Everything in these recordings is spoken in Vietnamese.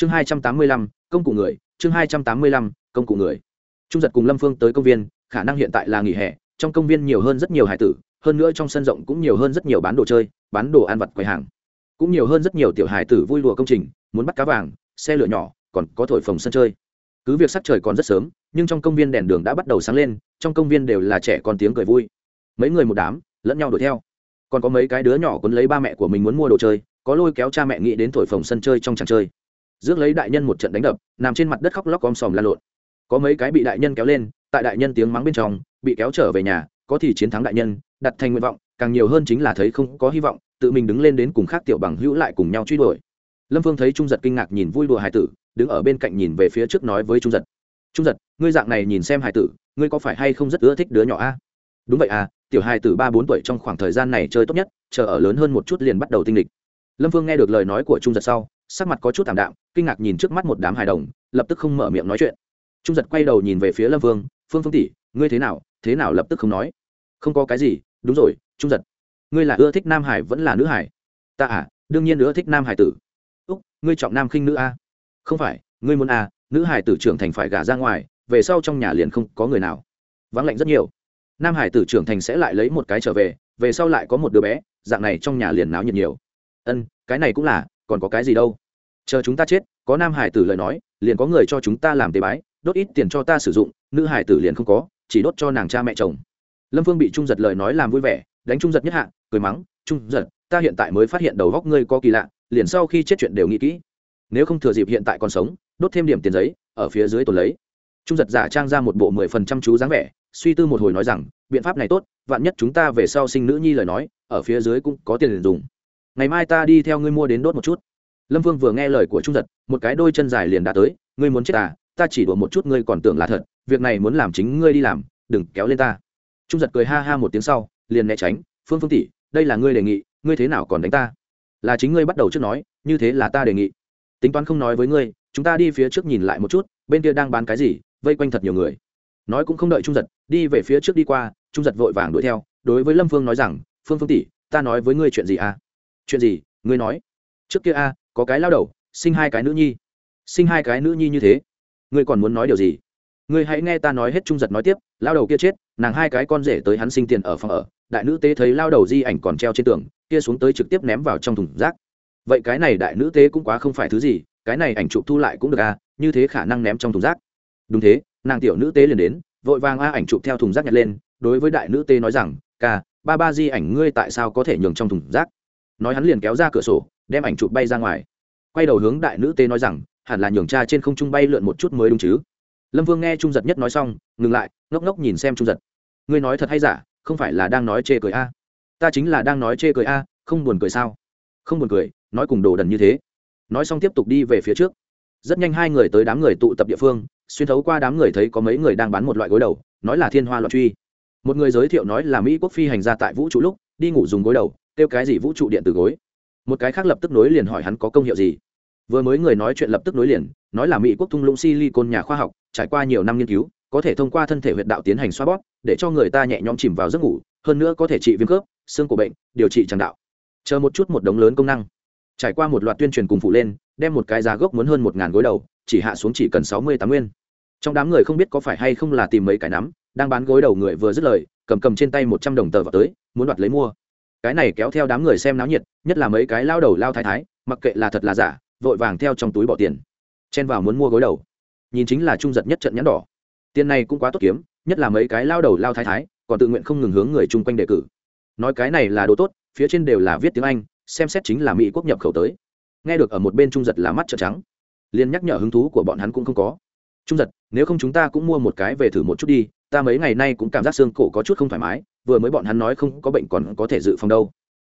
chương hai trăm tám mươi lăm, công cụ người. Chương hai trăm tám mươi lăm, công cụ người. Trung giật cùng lâm phương tới công viên, khả năng hiện tại là nghỉ hè. Trong công viên nhiều hơn rất nhiều hải tử, hơn nữa trong sân rộng cũng nhiều hơn rất nhiều bán đồ chơi, bán đồ ăn vặt quầy hàng. Cũng nhiều hơn rất nhiều tiểu hải tử vui lùa công trình, muốn bắt cá vàng, xe lửa nhỏ, còn có thổi phồng sân chơi. Cứ việc sắc trời còn rất sớm, nhưng trong công viên đèn đường đã bắt đầu sáng lên, trong công viên đều là trẻ con tiếng cười vui. Mấy người một đám, lẫn nhau đuổi theo. Còn có mấy cái đứa nhỏ quấn lấy ba mẹ của mình muốn mua đồ chơi, có lôi kéo cha mẹ nghĩ đến thổi phồng sân chơi trong tràng chơi rước lấy đại nhân một trận đánh đập, nằm trên mặt đất khóc lóc om sòm la lộn. Có mấy cái bị đại nhân kéo lên, tại đại nhân tiếng mắng bên trong, bị kéo trở về nhà, có thì chiến thắng đại nhân, đặt thành nguyện vọng, càng nhiều hơn chính là thấy không có hy vọng, tự mình đứng lên đến cùng khác tiểu bằng hữu lại cùng nhau truy đuổi. Lâm phương thấy trung giật kinh ngạc nhìn vui đùa hải tử, đứng ở bên cạnh nhìn về phía trước nói với trung giật. Trung giật, ngươi dạng này nhìn xem hải tử, ngươi có phải hay không rất ưa thích đứa nhỏ a? Đúng vậy à tiểu hải tử ba bốn tuổi trong khoảng thời gian này chơi tốt nhất, chờ ở lớn hơn một chút liền bắt đầu tinh lịch. Lâm phương nghe được lời nói của trung giật sau sắc mặt có chút thảm đạm kinh ngạc nhìn trước mắt một đám hài đồng lập tức không mở miệng nói chuyện. Trung giật quay đầu nhìn về phía lâm Vương, phương phương tỷ ngươi thế nào? Thế nào lập tức không nói. Không có cái gì đúng rồi trung giật. Ngươi là ưa thích nam hải vẫn là nữ hải? Ta à đương nhiên ưa thích nam hải tử. Úc ngươi trọng nam khinh nữ a? Không phải ngươi muốn a nữ hải tử trưởng thành phải gả ra ngoài về sau trong nhà liền không có người nào. Vắng lạnh rất nhiều. Nam hải tử trưởng thành sẽ lại lấy một cái trở về về sau lại có một đứa bé dạng này trong nhà liền náo nhiệt nhiều. Ân cái này cũng là còn có cái gì đâu? Chờ chúng ta chết, có nam hải tử lời nói, liền có người cho chúng ta làm tế bái, đốt ít tiền cho ta sử dụng, nữ hải tử liền không có, chỉ đốt cho nàng cha mẹ chồng. Lâm phương bị trung giật lời nói làm vui vẻ, đánh trung giật nhất hạ, cười mắng, trung giật, ta hiện tại mới phát hiện đầu góc ngươi có kỳ lạ, liền sau khi chết chuyện đều nghĩ kỹ. Nếu không thừa dịp hiện tại còn sống, đốt thêm điểm tiền giấy, ở phía dưới tồn lấy. Trung giật giả trang ra một bộ mười phần trăm chú dáng vẻ, suy tư một hồi nói rằng, biện pháp này tốt, vạn nhất chúng ta về sau sinh nữ nhi lời nói, ở phía dưới cũng có tiền dùng ngày mai ta đi theo ngươi mua đến đốt một chút. Lâm vương vừa nghe lời của trung giật, một cái đôi chân dài liền đã tới, ngươi muốn chết à ta chỉ đùa một chút ngươi còn tưởng là thật, việc này muốn làm chính ngươi đi làm, đừng kéo lên ta. Trung giật cười ha ha một tiếng sau, liền né tránh, phương phương tỷ, đây là ngươi đề nghị, ngươi thế nào còn đánh ta? Là chính ngươi bắt đầu trước nói, như thế là ta đề nghị. Tính toán không nói với ngươi, chúng ta đi phía trước nhìn lại một chút, bên kia đang bán cái gì, vây quanh thật nhiều người. Nói cũng không đợi trung giật đi về phía trước đi qua, trung giật vội vàng đuổi theo, đối với lâm phương nói rằng, phương phương tỷ, ta nói với ngươi chuyện gì à? Chuyện gì? Ngươi nói. Trước kia a à, có cái lao đầu sinh hai cái nữ nhi. Sinh hai cái nữ nhi như thế? Ngươi còn muốn nói điều gì? Ngươi hãy nghe ta nói hết trung giật nói tiếp lao đầu kia chết nàng hai cái con rể tới hắn sinh tiền ở phòng ở đại nữ tế thấy lao đầu di ảnh còn treo trên tường kia xuống tới trực tiếp ném vào trong thùng rác. Vậy cái này đại nữ tế cũng quá không phải thứ gì cái này ảnh chụp thu lại cũng được à như thế khả năng ném trong thùng rác. Đúng thế nàng tiểu nữ tế liền đến vội vàng a ảnh chụp theo thùng rác nhặt lên đối với đại nữ tế nói rằng ca ba ba di ảnh ngươi tại sao có thể nhường trong thùng rác? Nói hắn liền kéo ra cửa sổ, đem ảnh chụp bay ra ngoài. Quay đầu hướng đại nữ tê nói rằng, hẳn là nhường cha trên không trung bay lượn một chút mới đúng chứ. Lâm vương nghe trung giật nhất nói xong, ngừng lại, ngốc ngốc nhìn xem trung giật. Ngươi nói thật hay giả, không phải là đang nói chê cười a? Ta chính là đang nói chê cười a, không buồn cười sao? Không buồn cười, nói cùng đồ đần như thế. Nói xong tiếp tục đi về phía trước. Rất nhanh hai người tới đám người tụ tập địa phương, xuyên thấu qua đám người thấy có mấy người đang bán một loại gối đầu, nói là thiên hoa loạn truy. Một người giới thiệu nói là mỹ quốc phi hành ra tại vũ trụ lúc, đi ngủ dùng gối đầu kêu cái gì vũ trụ điện từ gối. Một cái khác lập tức nối liền hỏi hắn có công hiệu gì. Vừa mới người nói chuyện lập tức nối liền, nói là mỹ quốc thung lũng silicon nhà khoa học, trải qua nhiều năm nghiên cứu, có thể thông qua thân thể huyệt đạo tiến hành xoa bóp, để cho người ta nhẹ nhõm chìm vào giấc ngủ, hơn nữa có thể trị viêm khớp, xương của bệnh, điều trị tràng đạo. Chờ một chút một đống lớn công năng. Trải qua một loạt tuyên truyền cùng phụ lên, đem một cái giá gốc muốn hơn một ngàn gối đầu, chỉ hạ xuống chỉ cần sáu mươi tám nguyên. Trong đám người không biết có phải hay không là tìm mấy cái nắm, đang bán gối đầu người vừa dứt lời, cầm cầm trên tay một trăm đồng tờ vào tới, muốn đoạt lấy mua cái này kéo theo đám người xem náo nhiệt, nhất là mấy cái lao đầu lao thái thái, mặc kệ là thật là giả, vội vàng theo trong túi bỏ tiền, chen vào muốn mua gối đầu. Nhìn chính là trung giật nhất trận nhãn đỏ. Tiền này cũng quá tốt kiếm, nhất là mấy cái lao đầu lao thái thái, còn tự nguyện không ngừng hướng người chung quanh đề cử. Nói cái này là đồ tốt, phía trên đều là viết tiếng anh, xem xét chính là mỹ quốc nhập khẩu tới. Nghe được ở một bên trung giật là mắt trợn trắng. Liền nhắc nhở hứng thú của bọn hắn cũng không có. Trung giật, nếu không chúng ta cũng mua một cái về thử một chút đi, ta mấy ngày nay cũng cảm giác xương cổ có chút không thoải mái vừa mới bọn hắn nói không có bệnh còn có thể dự phòng đâu.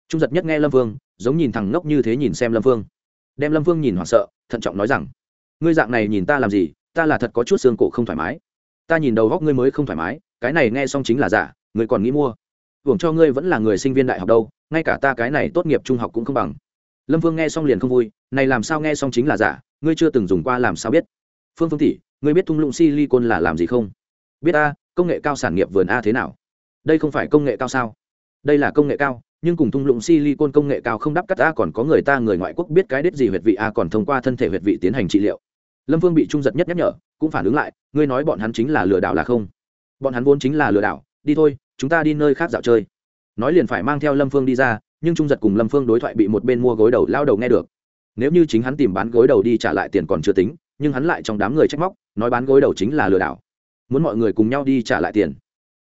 Trung giật nhất nghe lâm vương, giống nhìn thằng ngốc như thế nhìn xem lâm vương. Đem lâm vương nhìn hoảng sợ, thận trọng nói rằng, ngươi dạng này nhìn ta làm gì? Ta là thật có chút xương cổ không thoải mái. Ta nhìn đầu góc ngươi mới không thoải mái, cái này nghe xong chính là giả, ngươi còn nghĩ mua. Hưởng cho ngươi vẫn là người sinh viên đại học đâu, ngay cả ta cái này tốt nghiệp trung học cũng không bằng. Lâm vương nghe xong liền không vui, này làm sao nghe xong chính là giả, ngươi chưa từng dùng qua làm sao biết? Phương phương tỷ, ngươi biết thung lũng silicon là làm gì không? Biết a, công nghệ cao sản nghiệp vườn a thế nào? Đây không phải công nghệ cao sao? Đây là công nghệ cao, nhưng cùng thung lũng silicon công nghệ cao không đắp cắt a còn có người ta, người ngoại quốc biết cái đết gì huyệt vị a còn thông qua thân thể huyệt vị tiến hành trị liệu. Lâm vương bị trung giật nhất nhắc nhở, cũng phản ứng lại, ngươi nói bọn hắn chính là lừa đảo là không? Bọn hắn vốn chính là lừa đảo, đi thôi, chúng ta đi nơi khác dạo chơi. Nói liền phải mang theo lâm phương đi ra, nhưng trung giật cùng lâm phương đối thoại bị một bên mua gối đầu lao đầu nghe được. Nếu như chính hắn tìm bán gối đầu đi trả lại tiền còn chưa tính, nhưng hắn lại trong đám người trách móc, nói bán gối đầu chính là lừa đảo. Muốn mọi người cùng nhau đi trả lại tiền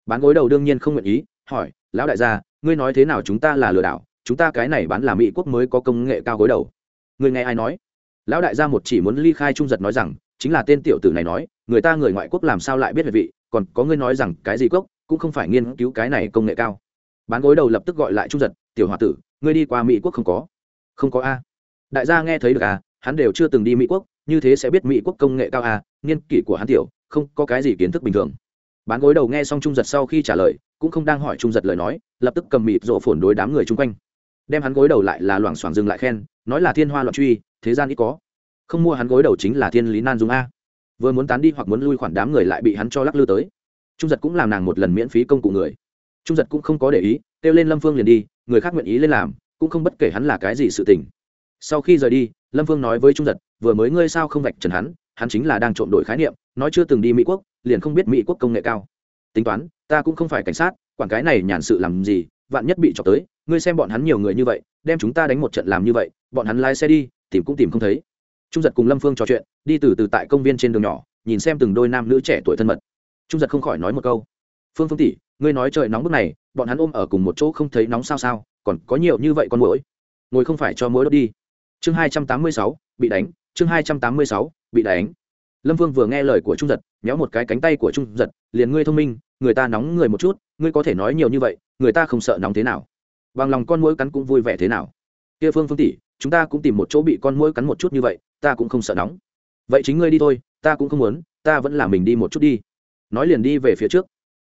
bán gối đầu đương nhiên không nguyện ý, hỏi, lão đại gia, ngươi nói thế nào chúng ta là lừa đảo? Chúng ta cái này bán là mỹ quốc mới có công nghệ cao gối đầu. Người nghe ai nói? Lão đại gia một chỉ muốn ly khai trung giật nói rằng, chính là tên tiểu tử này nói, người ta người ngoại quốc làm sao lại biết về vị? Còn có ngươi nói rằng cái gì cốc cũng không phải nghiên cứu cái này công nghệ cao. Bán gối đầu lập tức gọi lại trung giật, tiểu h o a tử, ngươi đi qua mỹ quốc không có? Không có a. Đại gia nghe thấy được à hắn đều chưa từng đi mỹ quốc, như thế sẽ biết mỹ quốc công nghệ cao à nghiên kỷ của hắn tiểu, không có cái gì kiến thức bình thường bán gối đầu nghe xong trung giật sau khi trả lời, cũng không đang hỏi trung giật lời nói, lập tức cầm mịt rộ phồn đối đám người chung quanh. Đem hắn gối đầu lại là loảng xoảng dừng lại khen, nói là thiên hoa loạn truy, thế gian ít có. Không mua hắn gối đầu chính là thiên lý nan dung a. Vừa muốn tán đi hoặc muốn lui khoản đám người lại bị hắn cho lắc lư tới. Trung giật cũng làm nàng một lần miễn phí công cụ người. Trung giật cũng không có để ý, kêu lên lâm phương liền đi, người khác nguyện ý lên làm, cũng không bất kể hắn là cái gì sự tình. Sau khi rời đi, lâm phương nói với trung giật, vừa mới ngươi sao không vạch trần hắn hắn chính là đang trộm đổi khái niệm nói chưa từng đi mỹ quốc, liền không biết mỹ quốc công nghệ cao. Tính toán, ta cũng không phải cảnh sát, quản cái này nhàn sự làm gì, vạn nhất bị trọc tới, ngươi xem bọn hắn nhiều người như vậy, đem chúng ta đánh một trận làm như vậy, bọn hắn lái xe đi, tìm cũng tìm không thấy. Trung giật cùng lâm phương trò chuyện, đi từ từ tại công viên trên đường nhỏ, nhìn xem từng đôi nam nữ trẻ tuổi thân mật. Trung giật không khỏi nói một câu. Phương phương tỷ, ngươi nói trời nóng bức này, bọn hắn ôm ở cùng một chỗ không thấy nóng sao sao, còn có nhiều như vậy con mũi ngồi không phải cho mũi đốt đi. Chương hai trăm tám mươi sáu, bị đánh, chương hai trăm tám mươi sáu, bị đánh lâm vương vừa nghe lời của trung giật, méo một cái cánh tay của trung giật, liền ngươi thông minh, người ta nóng người một chút, ngươi có thể nói nhiều như vậy, người ta không sợ nóng thế nào. Bằng lòng con mũi cắn cũng vui vẻ thế nào. Kia phương phương tỷ, chúng ta cũng tìm một chỗ bị con mũi cắn một chút như vậy, ta cũng không sợ nóng. Vậy chính ngươi đi thôi, ta cũng không muốn, ta vẫn là mình đi một chút đi. Nói liền đi về phía trước.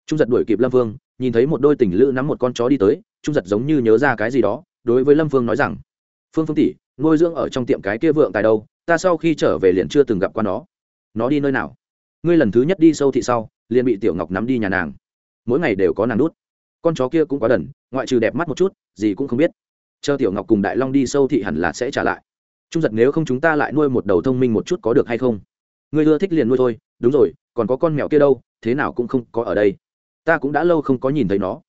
Trung giật đuổi kịp lâm vương, nhìn thấy một đôi tình lữ nắm một con chó đi tới, trung giật giống như nhớ ra cái gì đó, đối với lâm vương nói rằng, phương phương tỷ, nuôi dưỡng ở trong tiệm cái kia vượng tài đâu, ta sau khi trở về liền chưa từng gặp qua nó nó đi nơi nào? Ngươi lần thứ nhất đi sâu thị sau, liền bị tiểu ngọc nắm đi nhà nàng. Mỗi ngày đều có nàng đút. Con chó kia cũng quá đần, ngoại trừ đẹp mắt một chút, gì cũng không biết. Chờ tiểu ngọc cùng đại long đi sâu thị hẳn là sẽ trả lại. Trung giật nếu không chúng ta lại nuôi một đầu thông minh một chút có được hay không? Ngươi ưa thích liền nuôi thôi, đúng rồi, còn có con mèo kia đâu, thế nào cũng không có ở đây. Ta cũng đã lâu không có nhìn thấy nó.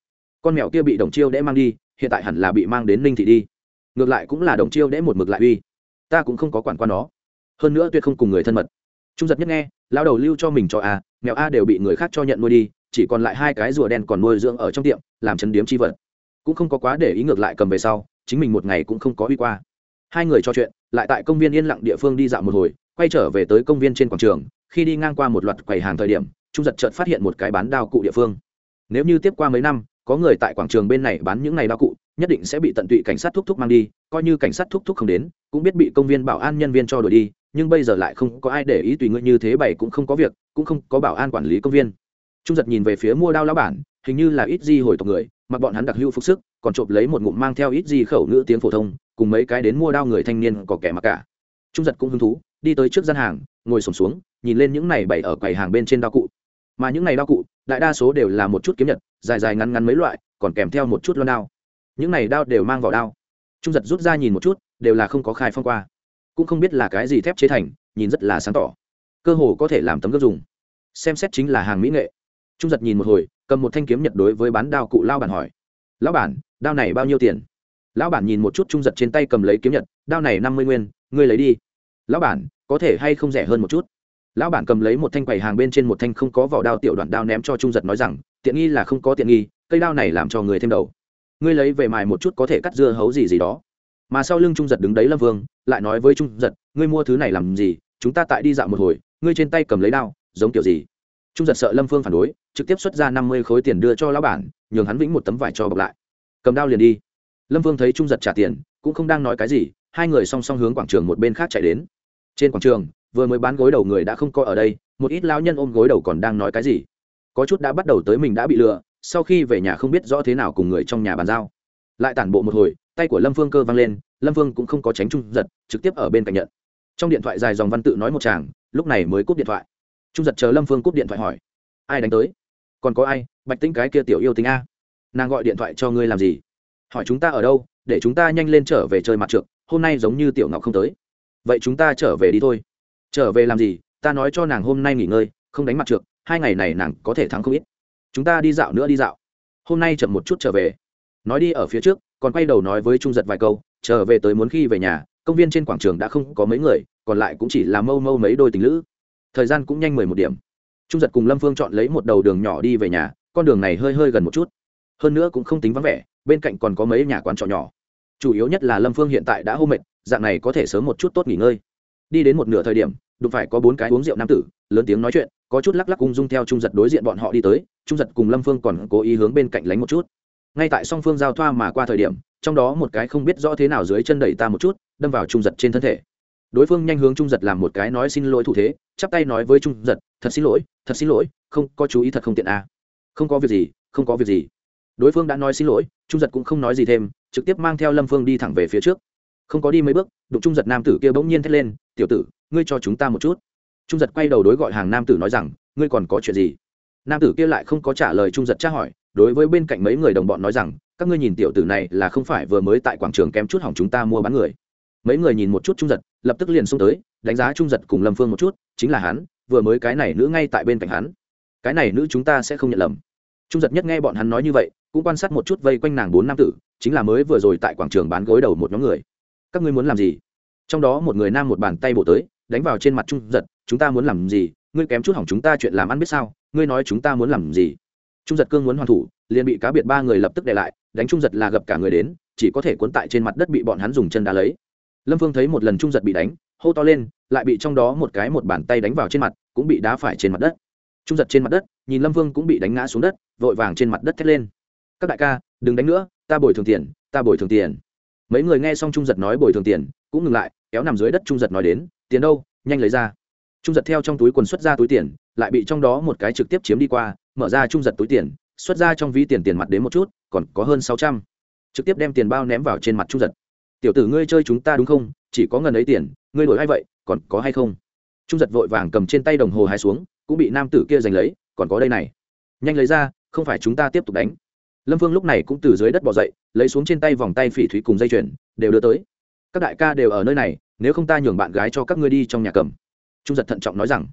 Con mèo kia bị đồng chiêu đẽ mang đi, hiện tại hẳn là bị mang đến ninh thị đi. Ngược lại cũng là đồng chiêu đẽ một mực lại uy. Ta cũng không có quản quan nó. Hơn nữa tuyệt không cùng người thân mật trung giật nhất nghe lao đầu lưu cho mình cho a mèo a đều bị người khác cho nhận nuôi đi chỉ còn lại hai cái rùa đen còn nuôi dưỡng ở trong tiệm làm chân điếm chi vật cũng không có quá để ý ngược lại cầm về sau chính mình một ngày cũng không có uy qua hai người trò chuyện lại tại công viên yên lặng địa phương đi dạo một hồi quay trở về tới công viên trên quảng trường khi đi ngang qua một loạt quầy hàng thời điểm trung giật chợt phát hiện một cái bán đao cụ địa phương nếu như tiếp qua mấy năm có người tại quảng trường bên này bán những này đao cụ nhất định sẽ bị tận tụy cảnh sát thúc thúc mang đi coi như cảnh sát thúc thúc không đến cũng biết bị công viên bảo an nhân viên cho đuổi đi nhưng bây giờ lại không có ai để ý tùy ngươi như thế bày cũng không có việc, cũng không có bảo an quản lý công viên. Trung giật nhìn về phía mua đao lão bản, hình như là ít di hồi tộc người, mặc bọn hắn đặc hữu phục sức, còn trộm lấy một ngụm mang theo ít di khẩu ngữ tiếng phổ thông, cùng mấy cái đến mua đao người thanh niên có kẻ mặc cả. Trung giật cũng hứng thú, đi tới trước gian hàng, ngồi sổm xuống, nhìn lên những này bày ở quầy hàng bên trên đao cụ. Mà những này đao cụ, đại đa số đều là một chút kiếm nhật, dài dài ngắn ngắn mấy loại, còn kèm theo một chút loan đao. Những này đao đều mang vào đao. Trung giật rút ra nhìn một chút, đều là không có khai phong qua cũng không biết là cái gì thép chế thành, nhìn rất là sáng tỏ. Cơ hồ có thể làm tấm gương dùng. Xem xét chính là hàng mỹ nghệ. Trung giật nhìn một hồi, cầm một thanh kiếm nhật đối với bán đao cụ lao bản hỏi. Lão bản, đao này bao nhiêu tiền? Lão bản nhìn một chút trung giật trên tay cầm lấy kiếm nhật, đao này năm mươi nguyên, ngươi lấy đi. Lão bản, có thể hay không rẻ hơn một chút? Lão bản cầm lấy một thanh quầy hàng bên trên một thanh không có vỏ đao tiểu đoạn đao ném cho trung giật nói rằng, tiện nghi là không có tiện nghi, cây đao này làm cho người thêm đầu. Ngươi lấy về mài một chút có thể cắt dưa hấu gì gì đó mà sau lưng trung giật đứng đấy lâm vương, lại nói với trung giật, ngươi mua thứ này làm gì? Chúng ta tại đi dạo một hồi, ngươi trên tay cầm lấy đao, giống kiểu gì? Trung giật sợ lâm phương phản đối, trực tiếp xuất ra năm mươi khối tiền đưa cho lão bản, nhường hắn vĩnh một tấm vải cho bọc lại. Cầm đao liền đi. Lâm vương thấy trung giật trả tiền, cũng không đang nói cái gì, hai người song song hướng quảng trường một bên khác chạy đến. Trên quảng trường, vừa mới bán gối đầu người đã không coi ở đây, một ít lao nhân ôm gối đầu còn đang nói cái gì. Có chút đã bắt đầu tới mình đã bị lừa, sau khi về nhà không biết rõ thế nào cùng người trong nhà bàn giao. Lại tản bộ một hồi tay của lâm phương cơ văng lên, lâm phương cũng không có tránh trung giật, trực tiếp ở bên cạnh nhận. Trong điện thoại dài dòng văn tự nói một chàng, lúc này mới cúp điện thoại. Trung giật chờ lâm phương cúp điện thoại hỏi, ai đánh tới? Còn có ai? Bạch tính cái kia tiểu yêu tính a. Nàng gọi điện thoại cho ngươi làm gì? Hỏi, chúng ta ở đâu? Để chúng ta nhanh lên trở về chơi mặt trượt hôm nay giống như tiểu ngọc không tới. Vậy chúng ta trở về đi thôi. Trở về làm gì? Ta nói cho nàng hôm nay nghỉ ngơi, không đánh mặt trượt hai ngày này nàng có thể thắng không ít. Chúng ta đi dạo nữa đi dạo. Hôm nay chậm một chút trở về. Nói đi ở phía trước còn quay đầu nói với trung giật vài câu, trở về tới muốn khi về nhà, công viên trên quảng trường đã không có mấy người, còn lại cũng chỉ là mâu mâu mấy đôi tình lữ. Thời gian cũng nhanh mười một điểm. Trung giật cùng lâm phương chọn lấy một đầu đường nhỏ đi về nhà, con đường này hơi hơi gần một chút. Hơn nữa cũng không tính vắng vẻ, bên cạnh còn có mấy nhà quán trọ nhỏ. Chủ yếu nhất là lâm phương hiện tại đã hô mệt, dạng này có thể sớm một chút tốt nghỉ ngơi. Đi đến một nửa thời điểm, đụng phải có bốn cái uống rượu nam tử, lớn tiếng nói chuyện, có chút lắc lắc ung dung theo trung giật đối diện bọn họ đi tới. Trung giật cùng lâm phương còn cố ý hướng bên cạnh lánh một chút ngay tại song phương giao thoa mà qua thời điểm, trong đó một cái không biết rõ thế nào dưới chân đẩy ta một chút, đâm vào trung giật trên thân thể. Đối phương nhanh hướng trung giật làm một cái nói xin lỗi thủ thế, chắp tay nói với trung giật, thật xin lỗi, thật xin lỗi, không có chú ý thật không tiện à. không có việc gì, không có việc gì. Đối phương đã nói xin lỗi, trung giật cũng không nói gì thêm, trực tiếp mang theo lâm phương đi thẳng về phía trước. Không có đi mấy bước, đụng trung giật nam tử kia bỗng nhiên thét lên, tiểu tử, ngươi cho chúng ta một chút. Trung giật quay đầu đối gọi hàng nam tử nói rằng, ngươi còn có chuyện gì? Nam tử kia lại không có trả lời trung giật tra hỏi đối với bên cạnh mấy người đồng bọn nói rằng, các ngươi nhìn tiểu tử này là không phải vừa mới tại quảng trường kém chút hỏng chúng ta mua bán người. Mấy người nhìn một chút trung giật, lập tức liền xông tới, đánh giá trung giật cùng lâm phương một chút, chính là hắn, vừa mới cái này nữ ngay tại bên cạnh hắn. Cái này nữ chúng ta sẽ không nhận lầm. Trung giật nhất nghe bọn hắn nói như vậy, cũng quan sát một chút vây quanh nàng bốn nam tử, chính là mới vừa rồi tại quảng trường bán gối đầu một nhóm người. Các ngươi muốn làm gì? Trong đó một người nam một bàn tay bổ tới, đánh vào trên mặt trung giật, chúng ta muốn làm gì? Ngươi kém chút hỏng chúng ta chuyện làm ăn biết sao? Ngươi nói chúng ta muốn làm gì? Trung giật cương muốn hoàn thủ, liền bị cá biệt ba người lập tức để lại, đánh trung giật là gặp cả người đến, chỉ có thể cuốn tại trên mặt đất bị bọn hắn dùng chân đá lấy. Lâm phương thấy một lần trung giật bị đánh, hô to lên, lại bị trong đó một cái một bàn tay đánh vào trên mặt, cũng bị đá phải trên mặt đất. Trung giật trên mặt đất, nhìn lâm vương cũng bị đánh ngã xuống đất, vội vàng trên mặt đất thét lên. Các đại ca, đừng đánh nữa, ta bồi thường tiền, ta bồi thường tiền. Mấy người nghe xong trung giật nói bồi thường tiền, cũng ngừng lại, kéo nằm dưới đất trung giật nói đến, tiền đâu, nhanh lấy ra. Trung giật theo trong túi quần xuất ra túi tiền, lại bị trong đó một cái trực tiếp chiếm đi qua mở ra trung giật túi tiền, xuất ra trong ví tiền tiền mặt đến một chút, còn có hơn sáu trăm. Trực tiếp đem tiền bao ném vào trên mặt trung giật. Tiểu tử ngươi chơi chúng ta đúng không? Chỉ có ngần ấy tiền, ngươi đổi hay vậy, còn có hay không? Trung giật vội vàng cầm trên tay đồng hồ hai xuống, cũng bị nam tử kia giành lấy, còn có đây này. Nhanh lấy ra, không phải chúng ta tiếp tục đánh. Lâm vương lúc này cũng từ dưới đất bỏ dậy, lấy xuống trên tay vòng tay phỉ thúy cùng dây chuyền, đều đưa tới. Các đại ca đều ở nơi này, nếu không ta nhường bạn gái cho các ngươi đi trong nhà cầm. Trung giật thận trọng nói rằng.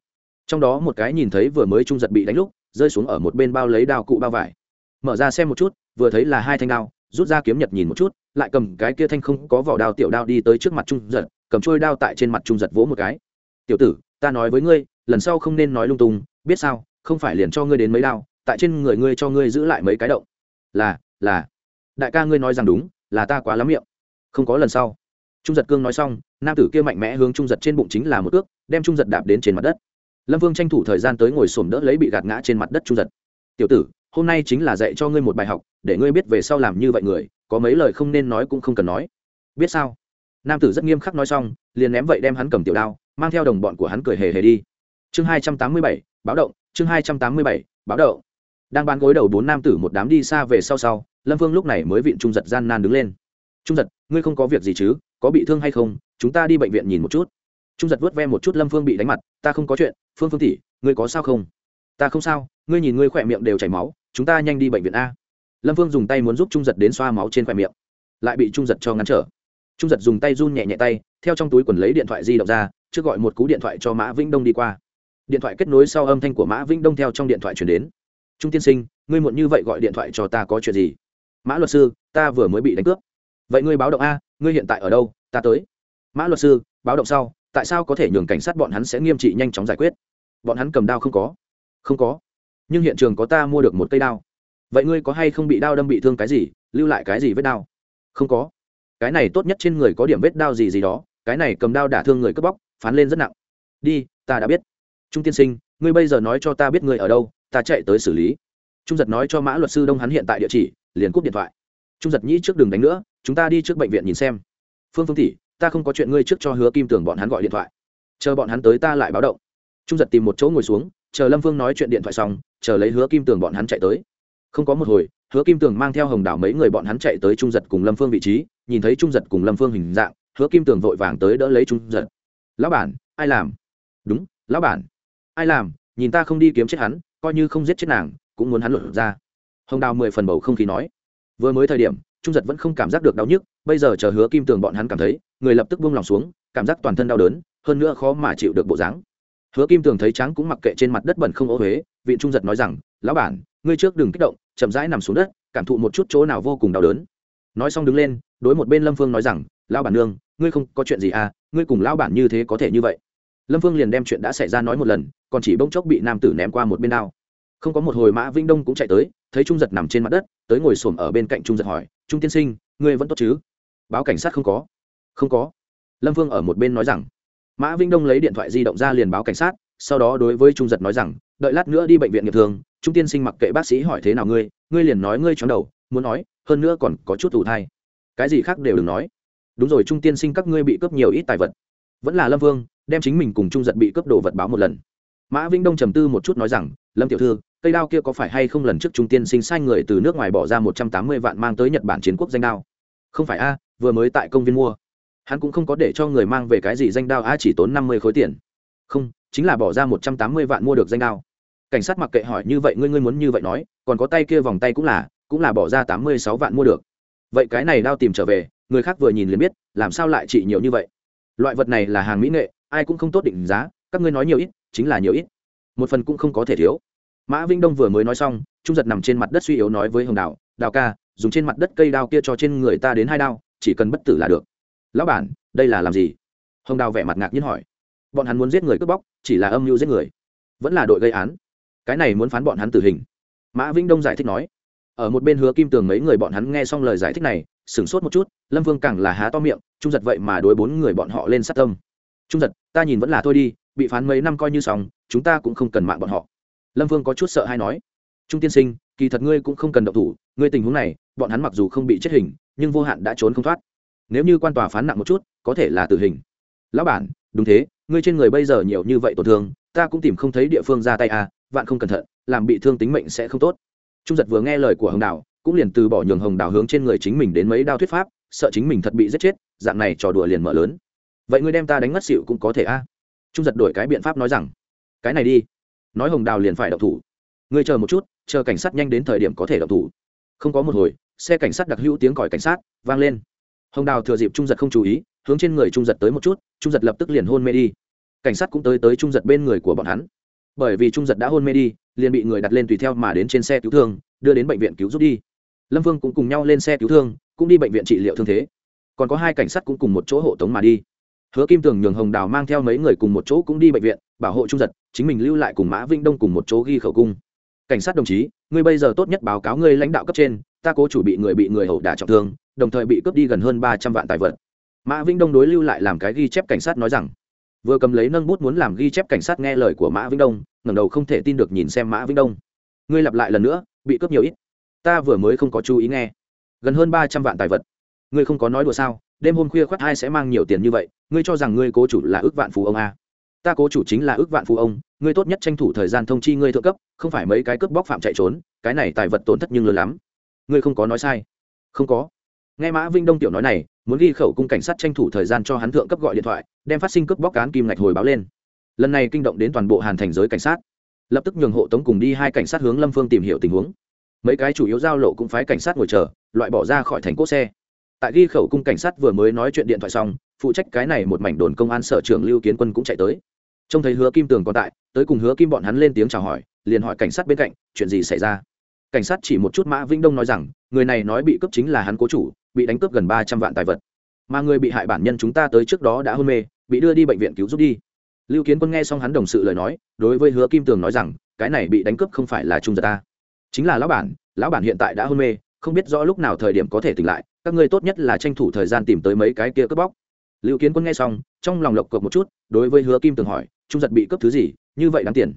Trong đó một cái nhìn thấy vừa mới trung giật bị đánh lúc rơi xuống ở một bên bao lấy đao cụ bao vải. Mở ra xem một chút, vừa thấy là hai thanh đao, rút ra kiếm nhật nhìn một chút, lại cầm cái kia thanh không có vỏ đao tiểu đao đi tới trước mặt trung giật, cầm trôi đao tại trên mặt trung giật vỗ một cái. Tiểu tử, ta nói với ngươi, lần sau không nên nói lung tung, biết sao, không phải liền cho ngươi đến mấy đao, tại trên người ngươi cho ngươi giữ lại mấy cái động. Là là. Đại ca ngươi nói rằng đúng, là ta quá lắm miệng. Không có lần sau. Trung giật cương nói xong, nam tử kia mạnh mẽ hướng trung giật trên bụng chính là một ước, đem trung giật đạp đến trên mặt đất lâm vương tranh thủ thời gian tới ngồi xổm đỡ lấy bị gạt ngã trên mặt đất trung giật. Tiểu tử, hôm nay chính là dạy cho ngươi một bài học, để ngươi biết về sau làm như vậy người, có mấy lời không nên nói cũng không cần nói. Biết sao? Nam tử rất nghiêm khắc nói xong, liền ném vậy đem hắn cầm tiểu đao, mang theo đồng bọn của hắn cười hề hề đi. Chương hai trăm tám mươi bảy, báo động, chương hai trăm tám mươi bảy, báo động. Đang bán gối đầu bốn nam tử một đám đi xa về sau sau, lâm Vương lúc này mới viện trung giật gian nan đứng lên. Trung giật, ngươi không có việc gì chứ, có bị thương hay không? Chúng ta đi bệnh viện nhìn một chút trung giật vớt ve một chút lâm phương bị đánh mặt, ta không có chuyện, phương phương tỷ, ngươi có sao không? Ta không sao, ngươi nhìn ngươi khỏe miệng đều chảy máu, chúng ta nhanh đi bệnh viện a. Lâm phương dùng tay muốn giúp trung giật đến xoa máu trên khỏe miệng, lại bị trung giật cho ngăn trở. Trung giật dùng tay run nhẹ nhẹ tay, theo trong túi quần lấy điện thoại di động ra, trước gọi một cú điện thoại cho mã vĩnh đông đi qua. Điện thoại kết nối sau âm thanh của mã vĩnh đông theo trong điện thoại chuyển đến. Trung tiên sinh, ngươi muộn như vậy gọi điện thoại cho ta có chuyện gì? Mã luật sư, ta vừa mới bị đánh cướp. Vậy ngươi báo động a, ngươi hiện tại ở đâu? Ta tới. Mã luật sư, báo động sau tại sao có thể nhường cảnh sát bọn hắn sẽ nghiêm trị nhanh chóng giải quyết? Bọn hắn cầm đao không có. Không có. Nhưng hiện trường có ta mua được một cây đao. Vậy ngươi có hay không bị đao đâm bị thương cái gì, lưu lại cái gì vết đao? Không có. Cái này tốt nhất trên người có điểm vết đao gì gì đó, cái này cầm đao đả thương người cướp bóc, phán lên rất nặng. Đi, ta đã biết. Trung tiên sinh, ngươi bây giờ nói cho ta biết ngươi ở đâu, ta chạy tới xử lý. Trung giật nói cho mã luật sư đông hắn hiện tại địa chỉ, liền cúp điện thoại. Trung giật nhĩ trước đường đánh nữa, chúng ta đi trước bệnh viện nhìn xem. Phương phương tỷ ta không có chuyện ngươi trước cho hứa kim tưởng bọn hắn gọi điện thoại. Chờ bọn hắn tới ta lại báo động. Trung giật tìm một chỗ ngồi xuống, chờ lâm phương nói chuyện điện thoại xong, chờ lấy hứa kim tường bọn hắn chạy tới. Không có một hồi, hứa kim tường mang theo hồng đảo mấy người bọn hắn chạy tới trung giật cùng lâm phương vị trí, nhìn thấy trung giật cùng lâm phương hình dạng, hứa kim tường vội vàng tới đỡ lấy trung giật. Lão bản, ai làm? Đúng, lão bản. Ai làm? Nhìn ta không đi kiếm chết hắn, coi như không giết chết nàng, cũng muốn hắn luận ra. Hồng đào mười phần bầu không khí nói. Vừa mới thời điểm trung giật vẫn không cảm giác được đau nhức, bây giờ chờ hứa kim tường bọn hắn cảm thấy, người lập tức buông lòng xuống, cảm giác toàn thân đau đớn, hơn nữa khó mà chịu được bộ dáng. Hứa kim tường thấy trắng cũng mặc kệ trên mặt đất bẩn không ô huế, vị trung giật nói rằng, lão bản, ngươi trước đừng kích động, chậm rãi nằm xuống đất, cảm thụ một chút chỗ nào vô cùng đau đớn. Nói xong đứng lên, đối một bên lâm phương nói rằng, lão bản nương, ngươi không có chuyện gì à ngươi cùng lão bản như thế có thể như vậy? Lâm phương liền đem chuyện đã xảy ra nói một lần, còn chỉ bỗng chốc bị nam tử ném qua một bên đao. Không có một hồi mã vinh đông cũng chạy tới, thấy trung giật nằm trên mặt đất, tới ngồi xổm ở bên cạnh trung giật hỏi trung tiên sinh, ngươi vẫn tốt chứ? Báo cảnh sát không có. Không có. Lâm Vương ở một bên nói rằng. Mã vĩnh đông lấy điện thoại di động ra liền báo cảnh sát, sau đó đối với trung giật nói rằng, đợi lát nữa đi bệnh viện nghiệp thường, trung tiên sinh mặc kệ bác sĩ hỏi thế nào ngươi ngươi liền nói ngươi chóng đầu, muốn nói, hơn nữa còn có chút ủ thai. Cái gì khác đều đừng nói. Đúng rồi, trung tiên sinh các ngươi bị cướp nhiều ít tài vật. Vẫn là lâm vương, đem chính mình cùng trung giật bị cướp đồ vật báo một lần. Mã vĩnh đông trầm tư một chút nói rằng, lâm tiểu thư cây đao kia có phải hay không lần trước trung tiên sinh sai người từ nước ngoài bỏ ra một trăm tám mươi vạn mang tới nhật bản chiến quốc danh đao? Không phải a, vừa mới tại công viên mua. Hắn cũng không có để cho người mang về cái gì danh đao, a chỉ tốn năm mươi khối tiền. Không, chính là bỏ ra một trăm tám mươi vạn mua được danh đao. Cảnh sát mặc kệ hỏi như vậy, ngươi ngươi muốn như vậy nói, còn có tay kia vòng tay cũng là cũng là bỏ ra tám mươi sáu vạn mua được. Vậy cái này đao tìm trở về, người khác vừa nhìn liền biết, làm sao lại trị nhiều như vậy? Loại vật này là hàng mỹ nghệ, ai cũng không tốt định giá, các ngươi nói nhiều ít, chính là nhiều ít. Một phần cũng không có thể thiếu mã vĩnh đông vừa mới nói xong, trung giật nằm trên mặt đất suy yếu nói với hồng đào đào ca, dùng trên mặt đất cây đao kia cho trên người ta đến hai đao, chỉ cần bất tử là được. Lão bản, đây là làm gì? Hồng đào vẻ mặt ngạc nhiên hỏi. Bọn hắn muốn giết người cướp bóc, chỉ là âm mưu giết người, vẫn là đội gây án. Cái này muốn phán bọn hắn tử hình. Mã vĩnh đông giải thích nói. Ở một bên hứa kim tường mấy người bọn hắn nghe xong lời giải thích này, sửng sốt một chút, lâm vương càng là há to miệng, trung giật vậy mà đối bốn người bọn họ lên sát tâm. Trung giật, ta nhìn vẫn là thôi đi, bị phán mấy năm coi như xong, chúng ta cũng không cần mạng bọn họ lâm vương có chút sợ hay nói, trung tiên sinh, kỳ thật ngươi cũng không cần động thủ, ngươi tình huống này, bọn hắn mặc dù không bị chết hình, nhưng vô hạn đã trốn không thoát. Nếu như quan tòa phán nặng một chút, có thể là tử hình. Lão bản, đúng thế, ngươi trên người bây giờ nhiều như vậy tổn thương, ta cũng tìm không thấy địa phương ra tay à vạn không cẩn thận, làm bị thương tính mệnh sẽ không tốt. Trung giật vừa nghe lời của hồng đào, cũng liền từ bỏ nhường hồng đào hướng trên người chính mình đến mấy đao thuyết pháp, sợ chính mình thật bị giết chết, dạng này trò đùa liền mở lớn. Vậy ngươi đem ta đánh ngất xịu cũng có thể a à? trung giật đổi cái biện pháp nói rằng, cái này đi nói hồng đào liền phải đậu thủ. Ngươi chờ một chút, chờ cảnh sát nhanh đến thời điểm có thể đậu thủ. Không có một hồi, xe cảnh sát đặc hữu tiếng còi cảnh sát vang lên. Hồng đào thừa dịp trung giật không chú ý, hướng trên người trung giật tới một chút, trung giật lập tức liền hôn mê đi. Cảnh sát cũng tới tới trung giật bên người của bọn hắn. Bởi vì trung giật đã hôn mê đi, liền bị người đặt lên tùy theo mà đến trên xe cứu thương, đưa đến bệnh viện cứu giúp đi. Lâm vương cũng cùng nhau lên xe cứu thương, cũng đi bệnh viện trị liệu thương thế. Còn có hai cảnh sát cũng cùng một chỗ hộ tống mà đi. Hứa kim tường nhường hồng đào mang theo mấy người cùng một chỗ cũng đi bệnh viện bảo hộ trung giật, chính mình lưu lại cùng mã vĩnh đông cùng một chỗ ghi khẩu cung. Cảnh sát đồng chí, ngươi bây giờ tốt nhất báo cáo ngươi lãnh đạo cấp trên, ta cố chủ bị người bị người hậu đả trọng thương, đồng thời bị cướp đi gần hơn ba trăm vạn tài vật. Mã vĩnh đông đối lưu lại làm cái ghi chép cảnh sát nói rằng, vừa cầm lấy nâng bút muốn làm ghi chép cảnh sát nghe lời của mã vĩnh đông, ngẩng đầu không thể tin được nhìn xem mã vĩnh đông. Ngươi lặp lại lần nữa, bị cướp nhiều ít. Ta vừa mới không có chú ý nghe. Gần hơn ba trăm vạn tài vật. Ngươi không có nói đùa sao? Đêm hôm khuya khoác hai sẽ mang nhiều tiền như vậy, ngươi cho rằng ngươi cố chủ là ước vạn phú ông a? Ta cố chủ chính là ước vạn phú ông, ngươi tốt nhất tranh thủ thời gian thông chi ngươi thượng cấp, không phải mấy cái cướp bóc phạm chạy trốn, cái này tài vật tổn thất nhưng lớn lắm. Ngươi không có nói sai. Không có. Nghe mã vinh đông tiểu nói này, muốn ghi khẩu cung cảnh sát tranh thủ thời gian cho hắn thượng cấp gọi điện thoại, đem phát sinh cướp bóc cán kim ngạch hồi báo lên. Lần này kinh động đến toàn bộ hàn thành giới cảnh sát. Lập tức nhường hộ tống cùng đi hai cảnh sát hướng lâm phương tìm hiểu tình huống. Mấy cái chủ yếu giao lộ cũng phái cảnh sát ngồi chờ, loại bỏ ra khỏi thành cốt xe. Tại ghi khẩu cung cảnh sát vừa mới nói chuyện điện thoại xong, phụ trách cái này một mảnh đồn công an sở trưởng lưu kiến quân cũng chạy tới trông thấy hứa kim tường còn tại, tới cùng hứa kim bọn hắn lên tiếng chào hỏi, liền hỏi cảnh sát bên cạnh, chuyện gì xảy ra? Cảnh sát chỉ một chút mã vĩnh đông nói rằng, người này nói bị cướp chính là hắn cố chủ, bị đánh cướp gần ba trăm vạn tài vật. Mà người bị hại bản nhân chúng ta tới trước đó đã hôn mê, bị đưa đi bệnh viện cứu giúp đi. Lưu kiến quân nghe xong hắn đồng sự lời nói, đối với hứa kim tường nói rằng, cái này bị đánh cướp không phải là trung giật ta. Chính là lão bản lão bản hiện tại đã hôn mê, không biết rõ lúc nào thời điểm có thể tỉnh lại, các ngươi tốt nhất là tranh thủ thời gian tìm tới mấy cái kia cướp bóc lưu kiến quân nghe xong, trong lòng lộc cộc một chút, đối với hứa kim tường hỏi, trung giật bị cướp thứ gì? Như vậy đáng tiền.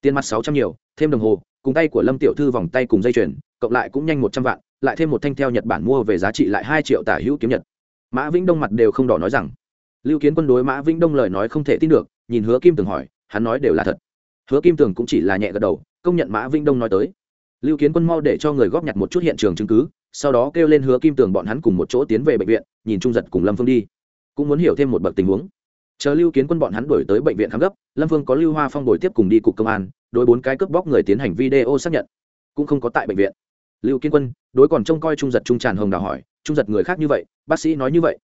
Tiền mặt sáu trăm nhiều, thêm đồng hồ, cùng tay của lâm tiểu thư vòng tay cùng dây chuyền, cộng lại cũng nhanh một trăm vạn, lại thêm một thanh theo nhật bản mua về giá trị lại hai triệu tả hữu kiếm nhật. Mã vĩnh đông mặt đều không đỏ nói rằng. Lưu kiến quân đối mã vĩnh đông lời nói không thể tin được, nhìn hứa kim tường hỏi, hắn nói đều là thật. Hứa kim tường cũng chỉ là nhẹ gật đầu, công nhận mã vĩnh đông nói tới. Lưu kiến quân mau để cho người góp nhặt một chút hiện trường chứng cứ, sau đó kêu lên hứa kim tường bọn hắn cùng một chỗ tiến về bệnh viện, nhìn trung giật cùng lâm phương đi cũng muốn hiểu thêm một bậc tình huống. Chờ lưu kiến quân bọn hắn đổi tới bệnh viện khám gấp, lâm phương có lưu hoa phong đổi tiếp cùng đi cục công an, đối bốn cái cướp bóc người tiến hành video xác nhận. Cũng không có tại bệnh viện. Lưu Kiến quân, đối còn trông coi trung giật trung tràn hồng đào hỏi, trung giật người khác như vậy, bác sĩ nói như vậy?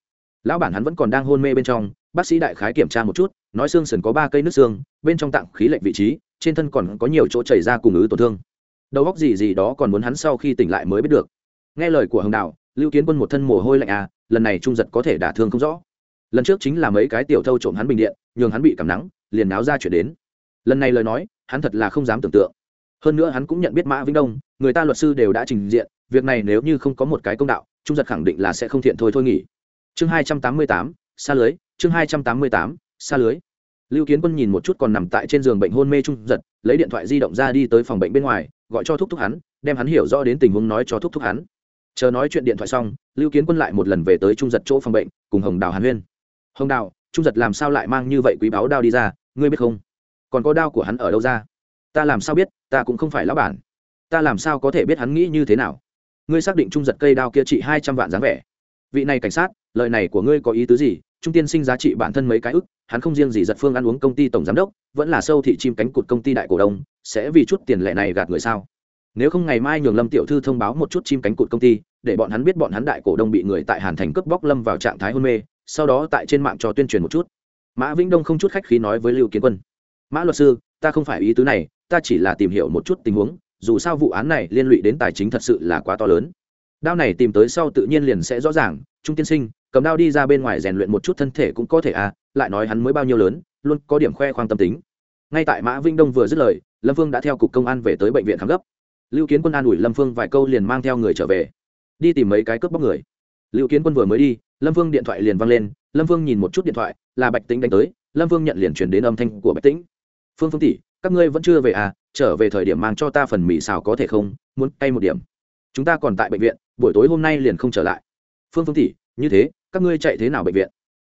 Lão bản hắn vẫn còn đang hôn mê bên trong, bác sĩ đại khái kiểm tra một chút, nói xương sườn có ba cây nước xương, bên trong tạng khí lệnh vị trí, trên thân còn có nhiều chỗ chảy ra cùng ứ tổn thương. Đầu góc gì gì đó còn muốn hắn sau khi tỉnh lại mới biết được. Nghe lời của hồng đào, lưu kiến quân một thân mồ hôi lạnh à lần này trung giật có thể đả thương không rõ lần trước chính là mấy cái tiểu thâu trộm hắn bình điện, nhường hắn bị cảm nắng, liền náo ra chuyển đến. Lần này lời nói, hắn thật là không dám tưởng tượng. Hơn nữa hắn cũng nhận biết mã vĩnh đông, người ta luật sư đều đã trình diện, việc này nếu như không có một cái công đạo, trung giật khẳng định là sẽ không thiện thôi thôi nghỉ. Chương hai trăm tám mươi tám, xa lưới, chương hai trăm tám mươi tám, xa lưới. Lưu kiến quân nhìn một chút còn nằm tại trên giường bệnh hôn mê trung giật, lấy điện thoại di động ra đi tới phòng bệnh bên ngoài, gọi cho thúc thúc hắn, đem hắn hiểu rõ đến tình huống nói cho thúc thúc hắn. Chờ nói chuyện điện thoại xong, lưu kiến quân lại một lần về tới trung giật chỗ phòng bệnh, cùng hồng đào hàn huyên hồng đào, trung giật làm sao lại mang như vậy quý báo đao đi ra, ngươi biết không? Còn có đao của hắn ở đâu ra? Ta làm sao biết, ta cũng không phải lão bản. Ta làm sao có thể biết hắn nghĩ như thế nào? Ngươi xác định trung giật cây đao kia trị hai trăm vạn dáng vẻ. Vị này cảnh sát, lời này của ngươi có ý tứ gì? Trung tiên sinh giá trị bản thân mấy cái ức, hắn không riêng gì giật phương ăn uống công ty tổng giám đốc, vẫn là sâu thị chim cánh cụt công ty đại cổ đông, sẽ vì chút tiền lệ này gạt người sao? Nếu không ngày mai nhường lâm tiểu thư thông báo một chút chim cánh cụt công ty, để bọn hắn biết bọn hắn đại cổ đông bị người tại hàn thành cướp bóc lâm vào trạng thái hôn mê sau đó tại trên mạng cho tuyên truyền một chút. Mã vĩnh đông không chút khách khí nói với lưu kiến quân, mã luật sư, ta không phải ý tứ này, ta chỉ là tìm hiểu một chút tình huống, dù sao vụ án này liên lụy đến tài chính thật sự là quá to lớn. Đao này tìm tới sau tự nhiên liền sẽ rõ ràng, trung tiên sinh, cầm đao đi ra bên ngoài rèn luyện một chút thân thể cũng có thể à lại nói hắn mới bao nhiêu lớn, luôn có điểm khoe khoang tâm tính. Ngay tại mã vĩnh đông vừa dứt lời, lâm phương đã theo cục công an về tới bệnh viện khám gấp. Lưu kiến quân an ủi lâm phương vài câu liền mang theo người trở về. Đi tìm mấy cái cướp bóc người. Lưu kiến quân vừa mới đi lâm Vương điện thoại liền văng lên, lâm Vương nhìn một chút điện thoại, là bạch tĩnh đánh tới, lâm Vương nhận liền chuyển đến âm thanh của bạch tĩnh. Phương phương tỷ, các ngươi vẫn chưa về à trở về thời điểm mang cho ta phần mì xào có thể không, muốn tay một điểm. Chúng ta còn tại bệnh viện, buổi tối hôm nay liền không trở lại. Phương phương tỷ, như thế, các ngươi chạy thế nào bệnh viện?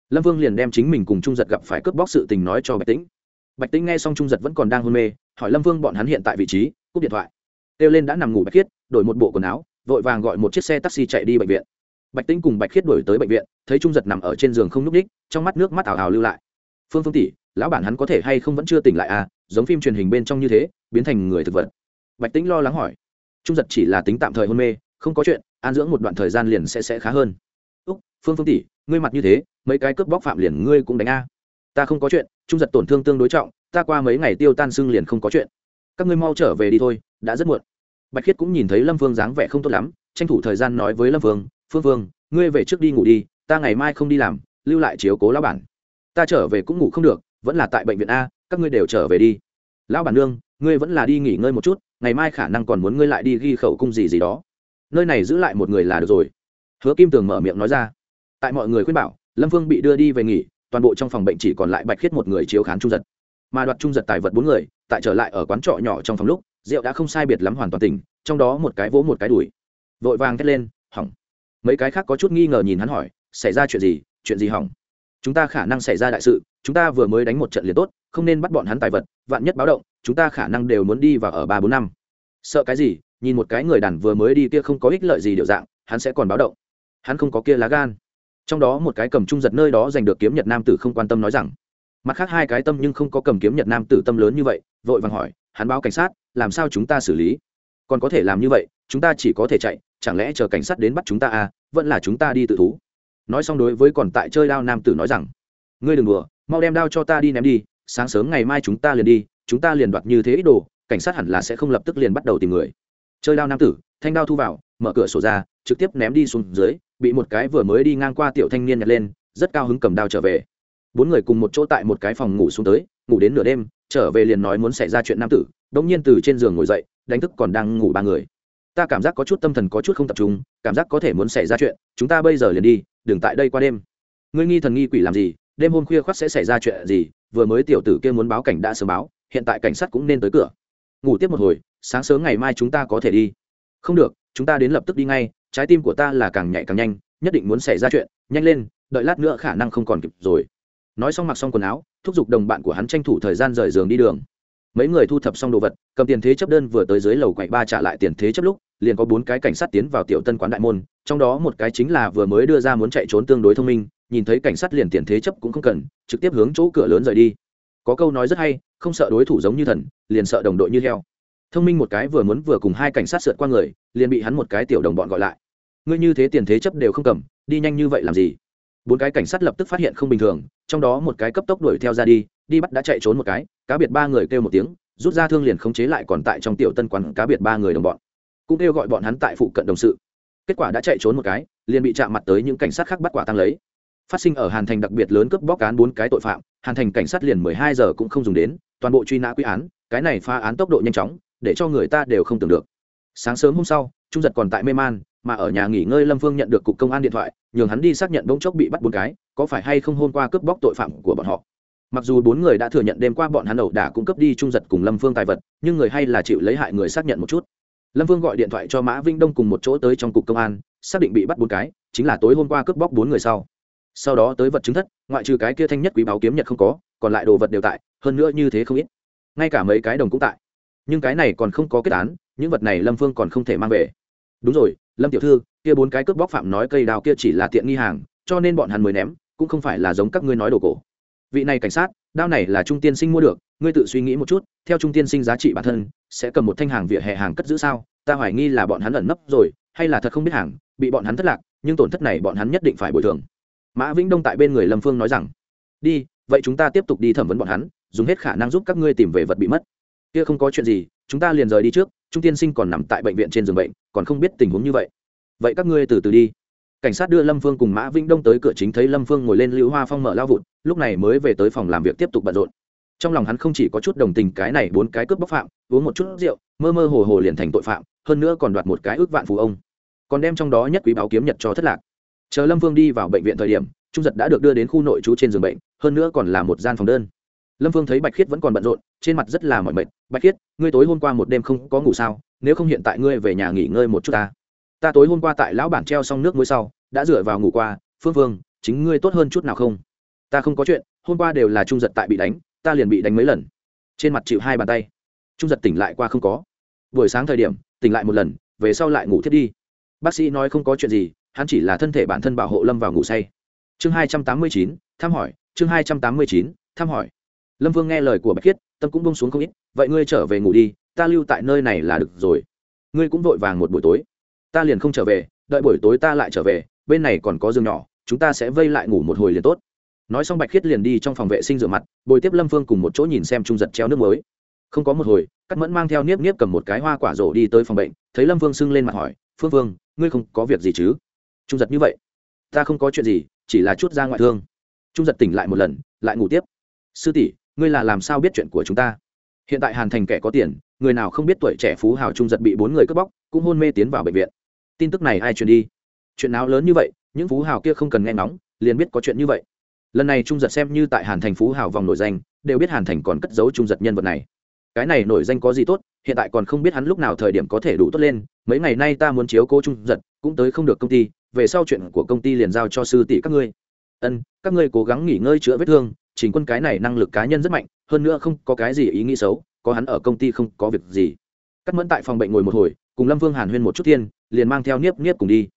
Lâm vương liền đem chính mình cùng trung giật gặp phải cướp bóc sự tình nói cho bạch tĩnh. Bạch tĩnh nghe xong trung giật vẫn còn đang hôn mê, hỏi lâm vương bọn hắn hiện tại vị trí, cúp điện thoại. Kêu lên đã nằm ngủ bạch khiết, đổi một bộ quần áo, vội vàng gọi một chiếc xe taxi chạy đi bệnh viện bạch tĩnh cùng bạch khiết đổi tới bệnh viện, thấy trung giật nằm ở trên giường không n ú c ních trong mắt nước mắt ảo ảo lưu lại. Phương phương tỷ, lão bản hắn có thể hay không vẫn chưa tỉnh lại à? Giống phim truyền hình bên trong như thế, biến thành người thực vật. Bạch tĩnh lo lắng hỏi. Trung giật chỉ là tính tạm thời hôn mê, không có chuyện, an dưỡng một đoạn thời gian liền sẽ sẽ khá hơn. Úc, phương phương tỷ, ngươi mặt như thế, mấy cái cướp bóc phạm liền ngươi cũng đánh a. Ta không có chuyện, trung giật tổn thương tương đối trọng, ta qua mấy ngày tiêu tan xương liền không có chuyện. Các ngươi mau trở về đi thôi, đã rất muộn. Bạch khiết cũng nhìn thấy lâm phương dáng vẻ không tốt lắm, tranh thủ thời gian nói với lâm phương phương phương ngươi về trước đi ngủ đi, ta ngày mai không đi làm, lưu lại chiếu cố lão bản. Ta trở về cũng ngủ không được, vẫn là tại bệnh viện a, các ngươi đều trở về đi. Lão bản nương, ngươi vẫn là đi nghỉ ngơi một chút, ngày mai khả năng còn muốn ngươi lại đi ghi khẩu cung gì gì đó. Nơi này giữ lại một người là được rồi. Hứa kim tường mở miệng nói ra. Tại mọi người khuyên bảo, lâm phương bị đưa đi về nghỉ, toàn bộ trong phòng bệnh chỉ còn lại bạch khiết một người chiếu khán trung giật. Mà đoạt trung giật tài vật bốn người, tại trở lại ở quán trọ nhỏ trong phòng lúc, rượu đã không sai biệt lắm hoàn toàn tỉnh, trong đó một cái vỗ một cái đùi. Vội vàng thét lên, hỏng mấy cái khác có chút nghi ngờ nhìn hắn hỏi, xảy ra chuyện gì? Chuyện gì hỏng? Chúng ta khả năng xảy ra đại sự, chúng ta vừa mới đánh một trận liền tốt, không nên bắt bọn hắn tài vật, vạn nhất báo động, chúng ta khả năng đều muốn đi vào ở ba bốn năm. Sợ cái gì? Nhìn một cái người đàn vừa mới đi kia không có ích lợi gì điều dạng, hắn sẽ còn báo động. Hắn không có kia lá gan. Trong đó một cái cầm trung giật nơi đó giành được kiếm nhật nam tử không quan tâm nói rằng, mặt khác hai cái tâm nhưng không có cầm kiếm nhật nam tử tâm lớn như vậy, vội vàng hỏi, hắn báo cảnh sát, làm sao chúng ta xử lý? Còn có thể làm như vậy, chúng ta chỉ có thể chạy chẳng lẽ chờ cảnh sát đến bắt chúng ta à vẫn là chúng ta đi tự thú? Nói xong đối với còn tại chơi đao nam tử nói rằng, ngươi đừng đùa, mau đem đao cho ta đi ném đi, sáng sớm ngày mai chúng ta liền đi, chúng ta liền đoạt như thế ít đồ, cảnh sát hẳn là sẽ không lập tức liền bắt đầu tìm người. Chơi đao nam tử, thanh đao thu vào, mở cửa sổ ra, trực tiếp ném đi xuống dưới, bị một cái vừa mới đi ngang qua tiểu thanh niên nhặt lên, rất cao hứng cầm đao trở về. Bốn người cùng một chỗ tại một cái phòng ngủ xuống tới, ngủ đến nửa đêm, trở về liền nói muốn xảy ra chuyện nam tử, đống nhiên từ trên giường ngồi dậy, đánh thức còn đang ngủ ba người ta cảm giác có chút tâm thần có chút không tập trung, cảm giác có thể muốn xảy ra chuyện, chúng ta bây giờ liền đi, đừng tại đây qua đêm. Ngươi nghi thần nghi quỷ làm gì, đêm hôm khuya khoác sẽ xảy ra chuyện gì, vừa mới tiểu tử kia muốn báo cảnh đã sớm báo, hiện tại cảnh sát cũng nên tới cửa. Ngủ tiếp một hồi, sáng sớm ngày mai chúng ta có thể đi. Không được, chúng ta đến lập tức đi ngay, trái tim của ta là càng nhạy càng nhanh, nhất định muốn xảy ra chuyện, nhanh lên, đợi lát nữa khả năng không còn kịp rồi. Nói xong mặc xong quần áo, thúc giục đồng bạn của hắn tranh thủ thời gian rời giường đi đường. Mấy người thu thập xong đồ vật, cầm tiền thế chấp đơn vừa tới dưới lầu quậy ba trả lại tiền thế chấp lúc liền có bốn cái cảnh sát tiến vào tiểu tân quán đại môn, trong đó một cái chính là vừa mới đưa ra muốn chạy trốn tương đối thông minh, nhìn thấy cảnh sát liền tiền thế chấp cũng không cần, trực tiếp hướng chỗ cửa lớn rời đi. Có câu nói rất hay, không sợ đối thủ giống như thần, liền sợ đồng đội như heo. Thông minh một cái vừa muốn vừa cùng hai cảnh sát sượt qua người, liền bị hắn một cái tiểu đồng bọn gọi lại. Ngươi như thế tiền thế chấp đều không cầm, đi nhanh như vậy làm gì? Bốn cái cảnh sát lập tức phát hiện không bình thường, trong đó một cái cấp tốc đuổi theo ra đi đi bắt đã chạy trốn một cái, cá biệt ba người kêu một tiếng, rút ra thương liền khống chế lại còn tại trong tiểu tân quán cá biệt ba người đồng bọn cũng kêu gọi bọn hắn tại phụ cận đồng sự. Kết quả đã chạy trốn một cái, liền bị chạm mặt tới những cảnh sát khác bắt quả tăng lấy. Phát sinh ở hàn thành đặc biệt lớn cướp bóc cán bốn cái tội phạm, hàn thành cảnh sát liền mười hai giờ cũng không dùng đến, toàn bộ truy nã quy án, cái này phá án tốc độ nhanh chóng, để cho người ta đều không tưởng được. Sáng sớm hôm sau, trung giật còn tại mê man, mà ở nhà nghỉ ngơi lâm phương nhận được cục công an điện thoại, nhường hắn đi xác nhận bỗng chốc bị bắt bốn cái, có phải hay không hôm qua cướp bóc tội phạm của bọn họ. Mặc dù bốn người đã thừa nhận đêm qua bọn hắn ẩu đả cung cấp đi trung giật cùng lâm phương tài vật, nhưng người hay là chịu lấy hại người xác nhận một chút lâm Vương gọi điện thoại cho mã vinh đông cùng một chỗ tới trong cục công an, xác định bị bắt bốn cái, chính là tối hôm qua cướp bóc bốn người sau. Sau đó tới vật chứng thất, ngoại trừ cái kia thanh nhất quý báo kiếm nhật không có, còn lại đồ vật đều tại, hơn nữa như thế không ít. Ngay cả mấy cái đồng cũng tại. Nhưng cái này còn không có kết án, những vật này lâm phương còn không thể mang về. Đúng rồi, lâm tiểu thư, kia bốn cái cướp bóc phạm nói cây đào kia chỉ là tiện nghi hàng, cho nên bọn hắn mới ném, cũng không phải là giống các ngươi nói đồ cổ. Vị này cảnh sát đao này là trung tiên sinh mua được, ngươi tự suy nghĩ một chút, theo trung tiên sinh giá trị bản thân, sẽ cầm một thanh hàng vỉa hè hàng cất giữ sao? Ta hoài nghi là bọn hắn ẩn nấp rồi, hay là thật không biết hàng, bị bọn hắn thất lạc, nhưng tổn thất này bọn hắn nhất định phải bồi thường. Mã vĩnh đông tại bên người lâm phương nói rằng, đi, vậy chúng ta tiếp tục đi thẩm vấn bọn hắn, dùng hết khả năng giúp các ngươi tìm về vật bị mất. Kia không có chuyện gì, chúng ta liền rời đi trước, trung tiên sinh còn nằm tại bệnh viện trên giường bệnh, còn không biết tình huống như vậy. Vậy các ngươi từ từ đi. Cảnh sát đưa lâm phương cùng mã vĩnh đông tới cửa chính thấy lâm phương ngồi lên lưu hoa phong mở lao vụt lúc này mới về tới phòng làm việc tiếp tục bận rộn. Trong lòng hắn không chỉ có chút đồng tình cái này bốn cái cướp bóc phạm, uống một chút rượu, mơ mơ hồ hồ liền thành tội phạm, hơn nữa còn đoạt một cái ước vạn phù ông. Còn đem trong đó nhất quý báo kiếm nhật cho thất lạc. Chờ lâm vương đi vào bệnh viện thời điểm, trung giật đã được đưa đến khu nội trú trên giường bệnh, hơn nữa còn là một gian phòng đơn. Lâm vương thấy bạch khiết vẫn còn bận rộn, trên mặt rất là mỏi mệt. Bạch khiết, ngươi tối hôm qua một đêm không có ngủ sao? Nếu không hiện tại ngươi về nhà nghỉ ngơi một chút ta. Ta tối hôm qua tại lão bản treo xong nước muối sau, đã dựa vào ngủ qua. Phương phương chính ngươi tốt hơn chút nào không? Ta không có chuyện, hôm qua đều là trung giật tại bị đánh, ta liền bị đánh mấy lần. Trên mặt chịu hai bàn tay. Trung giật tỉnh lại qua không có. Buổi sáng thời điểm, tỉnh lại một lần, về sau lại ngủ thiết đi. Bác sĩ nói không có chuyện gì, hắn chỉ là thân thể bản thân bảo hộ lâm vào ngủ say. Chương hai trăm tám mươi chín, thăm hỏi, chương hai trăm tám mươi chín, thăm hỏi. Lâm vương nghe lời của bạch khiết, tâm cũng bông xuống không ít, vậy ngươi trở về ngủ đi, ta lưu tại nơi này là được rồi. Ngươi cũng vội vàng một buổi tối. Ta liền không trở về, đợi buổi tối ta lại trở về, bên này còn có giường nhỏ, chúng ta sẽ vây lại ngủ một hồi liền tốt nói xong bạch khiết liền đi trong phòng vệ sinh rửa mặt, bồi tiếp lâm phương cùng một chỗ nhìn xem trung giật treo nước mới không có một hồi cắt mẫn mang theo niếp niếp cầm một cái hoa quả rổ đi tới phòng bệnh, thấy lâm phương sưng lên mặt hỏi, phương phương ngươi không có việc gì chứ? Trung giật như vậy, ta không có chuyện gì, chỉ là chút ra ngoại thương. Trung giật tỉnh lại một lần, lại ngủ tiếp. Sư tỷ, ngươi là làm sao biết chuyện của chúng ta? Hiện tại hàn thành kẻ có tiền, người nào không biết tuổi trẻ phú hào trung giật bị bốn người cướp bóc, cũng hôn mê tiến vào bệnh viện. Tin tức này ai truyền đi? Chuyện nào lớn như vậy, những phú hào kia không cần nghe ngóng, liền biết có chuyện như vậy lần này trung giật xem như tại hàn thành phú hào vòng nổi danh, đều biết hàn thành còn cất giấu trung giật nhân vật này. Cái này nổi danh có gì tốt, hiện tại còn không biết hắn lúc nào thời điểm có thể đủ tốt lên, mấy ngày nay ta muốn chiếu cố trung giật, cũng tới không được công ty, về sau chuyện của công ty liền giao cho sư tỷ các ngươi. Ân, các ngươi cố gắng nghỉ ngơi chữa vết thương chính quân cái này năng lực cá nhân rất mạnh, hơn nữa không có cái gì ý nghĩ xấu, có hắn ở công ty không có việc gì. Cắt mẫn tại phòng bệnh ngồi một hồi, cùng lâm vương hàn huyên một chút thiên liền mang theo niếp niếp cùng đi.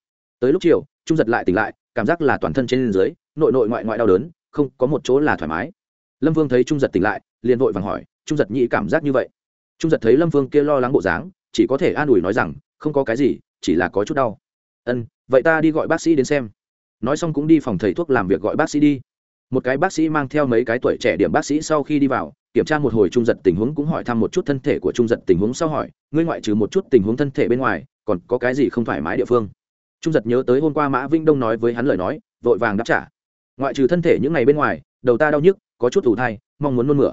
Tới lúc chiều, trung giật lại tỉnh lại, cảm giác là toàn thân trên dưới nội nội ngoại ngoại đau đớn, không, có một chỗ là thoải mái. Lâm vương thấy trung giật tỉnh lại, liền vội vàng hỏi, trung giật nhị cảm giác như vậy? Trung giật thấy lâm vương kia lo lắng bộ dáng, chỉ có thể an ủi nói rằng, không có cái gì, chỉ là có chút đau. Ân, vậy ta đi gọi bác sĩ đến xem. Nói xong cũng đi phòng thầy thuốc làm việc gọi bác sĩ đi. Một cái bác sĩ mang theo mấy cái tuổi trẻ điểm bác sĩ sau khi đi vào, kiểm tra một hồi trung giật tình huống cũng hỏi thăm một chút thân thể của trung giật tình huống sau hỏi, ngươi ngoại trừ một chút tình huống thân thể bên ngoài, còn có cái gì không thoải mái địa phương? Trung giật nhớ tới hôm qua mã vinh đông nói với hắn lời nói, vội vàng đáp trả ngoại trừ thân thể những ngày bên ngoài, đầu ta đau nhức, có chút ủ thai, mong muốn nôn mửa.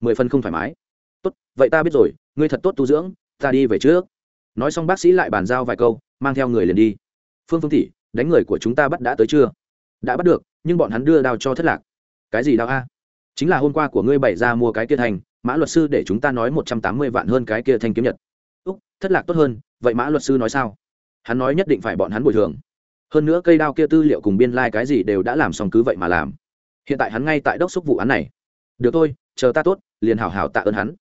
Mười phân không thoải mái. Tốt, vậy ta biết rồi, ngươi thật tốt tu dưỡng, ta đi về trước. Nói xong bác sĩ lại bàn giao vài câu, mang theo người liền đi. Phương phương tỷ, đánh người của chúng ta bắt đã tới chưa? Đã bắt được, nhưng bọn hắn đưa đao cho thất lạc. Cái gì đao a? Chính là hôm qua của ngươi bày ra mua cái kia thành, mã luật sư để chúng ta nói một trăm tám mươi vạn hơn cái kia thanh kiếm nhật. Úc, thất lạc tốt hơn, vậy mã luật sư nói sao? Hắn nói nhất định phải bọn hắn bồi thường hơn nữa cây đao kia tư liệu cùng biên lai、like、cái gì đều đã làm xong cứ vậy mà làm. Hiện tại hắn ngay tại đốc xúc vụ án này. Được thôi, chờ ta tốt, liền hào hào tạ ơn hắn.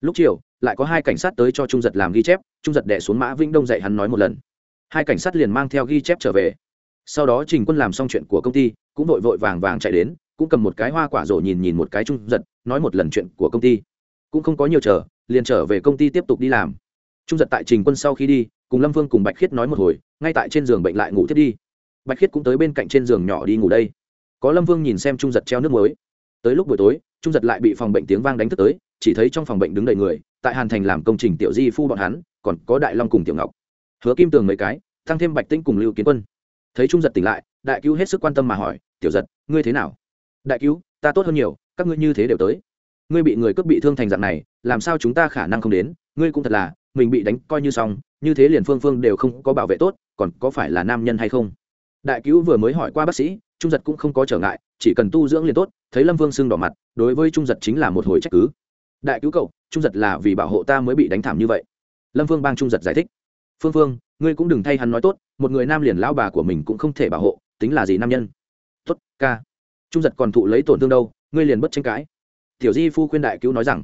Lúc chiều, lại có hai cảnh sát tới cho trung giật làm ghi chép, trung giật đẻ xuống mã vĩnh đông dạy hắn nói một lần. Hai cảnh sát liền mang theo ghi chép trở về. Sau đó trình quân làm xong chuyện của công ty, cũng vội vội vàng vàng chạy đến, cũng cầm một cái hoa quả rổ nhìn nhìn một cái trung giật, nói một lần chuyện của công ty. Cũng không có nhiều chờ, liền trở về công ty tiếp tục đi làm. Trung giật tại trình quân sau khi đi, cùng lâm vương cùng bạch khiết nói một hồi ngay tại trên giường bệnh lại ngủ thiết đi. Bạch khiết cũng tới bên cạnh trên giường nhỏ đi ngủ đây. Có lâm vương nhìn xem trung giật treo nước muối. Tới lúc buổi tối, trung giật lại bị phòng bệnh tiếng vang đánh thức tới, chỉ thấy trong phòng bệnh đứng đầy người, tại hàn thành làm công trình tiểu di phu bọn hắn, còn có đại long cùng tiểu ngọc. Hứa kim tường mấy cái tăng thêm bạch tinh cùng lưu kiến quân. Thấy trung giật tỉnh lại, đại cứu hết sức quan tâm mà hỏi, tiểu giật, ngươi thế nào? Đại cứu, ta tốt hơn nhiều, các ngươi như thế đều tới. Ngươi bị người cướp bị thương thành dạng này, làm sao chúng ta khả năng không đến? Ngươi cũng thật là mình bị đánh coi như xong, như thế liền phương phương đều không có bảo vệ tốt, còn có phải là nam nhân hay không? Đại cứu vừa mới hỏi qua bác sĩ, trung giật cũng không có trở ngại, chỉ cần tu dưỡng liền tốt, thấy lâm vương sưng đỏ mặt, đối với trung giật chính là một hồi trách cứ. Đại cứu cậu, trung giật là vì bảo hộ ta mới bị đánh thảm như vậy. Lâm vương bang trung giật giải thích. Phương phương, ngươi cũng đừng thay hắn nói tốt, một người nam liền lao bà của mình cũng không thể bảo hộ, tính là gì nam nhân? Tốt, ca. Trung giật còn thụ lấy tổn thương đâu, ngươi liền bất tranh cãi. Tiểu di phu khuyên đại cứu nói rằng,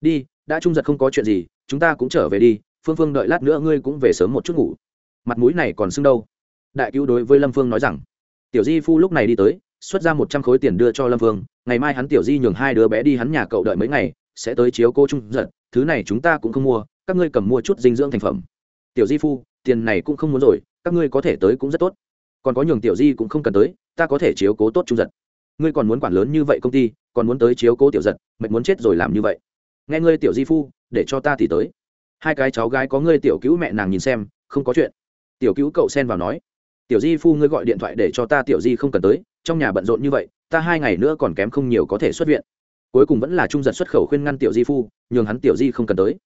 đi, đã trung giật không có chuyện gì chúng ta cũng trở về đi, phương phương đợi lát nữa ngươi cũng về sớm một chút ngủ. Mặt mũi này còn sưng đâu? Đại cứu đối với lâm phương nói rằng. Tiểu di phu lúc này đi tới, xuất ra một trăm khối tiền đưa cho lâm phương, ngày mai hắn tiểu di nhường hai đứa bé đi hắn nhà cậu đợi mấy ngày, sẽ tới chiếu cô trung giật thứ này chúng ta cũng không mua, các ngươi cầm mua chút dinh dưỡng thành phẩm. Tiểu di phu, tiền này cũng không muốn rồi, các ngươi có thể tới cũng rất tốt. Còn có nhường tiểu di cũng không cần tới, ta có thể chiếu cố tốt trung giật ngươi còn muốn quản lớn như vậy công ty, còn muốn tới chiếu cố tiểu giật, mệt muốn chết rồi làm như vậy. Nghe ngươi, tiểu di phu để cho ta thì tới. Hai cái cháu gái có ngươi tiểu cứu mẹ nàng nhìn xem, không có chuyện. Tiểu cứu cậu xen vào nói, tiểu di phu ngươi gọi điện thoại để cho ta tiểu di không cần tới, trong nhà bận rộn như vậy, ta hai ngày nữa còn kém không nhiều có thể xuất viện. Cuối cùng vẫn là trung giật xuất khẩu khuyên ngăn tiểu di phu, nhường hắn tiểu di không cần tới.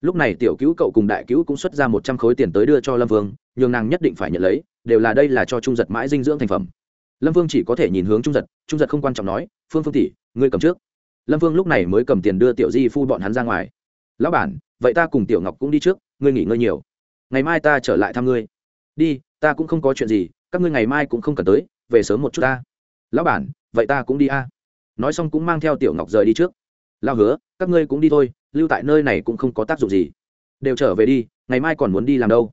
Lúc này tiểu cứu cậu cùng đại cứu cũng xuất ra một trăm khối tiền tới đưa cho lâm vương, nhường nàng nhất định phải nhận lấy, đều là đây là cho trung giật mãi dinh dưỡng thành phẩm. Lâm vương chỉ có thể nhìn hướng trung giật trung giật không quan trọng nói, phương phương tỷ, ngươi cầm trước. Lâm vương lúc này mới cầm tiền đưa tiểu di phu bọn hắn ra ngoài lão bản, vậy ta cùng tiểu ngọc cũng đi trước, ngươi nghỉ ngơi nhiều. Ngày mai ta trở lại thăm ngươi. Đi, ta cũng không có chuyện gì, các ngươi ngày mai cũng không cần tới, về sớm một chút ta. Lão bản, vậy ta cũng đi a. Nói xong cũng mang theo tiểu ngọc rời đi trước. Lao hứa, các ngươi cũng đi thôi, lưu tại nơi này cũng không có tác dụng gì. Đều trở về đi, ngày mai còn muốn đi làm đâu.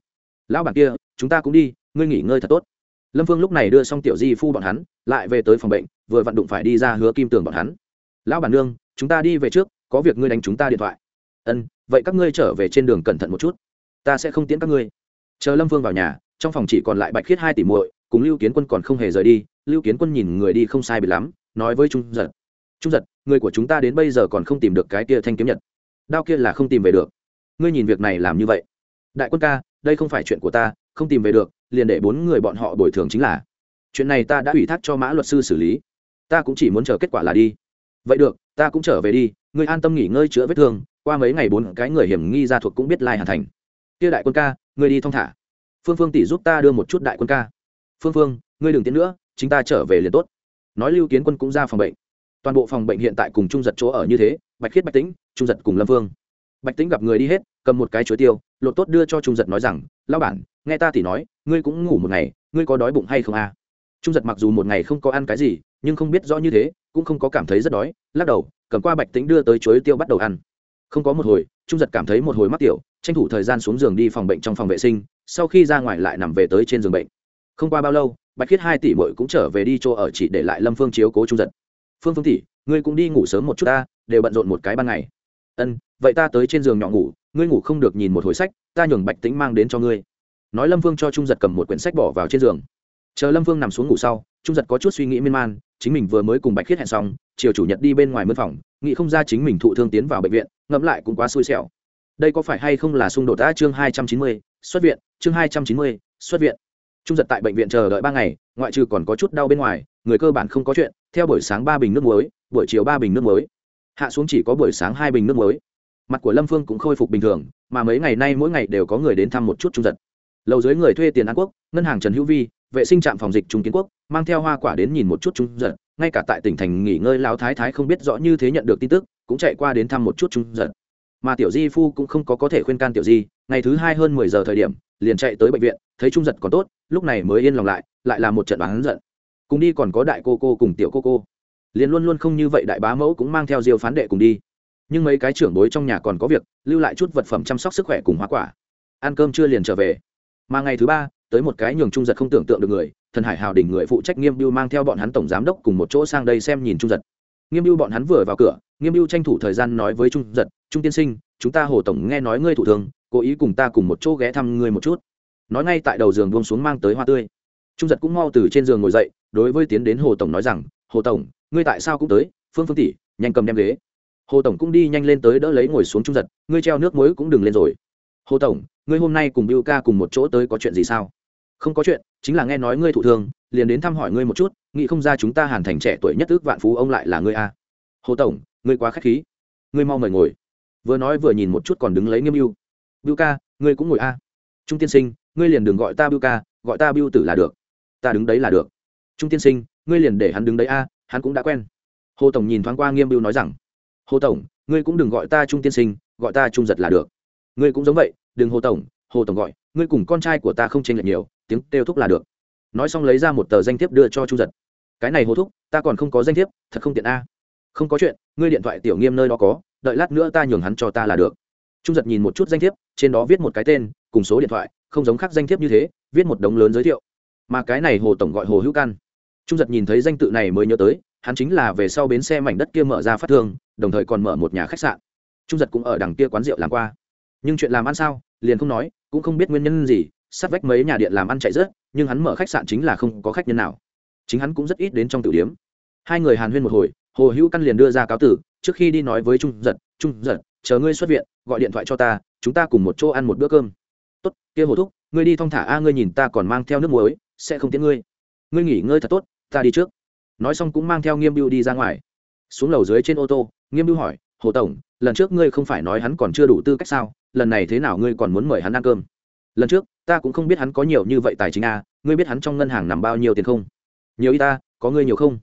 Lão bản kia, chúng ta cũng đi, ngươi nghỉ ngơi thật tốt. Lâm phương lúc này đưa xong tiểu di phu bọn hắn, lại về tới phòng bệnh, vừa vặn đụng phải đi ra hứa kim tường bọn hắn. Lão bản nương, chúng ta đi về trước, có việc ngươi đánh chúng ta điện thoại ân, vậy các ngươi trở về trên đường cẩn thận một chút. Ta sẽ không tiễn các ngươi. Chờ lâm Vương vào nhà, trong phòng chỉ còn lại bạch khiết hai tỷ muội, cùng lưu kiến quân còn không hề rời đi. Lưu kiến quân nhìn người đi không sai bị lắm, nói với trung giật trung giật, người của chúng ta đến bây giờ còn không tìm được cái kia thanh kiếm nhật. Đao kia là không tìm về được. Ngươi nhìn việc này làm như vậy. Đại quân ca, đây không phải chuyện của ta, không tìm về được, liền để bốn người bọn họ bồi thường chính là. Chuyện này ta đã ủy thác cho mã luật sư xử lý. Ta cũng chỉ muốn chờ kết quả là đi. Vậy được, ta cũng trở về đi. Ngươi an tâm nghỉ ngơi chữa vết thương qua mấy ngày bốn cái người hiểm nghi ra thuộc cũng biết lai hàn thành. Kia đại quân ca, ngươi đi thong thả. Phương phương tỷ giúp ta đưa một chút đại quân ca. Phương phương, ngươi đừng tiến nữa, chính ta trở về liền tốt. Nói lưu kiến quân cũng ra phòng bệnh. Toàn bộ phòng bệnh hiện tại cùng trung giật chỗ ở như thế, bạch khiết bạch tĩnh, trung giật cùng lâm phương bạch tĩnh gặp người đi hết, cầm một cái chuối tiêu, lột tốt đưa cho trung giật nói rằng lao bản, nghe ta thì nói, ngươi cũng ngủ một ngày, ngươi có đói bụng hay không à? trung giật mặc dù một ngày không có ăn cái gì, nhưng không biết rõ như thế, cũng không có cảm thấy rất đói, lắc đầu, cầm qua bạch tĩnh đưa tới chuối tiêu bắt đầu ăn không có một hồi, trung giật cảm thấy một hồi mắc tiểu, tranh thủ thời gian xuống giường đi phòng bệnh trong phòng vệ sinh, sau khi ra ngoài lại nằm về tới trên giường bệnh. Không qua bao lâu, bạch khiết hai tỷ mội cũng trở về đi chỗ ở chị để lại lâm phương chiếu cố trung giật. Phương phương tỷ, ngươi cũng đi ngủ sớm một chút ta, đều bận rộn một cái ban ngày. Ân, vậy ta tới trên giường nhỏ ngủ, ngươi ngủ không được nhìn một hồi sách, ta nhường bạch tính mang đến cho ngươi. Nói lâm phương cho trung giật cầm một quyển sách bỏ vào trên giường. Chờ lâm phương nằm xuống ngủ sau, trung giật có chút suy nghĩ miên man, chính mình vừa mới cùng bạch khiết hẹn xong, chiều chủ nhật đi bên ngoài mân phòng nghĩ không ra chính mình thụ thương tiến vào bệnh viện, ngẫm lại cũng quá xui xẻo. Đây có phải hay không là xung đột đã chương hai trăm chín mươi, xuất viện. Chương hai trăm chín mươi, xuất viện. Trung giật tại bệnh viện chờ đợi ba ngày, ngoại trừ còn có chút đau bên ngoài, người cơ bản không có chuyện. Theo buổi sáng ba bình nước muối, buổi chiều ba bình nước muối. Hạ xuống chỉ có buổi sáng hai bình nước muối. Mặt của lâm phương cũng khôi phục bình thường, mà mấy ngày nay mỗi ngày đều có người đến thăm một chút trung giật lầu dưới người thuê tiền an quốc, ngân hàng trần hữu vi, vệ sinh trạm phòng dịch trung kiến quốc, mang theo hoa quả đến nhìn một chút trung giật. Ngay cả tại tỉnh thành nghỉ ngơi lao thái thái không biết rõ như thế nhận được tin tức, cũng chạy qua đến thăm một chút trung giật. Mà tiểu di phu cũng không có có thể khuyên can tiểu di, ngày thứ hai hơn mười giờ thời điểm, liền chạy tới bệnh viện, thấy trung giật còn tốt, lúc này mới yên lòng lại lại là một trận bán giận. Cùng đi còn có đại cô cô cùng tiểu cô cô. Liền luôn luôn không như vậy đại bá mẫu cũng mang theo diêu phán đệ cùng đi. Nhưng mấy cái trưởng bối trong nhà còn có việc, lưu lại chút vật phẩm chăm sóc sức khỏe cùng hoa quả. Ăn cơm chưa liền trở về mà ngày thứ ba, tới một cái nhường trung giật không tưởng tượng được người, thần hải hào đỉnh người phụ trách nghiêm biêu mang theo bọn hắn tổng giám đốc cùng một chỗ sang đây xem nhìn trung giật. Nghiêm biêu bọn hắn vừa vào cửa, nghiêm biêu tranh thủ thời gian nói với trung giật, trung tiên sinh, chúng ta hồ tổng nghe nói ngươi thủ thường, cố ý cùng ta cùng một chỗ ghé thăm ngươi một chút. Nói ngay tại đầu giường buông xuống mang tới hoa tươi. Trung giật cũng mau từ trên giường ngồi dậy, đối với tiến đến hồ tổng nói rằng, hồ tổng, ngươi tại sao cũng tới? Phương phương tỷ, nhanh cầm đem ghế. Hồ tổng cũng đi nhanh lên tới đỡ lấy ngồi xuống trung giật, ngươi treo nước muối cũng đừng lên rồi hồ tổng, ngươi hôm nay cùng biu ca cùng một chỗ tới có chuyện gì sao? Không có chuyện, chính là nghe nói ngươi thụ thương, liền đến thăm hỏi ngươi một chút, nghĩ không ra chúng ta hàn thành trẻ tuổi nhất ước vạn phú ông lại là ngươi a. Hồ tổng, ngươi quá k h á c h khí. Ngươi mau mời ngồi. Vừa nói vừa nhìn một chút còn đứng lấy nghiêm mưu biu ca, ngươi cũng ngồi a. Trung tiên sinh, ngươi liền đừng gọi ta biu ca, gọi ta biu tử là được. Ta đứng đấy là được. Trung tiên sinh, ngươi liền để hắn đứng đấy a, hắn cũng đã quen. Hồ tổng nhìn thoáng qua nghiêm biu nói rằng. Hồ tổng, ngươi cũng đừng gọi ta trung tiên sinh, gọi ta trung giật là được ngươi cũng giống vậy, đừng hồ tổng hồ tổng gọi, ngươi cùng con trai của ta không tranh lệch nhiều, tiếng kêu thúc là được. Nói xong lấy ra một tờ danh thiếp đưa cho trung giật. Cái này hồ thúc, ta còn không có danh thiếp, thật không tiện a. Không có chuyện, ngươi điện thoại tiểu nghiêm nơi đó có, đợi lát nữa ta nhường hắn cho ta là được. Trung giật nhìn một chút danh thiếp, trên đó viết một cái tên, cùng số điện thoại, không giống khác danh thiếp như thế, viết một đống lớn giới thiệu. Mà cái này hồ tổng gọi hồ hữu căn trung giật nhìn thấy danh tự này mới nhớ tới, hắn chính là về sau bến xe mảnh đất kia mở ra phát thương, đồng thời còn mở một nhà khách sạn. Trung giật cũng ở đằng kia quán rượu làm qua nhưng chuyện làm ăn sao? Liền không nói, cũng không biết nguyên nhân gì. Sát vách mấy nhà điện làm ăn chạy rớt, nhưng hắn mở khách sạn chính là không có khách nhân nào. Chính hắn cũng rất ít đến trong tử điếm hai người hàn huyên một hồi, hồ hữu căn liền đưa ra cáo tử, trước khi đi nói với trung giật trung giật, chờ ngươi xuất viện, gọi điện thoại cho ta, chúng ta cùng một chỗ ăn một bữa cơm. Tốt, kia hồ thúc, ngươi đi thong thả a à, ngươi nhìn ta còn mang theo nước muối, sẽ không tiến ngươi. Ngươi nghỉ ngơi thật tốt, ta đi trước. Nói xong cũng mang theo nghiêm biêu đi ra ngoài. Xuống lầu dưới trên ô tô, nghiêm biêu hỏi, hồ tổng, lần trước ngươi không phải nói hắn còn chưa đủ tư cách sao? Lần này thế nào ngươi còn muốn mời hắn ăn cơm? Lần trước, ta cũng không biết hắn có nhiều như vậy tài chính a ngươi biết hắn trong ngân hàng nằm bao nhiêu tiền không? Nhiều y ta, có ngươi nhiều không?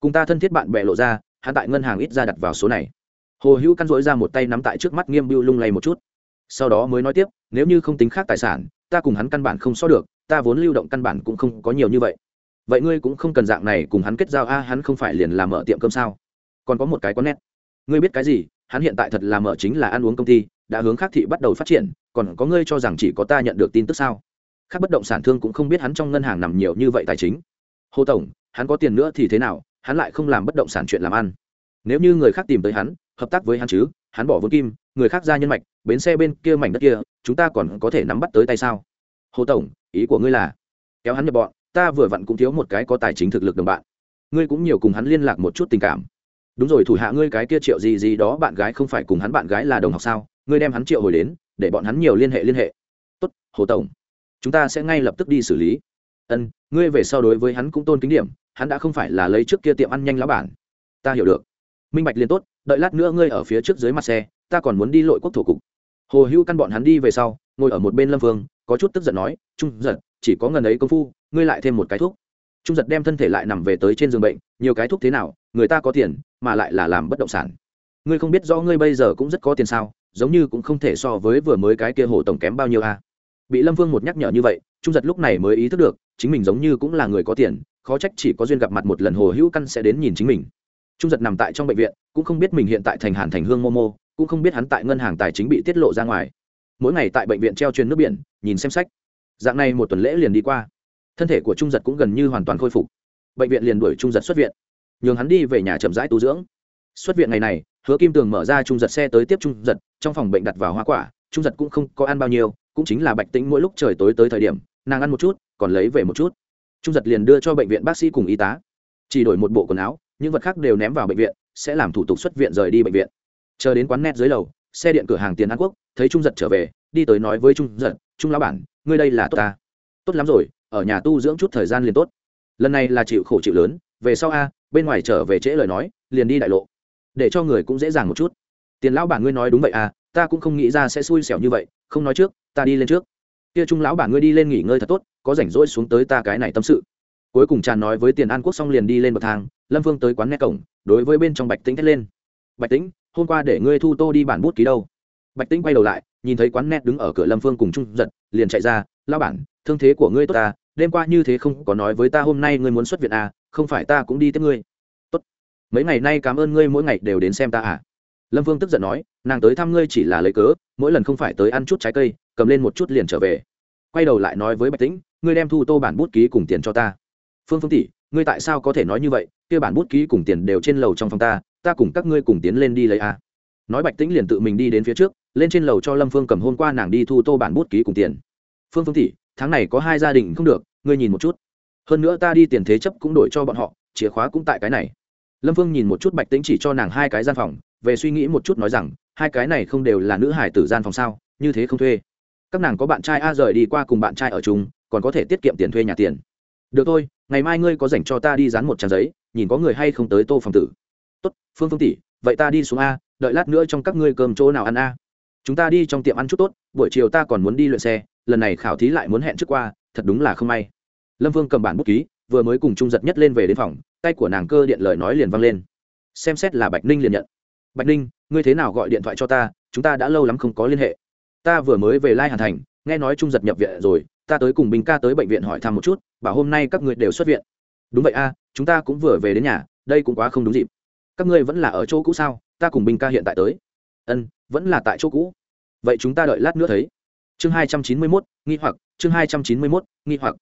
Cùng ta thân thiết bạn bè lộ ra, hắn tại ngân hàng ít ra đặt vào số này. Hồ hữu căn dỗi ra một tay nắm tại trước mắt nghiêm biêu lung lay một chút. Sau đó mới nói tiếp, nếu như không tính khác tài sản, ta cùng hắn căn bản không so được, ta vốn lưu động căn bản cũng không có nhiều như vậy. Vậy ngươi cũng không cần dạng này cùng hắn kết giao a hắn không phải liền làm mở tiệm cơm sao? Còn có một cái có nét. Ngươi biết cái gì, hắn hiện tại thật là mở chính là ăn uống công ty đã hướng khác thị bắt đầu phát triển, còn có ngươi cho rằng chỉ có ta nhận được tin tức sao? Khác bất động sản thương cũng không biết hắn trong ngân hàng nằm nhiều như vậy tài chính. Hồ tổng, hắn có tiền nữa thì thế nào? Hắn lại không làm bất động sản chuyện làm ăn. Nếu như người khác tìm tới hắn, hợp tác với hắn chứ, hắn bỏ vốn kim, người khác ra nhân mạch, bến xe bên kia mảnh đất kia, chúng ta còn có thể nắm bắt tới tay sao? Hồ tổng, ý của ngươi là, kéo hắn nhập bọn, ta vừa vặn cũng thiếu một cái có tài chính thực lực đồng bạn. Ngươi cũng nhiều cùng hắn liên lạc một chút tình cảm. Đúng rồi, thủ hạ ngươi cái kia triệu gì gì đó, bạn gái không phải cùng hắn bạn gái là đồng học sao? Ngươi đem hắn triệu hồi đến, để bọn hắn nhiều liên hệ liên hệ. Tốt, hồ tổng. Chúng ta sẽ ngay lập tức đi xử lý. Ân, ngươi về sau đối với hắn cũng tôn kính điểm, hắn đã không phải là lấy trước kia tiệm ăn nhanh lá bản. Ta hiểu được. Minh bạch liền tốt, đợi lát nữa ngươi ở phía trước dưới mặt xe, ta còn muốn đi lội quốc thổ cục. Hồ hữu căn bọn hắn đi về sau, ngồi ở một bên lâm phương có chút tức giận nói, trung giật, chỉ có ngần ấy công phu, ngươi lại thêm một cái thuốc. Trung giật đem thân thể lại nằm về tới trên giường bệnh, nhiều cái thuốc thế nào, người ta có tiền, mà lại là làm bất động sản. Ngươi không biết rõ ngươi bây giờ cũng rất có tiền sao giống như cũng không thể so với vừa mới cái kia hồ tổng kém bao nhiêu a. À. bị lâm vương một nhắc nhở như vậy, trung giật lúc này mới ý thức được, chính mình giống như cũng là người có tiền, khó trách chỉ có duyên gặp mặt một lần hồ hữu căn sẽ đến nhìn chính mình. Trung giật nằm tại trong bệnh viện, cũng không biết mình hiện tại thành hàn thành hương momo, cũng không biết hắn tại ngân hàng tài chính bị tiết lộ ra ngoài. Mỗi ngày tại bệnh viện treo truyền nước biển, nhìn xem sách. Dạng này một tuần lễ liền đi qua. Thân thể của trung giật cũng gần như hoàn toàn khôi phục. Bệnh viện liền đuổi trung giật xuất viện. Nhường hắn đi về nhà chậm rãi tu dưỡng. Xuất viện ngày này hứa kim tường mở ra trung giật xe tới tiếp trung giật, trong phòng bệnh đặt vào hoa quả, trung giật cũng không có ăn bao nhiêu, cũng chính là bạch tĩnh mỗi lúc trời tối tới thời điểm, nàng ăn một chút, còn lấy về một chút. Trung giật liền đưa cho bệnh viện bác sĩ cùng y tá. Chỉ đổi một bộ quần áo, những vật khác đều ném vào bệnh viện, sẽ làm thủ tục xuất viện rời đi bệnh viện. Chờ đến quán net dưới lầu, xe điện cửa hàng tiền an quốc, thấy trung giật trở về, đi tới nói với trung giật, trung lão bản, ngươi đây là tốt ta. Tốt lắm rồi, ở nhà tu dưỡng chút thời gian liền tốt. Lần này là chịu khổ chịu lớn, về sau a, bên ngoài trở về trễ lời nói, liền đi đại lộ để cho người cũng dễ dàng một chút. Tiền lão bản ngươi nói đúng vậy à ta cũng không nghĩ ra sẽ xui xẻo như vậy, không nói trước, ta đi lên trước. Kia trung lão bản ngươi đi lên nghỉ ngơi thật tốt, có rảnh rỗi xuống tới ta cái này tâm sự. Cuối cùng tràn nói với tiền an quốc xong liền đi lên bậc thang, lâm vương tới quán nghe cổng, đối với bên trong bạch tĩnh thét lên. Bạch tĩnh, hôm qua để ngươi thu tô đi bản bút ký đâu? Bạch tĩnh quay đầu lại, nhìn thấy quán nét đứng ở cửa lâm phương cùng trung giật, liền chạy ra lao bản, thương thế của ngươi tốt ta đêm qua như thế không có nói với ta hôm nay ngươi muốn xuất viện à không phải ta cũng đi tiếp ngươi mấy ngày nay cảm ơn ngươi mỗi ngày đều đến xem ta à. Lâm vương tức giận nói, nàng tới thăm ngươi chỉ là lấy cớ, mỗi lần không phải tới ăn chút trái cây, cầm lên một chút liền trở về. Quay đầu lại nói với bạch tĩnh, ngươi đem thu tô bản bút ký cùng tiền cho ta. Phương phương tỷ, ngươi tại sao có thể nói như vậy? Kia bản bút ký cùng tiền đều trên lầu trong phòng ta ta cùng các ngươi cùng tiến lên đi lấy à. nói bạch tĩnh liền tự mình đi đến phía trước, lên trên lầu cho lâm phương cầm hôm qua nàng đi thu tô bản bút ký cùng tiền. Phương phương tỷ, tháng này có hai gia đình không được, ngươi nhìn một chút. Hơn nữa ta đi tiền thế chấp cũng đổi cho bọn họ, chìa khóa cũng tại cái này lâm phương nhìn một chút bạch tĩnh chỉ cho nàng hai cái gian phòng, về suy nghĩ một chút nói rằng, hai cái này không đều là nữ hải tử gian phòng sao, như thế không thuê. Các nàng có bạn trai a rời đi qua cùng bạn trai ở chung, còn có thể tiết kiệm tiền thuê nhà tiền. Được thôi, ngày mai ngươi có dành cho ta đi dán một trang giấy, nhìn có người hay không tới tô phòng tử. Tốt, phương phương tỷ, vậy ta đi xuống a, đợi lát nữa trong các ngươi cơm chỗ nào ăn a. Chúng ta đi trong tiệm ăn chút tốt, buổi chiều ta còn muốn đi luyện xe, lần này khảo thí lại muốn hẹn trước qua, thật đúng là không may. Lâm vương cầm bản bút ký vừa mới cùng trung giật nhất lên về đến phòng, tay của nàng cơ điện lời nói liền văng lên. Xem xét là bạch ninh liền nhận. Bạch ninh, ngươi thế nào gọi điện thoại cho ta? Chúng ta đã lâu lắm không có liên hệ. Ta vừa mới về lai hàn thành, nghe nói trung giật nhập viện rồi, ta tới cùng bình ca tới bệnh viện hỏi thăm một chút, bảo hôm nay các ngươi đều xuất viện. Đúng vậy a, chúng ta cũng vừa về đến nhà, đây cũng quá không đúng dịp. Các ngươi vẫn là ở chỗ cũ sao? Ta cùng bình ca hiện tại tới. Ân, vẫn là tại chỗ cũ. Vậy chúng ta đợi lát nữa thấy. Chương hai trăm chín mươi mốt, nghi hoặc, chương hai trăm chín mươi mốt, nghi hoặc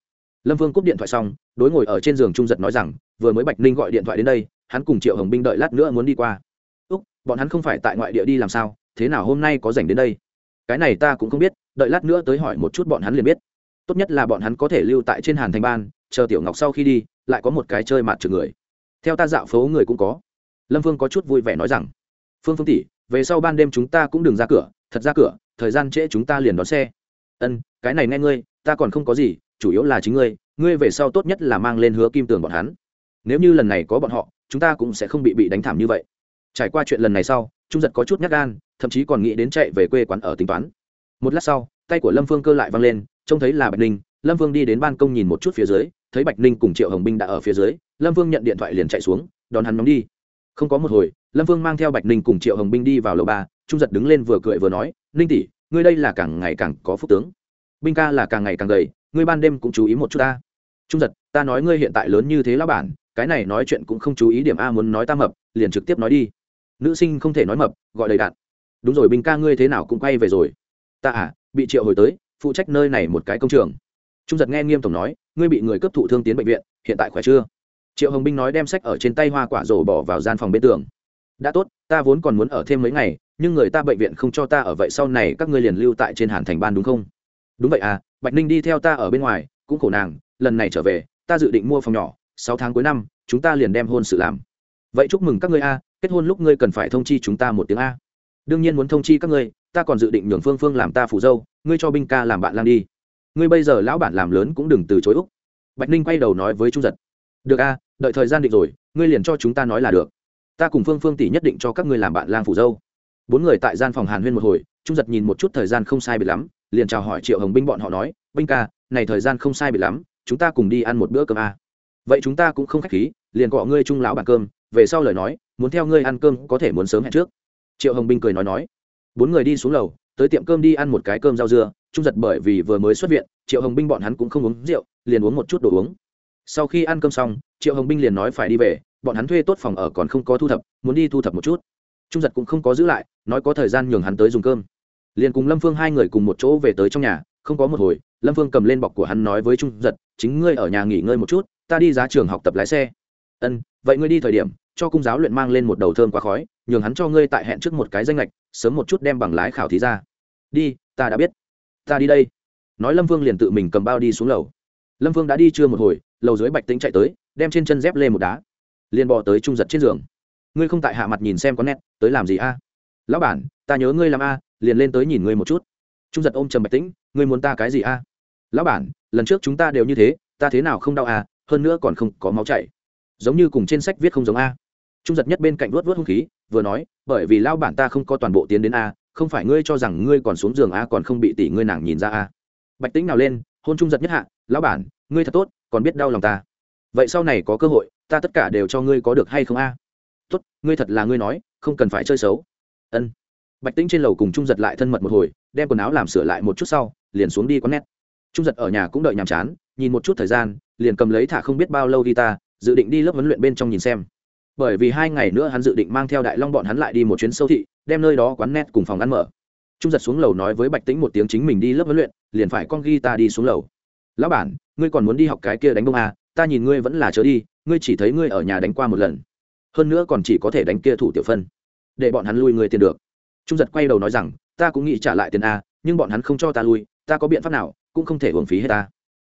lâm vương cúp điện thoại xong, đối ngồi ở trên giường trung giật nói rằng, vừa mới bạch ninh gọi điện thoại đến đây, hắn cùng triệu hồng binh đợi lát nữa muốn đi qua. Úc, bọn hắn không phải tại ngoại địa đi làm sao, thế nào hôm nay có dành đến đây? Cái này ta cũng không biết, đợi lát nữa tới hỏi một chút bọn hắn liền biết. Tốt nhất là bọn hắn có thể lưu tại trên hàn thành ban, chờ tiểu ngọc sau khi đi, lại có một cái chơi mặt trừ người. Theo ta dạo phố người cũng có. Lâm phương có chút vui vẻ nói rằng, phương phương tỷ, về sau ban đêm chúng ta cũng đừng ra cửa, thật ra cửa, thời gian trễ chúng ta liền đón xe. Ân, cái này nghe ngươi, ta còn không có gì chủ yếu là chính ngươi ngươi về sau tốt nhất là mang lên hứa kim tường bọn hắn. Nếu như lần này có bọn họ, chúng ta cũng sẽ không bị bị đánh thảm như vậy. Trải qua chuyện lần này sau, trung giật có chút nhát gan, thậm chí còn nghĩ đến chạy về quê quán ở tính toán. Một lát sau, tay của lâm phương cơ lại văng lên, trông thấy là bạch ninh. Lâm phương đi đến ban công nhìn một chút phía dưới, thấy bạch ninh cùng triệu hồng binh đã ở phía dưới, lâm phương nhận điện thoại liền chạy xuống, đón hắn nhóm đi. Không có một hồi, lâm phương mang theo bạch ninh cùng triệu hồng binh đi vào lầu ba, trung giật đứng lên vừa cười vừa nói, ninh tỷ, ngươi đây là càng ngày càng có phúc tướng. Binh ca là càng ngày càng gầy ngươi ban đêm cũng chú ý một chút ta. Trung giật, ta nói ngươi hiện tại lớn như thế lão bản, cái này nói chuyện cũng không chú ý điểm a muốn nói ta mập, liền trực tiếp nói đi. Nữ sinh không thể nói mập, gọi đầy đạn. Đúng rồi, Bình ca ngươi thế nào cũng quay về rồi. Ta à bị triệu hồi tới, phụ trách nơi này một cái công trường. Trung giật nghe nghiêm tổng nói, ngươi bị người cấp thụ thương tiến bệnh viện, hiện tại khỏe chưa? Triệu hồng binh nói đem sách ở trên tay hoa quả rổ bỏ vào gian phòng bên tường. Đã tốt, ta vốn còn muốn ở thêm mấy ngày, nhưng người ta bệnh viện không cho ta ở vậy sau này các ngươi liền lưu tại trên hàn thành ban đúng không? Đúng vậy à bạch ninh đi theo ta ở bên ngoài, cũng khổ nàng, lần này trở về, ta dự định mua phòng nhỏ, sáu tháng cuối năm, chúng ta liền đem hôn sự làm. Vậy chúc mừng các ngươi a, kết hôn lúc ngươi cần phải thông chi chúng ta một tiếng a. Đương nhiên muốn thông chi các ngươi, ta còn dự định nhường phương phương làm ta phủ dâu, ngươi cho binh ca làm bạn lang đi. Ngươi bây giờ lão bản làm lớn cũng đừng từ chối úc. Bạch ninh quay đầu nói với trung giật. Được a, đợi thời gian định rồi, ngươi liền cho chúng ta nói là được. Ta cùng phương phương tỷ nhất định cho các ngươi làm bạn lang phủ dâu. Bốn người tại gian phòng hàn huyên một hồi, trung giật nhìn một chút thời gian không sai biệt lắm liền chào hỏi triệu hồng binh bọn họ nói, binh ca, này thời gian không sai bị lắm, chúng ta cùng đi ăn một bữa cơm a vậy chúng ta cũng không khách khí, liền gọi ngươi trung lão bàn cơm, về sau lời nói, muốn theo ngươi ăn cơm có thể muốn sớm hẹn trước. Triệu hồng binh cười nói nói. Bốn người đi xuống lầu, tới tiệm cơm đi ăn một cái cơm rau dưa trung giật bởi vì vừa mới xuất viện, triệu hồng binh bọn hắn cũng không uống rượu, liền uống một chút đồ uống. Sau khi ăn cơm xong, triệu hồng binh liền nói phải đi về, bọn hắn thuê tốt phòng ở còn không có thu thập, muốn đi thu thập một chút. Trung giật cũng không có giữ lại, nói có thời gian nhường hắn tới dùng cơm liền cùng lâm phương hai người cùng một chỗ về tới trong nhà, không có một hồi, lâm phương cầm lên bọc của hắn nói với trung giật, chính ngươi ở nhà nghỉ ngơi một chút, ta đi giá trường học tập lái xe. Ân, vậy ngươi đi thời điểm, cho cung giáo luyện mang lên một đầu thơm quá khói, nhường hắn cho ngươi tại hẹn trước một cái danh lệch sớm một chút đem bằng lái khảo thí ra. Đi, ta đã biết. Ta đi đây. Nói lâm vương liền tự mình cầm bao đi xuống lầu. Lâm vương đã đi chưa một hồi, lầu dưới bạch tính chạy tới, đem trên chân dép lên một đá, liền bò tới trung giật trên giường. Ngươi không tại hạ mặt nhìn xem có nét, tới làm gì a? Lão bản, ta nhớ ngươi làm a liền lên tới nhìn ngươi một chút. Trung giật ôm trầm bạch tĩnh, ngươi muốn ta cái gì a? Lão bản, lần trước chúng ta đều như thế, ta thế nào không đau à? hơn nữa còn không có máu chảy. Giống như cùng trên sách viết không giống a. Trung giật nhất bên cạnh vuốt vuốt hung khí, vừa nói, bởi vì lao bản ta không có toàn bộ tiến đến a, không phải ngươi cho rằng ngươi còn xuống giường a, còn không bị tỷ ngươi nàng nhìn ra a. Bạch Tĩnh nào lên, hôn trung giật nhất hạ, lão bản, ngươi thật tốt, còn biết đau lòng ta. Vậy sau này có cơ hội, ta tất cả đều cho ngươi có được hay không a? Tốt, ngươi thật là ngươi nói, không cần phải chơi xấu. Ân bạch tĩnh trên lầu cùng trung giật lại thân mật một hồi đem quần áo làm sửa lại một chút sau liền xuống đi có nét trung giật ở nhà cũng đợi nhàm chán nhìn một chút thời gian liền cầm lấy thả không biết bao lâu guitar dự định đi lớp huấn luyện bên trong nhìn xem. Bởi vì hai ngày nữa hắn dự định mang theo đại long bọn hắn lại đi một chuyến sâu thị đem nơi đó quán net cùng phòng ăn mở. Trung giật xuống lầu nói với bạch tĩnh một tiếng chính mình đi lớp huấn luyện liền phải con guitar đi xuống lầu. Lão bản ngươi còn muốn đi học cái kia đánh bông à, ta nhìn ngươi vẫn là chớ đi ngươi chỉ thấy ngươi ở nhà đánh qua một lần. Hơn nữa còn chỉ có thể đánh kia thủ tiểu phân. Để bọn hắn lui người tiền được trung giật quay đầu nói rằng, ta cũng nghĩ trả lại tiền a, nhưng bọn hắn không cho ta lui, ta có biện pháp nào, cũng không thể hưởng phí hết ta.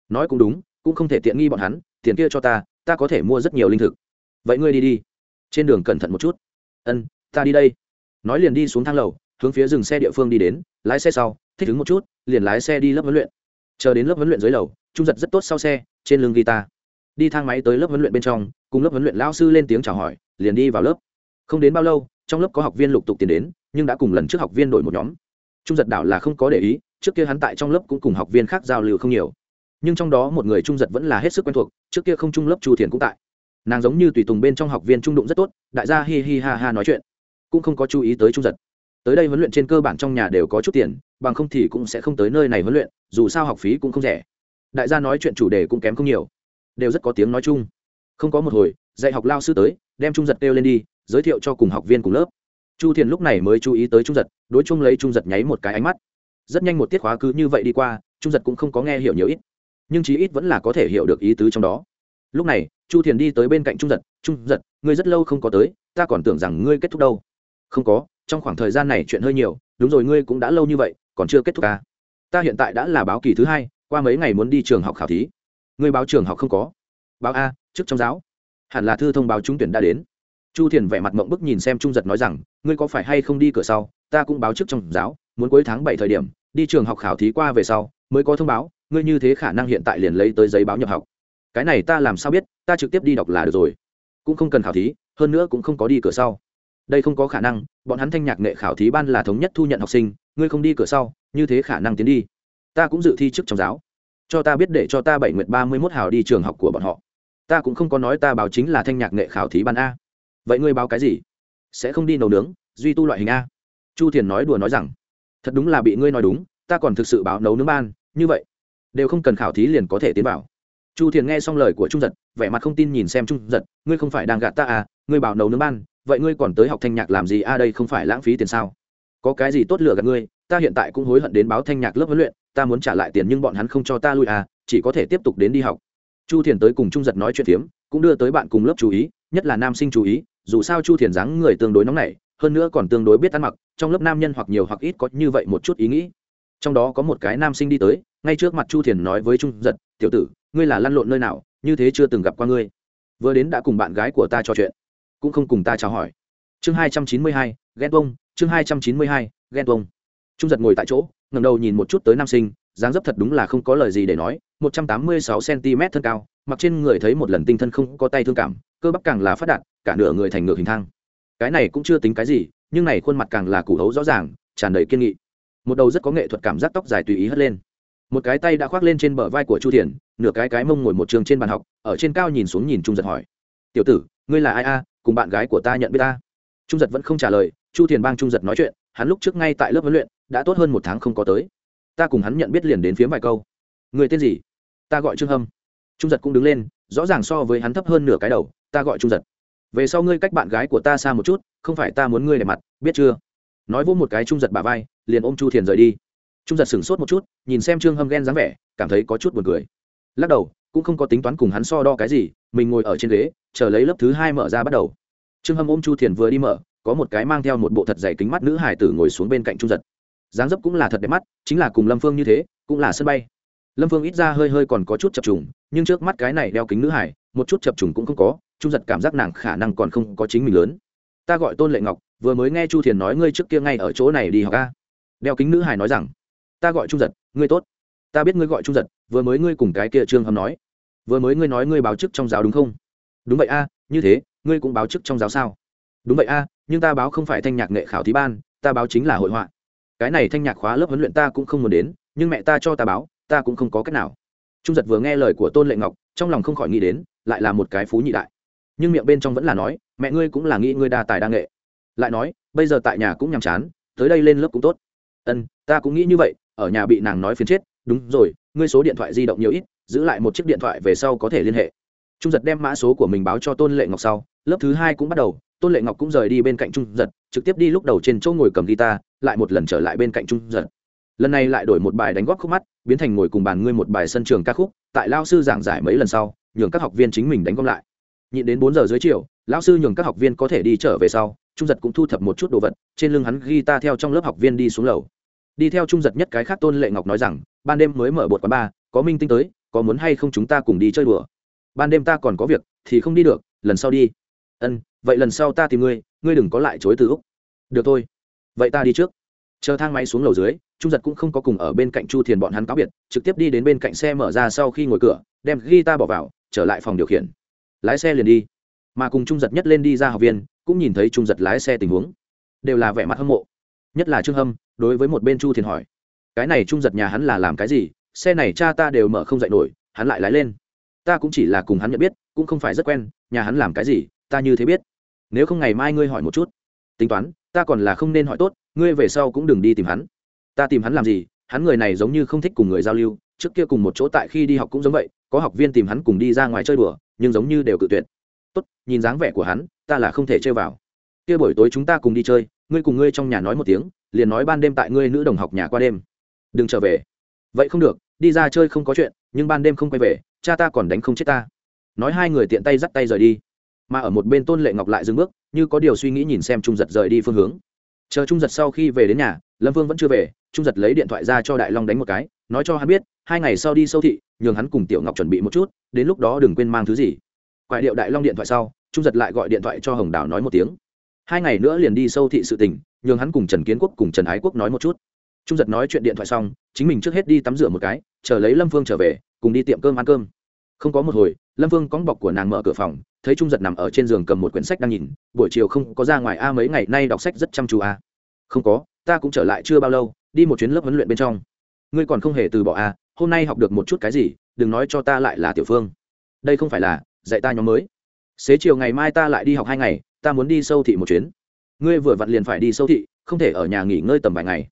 Nói cũng đúng, cũng không thể tiện nghi bọn hắn, tiền kia cho ta ta có thể mua rất nhiều linh thực. Vậy ngươi đi đi. Trên đường cẩn thận một chút. Ân, ta đi đây. Nói liền đi xuống thang lầu, hướng phía dừng xe địa phương đi đến, lái xe sau, thích ứng một chút, liền lái xe đi lớp huấn luyện. Chờ đến lớp huấn luyện dưới lầu, trung giật rất tốt sau xe, trên lưng guitar. Đi thang máy tới lớp huấn luyện bên trong, cùng lớp huấn luyện lao sư lên tiếng chào hỏi, liền đi vào lớp. Không đến bao lâu, trong lớp có học viên lục tục tiền đến nhưng đã cùng lần trước học viên đổi một nhóm. Trung giật đảo là không có để ý, trước kia hắn tại trong lớp cũng cùng học viên khác giao lưu không nhiều. Nhưng trong đó một người trung giật vẫn là hết sức quen thuộc, trước kia không trung lớp chu thiền cũng tại. Nàng giống như tùy tùng bên trong học viên trung đụng rất tốt, đại gia hi hi ha ha nói chuyện. Cũng không có chú ý tới trung giật. Tới đây huấn luyện trên cơ bản trong nhà đều có chút tiền, bằng không thì cũng sẽ không tới nơi này huấn luyện, dù sao học phí cũng không rẻ. Đại gia nói chuyện chủ đề cũng kém không nhiều. Đều rất có tiếng nói chung. Không có một hồi, dạy học lao sư tới, đem trung giật kêu lên đi, giới thiệu cho cùng học viên cùng lớp chu thiền lúc này mới chú ý tới trung giật, đối chung lấy trung giật nháy một cái ánh mắt. Rất nhanh một tiết khóa cứ như vậy đi qua, trung giật cũng không có nghe hiểu nhiều ít, nhưng chí ít vẫn là có thể hiểu được ý tứ trong đó. Lúc này, chu thiền đi tới bên cạnh trung giật trung giật, ngươi rất lâu không có tới, ta còn tưởng rằng ngươi kết thúc đâu. Không có, trong khoảng thời gian này chuyện hơi nhiều, đúng rồi ngươi cũng đã lâu như vậy, còn chưa kết thúc ta ta hiện tại đã là báo kỳ thứ hai, qua mấy ngày muốn đi trường học khảo thí. Ngươi báo trường học không có. Báo a, trước trong giáo. Hẳn là thư thông báo trúng tuyển đã đến chu thiền vẻ mặt mộng bức nhìn xem trung giật nói rằng, ngươi có phải hay không đi cửa sau? Ta cũng báo trước trong giáo, muốn cuối tháng bảy thời điểm, đi trường học khảo thí qua về sau, mới có thông báo, ngươi như thế khả năng hiện tại liền lấy tới giấy báo nhập học. Cái này ta làm sao biết, ta trực tiếp đi đọc là được rồi. Cũng không cần khảo thí, hơn nữa cũng không có đi cửa sau. Đây không có khả năng, bọn hắn thanh nhạc nghệ khảo thí ban là thống nhất thu nhận học sinh, ngươi không đi cửa sau, như thế khả năng tiến đi. Ta cũng dự thi trước trong giáo. Cho ta biết để cho ta bảy nguyệt ba mươi mốt hào đi trường học của bọn họ. Ta cũng không có nói ta báo chính là thanh nhạc nghệ khảo thí ban a vậy ngươi báo cái gì? Sẽ không đi nấu nướng, duy tu loại hình a. Chu thiền nói đùa nói rằng, thật đúng là bị ngươi nói đúng, ta còn thực sự báo nấu nướng ban, như vậy, đều không cần khảo thí liền có thể tiến vào. Chu thiền nghe xong lời của trung giật, vẻ mặt không tin nhìn xem trung giật, ngươi không phải đang gạt ta à ngươi bảo nấu nướng ban, vậy ngươi còn tới học thanh nhạc làm gì a đây không phải lãng phí tiền sao? Có cái gì tốt lựa gạt ngươi, ta hiện tại cũng hối hận đến báo thanh nhạc lớp huấn luyện, ta muốn trả lại tiền nhưng bọn hắn không cho ta lui à chỉ có thể tiếp tục đến đi học. Chu thiền tới cùng trung giật nói chuyện phiếm, cũng đưa tới bạn cùng lớp chú ý, nhất là nam sinh chú ý dù sao chu thiền dáng người tương đối nóng nảy, hơn nữa còn tương đối biết ăn mặc, trong lớp nam nhân hoặc nhiều hoặc ít có như vậy một chút ý nghĩ. Trong đó có một cái nam sinh đi tới, ngay trước mặt chu thiền nói với trung giật, tiểu tử, ngươi là lăn lộn nơi nào, như thế chưa từng gặp qua ngươi. Vừa đến đã cùng bạn gái của ta trò chuyện, cũng không cùng ta chào hỏi. Chương hai trăm chín mươi hai, ghen bông chương hai trăm chín mươi hai, ghen bông trung giật ngồi tại chỗ ngầm đầu nhìn một chút tới nam sinh, dáng dấp thật đúng là không có lời gì để nói, một trăm tám mươi sáu cm thân cao, mặc trên người thấy một lần tinh thân không có tay thương cảm cơ bắp càng là phát đạt, cả nửa người thành ngược hình thang. Cái này cũng chưa tính cái gì, nhưng này khuôn mặt càng là củ hấu rõ ràng, tràn đầy kiên nghị. Một đầu rất có nghệ thuật cảm giác tóc dài tùy ý hất lên. Một cái tay đã khoác lên trên bờ vai của chu thiền nửa cái cái mông ngồi một trường trên bàn học, ở trên cao nhìn xuống nhìn trung giật hỏi. Tiểu tử, ngươi là ai a? Cùng bạn gái của ta nhận biết ta? Trung giật vẫn không trả lời, chu thiền bang trung giật nói chuyện, hắn lúc trước ngay tại lớp huấn luyện, đã tốt hơn một tháng không có tới. Ta cùng hắn nhận biết liền đến phía vài câu. Người tên gì? Ta gọi trương hâm. Trung giật cũng đứng lên, rõ ràng so với hắn thấp hơn nửa cái đầu ta gọi trung giật. Về sau ngươi cách bạn gái của ta xa một chút, không phải ta muốn ngươi để mặt, biết chưa? Nói vỗ một cái trung giật bà vai, liền ôm chu thiền rời đi. Trung giật sửng sốt một chút, nhìn xem trương hâm ghen dáng vẻ, cảm thấy có chút buồn cười. Lắc đầu, cũng không có tính toán cùng hắn so đo cái gì, mình ngồi ở trên ghế, chờ lấy lớp thứ hai mở ra bắt đầu. Trương hâm ôm chu thiền vừa đi mở, có một cái mang theo một bộ thật dày kính mắt nữ hải tử ngồi xuống bên cạnh trung giật. Dáng dấp cũng là thật đẹp mắt, chính là cùng lâm phương như thế, cũng là sân bay. Lâm phương ít ra hơi hơi còn có chút chập trùng, nhưng trước mắt cái này đeo kính nữ hải, một chút chập trùng cũng không có trung giật cảm giác nàng khả năng còn không có chính mình lớn. Ta gọi tôn lệ ngọc, vừa mới nghe chu thiền nói ngươi trước kia ngay ở chỗ này đi học ca đeo kính nữ hải nói rằng, ta gọi trung giật, ngươi tốt. Ta biết ngươi gọi trung giật, vừa mới ngươi cùng cái kia trương hâm nói. Vừa mới ngươi nói ngươi báo chức trong giáo đúng không? Đúng vậy a, như thế, ngươi cũng báo chức trong giáo sao? Đúng vậy a, nhưng ta báo không phải thanh nhạc nghệ khảo thí ban, ta báo chính là hội họa. Cái này thanh nhạc khóa lớp huấn luyện ta cũng không muốn đến, nhưng mẹ ta cho ta báo, ta cũng không có cách nào. Trung giật vừa nghe lời của tôn lệ ngọc, trong lòng không khỏi nghĩ đến, lại là một cái phú nhị đại nhưng miệng bên trong vẫn là nói, mẹ ngươi cũng là nghĩ ngươi đa tài đa nghệ. Lại nói, bây giờ tại nhà cũng nhàm chán, tới đây lên lớp cũng tốt. Ân, ta cũng nghĩ như vậy, ở nhà bị nàng nói phiền chết. Đúng rồi, ngươi số điện thoại di động nhiều ít, giữ lại một chiếc điện thoại về sau có thể liên hệ. Trung giật đem mã số của mình báo cho tôn lệ ngọc sau, lớp thứ hai cũng bắt đầu, tôn lệ ngọc cũng rời đi bên cạnh trung giật, trực tiếp đi lúc đầu trên chỗ ngồi cầm guitar, lại một lần trở lại bên cạnh trung giật. Lần này lại đổi một bài đánh góp khúc mắt, biến thành ngồi cùng bàn ngươi một bài sân trường ca khúc, tại lao sư giảng giải mấy lần sau, nhường các học viên chính mình đánh góp lại nhịn đến bốn giờ dưới chiều lão sư nhường các học viên có thể đi trở về sau trung giật cũng thu thập một chút đồ vật trên lưng hắn ghi ta theo trong lớp học viên đi xuống lầu. Đi theo trung giật nhất cái khác tôn lệ ngọc nói rằng ban đêm mới mở bột quán ba, có minh tinh tới có muốn hay không chúng ta cùng đi chơi đùa? Ban đêm ta còn có việc thì không đi được lần sau đi. Ân vậy lần sau ta tìm ngươi ngươi đừng có lại chối từ úc. Được thôi. Vậy ta đi trước. Chờ thang máy xuống lầu dưới trung giật cũng không có cùng ở bên cạnh chu thiền bọn hắn cáo biệt trực tiếp đi đến bên cạnh xe mở ra sau khi ngồi cửa đem ghi ta bỏ vào trở lại phòng điều khiển lái xe liền đi. Mà cùng trung giật nhất lên đi ra học viên, cũng nhìn thấy trung giật lái xe tình huống. Đều là vẻ mặt hâm mộ. Nhất là trương hâm, đối với một bên chu thiền hỏi. Cái này trung giật nhà hắn là làm cái gì? Xe này cha ta đều mở không dạy nổi, hắn lại lái lên. Ta cũng chỉ là cùng hắn nhận biết, cũng không phải rất quen, nhà hắn làm cái gì, ta như thế biết. Nếu không ngày mai ngươi hỏi một chút. Tính toán, ta còn là không nên hỏi tốt, ngươi về sau cũng đừng đi tìm hắn. Ta tìm hắn làm gì, hắn người này giống như không thích cùng người giao lưu trước kia cùng một chỗ tại khi đi học cũng giống vậy, có học viên tìm hắn cùng đi ra ngoài chơi đùa, nhưng giống như đều cự tuyệt. Tốt, nhìn dáng vẻ của hắn, ta là không thể chơi vào. Kia buổi tối chúng ta cùng đi chơi, ngươi cùng ngươi trong nhà nói một tiếng, liền nói ban đêm tại ngươi nữ đồng học nhà qua đêm. Đừng trở về. Vậy không được, đi ra chơi không có chuyện, nhưng ban đêm không quay về, cha ta còn đánh không chết ta. Nói hai người tiện tay dắt tay rời đi. Mà ở một bên tôn lệ ngọc lại dừng bước, như có điều suy nghĩ nhìn xem trung giật rời đi phương hướng. Chờ trung giật sau khi về đến nhà lâm vương vẫn chưa về, trung giật lấy điện thoại ra cho đại long đánh một cái, nói cho hắn biết, hai ngày sau đi sâu thị, nhường hắn cùng tiểu ngọc chuẩn bị một chút, đến lúc đó đừng quên mang thứ gì. Quại điệu đại long điện thoại sau, trung giật lại gọi điện thoại cho hồng đào nói một tiếng. Hai ngày nữa liền đi sâu thị sự tình, nhường hắn cùng trần kiến quốc cùng trần ái quốc nói một chút. Trung giật nói chuyện điện thoại xong, chính mình trước hết đi tắm rửa một cái, chờ lấy lâm phương trở về, cùng đi tiệm cơm ăn cơm. Không có một hồi, lâm phương cóng bọc của nàng mở cửa phòng, thấy trung giật nằm ở trên giường cầm một quyển sách đang nhìn, buổi chiều không có ra ngoài a, mấy ngày nay đọc sách rất chăm chú a không có, ta cũng trở lại chưa bao lâu, đi một chuyến lớp huấn luyện bên trong. Ngươi còn không hề từ bỏ à? hôm nay học được một chút cái gì, đừng nói cho ta lại là tiểu phương. Đây không phải là, dạy ta nhóm mới. Xế chiều ngày mai ta lại đi học hai ngày, ta muốn đi sâu thị một chuyến. Ngươi vừa vặn liền phải đi sâu thị, không thể ở nhà nghỉ ngơi tầm vài ngày.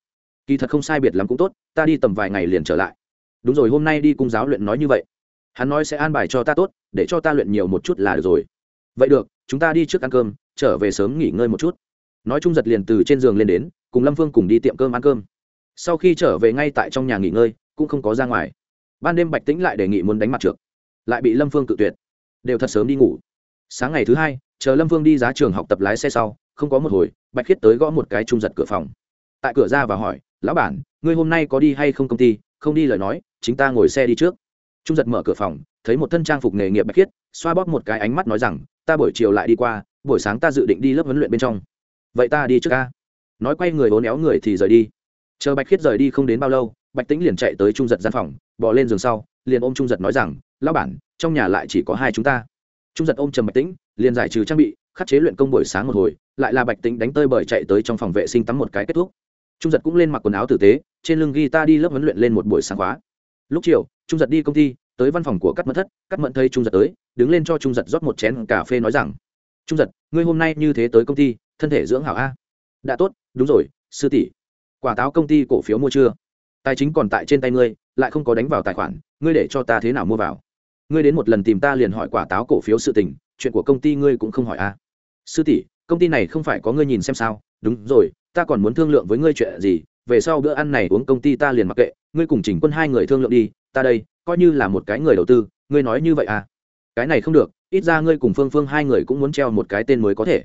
Kỳ thật không sai biệt lắm cũng tốt, ta đi tầm vài ngày liền trở lại. Đúng rồi, hôm nay đi cung giáo luyện nói như vậy. Hắn nói sẽ an bài cho ta tốt, để cho ta luyện nhiều một chút là được rồi. Vậy được, chúng ta đi trước ăn cơm, trở về sớm nghỉ ngơi một chút nói chung giật liền từ trên giường lên đến, cùng lâm phương cùng đi tiệm cơm ăn cơm. Sau khi trở về ngay tại trong nhà nghỉ ngơi, cũng không có ra ngoài. Ban đêm bạch tĩnh lại đề nghị muốn đánh mặt trượt. Lại bị lâm phương cự tuyệt. Đều thật sớm đi ngủ. Sáng ngày thứ hai, chờ lâm phương đi giá trường học tập lái xe sau, không có một hồi, bạch khiết tới gõ một cái trung giật cửa phòng. Tại cửa ra và hỏi, lão bản, ngươi hôm nay có đi hay không công ty? Không đi lời nói, chính ta ngồi xe đi trước. Trung giật mở cửa phòng, thấy một thân trang phục nghề nghiệp bạch khiết, xoa bóp một cái ánh mắt nói rằng, ta buổi chiều lại đi qua, buổi sáng ta dự định đi lớp huấn luyện bên trong vậy ta đi trước ca nói quay người hố éo người thì rời đi. Chờ bạch khiết rời đi không đến bao lâu, bạch tĩnh liền chạy tới trung giật gian phòng bỏ lên giường sau, liền ôm trung giật nói rằng lao bản, trong nhà lại chỉ có hai chúng ta. Trung giật ôm trầm bạch tĩnh, liền giải trừ trang bị, khắc chế luyện công buổi sáng một hồi, lại là bạch tĩnh đánh tơi bởi chạy tới trong phòng vệ sinh tắm một cái kết thúc. Trung giật cũng lên mặc quần áo tử tế, trên lưng ghi ta đi lớp huấn luyện lên một buổi sáng khóa. Lúc chiều, trung giật đi công ty, tới văn phòng của cắt mẫn thất cắt mẫn thấy trung giật tới, đứng lên cho trung giật rót một chén cà phê nói rằng, trung giật, ngươi hôm nay như thế tới công ty thân thể dưỡng hảo a. Đã tốt, đúng rồi, sư tỷ. Quả táo công ty cổ phiếu mua chưa? Tài chính còn tại trên tay ngươi, lại không có đánh vào tài khoản, ngươi để cho ta thế nào mua vào? Ngươi đến một lần tìm ta liền hỏi quả táo cổ phiếu sự tình, chuyện của công ty ngươi cũng không hỏi a. Sư tỷ, công ty này không phải có ngươi nhìn xem sao? Đúng rồi, ta còn muốn thương lượng với ngươi chuyện gì, về sau bữa ăn này uống công ty ta liền mặc kệ, ngươi cùng chỉnh quân hai người thương lượng đi, ta đây, coi như là một cái người đầu tư, ngươi nói như vậy à? Cái này không được, ít ra ngươi cùng phương phương hai người cũng muốn treo một cái tên mới có thể.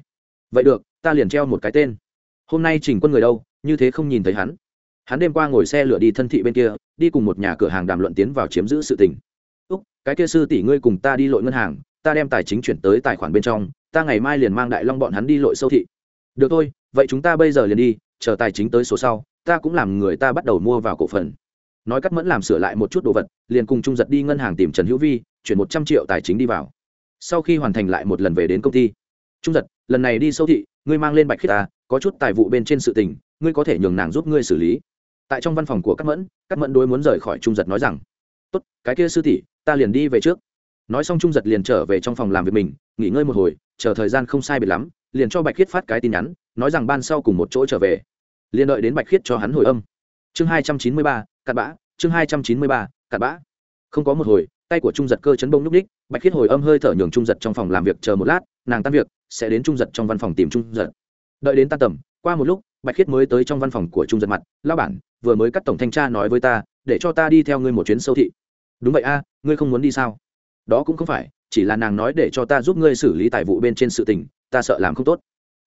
Vậy được ta liền treo một cái tên. Hôm nay chỉnh quân người đâu, như thế không nhìn thấy hắn. Hắn đêm qua ngồi xe lửa đi thân thị bên kia, đi cùng một nhà cửa hàng đàm luận tiến vào chiếm giữ sự tình. Úc, cái kia sư tỷ ngươi cùng ta đi lội ngân hàng, ta đem tài chính chuyển tới tài khoản bên trong, ta ngày mai liền mang đại long bọn hắn đi lội sâu thị. Được thôi, vậy chúng ta bây giờ liền đi, chờ tài chính tới số sau, ta cũng làm người ta bắt đầu mua vào cổ phần. Nói cắt mẫn làm sửa lại một chút đồ vật, liền cùng trung giật đi ngân hàng tìm trần hữu vi, chuyển một trăm triệu tài chính đi vào. Sau khi hoàn thành lại một lần về đến công ty, trung giật, lần này đi sâu thị ngươi mang lên bạch khiết ta, có chút tài vụ bên trên sự tình, ngươi có thể nhường nàng giúp ngươi xử lý. Tại trong văn phòng của các mẫn các mẫn đối muốn rời khỏi trung giật nói rằng, tốt, cái kia sư tỷ, ta liền đi về trước. Nói xong trung giật liền trở về trong phòng làm việc mình, nghỉ ngơi một hồi, chờ thời gian không sai biệt lắm, liền cho bạch khiết phát cái tin nhắn, nói rằng ban sau cùng một chỗ trở về. Liền đợi đến bạch khiết cho hắn hồi âm. Chương hai trăm chín mươi ba cặn bã, chương hai trăm chín mươi ba cặn bã. Không có một hồi, tay của trung giật cơ chấn bông n ú c ních bạch khiết hồi âm hơi thở nhường trung giật trong phòng làm việc chờ một lát, nàng tan việc sẽ đến trung giật trong văn phòng tìm trung giật. Đợi đến tan tầm, qua một lúc, bạch khiết mới tới trong văn phòng của trung giật mặt. Lao bản, vừa mới cắt tổng thanh tra nói với ta, để cho ta đi theo ngươi một chuyến sâu thị. Đúng vậy a, ngươi không muốn đi sao? Đó cũng không phải, chỉ là nàng nói để cho ta giúp ngươi xử lý tài vụ bên trên sự tình, ta sợ làm không tốt.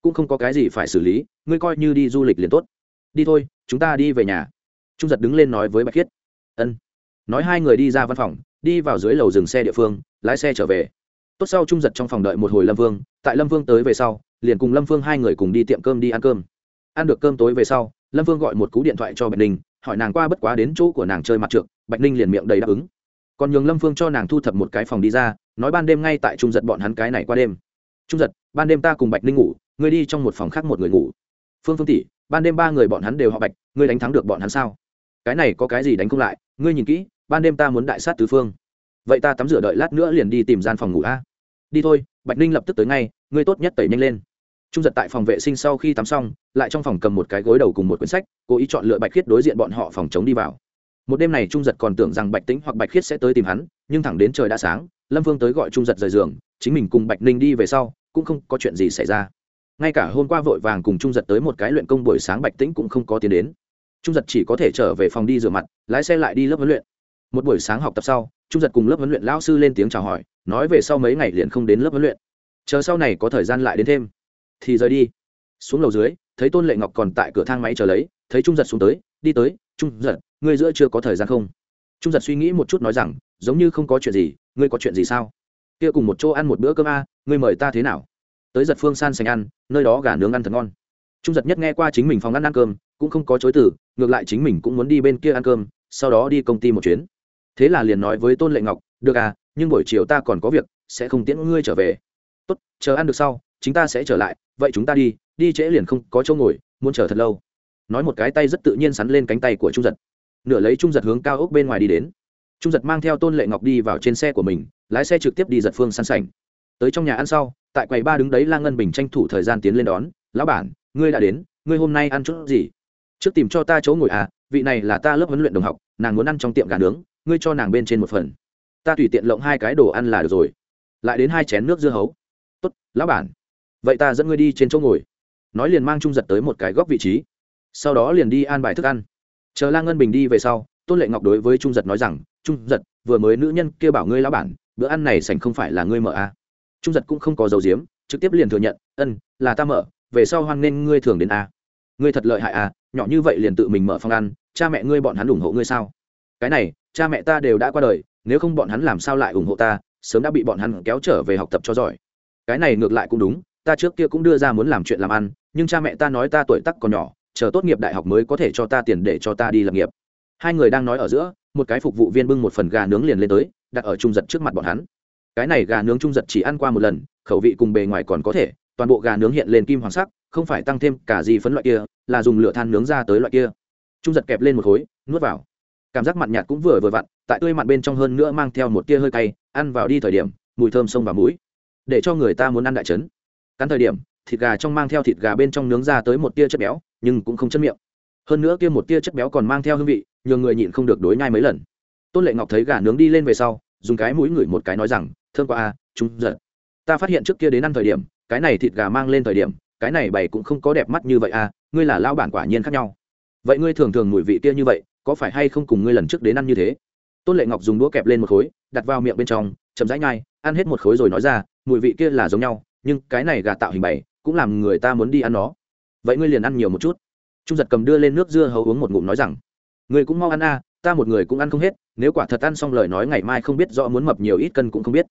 Cũng không có cái gì phải xử lý, ngươi coi như đi du lịch liền tốt. Đi thôi, chúng ta đi về nhà. Trung giật đứng lên nói với bạch khiết. Ân. Nói hai người đi ra văn phòng, đi vào dưới lầu dừng xe địa phương, lái xe trở về tốt sau trung giật trong phòng đợi một hồi lâm vương, tại lâm vương tới về sau, liền cùng lâm vương hai người cùng đi tiệm cơm đi ăn cơm. Ăn được cơm tối về sau, lâm vương gọi một cú điện thoại cho bạch ninh, hỏi nàng qua bất quá đến chỗ của nàng chơi mặt trượt bạch ninh liền miệng đầy đáp ứng. Còn nhường lâm phương cho nàng thu thập một cái phòng đi ra, nói ban đêm ngay tại trung giật bọn hắn cái này qua đêm. Trung giật, ban đêm ta cùng bạch ninh ngủ, ngươi đi trong một phòng khác một người ngủ. Phương phương tỷ, ban đêm ba người bọn hắn đều họ bạch, ngươi đánh thắng được bọn hắn sao? Cái này có cái gì đánh không lại? Ngươi nhìn kỹ, ban đêm ta muốn đại sát tứ phương. Vậy ta tắm rửa đợi lát nữa liền đi tìm gian phòng ngủ a đi thôi, bạch ninh lập tức tới ngay, ngươi tốt nhất tẩy nhanh lên. Trung giật tại phòng vệ sinh sau khi tắm xong, lại trong phòng cầm một cái gối đầu cùng một quyển sách, cố ý chọn lựa bạch khiết đối diện bọn họ phòng chống đi vào. Một đêm này trung giật còn tưởng rằng bạch tĩnh hoặc bạch khiết sẽ tới tìm hắn, nhưng thẳng đến trời đã sáng, lâm vương tới gọi trung giật rời giường, chính mình cùng bạch ninh đi về sau, cũng không có chuyện gì xảy ra. Ngay cả hôm qua vội vàng cùng trung giật tới một cái luyện công buổi sáng, bạch tĩnh cũng không có tiến đến. Trung giật chỉ có thể trở về phòng đi rửa mặt, lái xe lại đi lớp huấn luyện một buổi sáng học tập sau, trung giật cùng lớp huấn luyện lão sư lên tiếng chào hỏi, nói về sau mấy ngày liền không đến lớp huấn luyện. Chờ sau này có thời gian lại đến thêm. Thì rời đi. Xuống lầu dưới, thấy tôn lệ ngọc còn tại cửa thang máy chờ lấy, thấy trung giật xuống tới, đi tới, trung giật, ngươi giữa chưa có thời gian không? Trung giật suy nghĩ một chút nói rằng, giống như không có chuyện gì, ngươi có chuyện gì sao? Kia cùng một chỗ ăn một bữa cơm a, ngươi mời ta thế nào? Tới giật phương san sành ăn, nơi đó gà nướng ăn thật ngon. Trung giật nhất nghe qua chính mình phòng ăn ăn cơm, cũng không có chối từ, ngược lại chính mình cũng muốn đi bên kia ăn cơm, sau đó đi công ty một chuyến thế là liền nói với tôn lệ ngọc, được à nhưng buổi chiều ta còn có việc, sẽ không tiễn ngươi trở về. Tốt, chờ ăn được sau chúng ta sẽ trở lại, vậy chúng ta đi đi trễ liền không có chỗ ngồi, muốn chờ thật lâu. Nói một cái tay rất tự nhiên sắn lên cánh tay của trung giật. Nửa lấy trung giật hướng cao ốc bên ngoài đi đến. Trung giật mang theo tôn lệ ngọc đi vào trên xe của mình, lái xe trực tiếp đi giật phương săn sảnh tới trong nhà ăn sau, tại quầy ba đứng đấy la ngân bình tranh thủ thời gian tiến lên đón, lão bản, ngươi đã đến, ngươi hôm nay ăn chút gì? Trước tìm cho ta chỗ ngồi à vị này là ta lớp huấn luyện đồng học, nàng muốn ăn trong tiệm gà nướng ngươi cho nàng bên trên một phần. Ta tùy tiện lộng hai cái đồ ăn là được rồi. Lại đến hai chén nước dưa hấu. Tốt lão bản. Vậy ta dẫn ngươi đi trên chỗ ngồi. Nói liền mang trung giật tới một cái góc vị trí. Sau đó liền đi an bài thức ăn. Chờ la ngân bình đi về sau tôn lệ ngọc đối với trung giật nói rằng trung giật vừa mới nữ nhân kêu bảo ngươi lão bản bữa ăn này sành không phải là ngươi mở à? trung giật cũng không có dầu diếm trực tiếp liền thừa nhận ân là ta mở về sau hoan nên ngươi thường đến a ngươi thật lợi hại à, nhỏ như vậy liền tự mình mở phòng ăn cha mẹ ngươi bọn hắn ủng hộ ngươi sao? Cái này cha mẹ ta đều đã qua đời, nếu không bọn hắn làm sao lại ủng hộ ta, sớm đã bị bọn hắn kéo trở về học tập cho giỏi. Cái này ngược lại cũng đúng, ta trước kia cũng đưa ra muốn làm chuyện làm ăn, nhưng cha mẹ ta nói ta tuổi tắc còn nhỏ, chờ tốt nghiệp đại học mới có thể cho ta tiền để cho ta đi lập nghiệp. Hai người đang nói ở giữa, một cái phục vụ viên bưng một phần gà nướng liền lên tới, đặt ở trung giật trước mặt bọn hắn. Cái này gà nướng trung giật chỉ ăn qua một lần, khẩu vị cùng bề ngoài còn có thể, toàn bộ gà nướng hiện lên kim hoàng sắc, không phải tăng thêm cả gì phấn loại kia, là dùng lửa than nướng ra tới loại kia. Trung giật kẹp lên một khối, nuốt vào cảm giác mặn nhạt cũng vừa vừa vặn, tại tươi mặn bên trong hơn nữa mang theo một tia hơi cay, ăn vào đi thời điểm, mùi thơm sông vào mũi, để cho người ta muốn ăn đại trấn cắn thời điểm, thịt gà trong mang theo thịt gà bên trong nướng ra tới một tia chất béo, nhưng cũng không chất miệng. Hơn nữa kia một tia chất béo còn mang theo hương vị nhiều người nhịn không được đối nhai mấy lần. Tôn lệ ngọc thấy gà nướng đi lên về sau, dùng cái mũi ngửi một cái nói rằng thương qua a à, chúng giật ta phát hiện trước kia đến ăn thời điểm, cái này thịt gà mang lên thời điểm, cái này bày cũng không có đẹp mắt như vậy a ngươi là lao bản quả nhiên khác nhau. Vậy ngươi thường thường mùi vị kia như vậy có phải hay không cùng ngươi lần trước đến ăn như thế? Tôn lệ ngọc dùng đũa kẹp lên một khối, đặt vào miệng bên trong, chậm rãi nhai, ăn hết một khối rồi nói ra, mùi vị kia là giống nhau, nhưng cái này gà tạo hình bày, cũng làm người ta muốn đi ăn nó. Vậy ngươi liền ăn nhiều một chút. Trung giật cầm đưa lên nước dưa hấu uống một ngụm nói rằng ngươi cũng mau ăn a ta một người cũng ăn không hết, nếu quả thật ăn xong lời nói ngày mai không biết rõ muốn mập nhiều ít cân cũng không biết.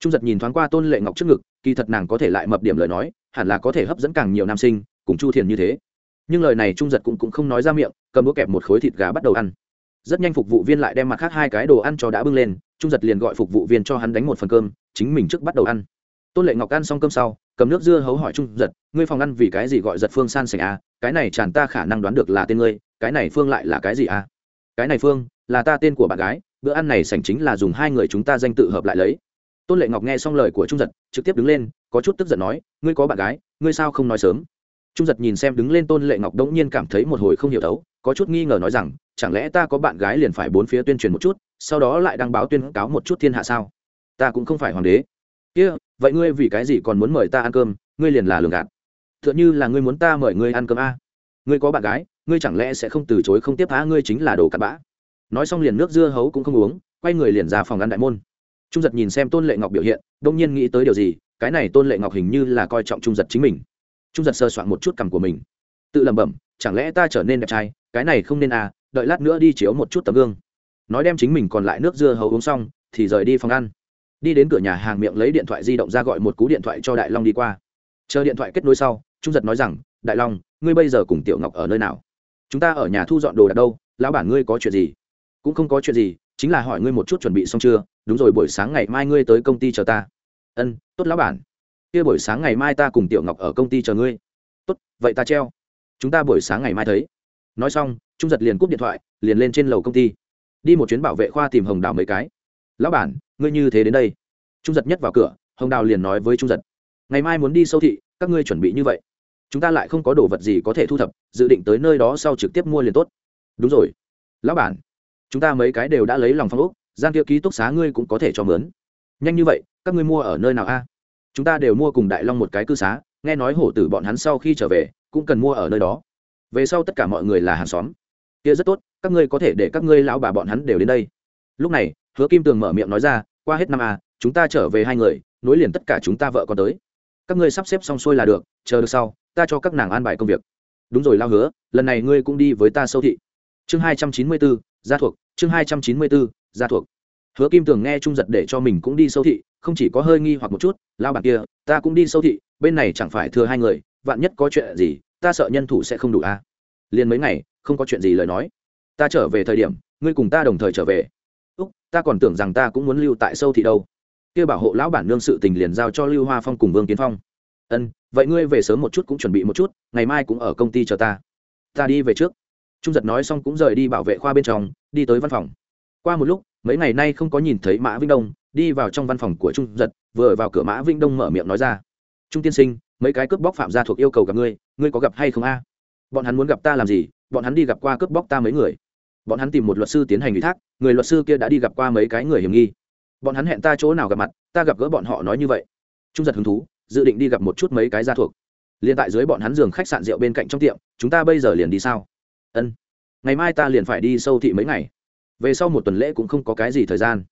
Trung giật nhìn thoáng qua tôn lệ ngọc trước ngực, kỳ thật nàng có thể lại mập điểm lời nói, hẳn là có thể hấp dẫn càng nhiều nam sinh, cùng chu thiền như thế nhưng lời này trung giật cũng, cũng không nói ra miệng cầm đũa kẹp một khối thịt gà bắt đầu ăn. Rất nhanh phục vụ viên lại đem mặt khác hai cái đồ ăn cho đã bưng lên trung giật liền gọi phục vụ viên cho hắn đánh một phần cơm chính mình trước bắt đầu ăn. Tôn lệ ngọc ăn xong cơm sau cầm nước dưa hấu hỏi trung giật ngươi phòng ăn vì cái gì gọi giật phương san sành à? Cái này chàng ta khả năng đoán được là tên ngươi cái này phương lại là cái gì à? Cái này phương là ta tên của bạn gái bữa ăn này sành chính là dùng hai người chúng ta danh tự hợp lại lấy. Tôn lệ ngọc nghe xong lời của trung giật trực tiếp đứng lên có chút tức giận nói ngươi có bạn gái ngươi sao không nói sớm? Trung giật nhìn xem đứng lên tôn lệ ngọc đống nhiên cảm thấy một hồi không hiểu đấu có chút nghi ngờ nói rằng chẳng lẽ ta có bạn gái liền phải bốn phía tuyên truyền một chút sau đó lại đăng báo tuyên cáo một chút thiên hạ sao? Ta cũng không phải hoàng đế. Kia, vậy ngươi vì cái gì còn muốn mời ta ăn cơm ngươi liền là lường gạt. T h ư ợ n h ư là ngươi muốn ta mời ngươi ăn cơm a. À? ngươi có bạn gái ngươi chẳng lẽ sẽ không từ chối không tiếp phá ngươi chính là đồ cặn bã. Nói xong liền nước dưa hấu cũng không uống quay người liền ra phòng ăn đại môn. Trung giật nhìn xem tôn lệ ngọc biểu hiện đông nhiên nghĩ tới điều gì cái này tôn lệ ngọc hình như là coi trọng trung giật chính mình trung giật sơ soạn một chút cằm của mình. Tự lẩm bẩm, chẳng lẽ ta trở nên đẹp trai? Cái này không nên à đợi lát nữa đi chiếu một chút tấm gương. Nói đem chính mình còn lại nước dưa hấu uống xong, thì rời đi phòng ăn. Đi đến cửa nhà hàng miệng lấy điện thoại di động ra gọi một cú điện thoại cho đại long đi qua. Chờ điện thoại kết nối sau, trung giật nói rằng, đại long, ngươi bây giờ cùng tiểu ngọc ở nơi nào? Chúng ta ở nhà thu dọn đồ đạc đâu? Lão bản ngươi có chuyện gì? Cũng không có chuyện gì, chính là hỏi ngươi một chút chuẩn bị xong chưa? Đúng rồi, buổi sáng ngày mai ngươi tới công ty chờ ta. Ân, tốt lão bản kia buổi sáng ngày mai ta cùng tiểu ngọc ở công ty chờ ngươi. Tốt, vậy ta treo. Chúng ta buổi sáng ngày mai thấy. Nói xong, trung giật liền cúp điện thoại, liền lên trên lầu công ty. Đi một chuyến bảo vệ khoa tìm hồng đào mấy cái. Lão bản, ngươi như thế đến đây. Trung giật nhất vào cửa, hồng đào liền nói với trung giật, ngày mai muốn đi sâu thị, các ngươi chuẩn bị như vậy. Chúng ta lại không có đồ vật gì có thể thu thập, dự định tới nơi đó sau trực tiếp mua liền tốt. Đúng rồi. Lão bản, chúng ta mấy cái đều đã lấy lòng phong úc gian kia ký túc xá ngươi cũng có thể cho mướn. Nhanh như vậy, các ngươi mua ở nơi nào a? Chúng ta đều mua cùng đại long một cái cư xá, nghe nói hổ tử bọn hắn sau khi trở về, cũng cần mua ở nơi đó. Về sau tất cả mọi người là hàng xóm. Kia rất tốt, các ngươi có thể để các ngươi lão bà bọn hắn đều đến đây. Lúc này, hứa kim tường mở miệng nói ra, qua hết năm a chúng ta trở về hai người, nối liền tất cả chúng ta vợ con tới. Các ngươi sắp xếp xong xuôi là được, chờ được sau, ta cho các nàng an bài công việc. Đúng rồi lao hứa, lần này ngươi cũng đi với ta sâu thị. Chương hai trăm chín mươi bốn gia thuộc, chương hai trăm chín mươi bốn gia thuộc hứa kim tường nghe trung giật để cho mình cũng đi sâu thị, không chỉ có hơi nghi hoặc một chút lao bản kia, ta cũng đi sâu thị, bên này chẳng phải thừa hai người, vạn nhất có chuyện gì, ta sợ nhân thủ sẽ không đủ a. À? liền mấy ngày, không có chuyện gì lời nói. Ta trở về thời điểm, ngươi cùng ta đồng thời trở về. Úc, ta còn tưởng rằng ta cũng muốn lưu tại sâu thị đâu. Kia bảo hộ lão bản nương sự tình liền giao cho lưu hoa phong cùng vương kiến phong. Ân, vậy ngươi về sớm một chút cũng chuẩn bị một chút, ngày mai cũng ở công ty chờ ta. Ta đi về trước. Trung giật nói xong cũng rời đi bảo vệ khoa bên trong, đi tới văn phòng qua một lúc, mấy ngày nay không có nhìn thấy mã vĩnh đông, đi vào trong văn phòng của trung giật, vừa vào cửa mã vĩnh đông mở miệng nói ra. Trung tiên sinh, mấy cái cướp bóc phạm gia thuộc yêu cầu gặp ngươi ngươi có gặp hay không a? Bọn hắn muốn gặp ta làm gì? Bọn hắn đi gặp qua cướp bóc ta mấy người. Bọn hắn tìm một luật sư tiến hành ủy thác, người luật sư kia đã đi gặp qua mấy cái người hiểm nghi. Bọn hắn hẹn ta chỗ nào gặp mặt, ta gặp gỡ bọn họ nói như vậy. Trung giật hứng thú, dự định đi gặp một chút mấy cái gia thuộc. Liền tại dưới bọn hắn giường khách sạn rượu bên cạnh trong tiệm, chúng ta bây giờ liền đi sao? Ân, ngày mai ta liền phải đi sâu thị mấy ngày về sau một tuần lễ cũng không có cái gì thời gian.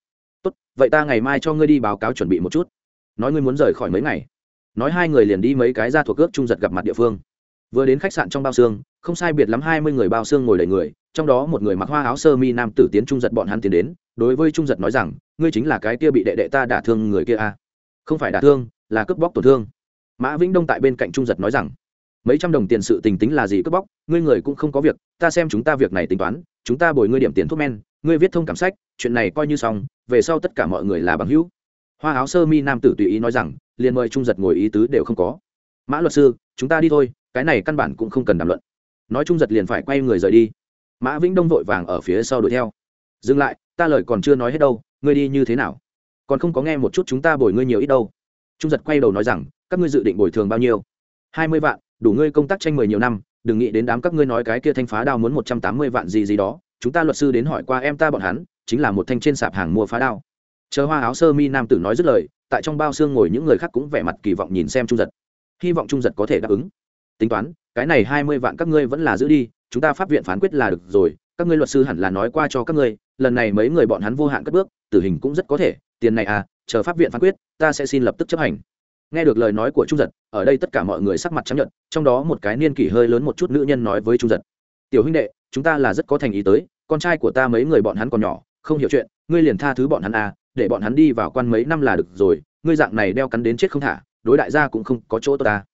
Tốt, vậy ta ngày mai cho ngươi đi báo cáo chuẩn bị một chút. Nói ngươi muốn rời khỏi mấy ngày. Nói hai người liền đi mấy cái ra thuộc ước trung giật gặp mặt địa phương. Vừa đến khách sạn trong bao xương, không sai biệt lắm hai mươi người bao xương ngồi đầy người, trong đó một người mặc hoa áo sơ mi nam tử tiến trung giật bọn hắn tiến đến, đối với trung giật nói rằng, ngươi chính là cái kia bị đệ đệ ta đả thương người kia à? không phải đả thương, là cướp bóc tổn thương. Mã vĩnh đông tại bên cạnh trung giật nói rằng mấy trăm đồng tiền sự tình tính là gì cướp bóc, ngươi người cũng không có việc, ta xem chúng ta việc này tính toán, chúng ta bồi ngươi điểm tiền thuốc men, ngươi viết thông cảm sách, chuyện này coi như xong, về sau tất cả mọi người là bằng hữu. Hoa áo sơ mi nam tử tùy ý nói rằng, liền mời trung giật ngồi ý tứ đều không có. Mã luật sư, chúng ta đi thôi, cái này căn bản cũng không cần đàm luận. Nói trung giật liền phải quay người rời đi. Mã vĩnh đông vội vàng ở phía sau đuổi theo. Dừng lại, ta lời còn chưa nói hết đâu, ngươi đi như thế nào? Còn không có nghe một chút chúng ta bồi ngươi nhiều ít đâu. Trung giật quay đầu nói rằng, các ngươi dự định bồi thường bao nhiêu? Hai mươi vạn, đủ ngươi công tác tranh mười nhiều năm, đừng nghĩ đến đám các ngươi nói cái kia thanh phá đao muốn một trăm tám mươi vạn gì gì đó. Chúng ta luật sư đến hỏi qua em ta bọn hắn, chính là một thanh trên sạp hàng mua phá đao. Chờ hoa áo sơ mi nam tử nói dứt lời, tại trong bao xương ngồi những người khác cũng vẻ mặt kỳ vọng nhìn xem trung giật. Hy vọng trung giật có thể đáp ứng. Tính toán, cái này hai mươi vạn các ngươi vẫn là giữ đi, chúng ta pháp viện phán quyết là được rồi, các ngươi luật sư hẳn là nói qua cho các ngươi, lần này mấy người bọn hắn vô hạn cất bước, tử hình cũng rất có thể, tiền này à chờ pháp viện phán quyết, ta sẽ xin lập tức chấp hành nghe được lời nói của trung giật, ở đây tất cả mọi người sắc mặt chấp nhận trong đó một cái niên kỷ hơi lớn một chút nữ nhân nói với trung giật. Tiểu huynh đệ, chúng ta là rất có thành ý tới, con trai của ta mấy người bọn hắn còn nhỏ, không hiểu chuyện, ngươi liền tha thứ bọn hắn à để bọn hắn đi vào quan mấy năm là được rồi, ngươi dạng này đeo cắn đến chết không thả, đối đại gia cũng không có chỗ tốt ta.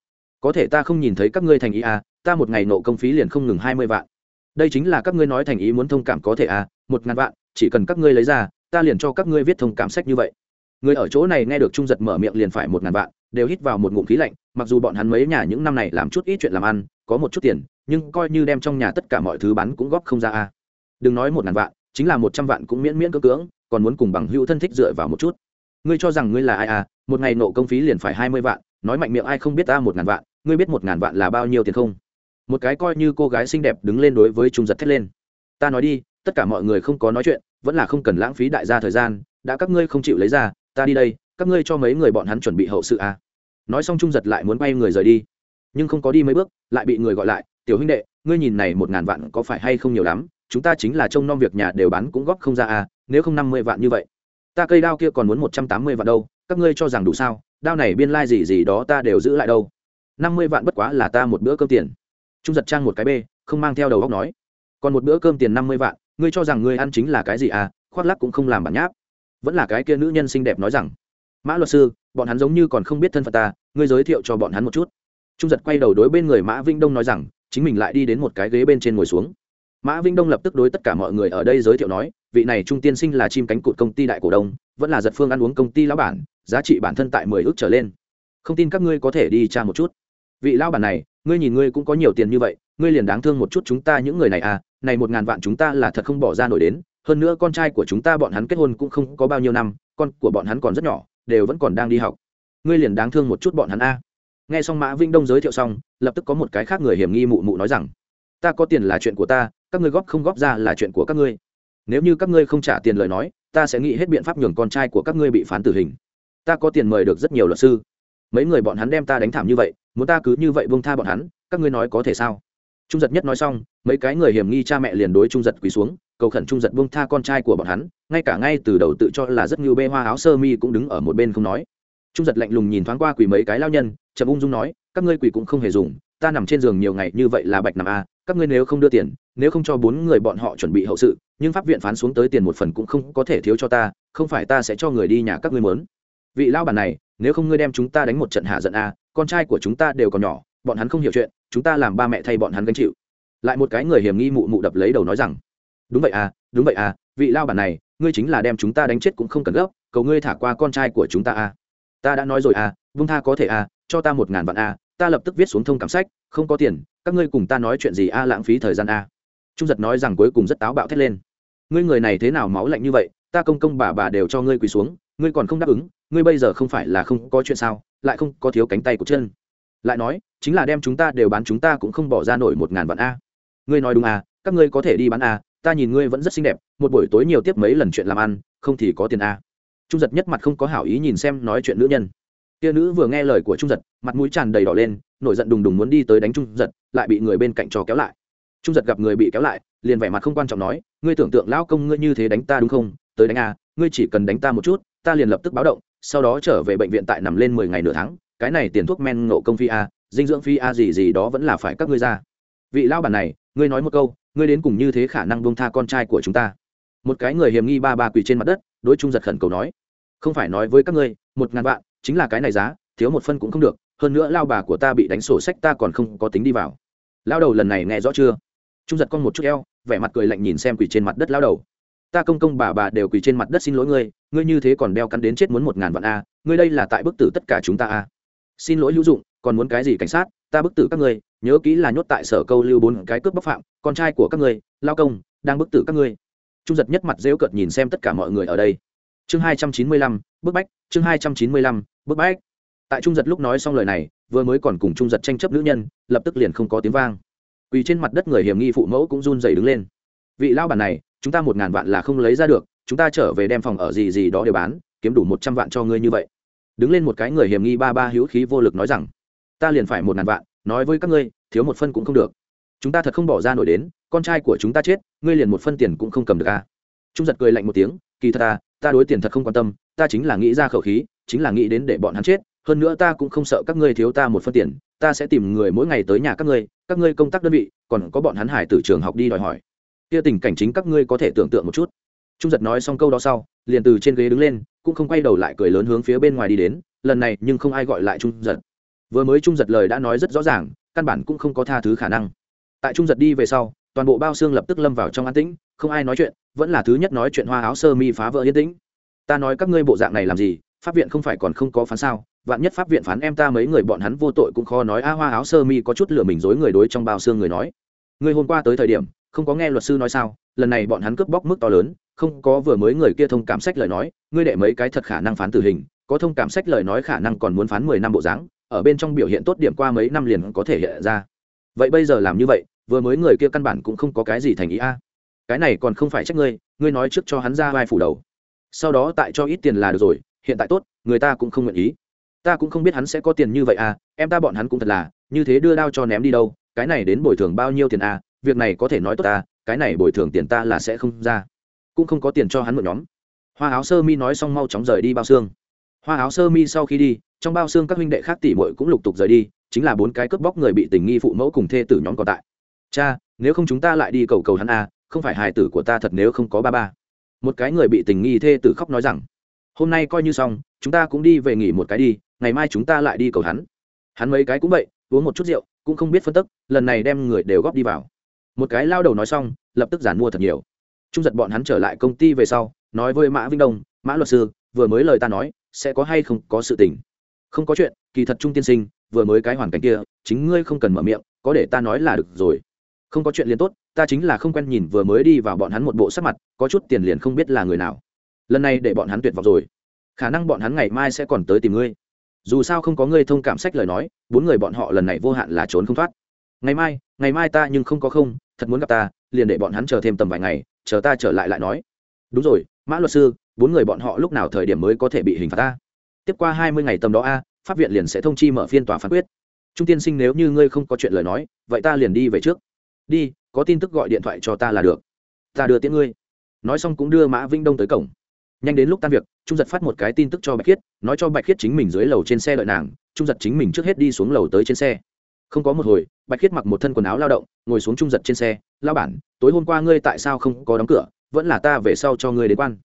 Có thể ta không nhìn thấy các ngươi thành ý à ta một ngày nộ công phí liền không ngừng hai mươi vạn. Đây chính là các ngươi nói thành ý muốn thông cảm có thể à một ngàn vạn, chỉ cần các ngươi lấy ra, ta liền cho các ngươi viết thông cảm sách như vậy. Người ở chỗ này nghe được trung giật mở miệng liền phải một ngàn vạn đều hít vào một ngụm khí lạnh, mặc dù bọn hắn mấy nhà những năm này làm chút ít chuyện làm ăn, có một chút tiền, nhưng coi như đem trong nhà tất cả mọi thứ bán cũng góp không ra a. Đừng nói một ngàn vạn, chính là một trăm vạn cũng miễn miễn cơ cưỡng, còn muốn cùng bằng hữu thân thích dựa vào một chút. Ngươi cho rằng ngươi là ai à? Một ngày nộ công phí liền phải hai mươi vạn, nói mạnh miệng ai không biết ta một ngàn vạn, ngươi biết một ngàn vạn là bao nhiêu tiền không? Một cái coi như cô gái xinh đẹp đứng lên đối với trung giật thét lên. Ta nói đi, tất cả mọi người không có nói chuyện, vẫn là không cần lãng phí đại gia thời gian, đã các ngươi không chịu lấy ra, ta đi đây các ngươi cho mấy người bọn hắn chuẩn bị hậu sự à. nói xong trung giật lại muốn bay người rời đi. Nhưng không có đi mấy bước, lại bị người gọi lại, tiểu huynh đệ, ngươi nhìn này một ngàn vạn có phải hay không nhiều lắm? Chúng ta chính là trông nom việc nhà đều bán cũng góp không ra à nếu không năm mươi vạn như vậy. Ta cây đao kia còn muốn một trăm tám mươi vạn đâu, các ngươi cho rằng đủ sao? Đao này biên lai、like、gì gì đó ta đều giữ lại đâu. Năm mươi vạn bất quá là ta một bữa cơm tiền. Trung giật trang một cái bê, không mang theo đầu góc nói, còn một bữa cơm tiền năm mươi vạn, ngươi cho rằng ngươi ăn chính là cái gì à? Khoác lắc cũng không làm bản nháp. Vẫn là cái kia nữ nhân xinh đẹp nói rằng mã luật sư, bọn hắn giống như còn không biết thân phận ta, ngươi giới thiệu cho bọn hắn một chút. Trung giật quay đầu đối bên người mã vinh đông nói rằng, chính mình lại đi đến một cái ghế bên trên ngồi xuống. Mã vinh đông lập tức đối tất cả mọi người ở đây giới thiệu nói, vị này trung tiên sinh là chim cánh cụt công ty đại cổ đông, vẫn là giật phương ăn uống công ty lão bản, giá trị bản thân tại mười ước trở lên. Không tin các ngươi có thể đi tra một chút. Vị lão bản này, ngươi nhìn ngươi cũng có nhiều tiền như vậy, ngươi liền đáng thương một chút chúng ta những người này à này một ngàn vạn chúng ta là thật không bỏ ra nổi đến hơn nữa con trai của chúng ta bọn hắn kết hôn cũng không có bao nhiêu năm, con của bọn hắn còn rất nhỏ, đều vẫn còn đang đi học. Ngươi liền đáng thương một chút bọn hắn a. Nghe xong mã vinh đông giới thiệu xong, lập tức có một cái khác người hiểm nghi mụ mụ nói rằng, ta có tiền là chuyện của ta, các ngươi góp không góp ra là chuyện của các ngươi. Nếu như các ngươi không trả tiền lời nói, ta sẽ nghĩ hết biện pháp nhường con trai của các ngươi bị phán tử hình. Ta có tiền mời được rất nhiều luật sư. Mấy người bọn hắn đem ta đánh thảm như vậy, muốn ta cứ như vậy buông tha bọn hắn, các ngươi nói có thể sao? Trung giật nhất nói xong, mấy cái người hiểm nghi cha mẹ liền đối trung giật quỳ xuống, cầu khẩn trung giật buông tha con trai của bọn hắn, ngay cả ngay từ đầu tự cho là rất nhiều bê hoa áo sơ mi cũng đứng ở một bên không nói. Trung giật lạnh lùng nhìn thoáng qua quỳ mấy cái lao nhân, chậm ung dung nói, các ngươi quỳ cũng không hề dùng, ta nằm trên giường nhiều ngày như vậy là bạch nằm a các ngươi nếu không đưa tiền, nếu không cho bốn người bọn họ chuẩn bị hậu sự, nhưng pháp viện phán xuống tới tiền một phần cũng không có thể thiếu cho ta, không phải ta sẽ cho người đi nhà các ngươi mớn vị lao bản này, nếu không ngươi đem chúng ta đánh một trận hạ giận a con trai của chúng ta đều còn nhỏ bọn hắn không hiểu chuyện, chúng ta làm ba mẹ thay bọn hắn gánh chịu. Lại một cái người hiểm nghi mụ mụ đập lấy đầu nói rằng, đúng vậy à đúng vậy à vị lao bản này, ngươi chính là đem chúng ta đánh chết cũng không cần gấp, cầu ngươi thả qua con trai của chúng ta à. Ta đã nói rồi à vung tha có thể à cho ta một ngàn vạn à ta lập tức viết xuống thông cảm sách, không có tiền, các ngươi cùng ta nói chuyện gì a lãng phí thời gian a trung giật nói rằng cuối cùng rất táo bạo thét lên. Ngươi người này thế nào máu lạnh như vậy, ta công công bà bà đều cho ngươi quỳ xuống, ngươi còn không đáp ứng, ngươi bây giờ không phải là không có chuyện sao, lại không có thiếu cánh tay của chân lại nói, chính là đem chúng ta đều bán chúng ta cũng không bỏ ra nổi một ngàn vạn a. Ngươi nói đúng à các ngươi có thể đi bán a ta nhìn ngươi vẫn rất xinh đẹp, một buổi tối nhiều tiếp mấy lần chuyện làm ăn, không thì có tiền a. Trung giật nhất mặt không có hảo ý nhìn xem nói chuyện nữ nhân. Tia nữ vừa nghe lời của trung giật, mặt mũi tràn đầy đỏ lên, nổi giận đùng đùng muốn đi tới đánh trung giật, lại bị người bên cạnh trò kéo lại. Trung giật gặp người bị kéo lại, liền vẻ mặt không quan trọng nói, ngươi tưởng tượng lão công ngươi như thế đánh ta đúng không? Tới đánh a ngươi chỉ cần đánh ta một chút, ta liền lập tức báo động, sau đó trở về bệnh viện tại nằm lên mười ngày nửa tháng cái này tiền thuốc men ngộ công phi a, dinh dưỡng phi a gì gì đó vẫn là phải các ngươi ra. Vị lao bản này, ngươi nói một câu, ngươi đến cùng như thế khả năng bông tha con trai của chúng ta. Một cái người hiểm nghi ba ba quỳ trên mặt đất, đối trung giật khẩn cầu nói, không phải nói với các ngươi, một ngàn vạn chính là cái này giá, thiếu một phân cũng không được, hơn nữa lao bà của ta bị đánh sổ sách ta còn không có tính đi vào. Lao đầu lần này nghe rõ chưa? Trung giật con một chút eo, vẻ mặt cười lạnh nhìn xem quỳ trên mặt đất lao đầu. Ta công công bà bà đều quỳ trên mặt đất xin lỗi ngươi ngươi như thế còn đeo cắn đến chết muốn một ngàn vạn a, ngươi đây là tại bức tử tất cả chúng ta a xin lỗi hữu dụng, còn muốn cái gì cảnh sát, ta bức tử các ngươi, nhớ kỹ là nhốt tại sở câu lưu bốn cái cướp bóc phạm, con trai của các ngươi, lao công, đang bức tử các ngươi. Trung giật nhất mặt rêu cợt nhìn xem tất cả mọi người ở đây. Chương hai trăm chín mươi lăm, bức bách, chương hai trăm chín mươi lăm, bức bách. Tại trung giật lúc nói xong lời này, vừa mới còn cùng trung giật tranh chấp nữ nhân, lập tức liền không có tiếng vang. Quỳ trên mặt đất người hiểm nghi phụ mẫu cũng run dày đứng lên. Vị lao bản này, chúng ta một ngàn vạn là không lấy ra được, chúng ta trở về đem phòng ở gì gì đó đều bán, kiếm đủ một trăm vạn cho ngươi như vậy đứng lên một cái người hiểm nghi ba ba hữu khí vô lực nói rằng, ta liền phải một ngàn vạn, nói với các ngươi, thiếu một phân cũng không được. Chúng ta thật không bỏ ra nổi đến, con trai của chúng ta chết, ngươi liền một phân tiền cũng không cầm được à. trung giật cười lạnh một tiếng, kỳ thật ta ta đối tiền thật không quan tâm, ta chính là nghĩ ra khẩu khí, chính là nghĩ đến để bọn hắn chết, hơn nữa ta cũng không sợ các ngươi thiếu ta một phân tiền, ta sẽ tìm người mỗi ngày tới nhà các ngươi các ngươi công tác đơn vị, còn có bọn hắn hải từ trường học đi đòi hỏi. Kia tình cảnh chính các ngươi có thể tưởng tượng một chút. Trung giật nói xong câu đó sau, liền từ trên ghế đứng lên cũng không quay đầu lại cười lớn hướng phía bên ngoài đi đến, lần này nhưng không ai gọi lại trung giật. Vừa mới trung giật lời đã nói rất rõ ràng, căn bản cũng không có tha thứ khả năng. Tại trung giật đi về sau, toàn bộ bao xương lập tức lâm vào trong an tĩnh, không ai nói chuyện, vẫn là thứ nhất nói chuyện hoa áo sơ mi phá vỡ yên tĩnh. Ta nói các ngươi bộ dạng này làm gì, pháp viện không phải còn không có phán sao? Vạn nhất pháp viện phán em ta mấy người bọn hắn vô tội cũng khó nói, a hoa áo sơ mi có chút lửa mình dối người đối trong bao xương người nói. Người hôm qua tới thời điểm, không có nghe luật sư nói sao? Lần này bọn hắn cướp bóc mức to lớn không có vừa mới người kia thông cảm sách lời nói, ngươi đệ mấy cái thật khả năng phán tử hình, có thông cảm sách lời nói khả năng còn muốn phán mười năm bộ dáng, ở bên trong biểu hiện tốt điểm qua mấy năm liền có thể hiện ra. Vậy bây giờ làm như vậy, vừa mới người kia căn bản cũng không có cái gì thành ý a. À. Cái này còn không phải trách ngươi ngươi nói trước cho hắn ra vai phủ đầu. Sau đó tại cho ít tiền là được rồi, hiện tại tốt, người ta cũng không nguyện ý. Ta cũng không biết hắn sẽ có tiền như vậy à em ta bọn hắn cũng thật là, như thế đưa đao cho ném đi đâu, cái này đến bồi thường bao nhiêu tiền à việc này có thể nói tốt ta cái này bồi thường tiền ta là sẽ không ra cũng không có tiền cho hắn một nhóm. Hoa áo sơ mi nói xong mau chóng rời đi bao xương. Hoa áo sơ mi sau khi đi, trong bao xương các huynh đệ khác tỉ muội cũng lục tục rời đi, chính là bốn cái cướp bóc người bị tình nghi phụ mẫu cùng thê tử nhóm còn tại. Cha, nếu không chúng ta lại đi cầu cầu hắn a không phải hài tử của ta thật nếu không có ba ba. Một cái người bị tình nghi thê tử khóc nói rằng, hôm nay coi như xong, chúng ta cũng đi về nghỉ một cái đi, ngày mai chúng ta lại đi cầu hắn. Hắn mấy cái cũng vậy, uống một chút rượu, cũng không biết phân tức, lần này đem người đều góp đi vào. Một cái lao đầu nói xong, lập tức giản mua thật nhiều trung giật bọn hắn trở lại công ty về sau, nói với mã vinh đông, mã luật sư, vừa mới lời ta nói, sẽ có hay không có sự tình? Không có chuyện, kỳ thật trung tiên sinh, vừa mới cái hoàn cảnh kia, chính ngươi không cần mở miệng, có để ta nói là được rồi. Không có chuyện liền tốt, ta chính là không quen nhìn vừa mới đi vào bọn hắn một bộ sắc mặt, có chút tiền liền không biết là người nào. Lần này để bọn hắn tuyệt vọng rồi. Khả năng bọn hắn ngày mai sẽ còn tới tìm ngươi. Dù sao không có ngươi thông cảm sách lời nói, bốn người bọn họ lần này vô hạn là trốn không thoát. Ngày mai ngày mai ta nhưng không có không, thật muốn gặp ta, liền để bọn hắn chờ thêm tầm vài ngày chờ ta trở lại lại nói. Đúng rồi, mã luật sư, bốn người bọn họ lúc nào thời điểm mới có thể bị hình phạt ta? Tiếp qua hai mươi ngày tầm đó a, pháp viện liền sẽ thông chi mở phiên tòa phán quyết. Trung tiên sinh nếu như ngươi không có chuyện lời nói, vậy ta liền đi về trước. Đi, có tin tức gọi điện thoại cho ta là được. Ta đưa tiễn ngươi. Nói xong cũng đưa mã vinh đông tới cổng. Nhanh đến lúc tan việc, trung giật phát một cái tin tức cho bạch khiết, nói cho bạch khiết chính mình dưới lầu trên xe đợi nàng, trung giật chính mình trước hết đi xuống lầu tới trên xe. Không có một hồi, bạch khiết mặc một thân quần áo lao động, ngồi xuống trung giật trên xe lao bản, tối hôm qua ngươi tại sao không có đóng cửa, vẫn là ta về sau cho ngươi đến quan.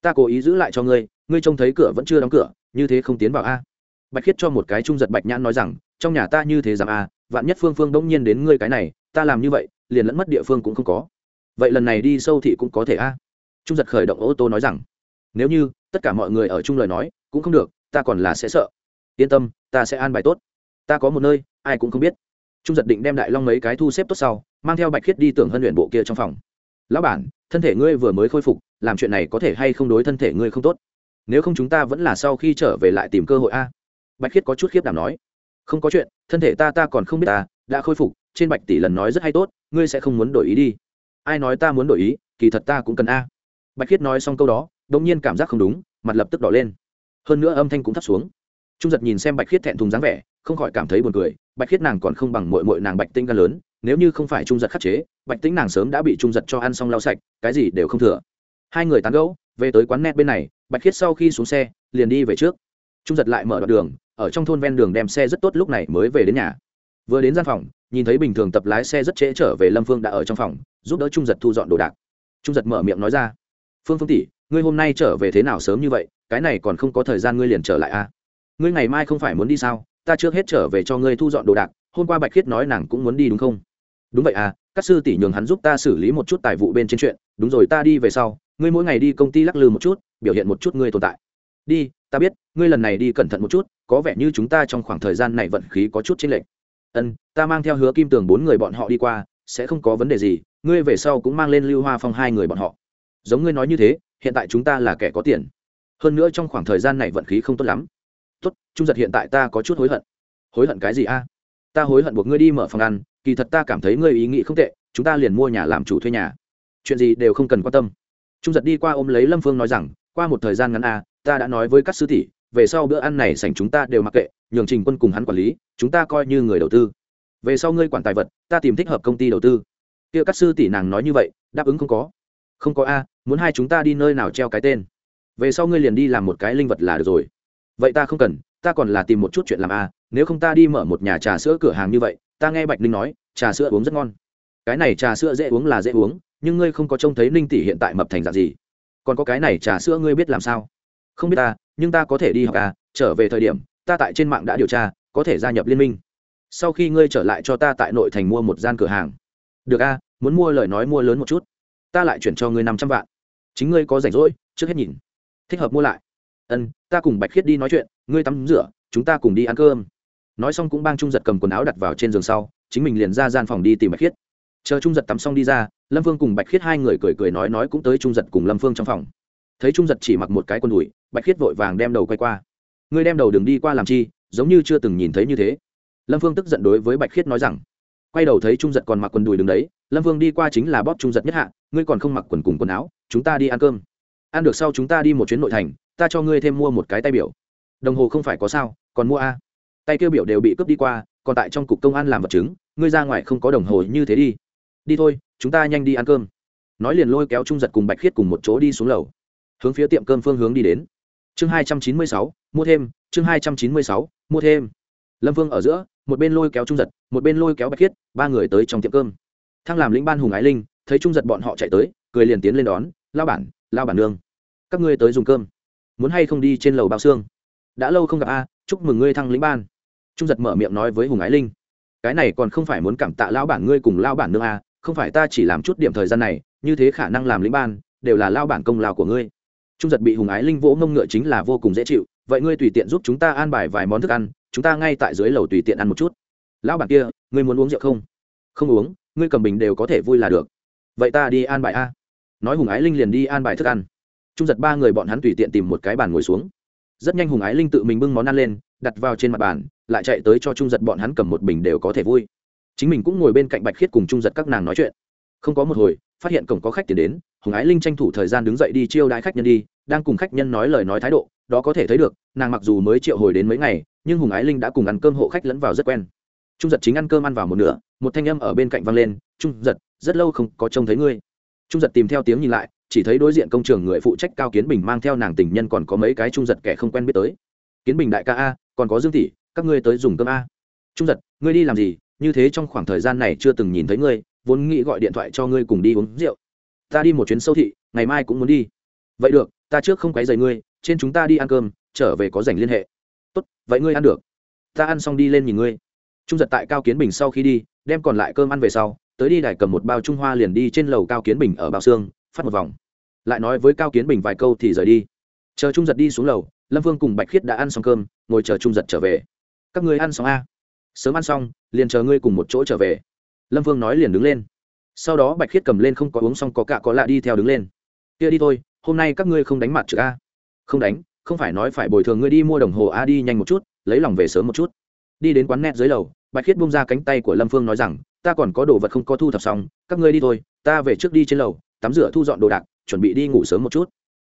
Ta cố ý giữ lại cho ngươi ngươi trông thấy cửa vẫn chưa đóng cửa, như thế không tiến vào a. Bạch khiết cho một cái trung giật bạch nhãn nói rằng, trong nhà ta như thế rằng a, vạn nhất phương phương đông nhiên đến ngươi cái này, ta làm như vậy, liền lẫn mất địa phương cũng không có. Vậy lần này đi sâu thị cũng có thể a. Trung giật khởi động ô tô nói rằng, nếu như, tất cả mọi người ở chung lời nói, cũng không được, ta còn là sẽ sợ. Yên tâm, ta sẽ an bài tốt. Ta có một nơi, ai cũng không biết. Trung giật định đem đại long mấy cái thu xếp tốt sau mang theo bạch khiết đi tưởng hân luyện bộ kia trong phòng. Lão bản, thân thể ngươi vừa mới khôi phục, làm chuyện này có thể hay không đối thân thể ngươi không tốt? Nếu không chúng ta vẫn là sau khi trở về lại tìm cơ hội a. Bạch khiết có chút khiếp đảm nói. Không có chuyện, thân thể ta ta còn không biết ta, đã khôi phục, trên bạch tỷ lần nói rất hay tốt, ngươi sẽ không muốn đổi ý đi. Ai nói ta muốn đổi ý, kỳ thật ta cũng cần a. Bạch khiết nói xong câu đó đ ỗ n g nhiên cảm giác không đúng, mặt lập tức đỏ lên. Hơn nữa âm thanh cũng thấp xuống. Trung giật nhìn xem bạch khiết thẹn thùng dáng vẻ, không khỏi cảm thấy buồn cười, bạch khiết nàng còn không bằng mội mội nàng bạch tinh ca lớn nếu như không phải trung giật khắc chế, bạch tính nàng sớm đã bị trung giật cho ăn xong lau sạch, cái gì đều không thừa. Hai người tán gẫu, về tới quán net bên này, bạch khiết sau khi xuống xe, liền đi về trước. Trung giật lại mở đoạn đường, ở trong thôn ven đường đem xe rất tốt lúc này mới về đến nhà. Vừa đến gian phòng, nhìn thấy bình thường tập lái xe rất trễ trở về lâm phương đã ở trong phòng, giúp đỡ trung giật thu dọn đồ đạc. Trung giật mở miệng nói ra, phương phương tỷ, ngươi hôm nay trở về thế nào sớm như vậy? Cái này còn không có thời gian ngươi liền trở lại à? Ngươi ngày mai không phải muốn đi sao? Ta trước hết trở về cho ngươi thu dọn đồ đạc, hôm qua bạch khiết nói nàng cũng muốn đi đúng không? Đúng vậy à các sư tỷ nhường hắn giúp ta xử lý một chút tài vụ bên trên chuyện. Đúng rồi, ta đi về sau, ngươi mỗi ngày đi công ty lắc lư một chút, biểu hiện một chút ngươi tồn tại. Đi, ta biết, ngươi lần này đi cẩn thận một chút, có vẻ như chúng ta trong khoảng thời gian này vận khí có chút chênh lệch. Ân, ta mang theo hứa kim tường bốn người bọn họ đi qua, sẽ không có vấn đề gì, ngươi về sau cũng mang lên lưu hoa phong hai người bọn họ. Giống ngươi nói như thế, hiện tại chúng ta là kẻ có tiền. Hơn nữa trong khoảng thời gian này vận khí không tốt lắm. Tốt, trung giật hiện tại ta có chút hối hận. Hối hận cái gì a? Ta hối hận buộc ngươi đi mở phòng ăn kỳ thật ta cảm thấy ngươi ý nghĩ không tệ, chúng ta liền mua nhà làm chủ thuê nhà. Chuyện gì đều không cần quan tâm. Trung giật đi qua ôm lấy lâm phương nói rằng, qua một thời gian ngắn a ta đã nói với các sư tỷ, về sau bữa ăn này sảnh chúng ta đều mặc kệ, nhường trình quân cùng hắn quản lý, chúng ta coi như người đầu tư. Về sau ngươi quản tài vật, ta tìm thích hợp công ty đầu tư. Kia các sư tỷ nàng nói như vậy, đáp ứng không có. Không có a, muốn hai chúng ta đi nơi nào treo cái tên? Về sau ngươi liền đi làm một cái linh vật là được rồi. Vậy ta không cần, ta còn là tìm một chút chuyện làm a, nếu không ta đi mở một nhà trà sữa cửa hàng như vậy ta nghe bạch ninh nói, trà sữa uống rất ngon. Cái này trà sữa dễ uống là dễ uống, nhưng ngươi không có trông thấy ninh tỷ hiện tại mập thành dạng gì. Còn có cái này trà sữa ngươi biết làm sao? Không biết ta, nhưng ta có thể đi học à trở về thời điểm, ta tại trên mạng đã điều tra, có thể gia nhập liên minh. Sau khi ngươi trở lại cho ta tại nội thành mua một gian cửa hàng. Được a muốn mua lời nói mua lớn một chút. Ta lại chuyển cho ngươi năm trăm vạn. Chính ngươi có rảnh rỗi, trước hết nhìn. Thích hợp mua lại. Ân, ta cùng bạch khiết đi nói chuyện, ngươi tắm rửa, chúng ta cùng đi ăn cơm nói xong cũng bang trung giật cầm quần áo đặt vào trên giường sau, chính mình liền ra gian phòng đi tìm bạch khiết. Chờ trung giật tắm xong đi ra, lâm phương cùng bạch khiết hai người cười cười nói nói cũng tới trung giật cùng lâm phương trong phòng. Thấy trung giật chỉ mặc một cái quần đùi, bạch khiết vội vàng đem đầu quay qua. Ngươi đem đầu đường đi qua làm chi, giống như chưa từng nhìn thấy như thế. Lâm phương tức giận đối với bạch khiết nói rằng. Quay đầu thấy trung giật còn mặc quần đùi đứng đấy, lâm vương đi qua chính là bóp trung giật nhất hạ, ngươi còn không mặc quần cùng quần áo, chúng ta đi ăn cơm. Ăn được sau chúng ta đi một chuyến nội thành, ta cho ngươi thêm mua một cái tay biểu. Đồng hồ không phải có sao, còn mua a? Tay kêu biểu đều bị cướp đi qua, còn tại trong cục công an làm vật chứng, ngươi ra ngoài không có đồng hồ như thế đi. Đi thôi, chúng ta nhanh đi ăn cơm. Nói liền lôi kéo trung giật cùng bạch khiết cùng một chỗ đi xuống lầu. Hướng phía tiệm cơm phương hướng đi đến. Chương hai trăm chín mươi sáu, mua thêm, chương hai trăm chín mươi sáu, mua thêm. Lâm vương ở giữa, một bên lôi kéo trung giật, một bên lôi kéo bạch khiết, ba người tới trong tiệm cơm. Thăng làm lĩnh ban hùng ái linh, thấy trung giật bọn họ chạy tới, cười liền tiến lên đón, lao bản lao bản nương, các ngươi tới dùng cơm. Muốn hay không đi trên lầu bao xương? Đã lâu không gặp a, chúc mừng ngươi thăng lĩnh ban trung giật mở miệng nói với hùng ái linh cái này còn không phải muốn cảm tạ lao bản ngươi cùng lao bản nương a à, không phải ta chỉ làm chút điểm thời gian này, như thế khả năng làm lĩnh ban, đều là lao bản công lao của ngươi. trung giật bị hùng ái linh vỗ mông ngựa chính là vô cùng dễ chịu, vậy ngươi tùy tiện giúp chúng ta an bài vài món thức ăn, chúng ta ngay tại dưới lầu tùy tiện ăn một chút. lão bản kia, ngươi muốn uống rượu không? không uống, ngươi cầm bình đều có thể vui là được. vậy ta đi an bài a. nói hùng ái linh liền đi an bài thức ăn. trung giật ba người bọn hắn tùy tiện tìm một cái bàn ngồi xuống. rất nhanh hùng ái linh tự mình bưng món ăn lên đặt vào trên mặt bàn, lại chạy tới cho trung giật bọn hắn cầm một bình đều có thể vui. Chính mình cũng ngồi bên cạnh bạch khiết cùng trung giật các nàng nói chuyện. Không có một hồi, phát hiện cổng có khách tiền đến, hùng ái linh tranh thủ thời gian đứng dậy đi chiêu đãi khách nhân đi, đang cùng khách nhân nói lời nói thái độ, đó có thể thấy được, nàng mặc dù mới triệu hồi đến mấy ngày, nhưng hùng ái linh đã cùng ăn cơm hộ khách lẫn vào rất quen. Trung giật chính ăn cơm ăn vào một nửa, một thanh âm ở bên cạnh văng lên, trung giật, rất lâu không có trông thấy ngươi. Trung giật tìm theo tiếng nhìn lại, chỉ thấy đối diện công trường người phụ trách cao kiến bình mang theo nàng tình nhân còn có mấy cái trung giật kẻ không quen biết tới. Kiến bình đại ca a còn có dương tỷ các ngươi tới dùng cơm a. Trung giật, ngươi đi làm gì? Như thế trong khoảng thời gian này chưa từng nhìn thấy ngươi, vốn nghĩ gọi điện thoại cho ngươi cùng đi uống rượu. Ta đi một chuyến sâu thị, ngày mai cũng muốn đi. Vậy được, ta trước không quấy dày ngươi, trên chúng ta đi ăn cơm, trở về có dành liên hệ. Tốt, vậy ngươi ăn được. Ta ăn xong đi lên nhìn ngươi. Trung giật tại cao kiến bình sau khi đi, đem còn lại cơm ăn về sau, tới đi đài cầm một bao trung hoa liền đi trên lầu cao kiến bình ở bao xương, phát một vòng. Lại nói với cao kiến bình vài câu thì rời đi. Chờ trung giật đi xuống lầu lâm vương cùng bạch khiết đã ăn xong cơm, ngồi chờ trung giật trở về. Các ngươi ăn xong a sớm ăn xong, liền chờ ngươi cùng một chỗ trở về. Lâm vương nói liền đứng lên. Sau đó bạch khiết cầm lên không có uống xong có cả có lạ đi theo đứng lên. Kia đi thôi, hôm nay các ngươi không đánh mặt trực a? Không đánh, không phải nói phải bồi thường ngươi đi mua đồng hồ a, đi nhanh một chút, lấy lòng về sớm một chút. Đi đến quán net dưới lầu, bạch khiết bung ra cánh tay của lâm phương nói rằng, ta còn có đồ vật không có thu thập xong, các ngươi đi thôi, ta về trước đi trên lầu, tắm rửa thu dọn đồ đạc, chuẩn bị đi ngủ sớm một chút.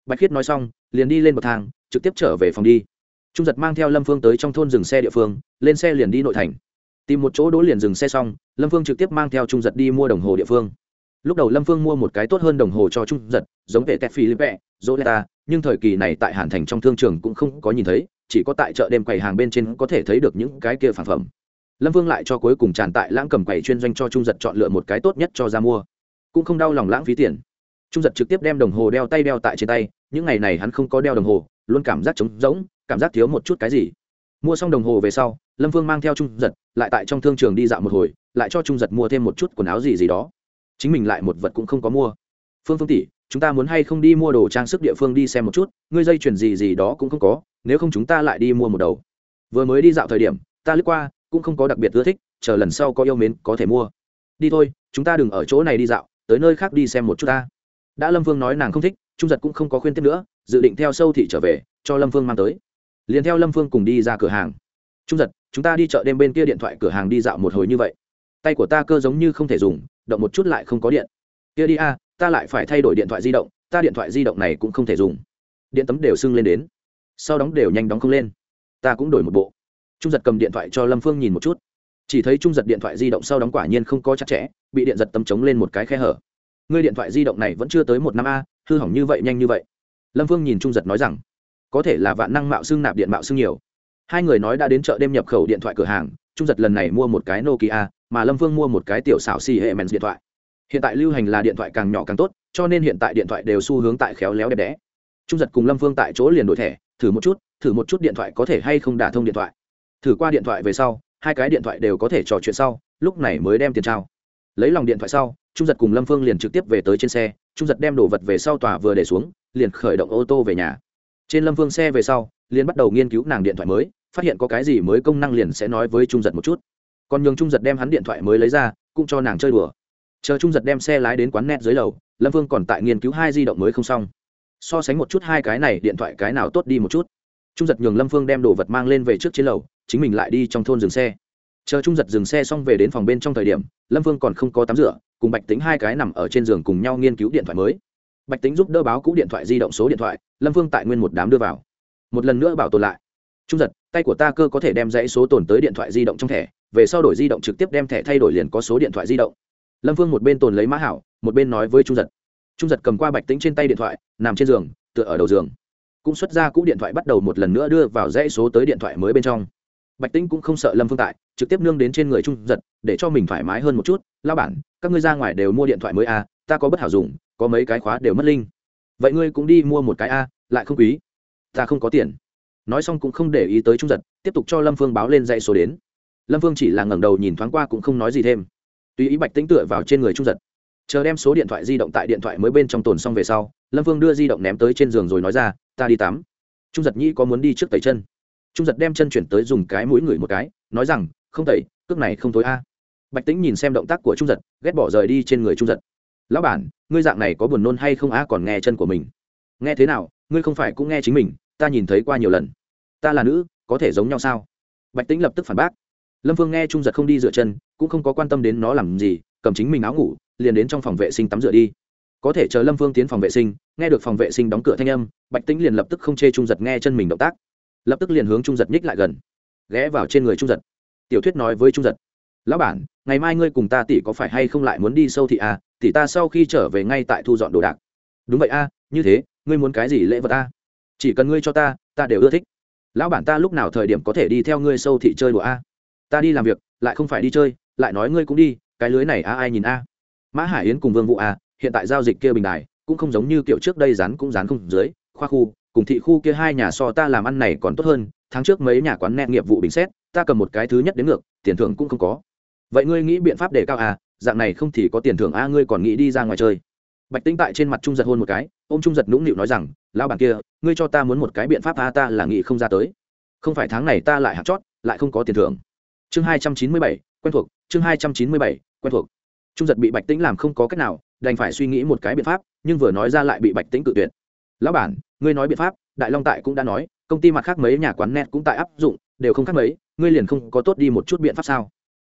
Bạch khiết nói xong, liền đi lên bậc thang trực tiếp trở về phòng đi. Trung giật mang theo lâm phương tới trong thôn dừng xe địa phương, lên xe liền đi nội thành. Tìm một chỗ đỗ liền dừng xe xong, lâm phương trực tiếp mang theo trung giật đi mua đồng hồ địa phương. Lúc đầu lâm phương mua một cái tốt hơn đồng hồ cho trung giật, giống vệ tét philippe, zoleta, nhưng thời kỳ này tại hàn thành trong thương trường cũng không có nhìn thấy, chỉ có tại chợ đêm quầy hàng bên trên có thể thấy được những cái kia phản phẩm. Lâm vương lại cho cuối cùng tràn tại lãng cầm quầy chuyên doanh cho trung giật chọn lựa một cái tốt nhất cho ra mua. Cũng không đau lòng lãng phí tiền. Trung giật trực tiếp đem đồng hồ đeo tay đeo tại trên tay, những ngày này hắn không có đeo đồng hồ luôn cảm giác trống rỗng, cảm giác thiếu một chút cái gì. Mua xong đồng hồ về sau, lâm vương mang theo trung giật, lại tại trong thương trường đi dạo một hồi, lại cho trung giật mua thêm một chút quần áo gì gì đó. Chính mình lại một vật cũng không có mua. Phương phương tỷ, chúng ta muốn hay không đi mua đồ trang sức địa phương đi xem một chút, ngươi dây chuyền gì gì đó cũng không có, nếu không chúng ta lại đi mua một đầu. Vừa mới đi dạo thời điểm, ta lướt qua, cũng không có đặc biệt ưa thích, chờ lần sau có yêu mến, có thể mua. Đi thôi, chúng ta đừng ở chỗ này đi dạo, tới nơi khác đi xem một chút ta. Đã lâm vương nói nàng không thích, trung giật cũng không có khuyên tiếp nữa dự định theo sâu thị trở về, cho lâm Phương mang tới. Liền theo lâm Phương cùng đi ra cửa hàng. Trung giật, chúng ta đi chợ đêm bên kia điện thoại cửa hàng đi dạo một hồi như vậy. Tay của ta cơ giống như không thể dùng, động một chút lại không có điện. Kia đi a, ta lại phải thay đổi điện thoại di động, ta điện thoại di động này cũng không thể dùng. Điện tấm đều sưng lên đến. Sau đóng đều nhanh đóng không lên. Ta cũng đổi một bộ. Trung giật cầm điện thoại cho lâm phương nhìn một chút. Chỉ thấy trung giật điện thoại di động sau đóng quả nhiên không có chặt chẽ, bị điện giật tấm chống lên một cái khe hở. Ngươi điện thoại di động này vẫn chưa tới một năm a, hư hỏng như vậy nhanh như vậy lâm phương nhìn trung giật nói rằng, có thể là vạn năng mạo xưng nạp điện mạo xưng nhiều. Hai người nói đã đến chợ đêm nhập khẩu điện thoại cửa hàng, trung giật lần này mua một cái nokia, mà lâm phương mua một cái tiểu xảo xì hệ mèn điện thoại. Hiện tại lưu hành là điện thoại càng nhỏ càng tốt, cho nên hiện tại điện thoại đều xu hướng tại khéo léo đẹp đẽ. Trung giật cùng lâm phương tại chỗ liền đổi thẻ, thử một chút, thử một chút điện thoại có thể hay không đả thông điện thoại. Thử qua điện thoại về sau, hai cái điện thoại đều có thể trò chuyện sau, lúc này mới đem tiền trao. Lấy lòng điện thoại sau, trung giật cùng lâm phương liền trực tiếp về tới trên xe, trung giật đem đồ vật về sau tòa vừa để xuống liền khởi động ô tô về nhà. Trên lâm phương xe về sau, liền bắt đầu nghiên cứu nàng điện thoại mới, phát hiện có cái gì mới công năng liền sẽ nói với trung giật một chút. Còn nhường trung giật đem hắn điện thoại mới lấy ra, cũng cho nàng chơi đùa. Chờ trung giật đem xe lái đến quán net dưới lầu, lâm vương còn tại nghiên cứu hai di động mới không xong. So sánh một chút hai cái này, điện thoại cái nào tốt đi một chút. Trung giật nhường lâm phương đem đồ vật mang lên về trước trên lầu, chính mình lại đi trong thôn dừng xe. Chờ trung giật dừng xe xong về đến phòng bên trong thời điểm, lâm phương còn không có tắm rửa, cùng bạch tính hai cái nằm ở trên giường cùng nhau nghiên cứu điện thoại mới bạch tính giúp đỡ báo cũ điện thoại di động số điện thoại lâm phương tại nguyên một đám đưa vào. Một lần nữa bảo tồn lại. Trung giật tay của ta cơ có thể đem dãy số tồn tới điện thoại di động trong thẻ về sau đổi di động trực tiếp đem thẻ thay đổi liền có số điện thoại di động. Lâm phương một bên tồn lấy mã hảo một bên nói với trung giật. Trung giật cầm qua bạch tính trên tay điện thoại nằm trên giường tựa ở đầu giường. Cũng xuất ra cũ điện thoại bắt đầu một lần nữa đưa vào dãy số tới điện thoại mới bên trong. Bạch tĩnh cũng không sợ lâm phương tại trực tiếp nương đến trên người trung giật để cho mình thoải mái hơn một chút. Lao bản các ngươi ra ngoài đều mua điện thoại mới à, ta có bất hảo dùng có mấy cái khóa đều mất linh. Vậy ngươi cũng đi mua một cái a, lại không quý. Ta không có tiền. Nói xong cũng không để ý tới trung giật, tiếp tục cho lâm phương báo lên dãy số đến. Lâm phương chỉ là ngẩng đầu nhìn thoáng qua cũng không nói gì thêm. Tùy ý bạch tĩnh tựa vào trên người trung giật. Chờ đem số điện thoại di động tại điện thoại mới bên trong tồn xong về sau, lâm phương đưa di động ném tới trên giường rồi nói ra, ta đi tắm. Trung giật nhĩ có muốn đi trước tẩy chân. Trung giật đem chân chuyển tới dùng cái mũi ngửi một cái, nói rằng, không tẩy, cước này không thối a. Bạch tĩnh nhìn xem động tác của trung giật, ghét bỏ rời đi trên người trung giật lão bản, ngươi dạng này có buồn nôn hay không á, còn nghe chân của mình. Nghe thế nào, ngươi không phải cũng nghe chính mình, ta nhìn thấy qua nhiều lần. Ta là nữ, có thể giống nhau sao? Bạch tĩnh lập tức phản bác. Lâm phương nghe trung giật không đi dựa chân, cũng không có quan tâm đến nó làm gì, cầm chính mình áo ngủ, liền đến trong phòng vệ sinh tắm rửa đi. Có thể chờ lâm phương tiến phòng vệ sinh, nghe được phòng vệ sinh đóng cửa thanh âm, bạch tĩnh liền lập tức không chê trung giật nghe chân mình động tác. Lập tức liền hướng trung giật nhích lại gần, ghé vào trên người trung giật. Tiểu thuyết nói với trung giật lão bản, ngày mai ngươi cùng ta tỷ có phải hay không lại muốn đi sâu thị à? Tỷ ta sau khi trở về ngay tại thu dọn đồ đạc. Đúng vậy a như thế, ngươi muốn cái gì lễ vật a chỉ cần ngươi cho ta ta đều ưa thích. Lão bản ta lúc nào thời điểm có thể đi theo ngươi sâu thị chơi đùa a ta đi làm việc, lại không phải đi chơi, lại nói ngươi cũng đi, cái lưới này a ai nhìn a mã hải yến cùng vương vụ a hiện tại giao dịch kia bình đài, cũng không giống như kiểu trước đây rán cũng rán không dưới, khoa khu, cùng thị khu kia hai nhà so ta làm ăn này còn tốt hơn, tháng trước mấy nhà quán net nghiệp vụ bình xét, ta cầm một cái thứ nhất đến ngược, tiền thưởng cũng không có vậy ngươi nghĩ biện pháp để cao à? Dạng này không thì có tiền thưởng a, ngươi còn nghĩ đi ra ngoài chơi. Bạch tính tại trên mặt trung giật hôn một cái ô m trung giật nũng nịu nói rằng lao bản kia, ngươi cho ta muốn một cái biện pháp a, ta là nghĩ không ra tới. Không phải tháng này ta lại hạt chót, lại không có tiền thưởng. Chương hai trăm chín mươi bảy, quen thuộc, chương hai trăm chín mươi bảy, quen thuộc. Trung giật bị bạch tính làm không có cách nào, đành phải suy nghĩ một cái biện pháp, nhưng vừa nói ra lại bị bạch tính cự tuyệt. Lão bản, ngươi nói biện pháp, đại long tại cũng đã nói, công ty mặt khác mấy nhà quán net cũng tại áp dụng, đều không khác mấy, ngươi liền không có tốt đi một chút biện pháp sao?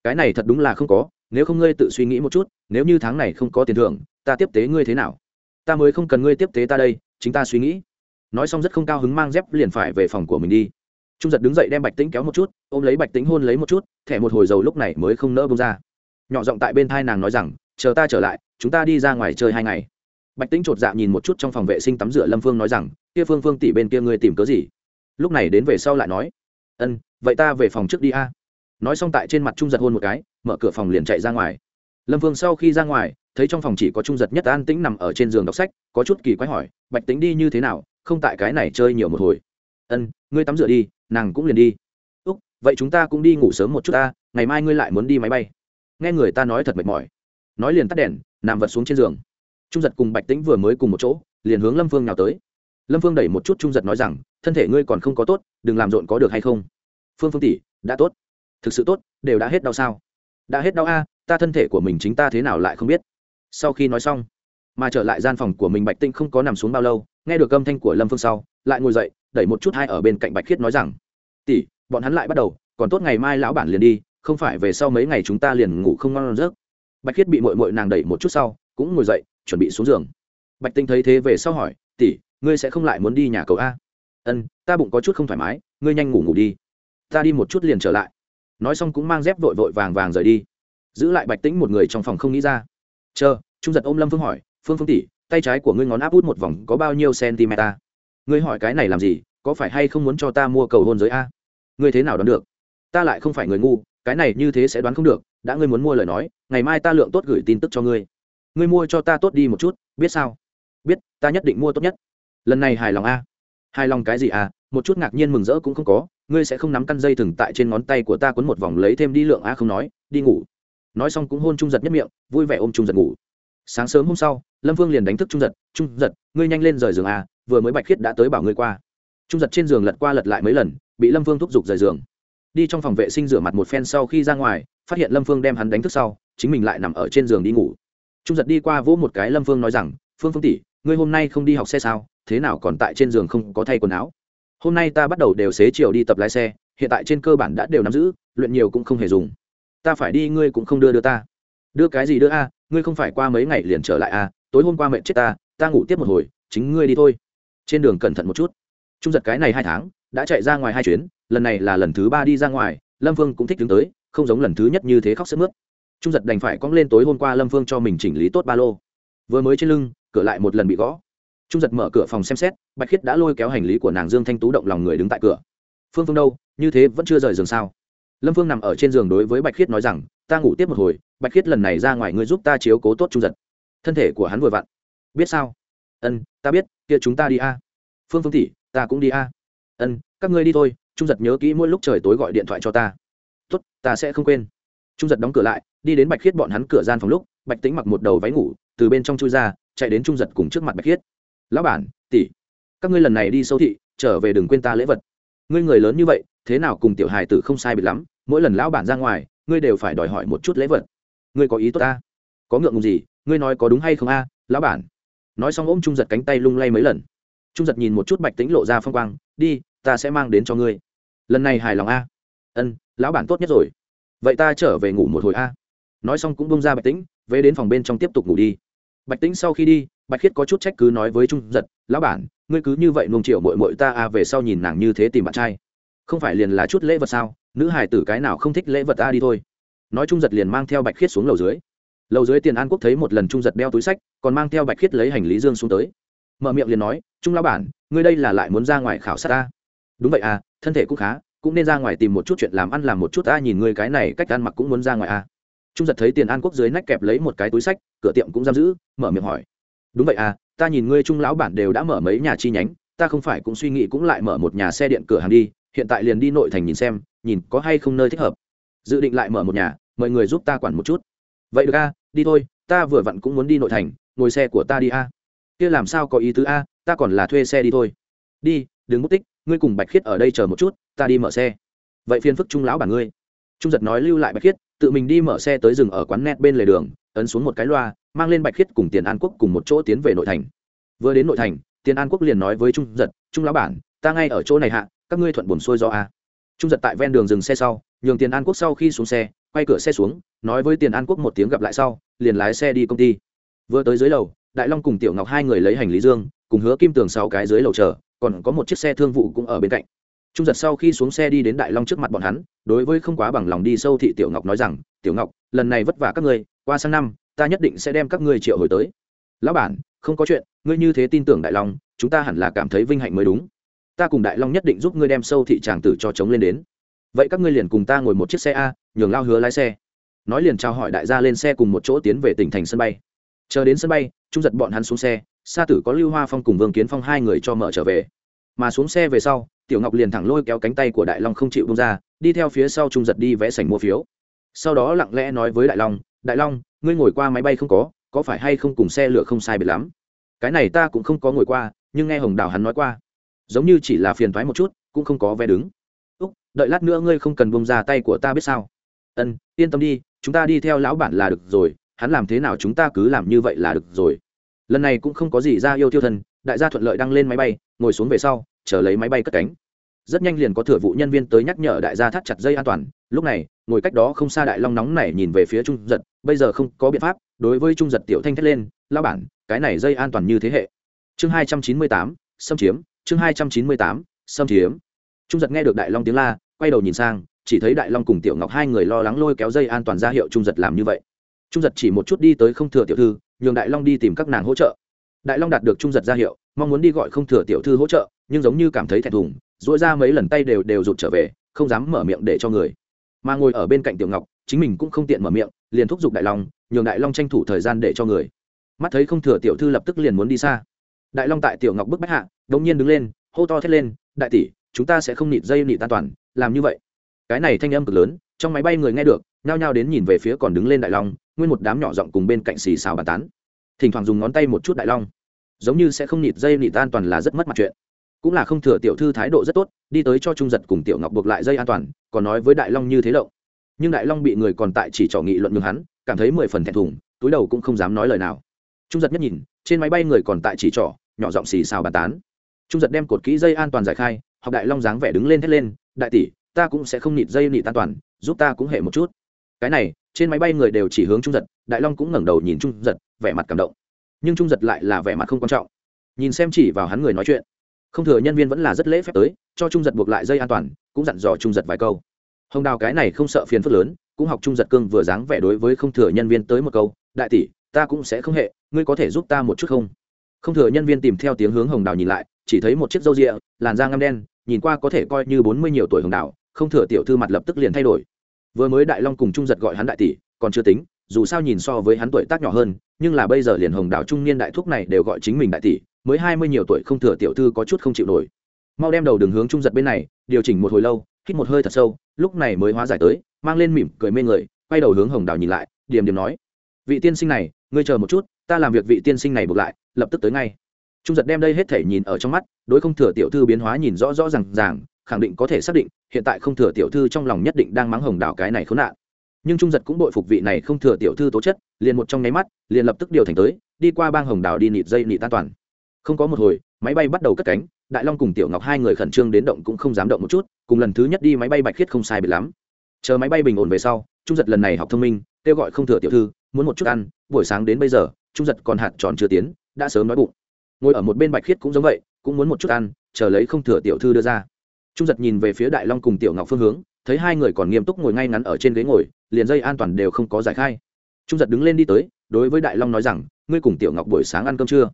Cái này thật đúng là không có, nếu không ngươi tự suy nghĩ một chút, nếu như tháng này không có tiền thưởng, ta tiếp tế ngươi thế nào? Ta mới không cần ngươi tiếp tế ta đây, chính ta suy nghĩ. Nói xong rất không cao hứng mang dép liền phải về phòng của mình đi. Trung giật đứng dậy đem bạch tĩnh kéo một chút, ôm lấy bạch tĩnh hôn lấy một chút, thẻ một hồi dầu lúc này mới không nỡ bông ra. Nhỏ giọng tại bên thai nàng nói rằng, chờ ta trở lại, chúng ta đi ra ngoài chơi hai ngày. Bạch tĩnh chột dạ nhìn một chút trong phòng vệ sinh tắm rửa lâm phương nói rằng, kia phương phương tỷ bên kia ngươi tìm cớ gì? Lúc này đến về sau lại nói, ân, vậy ta về phòng trước đi a nói xong tại trên mặt trung giật hôn một cái, mở cửa phòng liền chạy ra ngoài. Lâm vương sau khi ra ngoài, thấy trong phòng chỉ có trung giật nhất an tĩnh nằm ở trên giường đọc sách, có chút kỳ quái hỏi, bạch tính đi như thế nào? Không tại cái này chơi nhiều một hồi. Ân, ngươi tắm rửa đi, nàng cũng liền đi. Úc, vậy chúng ta cũng đi ngủ sớm một chút ta, ngày mai ngươi lại muốn đi máy bay. Nghe người ta nói thật mệt mỏi. Nói liền tắt đèn, nằm vật xuống trên giường. Trung giật cùng bạch tĩnh vừa mới cùng một chỗ, liền hướng lâm phương nào tới. Lâm phương đẩy một chút trung giật nói rằng, thân thể ngươi còn không có tốt, đừng làm rộn có được hay không? Phương phương tỷ, đã tốt thực sự tốt, đều đã hết đau sao? Đã hết đau a, ta thân thể của mình chính ta thế nào lại không biết? Sau khi nói xong, mà trở lại gian phòng của mình bạch tinh không có nằm xuống bao lâu, nghe được âm thanh của lâm phương sau, lại ngồi dậy, đẩy một chút hai ở bên cạnh bạch khiết nói rằng, tỷ, bọn hắn lại bắt đầu, còn tốt ngày mai lão bản liền đi, không phải về sau mấy ngày chúng ta liền ngủ không ngon rớt bạch khiết bị mội mội nàng đẩy một chút sau, cũng ngồi dậy, chuẩn bị xuống giường. Bạch tinh thấy thế về sau hỏi, tỷ, ngươi sẽ không lại muốn đi nhà cầu a? Ân, ta bụng có chút không thoải mái, ngươi nhanh ngủ ngủ đi. Ta đi một chút liền trở lại nói xong cũng mang dép vội vội vàng vàng rời đi. Giữ lại bạch tĩnh một người trong phòng không nghĩ ra. Chờ, trung giật ôm lâm phương hỏi, phương phương tỷ, tay trái của ngươi ngón áp út một vòng có bao nhiêu cm a à? ngươi hỏi cái này làm gì, có phải hay không muốn cho ta mua cầu hôn giới a ngươi thế nào đoán được? Ta lại không phải người ngu, cái này như thế sẽ đoán không được, đã ngươi muốn mua lời nói, ngày mai ta lượng tốt gửi tin tức cho ngươi. Ngươi mua cho ta tốt đi một chút, biết sao? Biết, ta nhất định mua tốt nhất. Lần này hài lòng a hài lòng cái gì à? Một chút ngạc nhiên mừng rỡ cũng không có ngươi sẽ không nắm căn dây thừng tại trên ngón tay của ta quấn một vòng lấy thêm đi lượng a không nói, đi ngủ. Nói xong cũng hôn trung giật nhất miệng, vui vẻ ôm trung giật ngủ. Sáng sớm hôm sau, lâm vương liền đánh thức trung giật trung giật, ngươi nhanh lên rời giường a vừa mới bạch khiết đã tới bảo ngươi qua. Trung giật trên giường lật qua lật lại mấy lần, bị lâm vương thúc giục rời giường. Đi trong phòng vệ sinh rửa mặt một phen sau khi ra ngoài, phát hiện lâm vương đem hắn đánh thức sau, chính mình lại nằm ở trên giường đi ngủ. Trung giật đi qua vỗ một cái lâm vương nói rằng, phương phương tỷ, ngươi hôm nay không đi học xe sao? Thế nào còn tại trên giường không có thay quần áo? Hôm nay ta bắt đầu đều xế chiều đi tập lái xe, hiện tại trên cơ bản đã đều nắm giữ, luyện nhiều cũng không hề dùng. Ta phải đi, ngươi cũng không đưa đưa ta. Đưa cái gì đưa a, ngươi không phải qua mấy ngày liền trở lại a, tối hôm qua mẹ chết ta ta ngủ tiếp một hồi, chính ngươi đi thôi. Trên đường cẩn thận một chút. Trung giật cái này hai tháng, đã chạy ra ngoài hai chuyến, lần này là lần thứ ba đi ra ngoài, lâm vương cũng thích đứng tới, không giống lần thứ nhất như thế khóc sức mướt. Trung giật đành phải cong lên tối hôm qua lâm vương cho mình chỉnh lý tốt ba lô. Vừa mới trên lưng, cửa lại một lần bị gõ trung giật mở cửa phòng xem xét, bạch khiết đã lôi kéo hành lý của nàng dương thanh tú động lòng người đứng tại cửa. Phương phương đâu, như thế vẫn chưa rời giường sao? Lâm phương nằm ở trên giường đối với bạch khiết nói rằng, ta ngủ tiếp một hồi, bạch khiết lần này ra ngoài ngươi giúp ta chiếu cố tốt trung giật. Thân thể của hắn vừa vặn. Biết sao? Ân, ta biết, kia chúng ta đi a. Phương phương tỷ, ta cũng đi a. Ân, các ngươi đi thôi, trung giật nhớ kỹ mỗi lúc trời tối gọi điện thoại cho ta. Tốt, ta sẽ không quên. Trung giật đóng cửa lại, đi đến bạch khiết bọn hắn cửa gian phòng lúc, bạch tính mặc một đầu váy ngủ, từ bên trong chui ra, chạy đến trung giật cùng trước mặt bạch khiết lão bản, tỷ, các ngươi lần này đi sâu thị, trở về đừng quên ta lễ vật. Ngươi người lớn như vậy, thế nào cùng tiểu hài tử không sai biệt lắm, mỗi lần lão bản ra ngoài, ngươi đều phải đòi hỏi một chút lễ vật. Ngươi có ý tốt ta? Có ngượng ngùng gì, ngươi nói có đúng hay không a, lão bản? Nói xong ôm trung giật cánh tay lung lay mấy lần. Trung giật nhìn một chút bạch tính lộ ra phong quang, đi, ta sẽ mang đến cho ngươi. Lần này hài lòng a? Ân, lão bản tốt nhất rồi. Vậy ta trở về ngủ một hồi a. Nói xong cũng bông ra bạch tĩnh, về đến phòng bên trong tiếp tục ngủ đi. Bạch tĩnh sau khi đi bạch khiết có chút trách cứ nói với trung giật, lão bản, ngươi cứ như vậy nung triệu mội mội ta à về sau nhìn nàng như thế tìm bạn trai. Không phải liền là chút lễ vật sao? Nữ hài tử cái nào không thích lễ vật ta đi thôi. Nói trung giật liền mang theo bạch khiết xuống lầu dưới. Lầu dưới tiền an quốc thấy một lần trung giật đeo túi sách, còn mang theo bạch khiết lấy hành lý dương xuống tới. Mở miệng liền nói, trung lão bản, ngươi đây là lại muốn ra ngoài khảo sát ta? Đúng vậy à thân thể cũng khá, cũng nên ra ngoài tìm một chút chuyện làm ăn làm một chút ta, nhìn ngươi cái này cách ăn mặc cũng muốn ra ngoài à. Trung giật thấy tiền an quốc dưới nách kẹp lấy một cái túi sách, cửa tiệm cũng giam giữ, mở miệng hỏi đúng vậy à ta nhìn ngươi trung lão bản đều đã mở mấy nhà chi nhánh, ta không phải cũng suy nghĩ cũng lại mở một nhà xe điện cửa hàng đi, hiện tại liền đi nội thành nhìn xem, nhìn có hay không nơi thích hợp. Dự định lại mở một nhà, mời người giúp ta quản một chút. Vậy được a đi thôi, ta vừa vặn cũng muốn đi nội thành, ngồi xe của ta đi a kia làm sao có ý tứ a ta còn là thuê xe đi thôi. Đi, đừng mất tích, ngươi cùng bạch khiết ở đây chờ một chút, ta đi mở xe. Vậy phiền phức trung lão bản ngươi. Trung giật nói lưu lại bạch khiết, tự mình đi mở xe tới rừng ở quán net bên lề đường ấn xuống một cái loa, mang lên bạch khiết cùng tiền an quốc cùng một chỗ tiến về nội thành. Vừa đến nội thành, tiền an quốc liền nói với trung giật, trung lão bản, ta ngay ở chỗ này hạ, các ngươi thuận buồn xuôi do a. Trung giật tại ven đường dừng xe sau, nhường tiền an quốc sau khi xuống xe, quay cửa xe xuống, nói với tiền an quốc một tiếng gặp lại sau, liền lái xe đi công ty. Vừa tới dưới lầu, đại long cùng tiểu ngọc hai người lấy hành lý dương, cùng hứa kim tường sáu cái dưới lầu chờ, còn có một chiếc xe thương vụ cũng ở bên cạnh trung giật sau khi xuống xe đi đến đại long trước mặt bọn hắn, đối với không quá bằng lòng đi sâu thị tiểu ngọc nói rằng, tiểu ngọc, lần này vất vả các ngươi, qua sang năm, ta nhất định sẽ đem các ngươi triệu hồi tới. Lão bản, không có chuyện, ngươi như thế tin tưởng đại long, chúng ta hẳn là cảm thấy vinh hạnh mới đúng. Ta cùng đại long nhất định giúp ngươi đem sâu thị tràng tử cho chống lên đến. Vậy các ngươi liền cùng ta ngồi một chiếc xe a, nhường lao hứa lái xe. Nói liền trao hỏi đại gia lên xe cùng một chỗ tiến về tỉnh thành sân bay. Chờ đến sân bay, trung giật bọn hắn xuống xe, sa tử có lưu hoa phong cùng vương kiến phong hai người cho mở trở về. Mà xuống xe về sau tiểu ngọc liền thẳng lôi kéo cánh tay của đại long không chịu bông ra, đi theo phía sau trung giật đi vẽ sảnh mua phiếu. Sau đó lặng lẽ nói với đại long đại long, ngươi ngồi qua máy bay không có có phải hay không cùng xe lửa không sai biệt lắm? Cái này ta cũng không có ngồi qua, nhưng nghe hồng đào hắn nói qua. Giống như chỉ là phiền thoái một chút, cũng không có vé đứng. Úc, đợi lát nữa ngươi không cần bông ra tay của ta biết sao? Ân, yên tâm đi, chúng ta đi theo lão bản là được rồi, hắn làm thế nào chúng ta cứ làm như vậy là được rồi. Lần này cũng không có gì ra yêu tiêu thân đại gia thuận lợi đăng lên máy bay, ngồi xuống về sau, chờ lấy máy bay cất cánh. Rất nhanh liền có thừa vụ nhân viên tới nhắc nhở đại gia thắt chặt dây an toàn. Lúc này, ngồi cách đó không xa đại long nóng này nhìn về phía trung giật, bây giờ không có biện pháp, đối với trung giật tiểu thanh thét lên lao bản, cái này dây an toàn như thế hệ. Chương hai trăm chín mươi tám, xâm chiếm, chương hai trăm chín mươi tám, xâm chiếm. Trung giật nghe được đại long tiếng la, quay đầu nhìn sang, chỉ thấy đại long cùng tiểu ngọc hai người lo lắng lôi kéo dây an toàn ra hiệu trung giật làm như vậy. Trung giật chỉ một chút đi tới không thừa tiểu thư, nhường đại long đi tìm các nàng hỗ trợ đại long đạt được trung giật ra hiệu, mong muốn đi gọi không thừa tiểu thư hỗ trợ, nhưng giống như cảm thấy thẹn thùng dỗi ra mấy lần tay đều đều rụt trở về, không dám mở miệng để cho người. Mà ngồi ở bên cạnh tiểu ngọc, chính mình cũng không tiện mở miệng, liền thúc giục đại long, nhường đại long tranh thủ thời gian để cho người. Mắt thấy không thừa tiểu thư lập tức liền muốn đi xa. Đại long tại tiểu ngọc bức bách hạ đ nhiên đứng lên, hô to thét lên, đại tỷ, chúng ta sẽ không nịt dây nịt an toàn, làm như vậy. Cái này thanh âm cực lớn, trong máy bay người nghe được, nhao nhao đến nhìn về phía còn đứng lên đại long, nguyên một đám nhỏ giọng cùng bên cạnh xì xào bàn tán thỉnh thoảng dùng ngón tay một chút đại long. Giống như sẽ không nịt dây nịt an toàn là rất mất mặt chuyện. Cũng là không thừa tiểu thư thái độ rất tốt, đi tới cho trung giật cùng tiểu ngọc buộc lại dây an toàn, còn nói với đại long như thế động nhưng đại long bị người còn tại chỉ trỏ nghị luận ngừng hắn, cảm thấy mười phần thẹn thùng, túi đầu cũng không dám nói lời nào. Trung giật nhất nhìn, trên máy bay người còn tại chỉ trỏ, nhỏ giọng xì xào bàn tán. Trung giật đem cột kỹ dây an toàn giải khai, học đại long dáng vẻ đứng lên thét lên, đại tỷ, ta cũng sẽ không nịt dây nịt an toàn, giúp ta cũng hệ một chút. Cái này, trên máy bay người đều chỉ hướng trung giật, đại long cũng ngẩng đầu nhìn trung giật vẻ mặt cảm động. Nhưng trung giật lại là vẻ mặt không quan trọng. Nhìn xem chỉ vào hắn người nói chuyện. Không thừa nhân viên vẫn là rất lễ phép tới, cho trung giật buộc lại dây an toàn, cũng dặn dò trung giật vài câu. Hồng đào cái này không sợ phiền phức lớn, cũng học trung giật cương vừa dáng vẻ đối với không thừa nhân viên tới một câu, đại tỷ, ta cũng sẽ không hệ, ngươi có thể giúp ta một chút không? Không thừa nhân viên tìm theo tiếng hướng hồng đào nhìn lại, chỉ thấy một chiếc râu rịa, làn da ngâm đen, nhìn qua có thể coi như bốn mươi nhiều tuổi hồng đào, không thừa tiểu thư mặt lập tức liền thay đổi. Vừa mới đại long cùng trung giật gọi hắn đại tỷ, còn chưa tính dù sao nhìn so với hắn tuổi tác nhỏ hơn, nhưng là bây giờ liền hồng đào trung niên đại thúc này đều gọi chính mình đại tỷ, mới hai mươi nhiều tuổi không thừa tiểu thư có chút không chịu nổi. Mau đem đầu đường hướng trung giật bên này, điều chỉnh một hồi lâu, hít một hơi thật sâu, lúc này mới hóa giải tới, mang lên mỉm cười mê người, quay đầu hướng hồng đào nhìn lại, điềm điềm nói, vị tiên sinh này, ngươi chờ một chút, ta làm việc vị tiên sinh này buộc lại, lập tức tới ngay. Trung giật đem đây hết thể nhìn ở trong mắt, đối không thừa tiểu thư biến hóa nhìn rõ rõ r à n g ràng, khẳng định có thể xác định, hiện tại không thừa tiểu thư trong lòng nhất định đang mắng hồng đào cái này khốn nạn nhưng trung giật cũng bội phục vị này không thừa tiểu thư tố chất, liền một trong nháy mắt, liền lập tức điều thành tới, đi qua bang hồng Đảo đi nịt dây nịt an toàn. Không có một hồi, máy bay bắt đầu cất cánh, đại long cùng tiểu ngọc hai người khẩn trương đến động cũng không dám động một chút, cùng lần thứ nhất đi máy bay bạch khiết không sai biệt lắm. Chờ máy bay bình ổn về sau, trung giật lần này học thông minh, kêu gọi không thừa tiểu thư, muốn một chút ăn, buổi sáng đến bây giờ, trung giật còn hạt tròn chưa tiến, đã sớm nói bụng. Ngồi ở một bên bạch khiết cũng giống vậy, cũng muốn một chút ăn, chờ lấy không thừa tiểu thư đưa ra. Trung giật nhìn về phía đại long cùng tiểu ngọc phương hướng thấy hai người còn nghiêm túc ngồi ngay ngắn ở trên ghế ngồi, liền dây an toàn đều không có giải khai. Trung giật đứng lên đi tới, đối với đại long nói rằng, ngươi cùng tiểu ngọc buổi sáng ăn cơm chưa?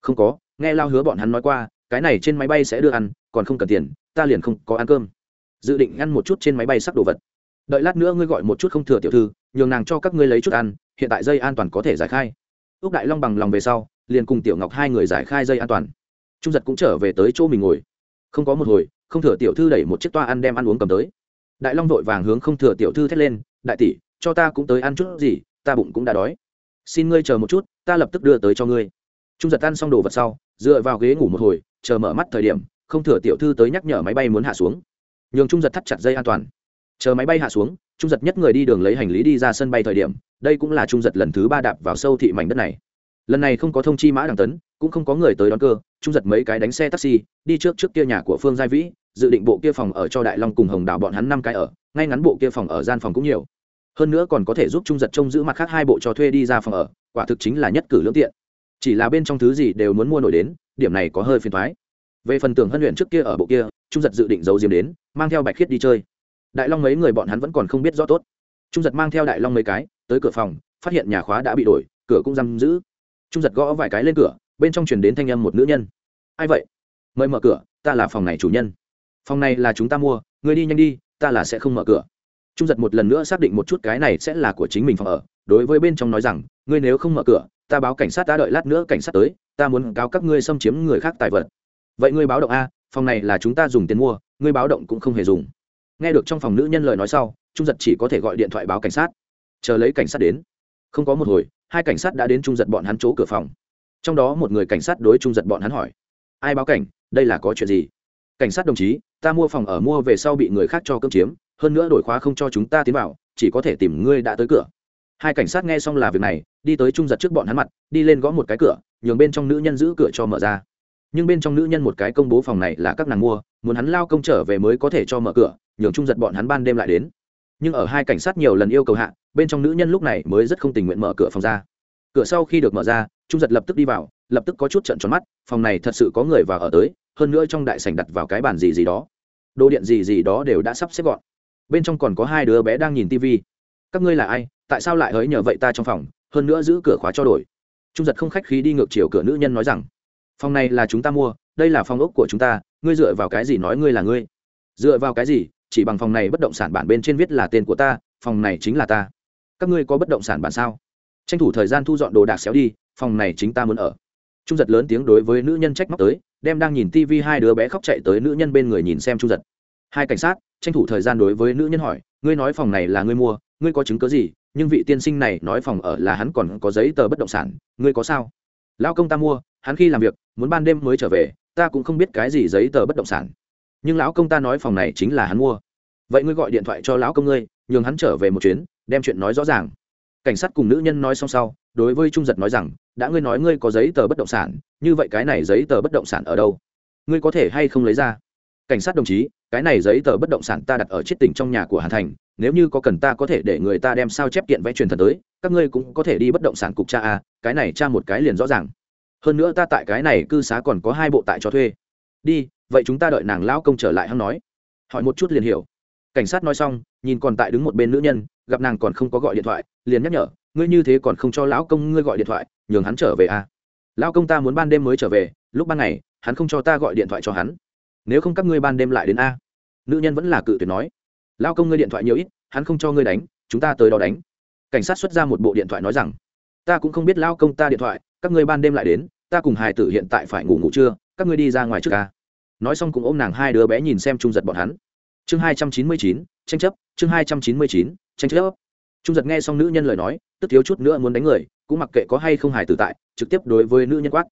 Không có, nghe lao hứa bọn hắn nói qua, cái này trên máy bay sẽ đưa ăn, còn không cần tiền, ta liền không có ăn cơm. Dự định ăn một chút trên máy bay sắc đồ vật. Đợi lát nữa ngươi gọi một chút không thừa tiểu thư, nhường nàng cho các ngươi lấy chút ăn, hiện tại dây an toàn có thể giải khai. Ước đại long bằng lòng về sau, liền cùng tiểu ngọc hai người giải khai dây an toàn. Trung giật cũng trở về tới chỗ mình ngồi. Không có một hồi, không thừa tiểu thư đẩy một chiếc toa ăn đem ăn uống cầm tới đại long vội vàng hướng không thừa tiểu thư thét lên, đại tỷ, cho ta cũng tới ăn chút gì, ta bụng cũng đã đói. Xin ngươi chờ một chút, ta lập tức đưa tới cho ngươi. Trung giật ăn xong đồ vật sau, dựa vào ghế ngủ một hồi, chờ mở mắt thời điểm, không thừa tiểu thư tới nhắc nhở máy bay muốn hạ xuống. Nhường trung giật thắt chặt dây an toàn. Chờ máy bay hạ xuống, trung giật nhất người đi đường lấy hành lý đi ra sân bay thời điểm, đây cũng là trung giật lần thứ ba đạp vào sâu thị mảnh đất này lần này không có thông chi mã đằng tấn, cũng không có người tới đón cơ, trung giật mấy cái đánh xe taxi, đi trước trước kia nhà của phương gia vĩ, dự định bộ kia phòng ở cho đại long cùng hồng đào bọn hắn năm cái ở, ngay ngắn bộ kia phòng ở gian phòng cũng nhiều. Hơn nữa còn có thể giúp trung giật trông giữ mặt khác hai bộ cho thuê đi ra phòng ở, quả thực chính là nhất cử lưỡng tiện. Chỉ là bên trong thứ gì đều muốn mua nổi đến, điểm này có hơi phiền thoái về phần tưởng hân luyện trước kia ở bộ kia, trung giật dự định giấu diếm đến, mang theo bạch khiết đi chơi. Đại long mấy người bọn hắn vẫn còn không biết rõ tốt. Trung giật mang theo đại long mấy cái, tới cửa phòng, phát hiện nhà khóa đã bị đổi, cửa cũng giam giữ trung giật gõ vài cái lên cửa, bên trong chuyển đến thanh âm một nữ nhân. Ai vậy? Mời mở cửa, ta là phòng này chủ nhân. Phòng này là chúng ta mua người đi nhanh đi, ta là sẽ không mở cửa. Trung giật một lần nữa xác định một chút cái này sẽ là của chính mình phòng ở, đối với bên trong nói rằng, ngươi nếu không mở cửa, ta báo cảnh sát đã đợi lát nữa cảnh sát tới, ta muốn cáo các ngươi xâm chiếm người khác tài vật. Vậy ngươi báo động a, phòng này là chúng ta dùng tiền mua, ngươi báo động cũng không hề dùng. Nghe được trong phòng nữ nhân lời nói sau, trung giật chỉ có thể gọi điện thoại báo cảnh sát. Chờ lấy cảnh sát đến. Không có một hồi hai cảnh sát đã đến trung giật bọn hắn chỗ cửa phòng. Trong đó một người cảnh sát đối trung giật bọn hắn hỏi, ai báo cảnh? Đây là có chuyện gì? Cảnh sát đồng chí, ta mua phòng ở mua về sau bị người khác cho cưỡng chiếm, hơn nữa đổi khóa không cho chúng ta tiến vào, chỉ có thể tìm ngươi đã tới cửa. Hai cảnh sát nghe xong là việc này, đi tới trung giật trước bọn hắn mặt, đi lên gõ một cái cửa, nhường bên trong nữ nhân giữ cửa cho mở ra. Nhưng bên trong nữ nhân một cái công bố phòng này là các nàng mua, muốn hắn lao công trở về mới có thể cho mở cửa, nhường trung giật bọn hắn ban đêm lại đến nhưng ở hai cảnh sát nhiều lần yêu cầu hạ, bên trong nữ nhân lúc này mới rất không tình nguyện mở cửa phòng ra. Cửa sau khi được mở ra, trung giật lập tức đi vào, lập tức có chút trận tròn mắt, phòng này thật sự có người vào ở tới, hơn nữa trong đại sảnh đặt vào cái bàn gì gì đó. Đồ điện gì gì đó đều đã sắp xếp gọn. Bên trong còn có hai đứa bé đang nhìn tv các ngươi là ai? Tại sao lại hỡi nhờ vậy ta trong phòng? Hơn nữa giữ cửa khóa cho đổi. Trung giật không khách khí đi ngược chiều cửa nữ nhân nói rằng, phòng này là chúng ta mua, đây là phòng ốc của chúng ta, ngươi dựa vào cái gì nói ngươi là ngươi? Dựa vào cái gì? Chỉ bằng phòng này bất động sản bản bên trên viết là tên của ta, phòng này chính là ta. Các ngươi có bất động sản bản sao? Tranh thủ thời gian thu dọn đồ đạc xéo đi, phòng này chính ta muốn ở. Trung giật lớn tiếng đối với nữ nhân trách móc tới, đem đang nhìn tv hai đứa bé khóc chạy tới nữ nhân bên người nhìn xem trung giật. Hai cảnh sát, tranh thủ thời gian đối với nữ nhân hỏi, ngươi nói phòng này là ngươi mua, ngươi có chứng cớ gì? Nhưng vị tiên sinh này nói phòng ở là hắn còn có giấy tờ bất động sản, ngươi có sao? Lao công ta mua, hắn khi làm việc, muốn ban đêm mới trở về, ta cũng không biết cái gì giấy tờ bất động sản nhưng lão công ta nói phòng này chính là hắn mua. Vậy ngươi gọi điện thoại cho lão công ngươi, nhường hắn trở về một chuyến, đem chuyện nói rõ ràng. Cảnh sát cùng nữ nhân nói xong sau, đối với trung giật nói rằng, đã ngươi nói ngươi có giấy tờ bất động sản, như vậy cái này giấy tờ bất động sản ở đâu? Ngươi có thể hay không lấy ra? Cảnh sát đồng chí, cái này giấy tờ bất động sản ta đặt ở chiết tỉnh trong nhà của hàn thành, nếu như có cần ta có thể để người ta đem sao chép kiện vẽ truyền thần tới, các ngươi cũng có thể đi bất động sản cục cha a, cái này cha một cái liền rõ ràng. Hơn nữa ta tại cái này cư xá còn có hai bộ tại cho thuê. Đi vậy chúng ta đợi nàng lão công trở lại hắn nói. Hỏi một chút liền hiểu. Cảnh sát nói xong, nhìn còn tại đứng một bên nữ nhân, gặp nàng còn không có gọi điện thoại, liền nhắc nhở, ngươi như thế còn không cho lão công ngươi gọi điện thoại, nhường hắn trở về à. lão công ta muốn ban đêm mới trở về, lúc ban ngày, hắn không cho ta gọi điện thoại cho hắn. Nếu không các ngươi ban đêm lại đến a? Nữ nhân vẫn là cự tuyệt nói, lão công ngươi điện thoại nhiều ít, hắn không cho ngươi đánh, chúng ta tới đó đánh. Cảnh sát xuất ra một bộ điện thoại nói rằng, ta cũng không biết lão công ta điện thoại, các ngươi ban đêm lại đến, ta cùng hài tử hiện tại phải ngủ ngủ trưa các ngươi đi ra ngoài trước ca nói xong cũng ôm nàng hai đứa bé nhìn xem trung giật bọn hắn. Chương hai trăm chín mươi chín, tranh chấp, chương hai trăm chín mươi chín, tranh chấp. Trung giật nghe xong nữ nhân lời nói, tức thiếu chút nữa muốn đánh người, cũng mặc kệ có hay không hài tử tại, trực tiếp đối với nữ nhân quát.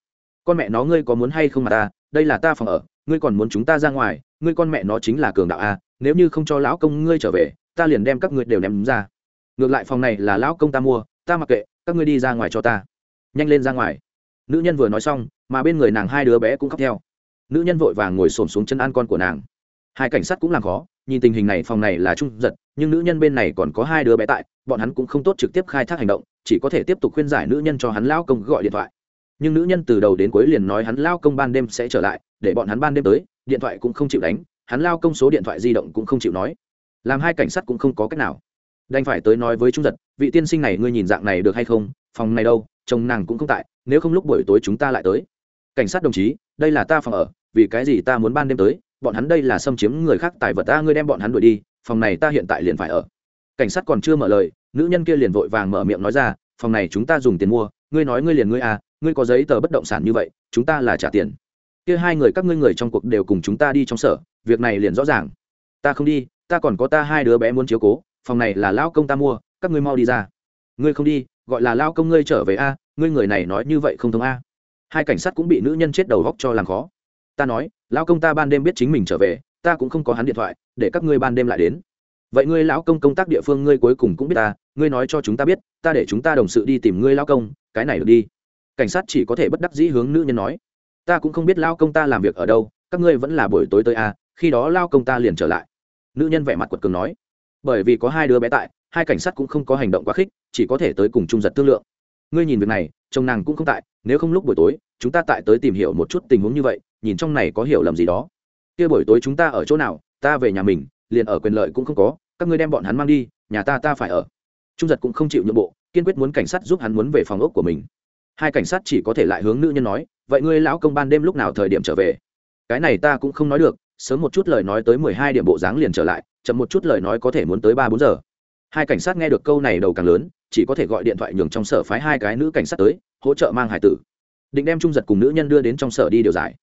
Con mẹ nó ngươi có muốn hay không mà ta, đây là ta phòng ở, ngươi còn muốn chúng ta ra ngoài, ngươi con mẹ nó chính là cường đạo a, nếu như không cho lão công ngươi trở về, ta liền đem các ngươi đều ném ra. Ngược lại phòng này là lão công ta mua, ta mặc kệ, các ngươi đi ra ngoài cho ta. Nhanh lên ra ngoài. Nữ nhân vừa nói xong, mà bên người nàng hai đứa bé cũng khóc theo nữ nhân vội vàng ngồi xổm xuống chân ăn con của nàng. Hai cảnh sát cũng làm khó, nhìn tình hình này, phòng này là trung giật, nhưng nữ nhân bên này còn có hai đứa bé tại, bọn hắn cũng không tốt trực tiếp khai thác hành động, chỉ có thể tiếp tục khuyên giải nữ nhân cho hắn lao công gọi điện thoại. Nhưng nữ nhân từ đầu đến cuối liền nói hắn lao công ban đêm sẽ trở lại, để bọn hắn ban đêm tới, điện thoại cũng không chịu đánh, hắn lao công số điện thoại di động cũng không chịu nói. Làm hai cảnh sát cũng không có cách nào. Đành phải tới nói với trung giật, vị tiên sinh này ngươi nhìn dạng này được hay không? Phòng này đâu, chồng nàng cũng không tại, nếu không lúc buổi tối chúng ta lại tới. Cảnh sát đồng chí, đây là ta phòng ở vì cái gì ta muốn ban đêm tới, bọn hắn đây là xâm chiếm người khác tài vật ta, ngươi đem bọn hắn đuổi đi, phòng này ta hiện tại liền phải ở. Cảnh sát còn chưa mở lời, nữ nhân kia liền vội vàng mở miệng nói ra, phòng này chúng ta dùng tiền mua, ngươi nói ngươi liền ngươi à ngươi có giấy tờ bất động sản như vậy, chúng ta là trả tiền. Kia hai người các ngươi người trong cuộc đều cùng chúng ta đi trong sở, việc này liền rõ ràng. Ta không đi, ta còn có ta hai đứa bé muốn chiếu cố, phòng này là lao công ta mua, các ngươi mau đi ra. Ngươi không đi, gọi là lao công ngươi trở về a, ngươi người này nói như vậy không thông a. Hai cảnh sát cũng bị nữ nhân chết đầu góc cho làm khó ta nói, lão công ta ban đêm biết chính mình trở về, ta cũng không có hắn điện thoại, để các ngươi ban đêm lại đến. Vậy ngươi lão công công tác địa phương ngươi cuối cùng cũng biết ta, ngươi nói cho chúng ta biết, ta để chúng ta đồng sự đi tìm ngươi lão công, cái này được đi. Cảnh sát chỉ có thể bất đắc dĩ hướng nữ nhân nói. Ta cũng không biết lão công ta làm việc ở đâu, các ngươi vẫn là buổi tối tới à khi đó lao công ta liền trở lại. Nữ nhân vẻ mặt quật cường nói. Bởi vì có hai đứa bé tại, hai cảnh sát cũng không có hành động quá khích, chỉ có thể tới cùng trung giật thương lượng ngươi nhìn việc này, chồng nàng cũng không tại, nếu không lúc buổi tối, chúng ta tại tới tìm hiểu một chút tình huống như vậy, nhìn trong này có hiểu lầm gì đó. Kia buổi tối chúng ta ở chỗ nào, ta về nhà mình, liền ở quyền lợi cũng không có, các ngươi đem bọn hắn mang đi, nhà ta ta phải ở. Trung giật cũng không chịu nhượng bộ, kiên quyết muốn cảnh sát giúp hắn muốn về phòng ốc của mình. Hai cảnh sát chỉ có thể lại hướng nữ nhân nói, vậy ngươi lão công ban đêm lúc nào thời điểm trở về? Cái này ta cũng không nói được, sớm một chút lời nói tới mười hai điểm bộ dáng liền trở lại, chậm một chút lời nói có thể muốn tới ba bốn giờ. Hai cảnh sát nghe được câu này đầu càng lớn chỉ có thể gọi điện thoại nhường trong sở phái hai cái nữ cảnh sát tới, hỗ trợ mang hải tử. Định đem trung giật cùng nữ nhân đưa đến trong sở đi điều giải.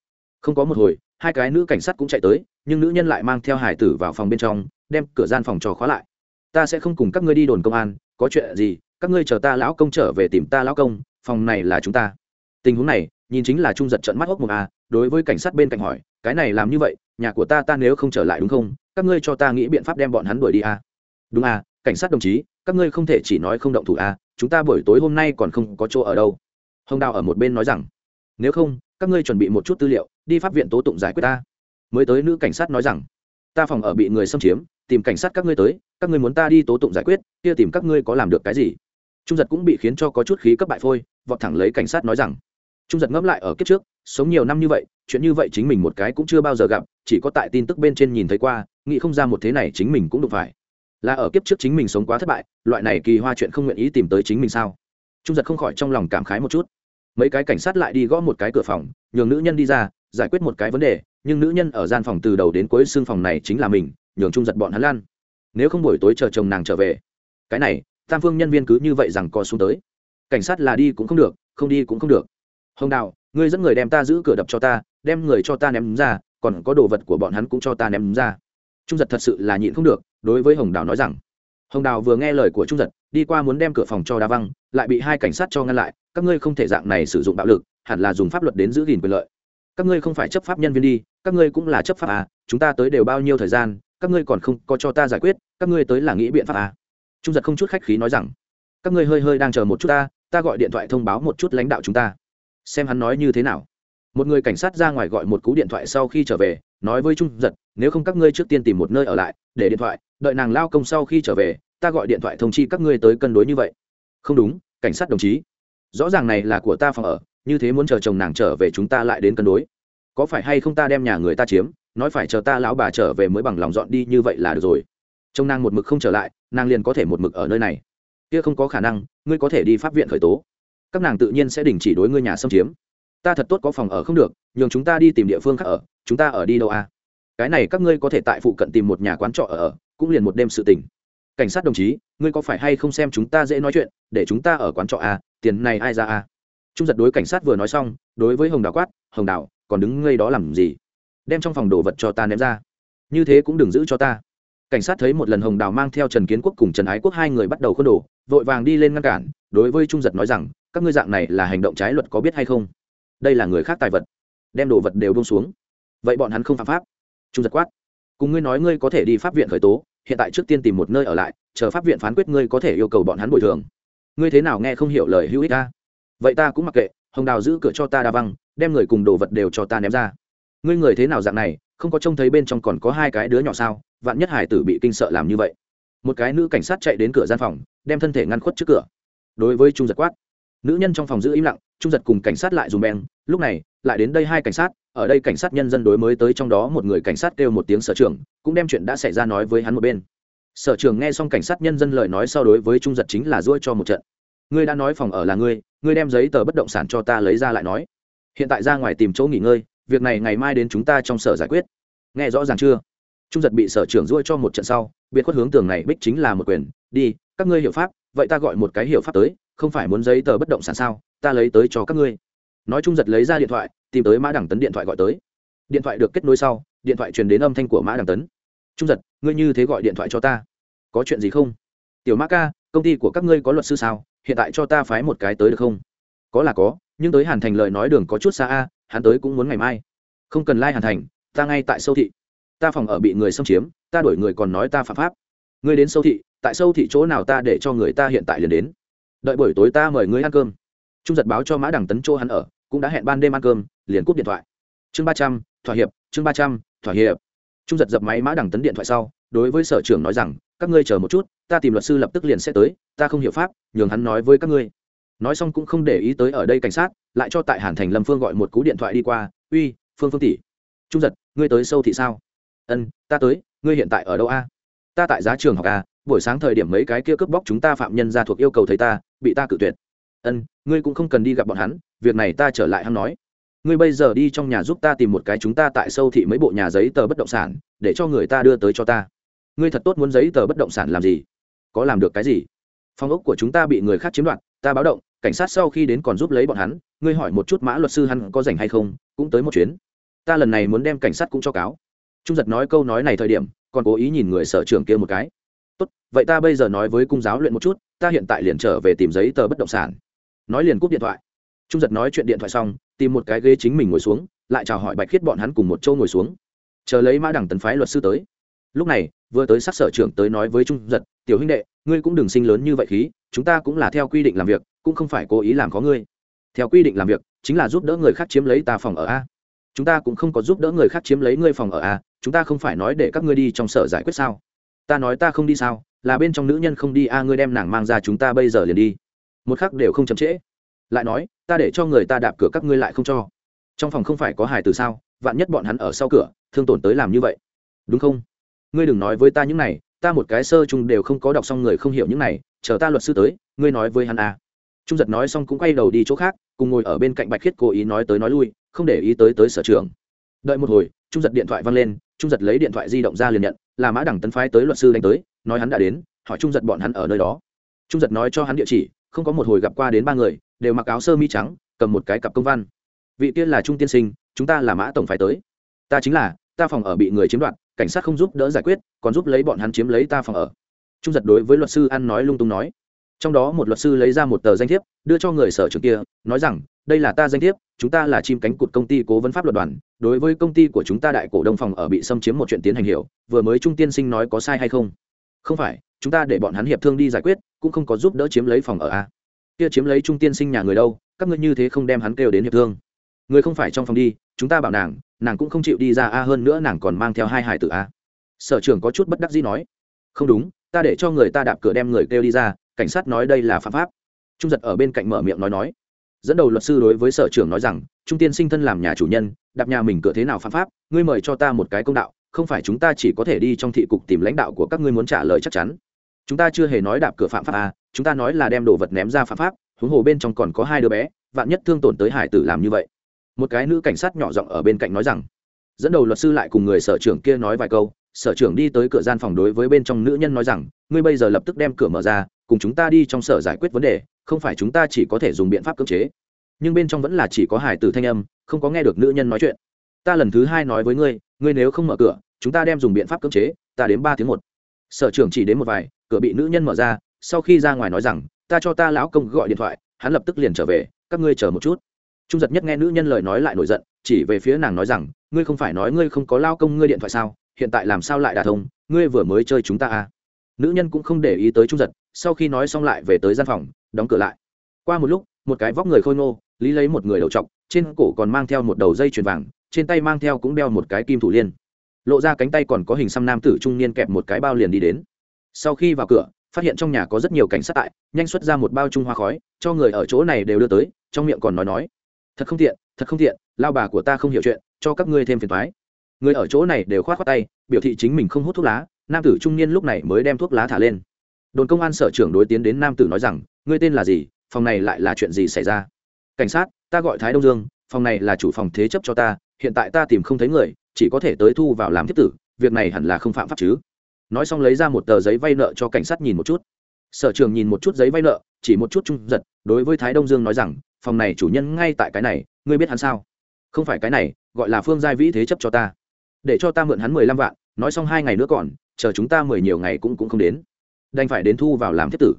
Không có một hồi, hai cái nữ cảnh sát cũng chạy tới, nhưng nữ nhân lại mang theo hải tử vào phòng bên trong, đem cửa gian phòng trò khóa lại. Ta sẽ không cùng các ngươi đi đồn công an, có chuyện gì, các ngươi chờ ta lão công trở về tìm ta lão công, phòng này là chúng ta. Tình huống này, nhìn chính là trung giật trận mắt hốc một a à, đối với cảnh sát bên cạnh hỏi, cái này làm như vậy, nhà của ta ta nếu không trở lại đúng không, các ngươi cho ta nghĩ biện pháp đem bọn hắn đuổi đi a đúng a cảnh sát đồng chí các ngươi không thể chỉ nói không động thủ a chúng ta buổi tối hôm nay còn không có chỗ ở đâu. Hồng đào ở một bên nói rằng, nếu không, các ngươi chuẩn bị một chút tư liệu, đi pháp viện tố tụng giải quyết ta. Mới tới nữ cảnh sát nói rằng, ta phòng ở bị người xâm chiếm, tìm cảnh sát các ngươi tới, các ngươi muốn ta đi tố tụng giải quyết, kia tìm các ngươi có làm được cái gì? Trung giật cũng bị khiến cho có chút khí cấp bại phôi, vọt thẳng lấy cảnh sát nói rằng, trung giật ngẫm lại ở kiếp trước, sống nhiều năm như vậy, chuyện như vậy chính mình một cái cũng chưa bao giờ gặp, chỉ có tại tin tức bên trên nhìn thấy qua, nghĩ không ra một thế này chính mình cũng đụng phải là ở kiếp trước chính mình sống quá thất bại, loại này kỳ hoa chuyện không nguyện ý tìm tới chính mình sao? Trung giật không khỏi trong lòng cảm khái một chút. Mấy cái cảnh sát lại đi gõ một cái cửa phòng, nhường nữ nhân đi ra, giải quyết một cái vấn đề, nhưng nữ nhân ở gian phòng từ đầu đến cuối xương phòng này chính là mình, nhường trung giật bọn hắn lan. Nếu không buổi tối chờ chồng nàng trở về. Cái này, tam phương nhân viên cứ như vậy rằng co xuống tới. Cảnh sát là đi cũng không được, không đi cũng không được. Hồng đào, ngươi dẫn người đem ta giữ cửa đập cho ta, đem người cho ta ném ra, còn có đồ vật của bọn hắn cũng cho ta ném ra trung giật thật sự là nhịn không được, đối với hồng đào nói rằng, hồng đào vừa nghe lời của trung giật, đi qua muốn đem cửa phòng cho đa văng lại bị hai cảnh sát cho ngăn lại, các ngươi không thể dạng này sử dụng bạo lực, hẳn là dùng pháp luật đến giữ gìn quyền lợi. Các ngươi không phải chấp pháp nhân viên đi, các ngươi cũng là chấp pháp à chúng ta tới đều bao nhiêu thời gian, các ngươi còn không có cho ta giải quyết, các ngươi tới là nghĩ biện pháp à? Trung giật không chút khách khí nói rằng, các ngươi hơi hơi đang chờ một chút ta ta gọi điện thoại thông báo một chút lãnh đạo chúng ta, xem hắn nói như thế nào một người cảnh sát ra ngoài gọi một cú điện thoại sau khi trở về, nói với trung giật, nếu không các ngươi trước tiên tìm một nơi ở lại, để điện thoại, đợi nàng lao công sau khi trở về, ta gọi điện thoại thông chi các ngươi tới cân đối như vậy. Không đúng, cảnh sát đồng chí. Rõ ràng này là của ta phòng ở, như thế muốn chờ chồng nàng trở về chúng ta lại đến cân đối. Có phải hay không ta đem nhà người ta chiếm, nói phải chờ ta lão bà trở về mới bằng lòng dọn đi như vậy là được rồi. Chồng nàng một mực không trở lại, nàng liền có thể một mực ở nơi này. Kia không có khả năng, ngươi có thể đi pháp viện khởi tố. Các nàng tự nhiên sẽ đình chỉ đối ngươi nhà xâm chiếm ta thật tốt có phòng ở không được, nhường chúng ta đi tìm địa phương khác ở, chúng ta ở đi đâu à? Cái này các ngươi có thể tại phụ cận tìm một nhà quán trọ ở, cũng liền một đêm sự tình. Cảnh sát đồng chí, ngươi có phải hay không xem chúng ta dễ nói chuyện, để chúng ta ở quán trọ à tiền này ai ra à? Trung giật đối cảnh sát vừa nói xong, đối với hồng đào quát, hồng đào, còn đứng ngây đó làm gì? Đem trong phòng đồ vật cho ta ném ra. Như thế cũng đừng giữ cho ta. Cảnh sát thấy một lần hồng đào mang theo trần kiến quốc cùng trần ái quốc hai người bắt đầu khuôn đồ, vội vàng đi lên ngăn cản, đối với trung giật nói rằng, các ngươi dạng này là hành động trái luật có biết hay không? Đây là người khác tài vật. Đem đồ vật đều bông xuống. Vậy bọn hắn không phạm pháp. Trung giật quát. Cùng ngươi nói ngươi có thể đi pháp viện khởi tố, hiện tại trước tiên tìm một nơi ở lại, chờ pháp viện phán quyết ngươi có thể yêu cầu bọn hắn bồi thường. Ngươi thế nào nghe không hiểu lời hữu ích ta vậy ta cũng mặc kệ, hồng đào giữ cửa cho ta đa văng, đem người cùng đồ vật đều cho ta ném ra. Ngươi người thế nào dạng này, không có trông thấy bên trong còn có hai cái đứa nhỏ sao? Vạn nhất hải tử bị kinh sợ làm như vậy. Một cái nữ cảnh sát chạy đến cửa gian phòng, đem thân thể ngăn khuất trước cửa. Đối với trung giật quát nữ nhân trong phòng giữ im lặng, trung giật cùng cảnh sát lại dùng beng, lúc này, lại đến đây hai cảnh sát, ở đây cảnh sát nhân dân đối mới tới trong đó một người cảnh sát kêu một tiếng sở trưởng, cũng đem chuyện đã xảy ra nói với hắn một bên. Sở trưởng nghe xong cảnh sát nhân dân lời nói sau đối với trung giật chính là ruôi cho một trận. Ngươi đã nói phòng ở là ngươi ngươi đem giấy tờ bất động sản cho ta lấy ra lại nói. Hiện tại ra ngoài tìm chỗ nghỉ ngơi, việc này ngày mai đến chúng ta trong sở giải quyết. Nghe rõ ràng chưa? Trung giật bị sở trưởng ruôi cho một trận sau, biệt khuất hướng tường này bích chính là một quyền, đi, các ngươi hiệu pháp, vậy ta gọi một cái hiệu pháp tới không phải muốn giấy tờ bất động sản sao, ta lấy tới cho các ngươi. Nói chung giật lấy ra điện thoại, tìm tới mã đẳng tấn điện thoại gọi tới. Điện thoại được kết nối sau, điện thoại truyền đến âm thanh của mã đẳng tấn. Trung giật, ngươi như thế gọi điện thoại cho ta. Có chuyện gì không? Tiểu mã ca, công ty của các ngươi có luật sư sao? Hiện tại cho ta phái một cái tới được không? Có là có, nhưng tới hàn thành lời nói đường có chút xa a, hắn tới cũng muốn ngày mai. Không cần lai、like、hàn thành, ta ngay tại sâu thị. Ta phòng ở bị người xâm chiếm, ta đổi người còn nói ta phạm pháp. Ngươi đến sâu thị, tại sâu thị chỗ nào ta để cho người ta hiện tại liền đến? Đợi buổi tối ta mời ngươi ăn cơm. Trung giật báo cho mã đằng tấn chỗ hắn ở, cũng đã hẹn ban đêm ăn cơm, liền cúp điện thoại. Chương ba trăm, thỏa hiệp, chương ba trăm, thỏa hiệp. Trung giật dập máy mã đằng tấn điện thoại sau, đối với sở trưởng nói rằng, các ngươi chờ một chút, ta tìm luật sư lập tức liền sẽ tới, ta không hiểu pháp, nhường hắn nói với các ngươi. Nói xong cũng không để ý tới ở đây cảnh sát, lại cho tại hàn thành lâm phương gọi một cú điện thoại đi qua, uy, phương phương tỷ, trung giật, ngươi tới sâu thị sao? Ân, ta tới, ngươi hiện tại ở đâu a? Ta tại giá trường học a, buổi sáng thời điểm mấy cái kia cướp bóc chúng ta phạm nhân ra thuộc yêu cầu thấy ta bị ta cự tuyệt. Ân, ngươi cũng không cần đi gặp bọn hắn, việc này ta trở lại hắn nói. Ngươi bây giờ đi trong nhà giúp ta tìm một cái chúng ta tại sâu thị mấy bộ nhà giấy tờ bất động sản, để cho người ta đưa tới cho ta. Ngươi thật tốt muốn giấy tờ bất động sản làm gì? Có làm được cái gì? Phòng ốc của chúng ta bị người khác chiếm đoạt, ta báo động, cảnh sát sau khi đến còn giúp lấy bọn hắn, ngươi hỏi một chút mã luật sư hắn có rảnh hay không, cũng tới một chuyến. Ta lần này muốn đem cảnh sát cũng cho cáo. Trung giật nói câu nói này thời điểm, còn cố ý nhìn người sở trường kia một cái vậy ta bây giờ nói với cung giáo luyện một chút, ta hiện tại liền trở về tìm giấy tờ bất động sản. Nói liền cúp điện thoại. Trung giật nói chuyện điện thoại xong, tìm một cái ghế chính mình ngồi xuống, lại chào hỏi bạch khiết bọn hắn cùng một châu ngồi xuống. Chờ lấy mã đẳng tấn phái luật sư tới. Lúc này, vừa tới sát sở trưởng tới nói với trung giật, tiểu huynh đệ, ngươi cũng đừng sinh lớn như vậy khí, chúng ta cũng là theo quy định làm việc, cũng không phải cố ý làm có ngươi. Theo quy định làm việc, chính là giúp đỡ người khác chiếm lấy ta phòng ở a. Chúng ta cũng không có giúp đỡ người khác chiếm lấy ngươi phòng ở a, chúng ta không phải nói để các ngươi đi trong sở giải quyết sao? Ta nói ta không đi sao, là bên trong nữ nhân không đi, a, ngươi đem nàng mang ra chúng ta bây giờ liền đi. Một khắc đều không chậm trễ. Lại nói, ta để cho người ta đạp cửa các ngươi lại không cho. Trong phòng không phải có hài từ sao, vạn nhất bọn hắn ở sau cửa, thương tổn tới làm như vậy. Đúng không? Ngươi đừng nói với ta những này, ta một cái sơ chung đều không có đọc xong người không hiểu những này, chờ ta luật sư tới, ngươi nói với hắn à. trung giật nói xong cũng quay đầu đi chỗ khác, cùng ngồi ở bên cạnh bạch khiết cố ý nói tới nói lui, không để ý tới tới sở trường đợi một hồi, trung giật điện thoại văng lên trung giật lấy điện thoại di động ra liền nhận, là mã đẳng tấn phái tới luật sư đánh tới, nói hắn đã đến, hỏi trung giật bọn hắn ở nơi đó. Trung giật nói cho hắn địa chỉ, không có một hồi gặp qua đến ba người, đều mặc áo sơ mi trắng, cầm một cái cặp công văn. Vị tiên là trung tiên sinh, chúng ta là mã tổng phái tới. Ta chính là, ta phòng ở bị người chiếm đoạt, cảnh sát không giúp đỡ giải quyết, còn giúp lấy bọn hắn chiếm lấy ta phòng ở. Trung giật đối với luật sư ăn nói lung tung nói. Trong đó một luật sư lấy ra một tờ danh thiếp, đưa cho người sở trường kia, nói rằng, đây là ta danh thiếp chúng ta là chim cánh cụt công ty cố vấn pháp luật đoàn, đối với công ty của chúng ta đại cổ đông phòng ở bị xâm chiếm một chuyện tiến hành hiểu, vừa mới trung tiên sinh nói có sai hay không? Không phải, chúng ta để bọn hắn hiệp thương đi giải quyết, cũng không có giúp đỡ chiếm lấy phòng ở a. Kia chiếm lấy trung tiên sinh nhà người đâu, các ngươi như thế không đem hắn kêu đến hiệp thương. Người không phải trong phòng đi, chúng ta bảo nàng nàng cũng không chịu đi ra a, hơn nữa nàng còn mang theo hai hải tử a. Sở trưởng có chút bất đắc dĩ nói. Không đúng, ta để cho người ta đạp cửa đem người kêu đi ra, cảnh sát nói đây là phạm pháp. Trung giật ở bên cạnh mở miệng nói nói dẫn đầu luật sư đối với sở trưởng nói rằng, trung tiên sinh thân làm nhà chủ nhân, đạp nhà mình cửa thế nào phạm pháp, ngươi mời cho ta một cái công đạo, không phải chúng ta chỉ có thể đi trong thị cục tìm lãnh đạo của các ngươi muốn trả lời chắc chắn. Chúng ta chưa hề nói đạp cửa phạm pháp à chúng ta nói là đem đồ vật ném ra phạm pháp, huống hồ bên trong còn có hai đứa bé, vạn nhất thương tổn tới hải tử làm như vậy. Một cái nữ cảnh sát nhỏ giọng ở bên cạnh nói rằng. Dẫn đầu luật sư lại cùng người sở trưởng kia nói vài câu, sở trưởng đi tới cửa gian phòng đối với bên trong nữ nhân nói rằng, ngươi bây giờ lập tức đem cửa mở ra, cùng chúng ta đi trong sở giải quyết vấn đề không phải chúng ta chỉ có thể dùng biện pháp cưỡng chế. Nhưng bên trong vẫn là chỉ có hải tử thanh âm, không có nghe được nữ nhân nói chuyện. Ta lần thứ hai nói với ngươi ngươi nếu không mở cửa, chúng ta đem dùng biện pháp cưỡng chế, ta đến ba tiếng một. Sở trưởng chỉ đến một vài, cửa bị nữ nhân mở ra, sau khi ra ngoài nói rằng, ta cho ta lão công gọi điện thoại, hắn lập tức liền trở về, các ngươi chờ một chút. Trung giật nhất nghe nữ nhân lời nói lại nổi giận, chỉ về phía nàng nói rằng, ngươi không phải nói ngươi không có lao công ngươi điện thoại sao, hiện tại làm sao lại đả thông, ngươi vừa mới chơi chúng ta à. Nữ nhân cũng không để ý tới trung giật, sau khi nói xong lại về tới gian phòng đóng cửa lại. Qua một lúc, một cái vóc người khôi ngô, lý lấy một người đầu t trên cổ còn mang theo một đầu dây chuyền vàng, trên tay mang theo cũng đeo một cái kim thủ liên. Lộ ra cánh tay còn có hình xăm nam tử trung niên kẹp một cái bao liền đi đến. Sau khi vào cửa, phát hiện trong nhà có rất nhiều cảnh sát tại, nhanh xuất ra một bao trung hoa khói, cho người ở chỗ này đều đưa tới, trong miệng còn nói nói. Thật không tiện, thật không tiện, lao bà của ta không hiểu chuyện, cho các ngươi thêm phiền thoái người ở chỗ này đều k h o á t khoác tay, biểu thị chính mình không hút thuốc lá, nam tử trung niên lúc này mới đem thuốc lá thả lên. Đồn công an sở trưởng đối tiến đến nam tử nói rằng ngươi tên là gì, phòng này lại là chuyện gì xảy ra? Cảnh sát, ta gọi thái đông dương, phòng này là chủ phòng thế chấp cho ta, hiện tại ta tìm không thấy người, chỉ có thể tới thu vào làm thiết tử, việc này hẳn là không phạm pháp chứ. Nói xong lấy ra một tờ giấy vay nợ cho cảnh sát nhìn một chút. Sở trường nhìn một chút giấy vay nợ, chỉ một chút trung giật, đối với thái đông dương nói rằng, phòng này chủ nhân ngay tại cái này, ngươi biết hắn sao? Không phải cái này, gọi là phương giai vĩ thế chấp cho ta. Để cho ta mượn hắn mười lăm vạn, nói xong hai ngày nữa còn, chờ chúng ta mười nhiều ngày cũng cũng không đến. Đành phải đến thu vào làm thiết tử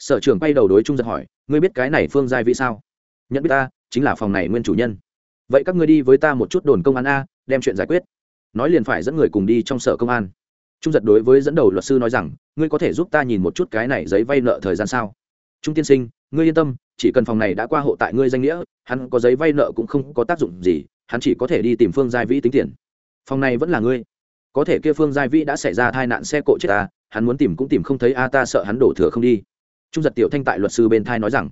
sở trưởng quay đầu đối trung giật hỏi, ngươi biết cái này phương giai vĩ sao? Nhận biết ta, chính là phòng này nguyên chủ nhân. Vậy các ngươi đi với ta một chút đồn công an a, đem chuyện giải quyết. Nói liền phải dẫn người cùng đi trong sở công an. Trung giật đối với dẫn đầu luật sư nói rằng, ngươi có thể giúp ta nhìn một chút cái này giấy vay nợ thời gian sao? Trung tiên sinh, ngươi yên tâm, chỉ cần phòng này đã qua hộ tại ngươi danh nghĩa, hắn có giấy vay nợ cũng không có tác dụng gì, hắn chỉ có thể đi tìm phương giai vĩ tính tiền. Phòng này vẫn là ngươi. Có thể kia phương giai vĩ đã xảy ra tai nạn xe cộ chết ta, hắn muốn tìm cũng tìm không thấy a, ta sợ hắn đổ thừa không đi trung giật tiểu thanh tại luật sư bên thai nói rằng,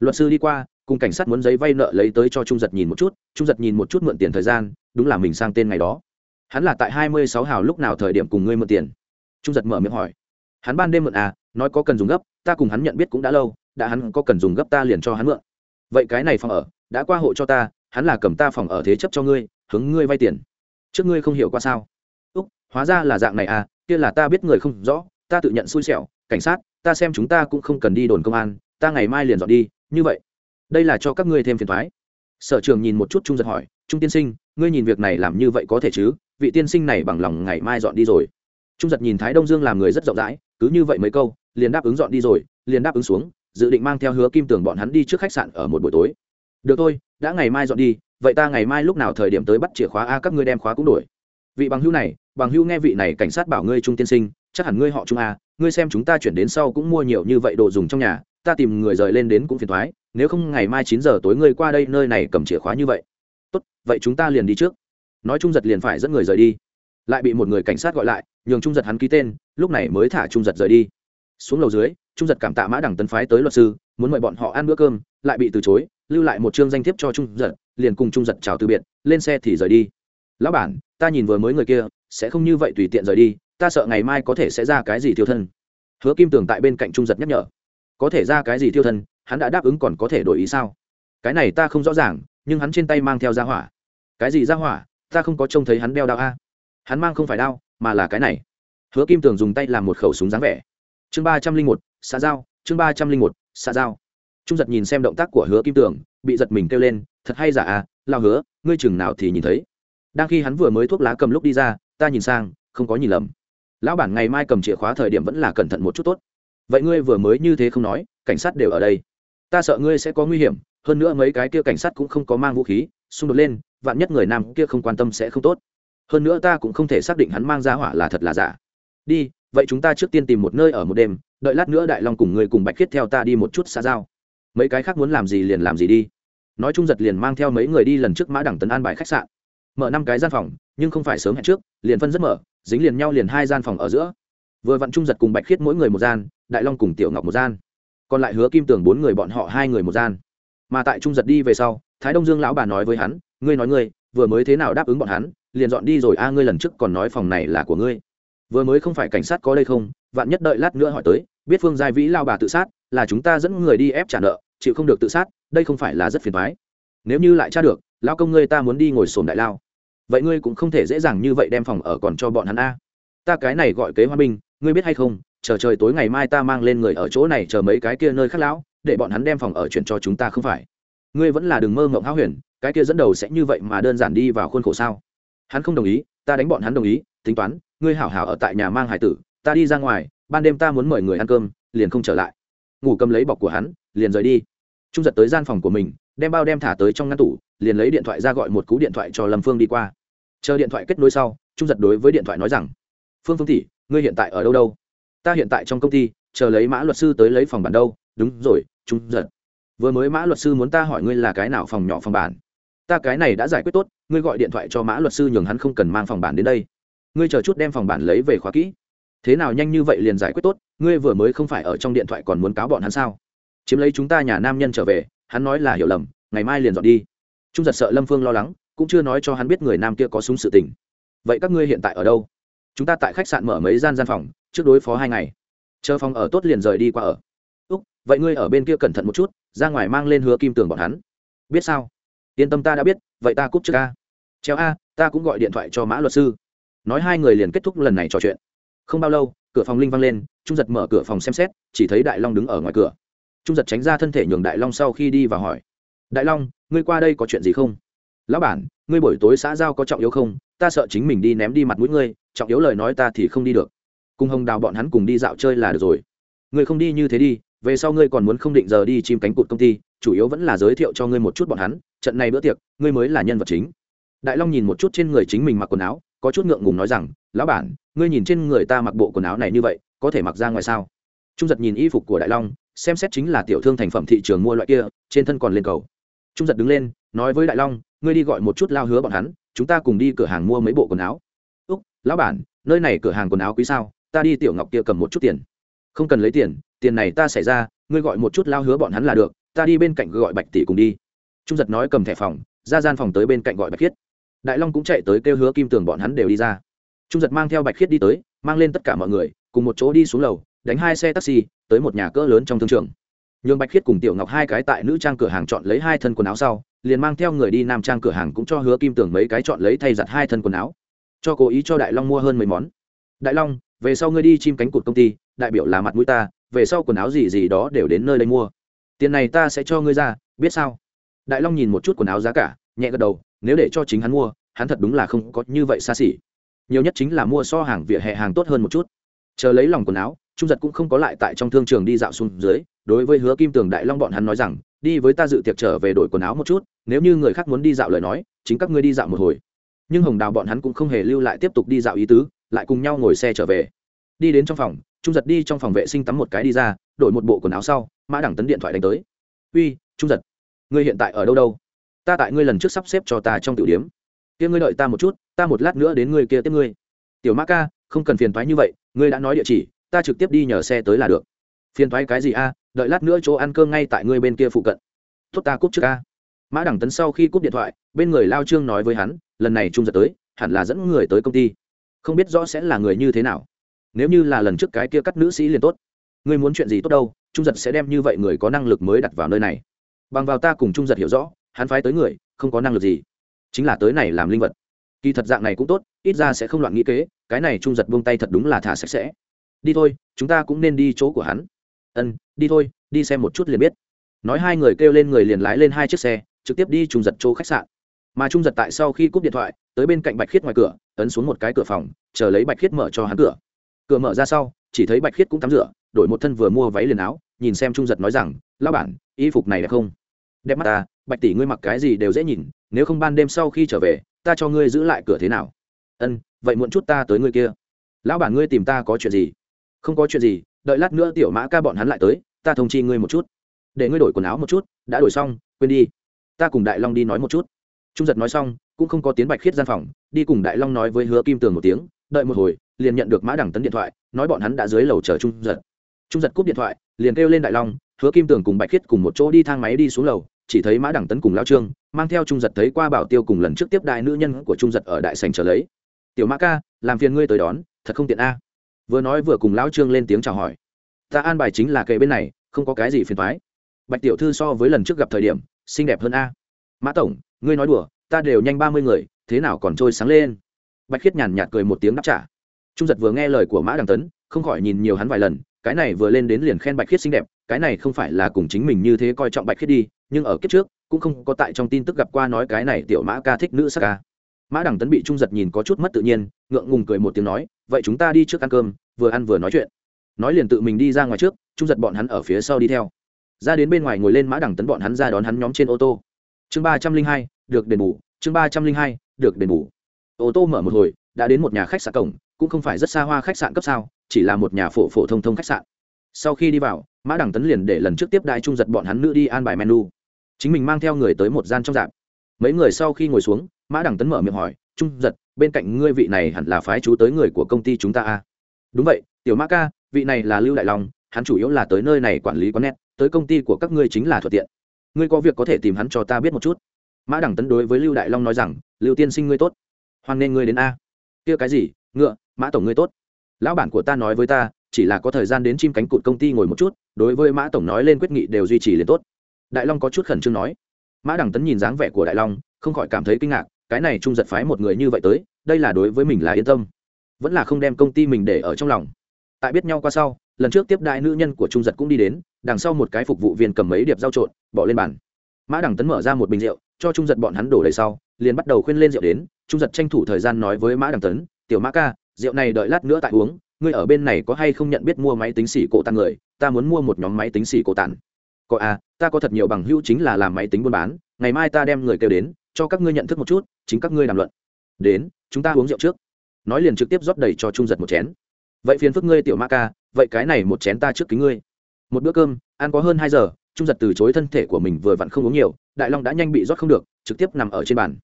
luật sư đi qua, cùng cảnh sát muốn giấy vay nợ lấy tới cho trung giật nhìn một chút, trung giật nhìn một chút mượn tiền thời gian, đúng là mình sang tên ngày đó. Hắn là tại hai mươi sáu hào lúc nào thời điểm cùng ngươi mượn tiền? Trung giật mở miệng hỏi. Hắn ban đêm mượn à nói có cần dùng gấp, ta cùng hắn nhận biết cũng đã lâu, đã hắn có cần dùng gấp ta liền cho hắn mượn. Vậy cái này phòng ở, đã qua hộ cho ta, hắn là cầm ta phòng ở thế chấp cho ngươi, hướng ngươi vay tiền. Trước ngươi không hiểu qua sao? Úc, hóa ra là dạng này à kia là ta biết người không rõ, ta tự nhận xui xẻo, cảnh sát ta xem chúng ta cũng không cần đi đồn công an, ta ngày mai liền dọn đi, như vậy. Đây là cho các ngươi thêm phiền thoái. Sở trường nhìn một chút trung giật hỏi, trung tiên sinh, ngươi nhìn việc này làm như vậy có thể chứ? Vị tiên sinh này bằng lòng ngày mai dọn đi rồi. Trung giật nhìn thái đông dương làm người rất rộng rãi, cứ như vậy mấy câu, liền đáp ứng dọn đi rồi, liền đáp ứng xuống, dự định mang theo hứa kim tưởng bọn hắn đi trước khách sạn ở một buổi tối. Được thôi, đã ngày mai dọn đi, vậy ta ngày mai lúc nào thời điểm tới bắt chìa khóa a, các ngươi đem khóa cũng đổi. Vị bằng hữu này, bằng hữu nghe vị này cảnh sát bảo ngươi, trung tiên sinh chắc hẳn ngươi họ trung a ngươi xem chúng ta chuyển đến sau cũng mua nhiều như vậy đồ dùng trong nhà, ta tìm người rời lên đến cũng phiền thoái, nếu không ngày mai chín giờ tối ngươi qua đây nơi này cầm chìa khóa như vậy. Tốt, vậy chúng ta liền đi trước. Nói trung giật liền phải dẫn người rời đi. Lại bị một người cảnh sát gọi lại, nhường trung giật hắn ký tên, lúc này mới thả trung giật rời đi. Xuống lầu dưới, trung giật cảm tạ mã đẳng tấn phái tới luật sư, muốn mời bọn họ ăn bữa cơm, lại bị từ chối, lưu lại một chương danh thiếp cho trung giật, liền cùng trung giật chào từ biệt, lên xe thì rời đi. Lão bản, ta nhìn vừa mới người kia, sẽ không như vậy tùy tiện rời đi ta sợ ngày mai có thể sẽ ra cái gì thiêu thân. Hứa kim tường tại bên cạnh trung giật nhắc nhở. Có thể ra cái gì thiêu thân, hắn đã đáp ứng còn có thể đổi ý sao? Cái này ta không rõ ràng, nhưng hắn trên tay mang theo ra hỏa. Cái gì ra hỏa? Ta không có trông thấy hắn đeo đao a. Hắn mang không phải đao, mà là cái này. Hứa kim tường dùng tay làm một khẩu súng dáng vẻ. Chương ba trăm linh một, xã giao, chương ba trăm linh một, xã giao. Trung giật nhìn xem động tác của hứa kim tường, bị giật mình kêu lên, thật hay giả à lao hứa, ngươi chừng nào thì nhìn thấy. Đang khi hắn vừa mới thuốc lá cầm lúc đi ra, ta nhìn sang, không có nhìn lầm lão bản ngày mai cầm chìa khóa thời điểm vẫn là cẩn thận một chút tốt. Vậy ngươi vừa mới như thế không nói, cảnh sát đều ở đây. Ta sợ ngươi sẽ có nguy hiểm, hơn nữa mấy cái kia cảnh sát cũng không có mang vũ khí, xung đột lên, vạn nhất người nam kia không quan tâm sẽ không tốt. Hơn nữa ta cũng không thể xác định hắn mang ra hỏa là thật là giả. Đi, vậy chúng ta trước tiên tìm một nơi ở một đêm, đợi lát nữa đại long cùng người cùng bạch khiết theo ta đi một chút xa giao. Mấy cái khác muốn làm gì liền làm gì đi. Nói chung giật liền mang theo mấy người đi lần trước mã đẳng tấn an bài khách sạn. Mở năm cái gian phòng, nhưng không phải sớm hẹn trước, liền phân rất mở dính liền nhau liền hai gian phòng ở giữa. Vừa vặn trung giật cùng bạch khiết mỗi người một gian, đại long cùng tiểu ngọc một gian. Còn lại hứa kim tưởng bốn người bọn họ hai người một gian. Mà tại trung giật đi về sau, thái đông dương lão bà nói với hắn, ngươi nói ngươi, vừa mới thế nào đáp ứng bọn hắn, liền dọn đi rồi. A, ngươi lần trước còn nói phòng này là của ngươi. Vừa mới không phải cảnh sát có đây không? Vạn nhất đợi lát nữa hỏi tới, biết phương giai vĩ lao bà tự sát, là chúng ta dẫn người đi ép trả nợ, chịu không được tự sát, đây không phải là rất phiền thoái nếu như lại tra được, lão công ngươi ta muốn đi ngồi sồn đại lao vậy ngươi cũng không thể dễ dàng như vậy đem phòng ở còn cho bọn hắn a. Ta cái này gọi kế hoa binh, ngươi biết hay không, chờ trời tối ngày mai ta mang lên người ở chỗ này chờ mấy cái kia nơi khác lão, để bọn hắn đem phòng ở chuyển cho chúng ta không phải. Ngươi vẫn là đừng mơ ngộng háo huyền, cái kia dẫn đầu sẽ như vậy mà đơn giản đi vào khuôn khổ sao? Hắn không đồng ý, ta đánh bọn hắn đồng ý, tính toán, ngươi hảo hảo ở tại nhà mang hải tử, ta đi ra ngoài, ban đêm ta muốn mời người ăn cơm, liền không trở lại. Ngủ cầm lấy bọc của hắn, liền rời đi. Trung giật tới gian phòng của mình, đem bao đem thả tới trong ngăn tủ, liền lấy điện thoại ra gọi một cú điện thoại cho lâm phương đi qua chờ điện thoại kết nối sau, trung giật đối với điện thoại nói rằng, phương phương tỷ, ngươi hiện tại ở đâu đâu? Ta hiện tại trong công ty, chờ lấy mã luật sư tới lấy phòng bản đâu. Đúng rồi, trung giật. Vừa mới mã luật sư muốn ta hỏi ngươi là cái nào phòng nhỏ phòng bản. Ta cái này đã giải quyết tốt, ngươi gọi điện thoại cho mã luật sư nhường hắn không cần mang phòng bản đến đây. Ngươi chờ chút đem phòng bản lấy về khóa kỹ. Thế nào nhanh như vậy liền giải quyết tốt, ngươi vừa mới không phải ở trong điện thoại còn muốn cáo bọn hắn sao? Chiếm lấy chúng ta nhà nam nhân trở về, hắn nói là hiểu lầm, ngày mai liền dọn đi. Trung giật sợ lâm phương lo lắng cũng chưa nói cho hắn biết người nam kia có súng sự tình. Vậy các ngươi hiện tại ở đâu? Chúng ta tại khách sạn mở mấy gian gian phòng, trước đối phó hai ngày. Chờ phòng ở tốt liền rời đi qua ở. Úc, vậy ngươi ở bên kia cẩn thận một chút, ra ngoài mang lên hứa kim tường bọn hắn. Biết sao? Yên tâm ta đã biết, vậy ta cúp trước a. Treo a, ta cũng gọi điện thoại cho mã luật sư. Nói hai người liền kết thúc lần này trò chuyện. Không bao lâu, cửa phòng linh văng lên, trung giật mở cửa phòng xem xét, chỉ thấy đại long đứng ở ngoài cửa. Trung giật tránh ra thân thể nhường đại long sau khi đi và hỏi. Đại long, ngươi qua đây có chuyện gì không? Lão bản, ngươi buổi tối xã giao có trọng yếu không? Ta sợ chính mình đi ném đi mặt mũi ngươi, trọng yếu lời nói ta thì không đi được. Cùng hồng đào bọn hắn cùng đi dạo chơi là được rồi. Ngươi không đi như thế đi, về sau ngươi còn muốn không định giờ đi chim cánh cụt công ty, chủ yếu vẫn là giới thiệu cho ngươi một chút bọn hắn, trận này bữa tiệc, ngươi mới là nhân vật chính. Đại long nhìn một chút trên người chính mình mặc quần áo, có chút ngượng ngùng nói rằng, lão bản, ngươi nhìn trên người ta mặc bộ quần áo này như vậy, có thể mặc ra ngoài sao? Trung giật nhìn y phục của đại long, xem xét chính là tiểu thương thành phẩm thị trường mua loại kia, trên thân còn lên cầu. Trung giật đứng lên, nói với đại long ngươi đi gọi một chút lao hứa bọn hắn, chúng ta cùng đi cửa hàng mua mấy bộ quần áo. Úc, lão bản, nơi này cửa hàng quần áo quý sao? Ta đi tiểu ngọc kia cầm một chút tiền. Không cần lấy tiền tiền này ta xảy ra, ngươi gọi một chút lao hứa bọn hắn là được, ta đi bên cạnh gọi bạch tỷ cùng đi. Trung giật nói cầm thẻ phòng, ra gian phòng tới bên cạnh gọi bạch khiết. Đại long cũng chạy tới kêu hứa kim tường bọn hắn đều đi ra. Trung giật mang theo bạch khiết đi tới, mang lên tất cả mọi người, cùng một chỗ đi xuống lầu, đánh hai xe taxi, tới một nhà cỡ lớn trong thương trường. Nhường bạch khiết cùng tiểu ngọc hai cái tại nữ trang cửa hàng chọn lấy hai thân quần áo sau liền mang theo người đi nam trang cửa hàng cũng cho hứa kim tưởng mấy cái chọn lấy thay giặt hai thân quần áo, cho cố ý cho đại long mua hơn mấy món. Đại long, về sau ngươi đi chim cánh cụt công ty, đại biểu là mặt mũi ta, về sau quần áo gì gì đó đều đến nơi đây mua. Tiền này ta sẽ cho ngươi ra, biết sao? Đại long nhìn một chút quần áo giá cả, nhẹ gật đầu, nếu để cho chính hắn mua, hắn thật đúng là không có như vậy xa xỉ. Nhiều nhất chính là mua so hàng vỉa hè hàng tốt hơn một chút. Chờ lấy lòng quần áo, trung giật cũng không có lại tại trong thương trường đi dạo xuống dưới, đối với hứa kim tường đại long bọn hắn nói rằng đi với ta dự tiệc trở về đổi quần áo một chút, nếu như người khác muốn đi dạo lời nói, chính các ngươi đi dạo một hồi. Nhưng hồng đào bọn hắn cũng không hề lưu lại tiếp tục đi dạo ý tứ, lại cùng nhau ngồi xe trở về. Đi đến trong phòng, trung giật đi trong phòng vệ sinh tắm một cái đi ra, đổi một bộ quần áo sau, mã đẳng tấn điện thoại đánh tới. Uy, trung giật, ngươi hiện tại ở đâu đâu? Ta tại ngươi lần trước sắp xếp cho ta trong tiểu điếm kia ngươi đợi ta một chút, ta một lát nữa đến ngươi kia tiếp ngươi. Tiểu mã ca, không cần phiền thoái như vậy, ngươi đã nói địa chỉ, ta trực tiếp đi nhờ xe tới là được phiền thoái cái gì a, đợi lát nữa chỗ ăn cơm ngay tại ngươi bên kia phụ cận. Tốt ta cúp trước a. Mã đẳng tấn sau khi cúp điện thoại, bên người lao trương nói với hắn, lần này trung giật tới, hẳn là dẫn người tới công ty. Không biết rõ sẽ là người như thế nào. Nếu như là lần trước cái kia cắt nữ sĩ liền tốt. Ngươi muốn chuyện gì tốt đâu, trung giật sẽ đem như vậy người có năng lực mới đặt vào nơi này. Bằng vào ta cùng trung giật hiểu rõ, hắn phái tới người, không có năng lực gì. Chính là tới này làm linh vật. Kỳ thật dạng này cũng tốt, ít ra sẽ không loạn nghĩ kế, cái này trung giật buông tay thật đúng là thả sạch sẽ. Đi thôi, chúng ta cũng nên đi chỗ của hắn ân, đi thôi, đi xem một chút liền biết. Nói hai người kêu lên người liền lái lên hai chiếc xe, trực tiếp đi trung giật chỗ khách sạn. Mà trung giật tại sau khi cúp điện thoại, tới bên cạnh bạch khiết ngoài cửa, ấn xuống một cái cửa phòng, chờ lấy bạch khiết mở cho hắn cửa. Cửa mở ra sau, chỉ thấy bạch khiết cũng tắm rửa, đổi một thân vừa mua váy liền áo, nhìn xem trung giật nói rằng lao bản, y phục này đẹp không? Đẹp mắt ta bạch tỷ ngươi mặc cái gì đều dễ nhìn, nếu không ban đêm sau khi trở về, ta cho ngươi giữ lại cửa thế nào? Ân, vậy muộn chút ta tới ngươi kia. Lão bản ngươi tìm ta có chuyện gì? Không có chuyện gì đợi lát nữa tiểu mã ca bọn hắn lại tới, ta thông chi ngươi một chút. Để ngươi đổi quần áo một chút, đã đổi xong, quên đi. Ta cùng đại long đi nói một chút. Trung giật nói xong, cũng không có tiến bạch khiết gian phòng, đi cùng đại long nói với hứa kim tường một tiếng, đợi một hồi, liền nhận được mã đẳng tấn điện thoại, nói bọn hắn đã dưới lầu chờ trung giật. Trung giật cúp điện thoại, liền kêu lên đại long, hứa kim tường cùng bạch khiết cùng một chỗ đi thang máy đi xuống lầu, chỉ thấy mã đẳng tấn cùng lao trương, mang theo trung giật thấy qua bảo tiêu cùng lần trước tiếp đại nữ nhân của trung giật ở đại sành trở lấy. Tiểu mã ca, làm phiền ngươi tới đón, thật không tiện a vừa nói vừa cùng lão trương lên tiếng chào hỏi ta an bài chính là kệ bên này, không có cái gì phiền thoái. Bạch tiểu thư so với lần trước gặp thời điểm, xinh đẹp hơn a. Mã tổng, ngươi nói đùa, ta đều nhanh ba mươi người, thế nào còn trôi sáng lên? Bạch khiết nhàn nhạt cười một tiếng đáp trả. Trung giật vừa nghe lời của mã đằng tấn, không khỏi nhìn nhiều hắn vài lần, cái này vừa lên đến liền khen bạch khiết xinh đẹp, cái này không phải là cùng chính mình như thế coi trọng bạch khiết đi, nhưng ở kiếp trước, cũng không có tại trong tin tức gặp qua nói cái này tiểu mã ca thích nữ sắc ca mã đằng tấn bị trung giật nhìn có chút mất tự nhiên, ngượng ngùng cười một tiếng nói, vậy chúng ta đi trước ăn cơm, vừa ăn vừa nói chuyện. Nói liền tự mình đi ra ngoài trước, trung giật bọn hắn ở phía sau đi theo. Ra đến bên ngoài ngồi lên mã đằng tấn bọn hắn ra đón hắn nhóm trên ô tô. Chương ba trăm linh hai, được đền bù, chương ba trăm linh hai, được đền bù. Ô tô mở một hồi, đã đến một nhà khách sạn cổng, cũng không phải rất xa hoa khách sạn cấp sao, chỉ là một nhà phổ phổ thông thông khách sạn. Sau khi đi vào, mã đằng tấn liền để lần trước tiếp đại trung giật bọn hắn nữ đi an bài menu. Chính mình mang theo người tới một gian trong dạp. Mấy người sau khi ngồi xuống mã đằng tấn mở miệng hỏi, trung giật, bên cạnh ngươi vị này hẳn là phái chú tới người của công ty chúng ta à? đúng vậy, tiểu mã ca, vị này là lưu đại long, hắn chủ yếu là tới nơi này quản lý quán net, tới công ty của các ngươi chính là thuận tiện. Ngươi có việc có thể tìm hắn cho ta biết một chút. Mã đằng tấn đối với lưu đại long nói rằng, lưu tiên sinh ngươi tốt. Hoan nên ngươi đến a. Kia cái gì? Ngựa, mã tổng ngươi tốt. Lão bản của ta nói với ta, chỉ là có thời gian đến chim cánh cụt công ty ngồi một chút, đối với mã tổng nói lên quyết nghị đều duy trì liền tốt. Đại long có chút khẩn trương nói. Mã đằng tấn nhìn dáng vẻ của đại long, không khỏi cảm thấy kinh ngạc cái này trung giật phái một người như vậy tới, đây là đối với mình là yên tâm. Vẫn là không đem công ty mình để ở trong lòng. Tại biết nhau qua sau, lần trước tiếp đại nữ nhân của trung giật cũng đi đến, đằng sau một cái phục vụ viên cầm mấy điệp dao trộn, bỏ lên bàn. Mã đằng tấn mở ra một bình rượu, cho trung giật bọn hắn đổ đầy sau, liền bắt đầu khuyên lên rượu đến. Trung giật tranh thủ thời gian nói với mã đằng tấn, tiểu mã ca, rượu này đợi lát nữa tại uống, ngươi ở bên này có hay không nhận biết mua máy tính xỉ cổ tàn người, ta muốn mua một nhóm máy tính xỉ cổ tàn. Có à ta có thật nhiều bằng hữu chính là làm máy tính buôn bán, ngày mai ta đem người kêu đến cho các ngươi nhận thức một chút, chính các ngươi đàm luận. Đến, chúng ta uống rượu trước. Nói liền trực tiếp rót đầy cho trung giật một chén. Vậy phiền phức ngươi tiểu ma ca, vậy cái này một chén ta trước kính ngươi. Một bữa cơm, ăn có hơn hai giờ, trung giật từ chối thân thể của mình vừa vặn không uống nhiều, đại long đã nhanh bị rót không được, trực tiếp nằm ở trên bàn.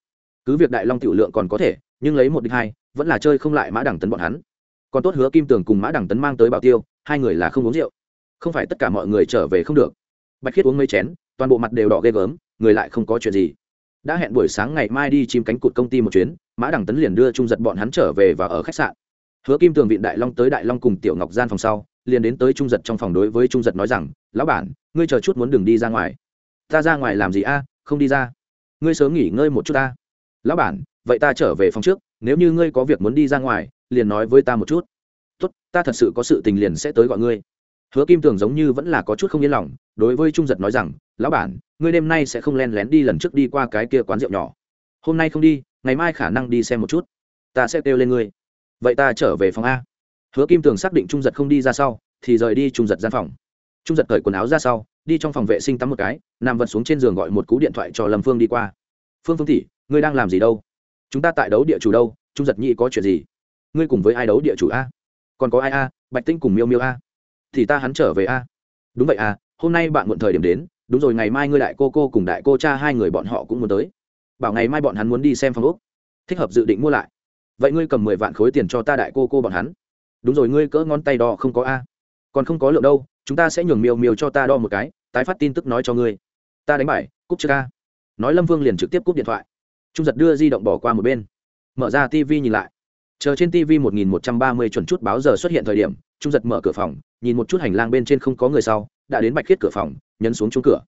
Cứ việc đại long tiểu lượng còn có thể, nhưng lấy một địch hai, vẫn là chơi không lại mã đẳng tấn bọn hắn. Còn tốt hứa kim tường cùng mã đẳng tấn mang tới bảo tiêu, hai người là không uống rượu. Không phải tất cả mọi người trở về không được. Bạch khiết uống mấy chén, toàn bộ mặt đều đỏ ghê gớm, người lại không có chuyện gì đã hẹn buổi sáng ngày mai đi chim cánh cụt công ty một chuyến, mã đằng tấn liền đưa trung giật bọn hắn trở về và ở khách sạn. Hứa kim tường viện đại long tới đại long cùng tiểu ngọc gian phòng sau, liền đến tới trung giật trong phòng đối với trung giật nói rằng, lão bản, ngươi chờ chút muốn đừng đi ra ngoài. Ta ra ngoài làm gì a? Không đi ra. Ngươi sớm nghỉ ngơi một chút ta. Lão bản, vậy ta trở về phòng trước, nếu như ngươi có việc muốn đi ra ngoài, liền nói với ta một chút. Tốt, ta thật sự có sự tình liền sẽ tới gọi ngươi hứa kim tường giống như vẫn là có chút không yên lòng, đối với trung giật nói rằng, lão bản, ngươi đêm nay sẽ không len lén đi lần trước đi qua cái kia quán rượu nhỏ. Hôm nay không đi, ngày mai khả năng đi xem một chút. Ta sẽ kêu lên ngươi. Vậy ta trở về phòng a. Hứa kim tường xác định trung giật không đi ra sau, thì rời đi trung giật gian phòng. Trung giật cởi quần áo ra sau, đi trong phòng vệ sinh tắm một cái, nằm vật xuống trên giường gọi một cú điện thoại cho lâm phương đi qua. Phương phương tỷ, ngươi đang làm gì đâu? Chúng ta tại đấu địa chủ đâu? Trung giật nhị có chuyện gì? Ngươi cùng với ai đấu địa chủ a? Còn có ai a? Bạch tinh cùng miêu miêu a? Thì ta hắn trở về a. Đúng vậy a, hôm nay bạn muộn thời điểm đến, đúng rồi, ngày mai ngươi đại cô cô cùng đại cô cha hai người bọn họ cũng muốn tới. Bảo ngày mai bọn hắn muốn đi xem phòng úc thích hợp dự định mua lại. Vậy ngươi cầm mười vạn khối tiền cho ta đại cô cô bọn hắn. Đúng rồi, ngươi cỡ ngón tay đo không có a. Còn không có lượng đâu, chúng ta sẽ nhường miêu miêu cho ta đo một cái, tái phát tin tức nói cho ngươi. Ta đánh bài, cúp chưa ca nói lâm vương liền trực tiếp cúp điện thoại. Trung giật đưa di động bỏ qua một bên. Mở ra tv nhìn lại. Chờ trên tv một nghìn một trăm ba mươi chuẩn chút báo giờ xuất hiện thời điểm trung giật mở cửa phòng, nhìn một chút hành lang bên trên không có người sau, đã đến bạch khiết cửa phòng, nhấn xuống chung cửa.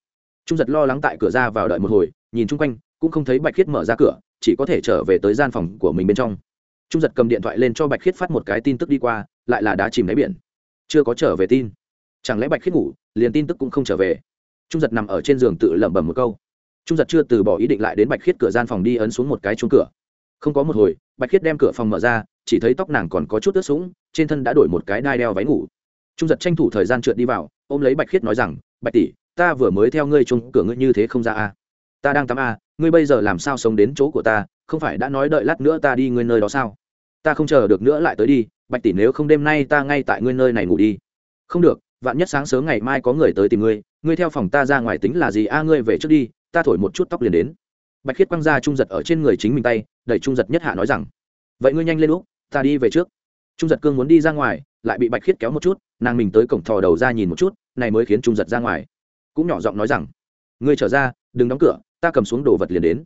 Trung giật lo lắng tại cửa ra vào đợi một hồi, nhìn chung quanh, cũng không thấy bạch khiết mở ra cửa, chỉ có thể trở về tới gian phòng của mình bên trong. Trung giật cầm điện thoại lên cho bạch khiết phát một cái tin tức đi qua, lại là đá chìm đáy biển. Chưa có trở về tin. Chẳng lẽ bạch khiết ngủ, liền tin tức cũng không trở về? Trung giật nằm ở trên giường tự lẩm bẩm một câu. Trung giật chưa từ bỏ ý định lại đến bạch khiết cửa gian phòng đi ấn xuống một cái chuông cửa. Không có một hồi, bạch khiết đem cửa phòng mở ra chỉ thấy tóc nàng còn có chút ướt sũng, trên thân đã đổi một cái đai đeo váy ngủ. Trung giật tranh thủ thời gian trượt đi vào, ôm lấy bạch khiết nói rằng, bạch tỷ, ta vừa mới theo ngươi chung cửa ngươi như thế không ra a. Ta đang tắm a, ngươi bây giờ làm sao sống đến chỗ của ta, không phải đã nói đợi lát nữa ta đi ngươi nơi đó sao? Ta không chờ được nữa lại tới đi, bạch tỷ nếu không đêm nay ta ngay tại ngươi nơi này ngủ đi. Không được, vạn nhất sáng sớm ngày mai có người tới tìm ngươi ngươi theo phòng ta ra ngoài tính là gì a, ngươi về trước đi, ta thổi một chút tóc liền đến. Bạch khiết quăng ra trung giật ở trên người chính mình tay, đẩy trung giật nhất hạ nói rằng, vậy ngươi nhanh lên lúc ta đi về trước. Trung giật cương muốn đi ra ngoài, lại bị bạch khiết kéo một chút, nàng mình tới cổng thò đầu ra nhìn một chút, này mới khiến trung giật ra ngoài. Cũng nhỏ giọng nói rằng, ngươi trở ra, đừng đóng cửa, ta cầm xuống đồ vật liền đến.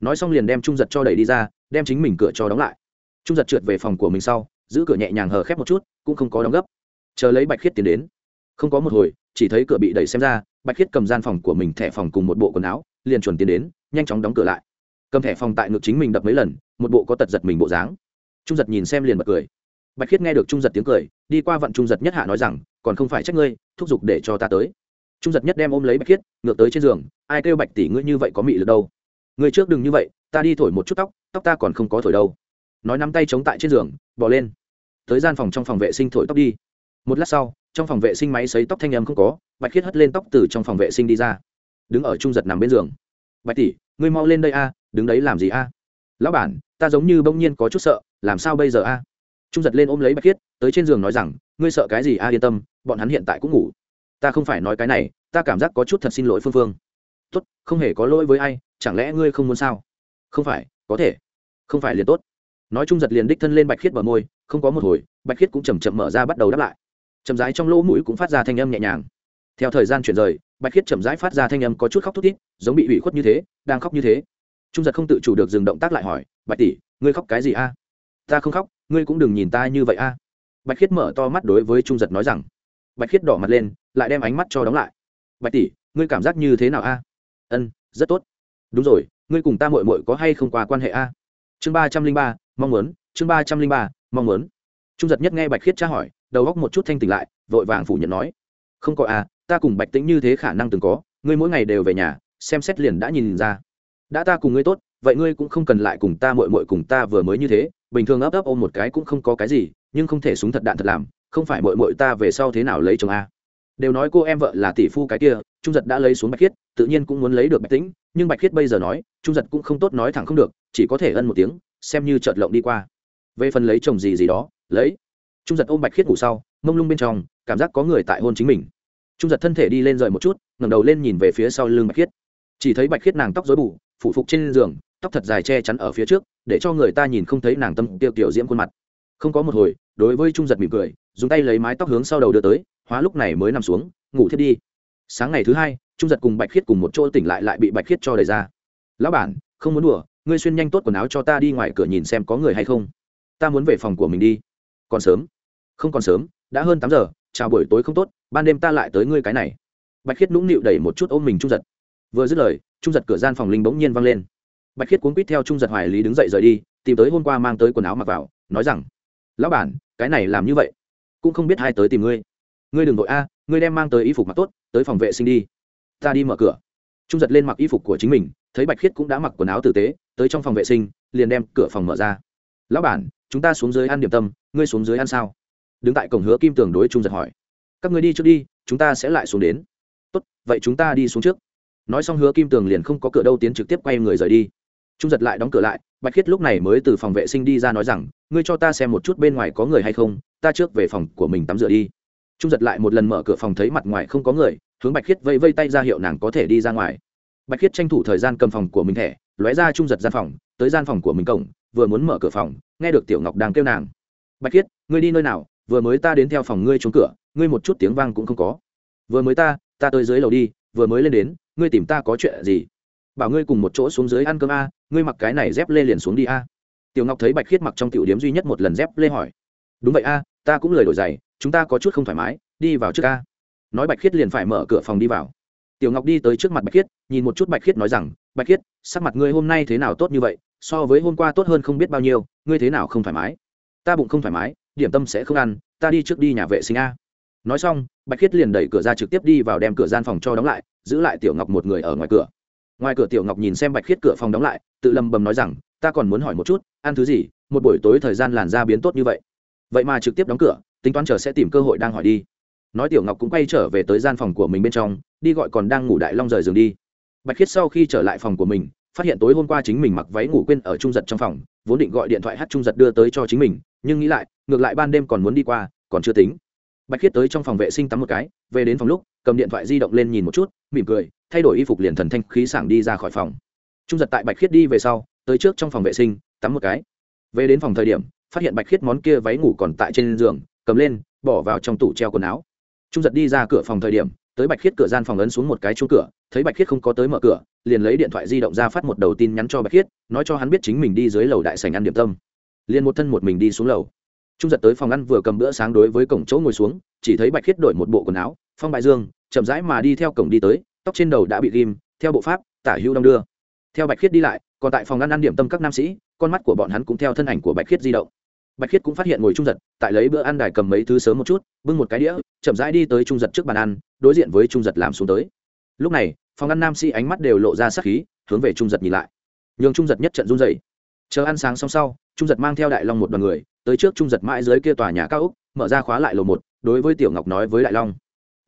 Nói xong liền đem trung giật cho đẩy đi ra, đem chính mình cửa cho đóng lại. Trung giật trượt về phòng của mình sau, giữ cửa nhẹ nhàng hờ khép một chút, cũng không có đóng gấp. Chờ lấy bạch khiết tiến đến. Không có một hồi, chỉ thấy cửa bị đẩy xem ra, bạch khiết cầm gian phòng của mình thẻ phòng cùng một bộ quần áo, liền chuẩn tiến đến, nhanh chóng đóng cửa lại. Cầm thẻ phòng tại ngực chính mình đập mấy lần, một bộ có tật giật mình bộ dáng trung giật nhìn xem liền bật cười. Bạch khiết nghe được trung giật tiếng cười, đi qua vận trung giật nhất hạ nói rằng, còn không phải trách ngươi, thúc giục để cho ta tới. Trung giật nhất đem ôm lấy bạch khiết, ngược tới trên giường, ai kêu bạch tỷ ngươi như vậy có mị lực đâu? Ngươi trước đừng như vậy, ta đi thổi một chút tóc tóc ta còn không có thổi đâu. Nói nắm tay chống tại trên giường bỏ lên. Tới gian phòng trong phòng vệ sinh thổi tóc đi. Một lát sau, trong phòng vệ sinh máy xấy tóc thanh âm không có, bạch khiết hất lên tóc từ trong phòng vệ sinh đi ra. Đứng ở trung giật nằm bên giường. Bạch tỷ, ngươi mau lên đây a, đứng đấy làm gì a? Lão bản ta giống như bỗng nhiên có chút sợ, làm sao bây giờ a? Trung giật lên ôm lấy bạch khiết tới trên giường nói rằng, ngươi sợ cái gì a, yên tâm, bọn hắn hiện tại cũng ngủ. Ta không phải nói cái này, ta cảm giác có chút thật xin lỗi phương phương. Tốt, không hề có lỗi với ai, chẳng lẽ ngươi không muốn sao? Không phải, có thể. Không phải liền tốt. Nói trung giật liền đích thân lên bạch khiết bờ môi, không có một hồi, bạch khiết cũng chầm chậm mở ra bắt đầu đáp lại. Chậm rãi trong lỗ mũi cũng phát ra thanh âm nhẹ nhàng. Theo thời gian chuyển rời, bạch khiết chậm rãi phát ra thanh âm có chút khóc thút thít, giống bị ủy khuất như thế, đang khóc như thế trung giật không tự chủ được dừng động tác lại hỏi, bạch tỷ, ngươi khóc cái gì a? Ta không khóc, ngươi cũng đừng nhìn ta như vậy a. Bạch khiết mở to mắt đối với trung giật nói rằng. Bạch khiết đỏ mặt lên, lại đem ánh mắt cho đóng lại. Bạch tỷ, ngươi cảm giác như thế nào a? Ân, rất tốt. Đúng rồi, ngươi cùng ta mội mội có hay không qua quan hệ a? Chương ba trăm linh ba, mong muốn, chương ba trăm linh ba, mong muốn. Trung giật nhất nghe bạch khiết tra hỏi, đầu góc một chút thanh tỉnh lại, vội vàng phủ nhận nói. Không có a, ta cùng bạch tĩnh như thế khả năng từng có, ngươi mỗi ngày đều về nhà, xem xét liền đã nhìn ra đã ta cùng ngươi tốt, vậy ngươi cũng không cần lại cùng ta mội mội cùng ta vừa mới như thế, bình thường ấp ấp ôm một cái cũng không có cái gì, nhưng không thể súng thật đạn thật làm, không phải mội mội ta về sau thế nào lấy chồng a? Đều nói cô em vợ là tỷ phu cái kia, trung giật đã lấy xuống bạch khiết, tự nhiên cũng muốn lấy được bạch tĩnh, nhưng bạch khiết bây giờ nói, trung giật cũng không tốt nói thẳng không được, chỉ có thể ân một tiếng, xem như trợt lộng đi qua. Về phần lấy chồng gì gì đó, lấy. Trung giật ôm bạch khiết ngủ sau, mông lung bên trong, cảm giác có người tại hôn chính mình. Trung giật thân thể đi lên rời một chút, ngẩng đầu lên nhìn về phía sau lưng bạch khiết. Chỉ thấy bạch khiết nàng tóc dối bù phủ phục trên giường, tóc thật dài che chắn ở phía trước, để cho người ta nhìn không thấy nàng tâm tiêu tiểu diễm khuôn mặt. Không có một hồi, đối với trung giật mỉm cười, dùng tay lấy mái tóc hướng sau đầu đưa tới, hóa lúc này mới nằm xuống, ngủ thiết đi. Sáng ngày thứ hai, trung giật cùng bạch khiết cùng một chỗ tỉnh lại lại bị bạch khiết cho đẩy ra. Lão bản, không muốn đùa, ngươi xuyên nhanh tốt quần áo cho ta đi ngoài cửa nhìn xem có người hay không. Ta muốn về phòng của mình đi. Còn sớm. Không còn sớm, đã hơn tám giờ, chào buổi tối không tốt, ban đêm ta lại tới ngươi cái này. Bạch khiết nũng nịu đẩy một chút ôm mình trung giật vừa dứt lời, trung giật cửa gian phòng linh bỗng nhiên văng lên. Bạch khiết cuốn quýt theo trung giật hoài lý đứng dậy rời đi, tìm tới hôm qua mang tới quần áo mặc vào, nói rằng, lão bản, cái này làm như vậy, cũng không biết ai tới tìm ngươi. Ngươi đừng đội a, ngươi đem mang tới y phục mặc tốt, tới phòng vệ sinh đi. Ta đi mở cửa. Trung giật lên mặc y phục của chính mình, thấy bạch khiết cũng đã mặc quần áo tử tế, tới trong phòng vệ sinh, liền đem cửa phòng mở ra. Lão bản, chúng ta xuống dưới ăn điểm tâm, ngươi xuống dưới ăn sao? Đứng tại cổng hứa kim tường đối trung giật hỏi. Các ngươi đi trước đi, chúng ta sẽ lại xuống đến. Tốt, vậy chúng ta đi xuống trước nói xong hứa kim tường liền không có cửa đâu tiến trực tiếp quay người rời đi. Trung giật lại đóng cửa lại, bạch khiết lúc này mới từ phòng vệ sinh đi ra nói rằng, ngươi cho ta xem một chút bên ngoài có người hay không, ta trước về phòng của mình tắm rửa đi. Trung giật lại một lần mở cửa phòng thấy mặt ngoài không có người, hướng bạch khiết vây vây tay ra hiệu nàng có thể đi ra ngoài. Bạch khiết tranh thủ thời gian cầm phòng của mình thẻ, lóe ra trung giật gian phòng, tới gian phòng của mình cổng, vừa muốn mở cửa phòng, nghe được tiểu ngọc đang kêu nàng, bạch khiết, ngươi đi nơi nào? Vừa mới ta đến theo phòng ngươi trốn cửa, ngươi một chút tiếng vang cũng không có. Vừa mới ta ta tới dưới lầu đi, vừa mới lên đến ngươi tìm ta có chuyện gì? Bảo ngươi cùng một chỗ xuống dưới ăn cơm a, ngươi mặc cái này dép lê liền xuống đi a. Tiểu ngọc thấy bạch khiết mặc trong tiểu điếm duy nhất một lần dép lê hỏi. Đúng vậy a, ta cũng lời đổi giày, chúng ta có chút không thoải mái, đi vào trước a. Nói bạch khiết liền phải mở cửa phòng đi vào. Tiểu ngọc đi tới trước mặt bạch khiết, nhìn một chút bạch khiết nói rằng, bạch khiết, sắc mặt ngươi hôm nay thế nào tốt như vậy? So với hôm qua tốt hơn không biết bao nhiêu, ngươi thế nào không thoải mái? Ta bụng không thoải mái, điểm tâm sẽ không ăn, ta đi trước đi nhà vệ sinh a. Nói xong bạch khiết liền đẩy cửa ra trực tiếp đi vào đem cửa gian phòng cho đóng lại, giữ lại tiểu ngọc một người ở ngoài cửa. Ngoài cửa tiểu ngọc nhìn xem bạch khiết cửa phòng đóng lại, tự lầm bầm nói rằng, ta còn muốn hỏi một chút, ăn thứ gì? Một buổi tối thời gian làn da biến tốt như vậy. Vậy mà trực tiếp đóng cửa, tính toán chờ sẽ tìm cơ hội đang hỏi đi. Nói tiểu ngọc cũng quay trở về tới gian phòng của mình bên trong, đi gọi còn đang ngủ đại long rời giường đi. Bạch khiết sau khi trở lại phòng của mình, phát hiện tối hôm qua chính mình mặc váy ngủ quên ở trung giật trong phòng, vốn định gọi điện thoại hát trung giật đưa tới cho chính mình, nhưng nghĩ lại, ngược lại ban đêm còn muốn đi qua, còn chưa tính bạch khiết tới trong phòng vệ sinh tắm một cái, về đến phòng lúc, cầm điện thoại di động lên nhìn một chút, mỉm cười, thay đổi y phục liền thần thanh khí sảng đi ra khỏi phòng. Trung giật tại bạch khiết đi về sau, tới trước trong phòng vệ sinh, tắm một cái. Về đến phòng thời điểm, phát hiện bạch khiết món kia váy ngủ còn tại trên giường, cầm lên, bỏ vào trong tủ treo quần áo. Trung giật đi ra cửa phòng thời điểm, tới bạch khiết cửa gian phòng ấn xuống một cái chuông cửa, thấy bạch khiết không có tới mở cửa, liền lấy điện thoại di động ra phát một đầu tin nhắn cho bạch khiết, nói cho hắn biết chính mình đi dưới lầu đại sành ăn điểm tâm. Liền một thân một mình đi xuống lầu trung giật tới phòng ăn vừa cầm bữa sáng đối với cổng chỗ ngồi xuống, chỉ thấy bạch khiết đổi một bộ quần áo, phong bại dương, chậm rãi mà đi theo cổng đi tới, tóc trên đầu đã bị ghim, theo bộ pháp, tả hữu đong đưa. Theo bạch khiết đi lại, còn tại phòng ăn ăn điểm tâm các nam sĩ, con mắt của bọn hắn cũng theo thân ảnh của bạch khiết di động. Bạch khiết cũng phát hiện ngồi trung giật, tại lấy bữa ăn đài cầm mấy thứ sớm một chút, bưng một cái đĩa, chậm rãi đi tới trung giật trước bàn ăn, đối diện với trung giật làm xuống tới. Lúc này, phòng ăn nam sĩ ánh mắt đều lộ ra sắc khí, hướng về trung giật nhìn lại. Nhường trung giật nhất trận run dày chờ ăn sáng xong sau, trung giật mang theo đại long một đoàn người tới trước trung giật mãi dưới kia tòa nhà cao úc, mở ra khóa lại lầu một, đối với tiểu ngọc nói với đại long,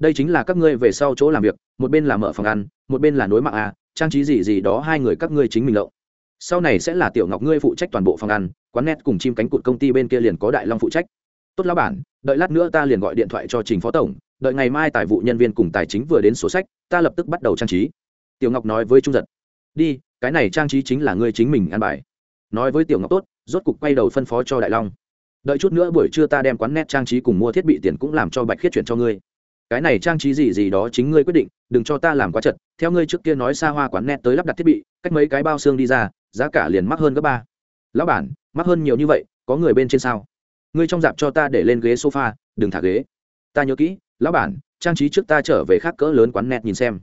đây chính là các ngươi về sau chỗ làm việc, một bên là mở phòng ăn, một bên là nối mạng à trang trí gì gì đó hai người các ngươi chính mình lộng. Sau này sẽ là tiểu ngọc ngươi phụ trách toàn bộ phòng ăn, quán net cùng chim cánh cụt công ty bên kia liền có đại long phụ trách. Tốt lão bản, đợi lát nữa ta liền gọi điện thoại cho trình phó tổng, đợi ngày mai tài vụ nhân viên cùng tài chính vừa đến sổ sách, ta lập tức bắt đầu trang trí. Tiểu ngọc nói với trung giật, đi, cái này trang trí chính là ngươi chính mình ăn bài. Nói với tiểu ngọc, tốt, rốt cục quay đầu phân phó cho đại long đợi chút nữa buổi trưa ta đem quán net trang trí cùng mua thiết bị tiền cũng làm cho bạch khiết chuyển cho ngươi. Cái này trang trí gì gì đó chính ngươi quyết định, đừng cho ta làm quá chật. Theo ngươi trước kia nói xa hoa quán net tới lắp đặt thiết bị, cách mấy cái bao xương đi ra, giá cả liền mắc hơn gấp ba. Lão bản, mắc hơn nhiều như vậy, có người bên trên sao? Ngươi trong dạp cho ta để lên ghế sofa, đừng thả ghế. Ta nhớ kỹ, lão bản, trang trí trước ta trở về khác cỡ lớn quán net nhìn xem.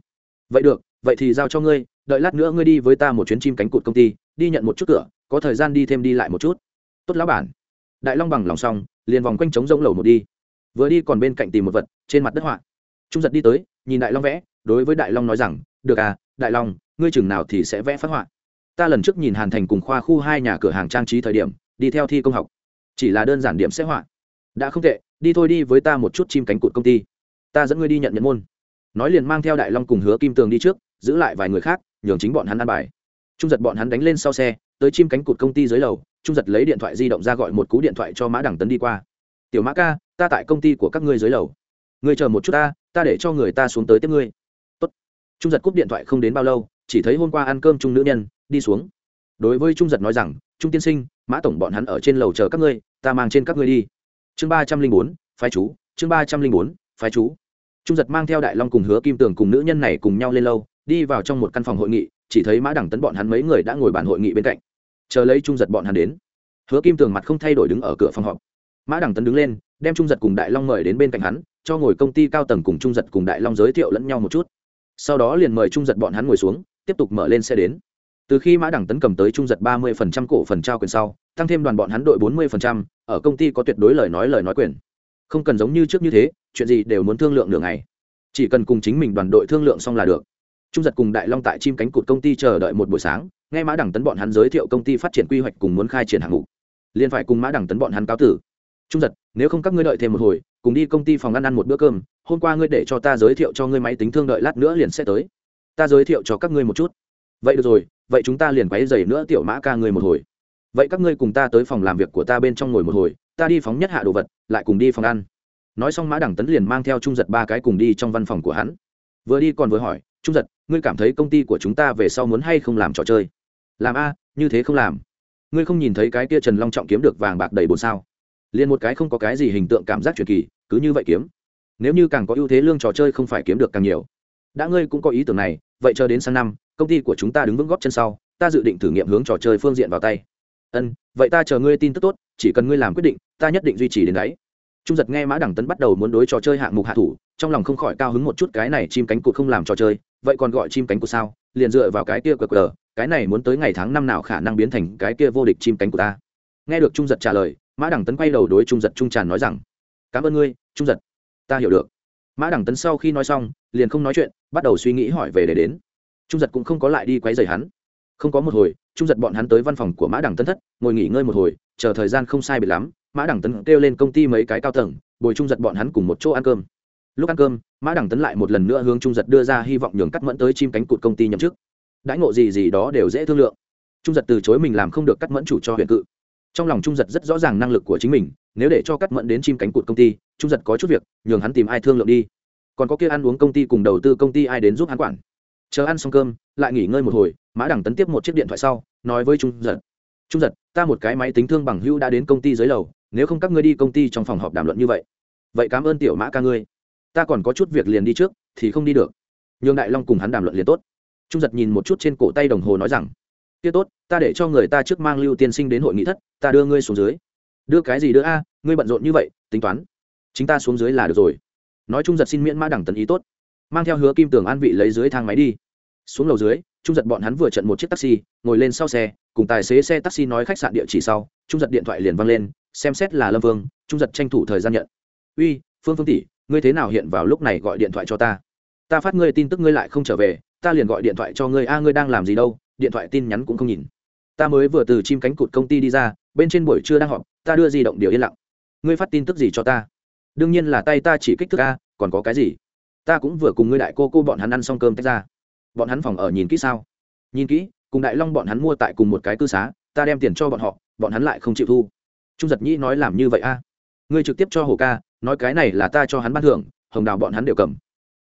Vậy được, vậy thì giao cho ngươi, đợi lát nữa ngươi đi với ta một chuyến chim cánh cụt công ty, đi nhận một chút cửa, có thời gian đi thêm đi lại một chút. Tốt, lão bản đại long bằng lòng xong, liền vòng quanh trống rỗng lầu một đi. Vừa đi còn bên cạnh tìm một vật, trên mặt đất họa. Trung giật đi tới, nhìn đại long vẽ, đối với đại long nói rằng, được à đại long, ngươi chừng nào thì sẽ vẽ phát họa. Ta lần trước nhìn hàn thành cùng khoa khu hai nhà cửa hàng trang trí thời điểm, đi theo thi công học. Chỉ là đơn giản điểm sẽ họa. Đã không tệ, đi thôi đi với ta một chút chim cánh cụt công ty. Ta dẫn ngươi đi nhận nhận môn. Nói liền mang theo đại long cùng hứa kim tường đi trước, giữ lại vài người khác, nhường chính bọn hắn ăn bài. Trung giật bọn hắn đánh lên sau xe tới chim cánh cụt công ty dưới lầu, trung giật lấy điện thoại di động ra gọi một cú điện thoại cho mã đẳng tấn đi qua. Tiểu mã ca, ta tại công ty của các ngươi dưới lầu. Ngươi chờ một chút ta ta để cho người ta xuống tới tiếp ngươi. Tốt. trung giật cúp điện thoại không đến bao lâu, chỉ thấy hôm qua ăn cơm trung nữ nhân, đi xuống. Đối với trung giật nói rằng, trung tiên sinh, mã tổng bọn hắn ở trên lầu chờ các ngươi, ta mang trên các ngươi đi. Chương ba trăm linh bốn, phái chú, chương ba trăm linh bốn, phái chú. Trung giật mang theo đại long cùng hứa kim tường cùng nữ nhân này cùng nhau lên lâu đi vào trong một căn phòng hội nghị, chỉ thấy mã đẳng tấn bọn hắn mấy người đã ngồi bàn hội nghị bên cạnh chờ lấy trung giật bọn hắn đến. Hứa kim tường mặt không thay đổi đứng ở cửa phòng họp. Mã đẳng tấn đứng lên, đem trung giật cùng đại long mời đến bên cạnh hắn, cho ngồi công ty cao tầng cùng trung giật cùng đại long giới thiệu lẫn nhau một chút. Sau đó liền mời trung giật bọn hắn ngồi xuống, tiếp tục mở lên xe đến. Từ khi mã đẳng tấn cầm tới trung giật ba mươi phần trăm cổ phần trao quyền sau, tăng thêm đoàn bọn hắn đội bốn mươi phần trăm, ở công ty có tuyệt đối lời nói lời nói quyền. Không cần giống như trước như thế, chuyện gì đều muốn thương lượng nửa ngày. Chỉ cần cùng chính mình đoàn đội thương lượng xong là được. Trung giật cùng đại long tại chim cánh cụt công ty chờ đợi một buổi sáng nghe mã đẳng tấn bọn hắn giới thiệu công ty phát triển quy hoạch cùng muốn khai triển hạng mục, liền phải cùng mã đẳng tấn bọn hắn cáo tử. Trung giật, nếu không các ngươi đợi thêm một hồi, cùng đi công ty phòng ăn ăn một bữa cơm, hôm qua ngươi để cho ta giới thiệu cho ngươi máy tính thương đợi lát nữa liền sẽ tới. Ta giới thiệu cho các ngươi một chút. Vậy được rồi, vậy chúng ta liền quáy dày nữa tiểu mã ca ngươi một hồi. Vậy các ngươi cùng ta tới phòng làm việc của ta bên trong ngồi một hồi, ta đi phóng nhất hạ đồ vật, lại cùng đi phòng ăn. Nói xong mã đẳng tấn liền mang theo trung giật ba cái cùng đi trong văn phòng của hắn. Vừa đi còn vừa hỏi, trung giật, ngươi cảm thấy công ty của chúng ta về sau muốn hay không làm trò chơi? Làm a, như thế không làm. Ngươi không nhìn thấy cái kia trần long trọng kiếm được vàng bạc đầy bồn sao? Liền một cái không có cái gì hình tượng cảm giác truyền kỳ, cứ như vậy kiếm. Nếu như càng có ưu thế lương trò chơi không phải kiếm được càng nhiều. Đã ngươi cũng có ý tưởng này, vậy chờ đến sang năm, công ty của chúng ta đứng vững góp chân sau, ta dự định thử nghiệm hướng trò chơi phương diện vào tay. Ân, vậy ta chờ ngươi tin tức tốt, chỉ cần ngươi làm quyết định, ta nhất định duy trì đến đấy. Trung giật nghe mã đẳng tấn bắt đầu muốn đối trò chơi hạng mục hạ thủ, trong lòng không khỏi cao hứng một chút, cái này chim cánh cụt không làm trò chơi, vậy còn gọi chim cánh cụt sao? Liền dựa vào cái kia cờ cờ cái này muốn tới ngày tháng năm nào khả năng biến thành cái kia vô địch chim cánh của ta? Nghe được trung giật trả lời, mã đẳng tấn quay đầu đối trung giật trung tràn nói rằng, cảm ơn ngươi, trung giật, ta hiểu được. Mã đẳng tấn sau khi nói xong, liền không nói chuyện, bắt đầu suy nghĩ hỏi về để đến. Trung giật cũng không có lại đi quấy rầy hắn. Không có một hồi, trung giật bọn hắn tới văn phòng của mã đẳng tấn thất, ngồi nghỉ ngơi một hồi, chờ thời gian không sai biệt lắm, mã đẳng tấn kêu lên công ty mấy cái cao tầng, bồi trung giật bọn hắn cùng một chỗ ăn cơm. Lúc ăn cơm, mã đẳng tấn lại một lần nữa hướng trung giật đưa ra hy vọng nhường cắt mẫn tới chim cánh cụt công ty nhậm chức đãi ngộ gì gì đó đều dễ thương lượng. Trung giật từ chối mình làm không được cắt mẫn chủ cho huyện cự. Trong lòng trung giật rất rõ ràng năng lực của chính mình, nếu để cho cắt mẫn đến chim cánh cụt công ty, trung giật có chút việc, nhường hắn tìm ai thương lượng đi. Còn có kia ăn uống công ty cùng đầu tư công ty ai đến giúp hắn quản. Chờ ăn xong cơm, lại nghỉ ngơi một hồi, mã đẳng tấn tiếp một chiếc điện thoại sau, nói với trung giật. Trung giật, ta một cái máy tính thương bằng hữu đã đến công ty dưới lầu, nếu không các ngươi đi công ty trong phòng họp đàm luận như vậy. Vậy cảm ơn tiểu mã ca ngươi. Ta còn có chút việc liền đi trước, thì không đi được. Nhường đại long cùng hắn đàm luận liền tốt trung giật nhìn một chút trên cổ tay đồng hồ nói rằng, kia tốt, ta để cho người ta trước mang lưu tiên sinh đến hội nghị thất, ta đưa ngươi xuống dưới. Đưa cái gì đưa a? Ngươi bận rộn như vậy, tính toán. Chính ta xuống dưới là được rồi. Nói trung giật xin miễn mã đẳng tần ý tốt, mang theo hứa kim tường an vị lấy dưới thang máy đi. Xuống lầu dưới, trung giật bọn hắn vừa trận một chiếc taxi, ngồi lên sau xe, cùng tài xế xe taxi nói khách sạn địa chỉ sau, trung giật điện thoại liền văng lên, xem xét là lâm vương, trung giật tranh thủ thời gian nhận. Uy, phương phương tỷ, ngươi thế nào hiện vào lúc này gọi điện thoại cho ta? Ta phát ngươi tin tức ngươi lại không trở về ta liền gọi điện thoại cho ngươi, a, ngươi đang làm gì đâu, điện thoại tin nhắn cũng không nhìn. Ta mới vừa từ chim cánh cụt công ty đi ra, bên trên buổi trưa đang họp, ta đưa di động điều yên lặng. Ngươi phát tin tức gì cho ta? Đương nhiên là tay ta chỉ kích thước a, còn có cái gì? Ta cũng vừa cùng ngươi đại cô cô bọn hắn ăn xong cơm tách ra. Bọn hắn phòng ở nhìn kỹ sao? Nhìn kỹ, cùng đại long bọn hắn mua tại cùng một cái cư xá, ta đem tiền cho bọn họ, bọn hắn lại không chịu thu. Trung giật nhĩ nói làm như vậy a? Ngươi trực tiếp cho hồ ca, nói cái này là ta cho hắn ban thưởng, hồng đào bọn hắn đều cầm.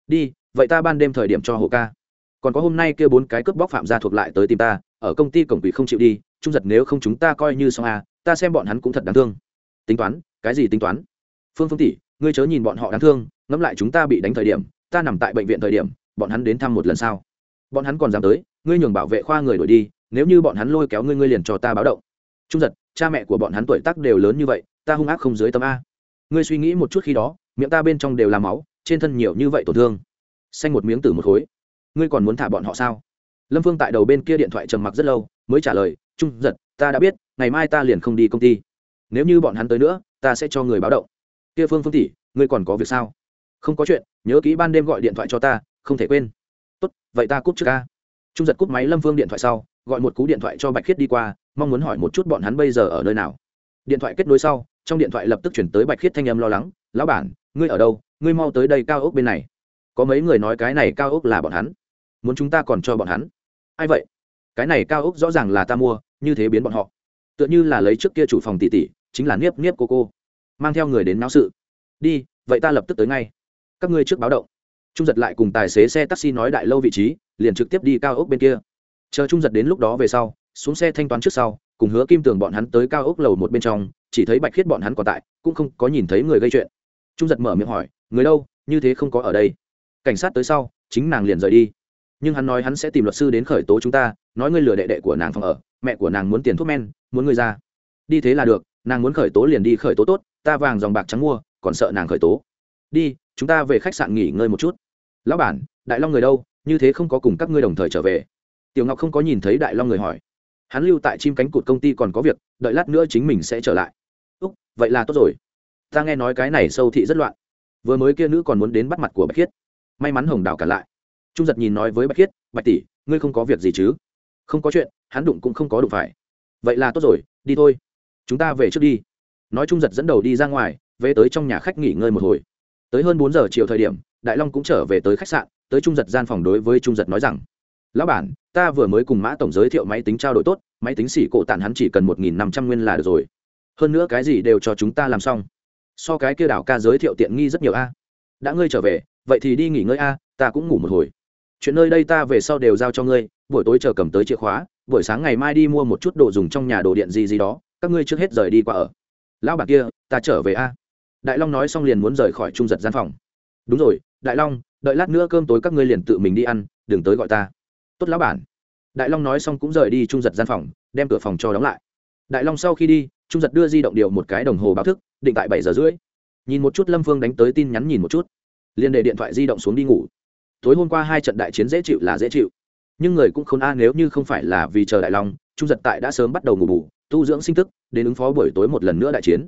Đi, vậy ta ban đêm thời điểm cho hồ ca còn có hôm nay kia bốn cái cướp bóc phạm gia thuộc lại tới tìm ta, ở công ty cổng quỷ không chịu đi, trung giật nếu không chúng ta coi như xong a ta xem bọn hắn cũng thật đáng thương. Tính toán, cái gì tính toán? Phương phương tỷ, ngươi chớ nhìn bọn họ đáng thương, ngẫm lại chúng ta bị đánh thời điểm, ta nằm tại bệnh viện thời điểm, bọn hắn đến thăm một lần sau. Bọn hắn còn dám tới, ngươi nhường bảo vệ khoa người đổi đi, nếu như bọn hắn lôi kéo ngươi ngươi liền cho ta báo động. Trung giật, cha mẹ của bọn hắn tuổi tác đều lớn như vậy, ta hung ác không dưới tâm a. Ngươi suy nghĩ một chút khi đó, miệng ta bên trong đều là máu, trên thân nhiều như vậy tổn thương. Xanh một miếng tử một khối ngươi còn muốn thả bọn họ sao? Lâm phương tại đầu bên kia điện thoại trầm mặc rất lâu, mới trả lời, trung giật, ta đã biết, ngày mai ta liền không đi công ty. Nếu như bọn hắn tới nữa, ta sẽ cho người báo động. Kia phương phương tỷ, ngươi còn có việc sao? Không có chuyện, nhớ kỹ ban đêm gọi điện thoại cho ta, không thể quên. Tốt, vậy ta cúp trước ca. Trung giật cúp máy lâm phương điện thoại sau, gọi một cú điện thoại cho bạch khiết đi qua, mong muốn hỏi một chút bọn hắn bây giờ ở nơi nào. Điện thoại kết nối sau, trong điện thoại lập tức chuyển tới bạch khiết thanh âm lo lắng, lão bản, ngươi ở đâu? Ngươi mau tới đây cao ốc bên này. Có mấy người nói cái này cao ốc là bọn hắn muốn chúng ta còn cho bọn hắn. Ai vậy? Cái này cao ốc rõ ràng là ta mua, như thế biến bọn họ. Tựa như là lấy trước kia chủ phòng tỷ tỷ, chính là niếp niếp cô cô. Mang theo người đến náo sự. Đi, vậy ta lập tức tới ngay. Các ngươi trước báo động. Trung giật lại cùng tài xế xe taxi nói đại lâu vị trí, liền trực tiếp đi cao ốc bên kia. Chờ trung giật đến lúc đó về sau, xuống xe thanh toán trước sau, cùng hứa kim tường bọn hắn tới cao ốc lầu một bên trong, chỉ thấy bạch khiết bọn hắn còn tại, cũng không có nhìn thấy người gây chuyện. Trung giật mở miệng hỏi, người đâu? Như thế không có ở đây. Cảnh sát tới sau, chính nàng liền rời đi nhưng hắn nói hắn sẽ tìm luật sư đến khởi tố chúng ta, nói ngươi lừa đệ đệ của nàng phòng ở, mẹ của nàng muốn tiền thuốc men, muốn ngươi ra. Đi thế là được, nàng muốn khởi tố liền đi khởi tố tốt, ta vàng dòng bạc trắng mua, còn sợ nàng khởi tố. Đi, chúng ta về khách sạn nghỉ ngơi một chút. Lão bản, đại long người đâu? Như thế không có cùng các ngươi đồng thời trở về. Tiểu ngọc không có nhìn thấy đại long người hỏi. Hắn lưu tại chim cánh cụt công ty còn có việc, đợi lát nữa chính mình sẽ trở lại. Úc, vậy là tốt rồi. Ta nghe nói cái này sâu thị rất loạn. Vừa mới kia nữ còn muốn đến bắt mặt của bạch khiết. May mắn hồng đào cả lại trung giật nhìn nói với bạch khiết, bạch tỷ, ngươi không có việc gì chứ? Không có chuyện, hắn đụng cũng không có đụng phải. Vậy là tốt rồi, đi thôi. Chúng ta về trước đi. Nói trung giật dẫn đầu đi ra ngoài, về tới trong nhà khách nghỉ ngơi một hồi. Tới hơn bốn giờ chiều thời điểm, đại long cũng trở về tới khách sạn, tới trung giật gian phòng đối với trung giật nói rằng, lão bản, ta vừa mới cùng mã tổng giới thiệu máy tính trao đổi tốt, máy tính xỉ cổ tản hắn chỉ cần một nghìn năm trăm nguyên là được rồi. Hơn nữa cái gì đều cho chúng ta làm xong. So cái kia đảo ca giới thiệu tiện nghi rất nhiều a. Đã ngươi trở về, vậy thì đi nghỉ ngơi a, ta cũng ngủ một hồi chuyện nơi đây ta về sau đều giao cho ngươi, buổi tối chờ cầm tới chìa khóa, buổi sáng ngày mai đi mua một chút đồ dùng trong nhà đồ điện gì gì đó, các ngươi trước hết rời đi qua ở. Lão bản kia, ta trở về a. Đại long nói xong liền muốn rời khỏi trung giật gian phòng. Đúng rồi, đại long, đợi lát nữa cơm tối các ngươi liền tự mình đi ăn, đừng tới gọi ta. Tốt lão bản. Đại long nói xong cũng rời đi trung giật gian phòng, đem cửa phòng cho đóng lại. Đại long sau khi đi, trung giật đưa di động điều một cái đồng hồ báo thức, định tại bảy giờ rưỡi. Nhìn một chút lâm phương đánh tới tin nhắn nhìn một chút. Liền để điện thoại di động xuống đi ngủ tối hôm qua hai trận đại chiến dễ chịu là dễ chịu. Nhưng người cũng không a nếu như không phải là vì chờ đại long, trung giật tại đã sớm bắt đầu ngủ bù, tu dưỡng sinh thức đến ứng phó buổi tối một lần nữa đại chiến.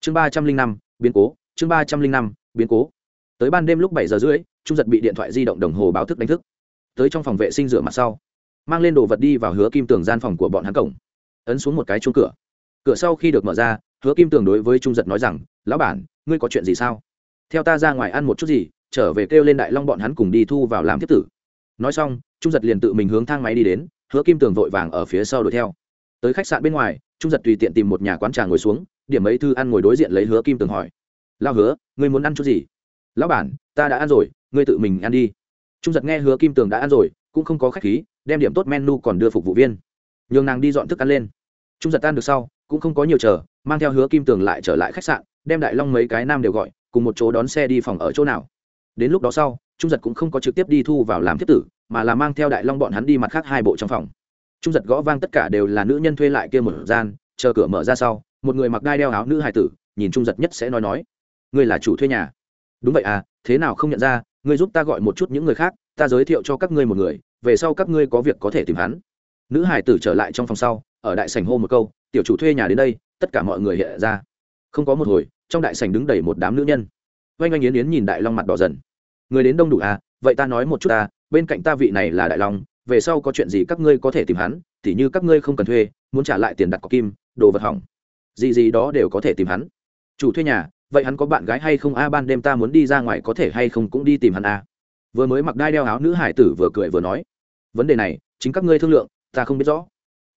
Chương ba trăm linh năm, biến cố, chương ba trăm linh năm, biến cố. Tới ban đêm lúc bảy giờ rưỡi, trung giật bị điện thoại di động đồng hồ báo thức đánh thức. Tới trong phòng vệ sinh rửa mặt sau, mang lên đồ vật đi vào hứa kim tường gian phòng của bọn hắn cổng. Ấn xuống một cái chuông cửa. Cửa sau khi được mở ra, hứa kim tường đối với trung giật nói rằng, lão bản, ngươi có chuyện gì sao? Theo ta ra ngoài ăn một chút gì trở về kêu lên đại long bọn hắn cùng đi thu vào làm tiếp tử. Nói xong, trung giật liền tự mình hướng thang máy đi đến, hứa kim tường vội vàng ở phía sau đuổi theo. Tới khách sạn bên ngoài, trung giật tùy tiện tìm một nhà quán trà ngồi xuống, điểm ấy thư ăn ngồi đối diện lấy hứa kim tường hỏi. Lao hứa, ngươi muốn ăn chút gì? Lão bản, ta đã ăn rồi, ngươi tự mình ăn đi. Trung giật nghe hứa kim tường đã ăn rồi, cũng không có khách khí, đem điểm tốt menu còn đưa phục vụ viên. Nhường nàng đi dọn thức ăn lên. Trung giật ăn được sau, cũng không có nhiều chờ, mang theo hứa kim tường lại trở lại khách sạn, đem đại long mấy cái nam đều gọi, cùng một chỗ đón xe đi phòng ở chỗ nào đến lúc đó sau, trung giật cũng không có trực tiếp đi thu vào làm thiết tử, mà là mang theo đại long bọn hắn đi mặt khác hai bộ trong phòng. Trung giật gõ vang tất cả đều là nữ nhân thuê lại kia một gian, chờ cửa mở ra sau, một người mặc đai đeo áo nữ hài tử, nhìn trung giật nhất sẽ nói nói, ngươi là chủ thuê nhà. Đúng vậy à thế nào không nhận ra, ngươi giúp ta gọi một chút những người khác, ta giới thiệu cho các ngươi một người, về sau các ngươi có việc có thể tìm hắn. Nữ hải tử trở lại trong phòng sau, ở đại sảnh hô một câu, tiểu chủ thuê nhà đến đây, tất cả mọi người hiện ra. Không có một hồi, trong đại sảnh đứng đầy một đám nữ nhân oanh oanh yến yến nhìn đại long mặt đỏ dần. Người đến đông đủ à vậy ta nói một chút ta, bên cạnh ta vị này là đại long, về sau có chuyện gì các ngươi có thể tìm hắn, tỉ như các ngươi không cần thuê, muốn trả lại tiền đặt có kim, đồ vật hỏng. Gì gì đó đều có thể tìm hắn. Chủ thuê nhà, vậy hắn có bạn gái hay không? A, ban đêm ta muốn đi ra ngoài có thể hay không cũng đi tìm hắn a vừa mới mặc đai đeo áo nữ hải tử vừa cười vừa nói. Vấn đề này, chính các ngươi thương lượng, ta không biết rõ.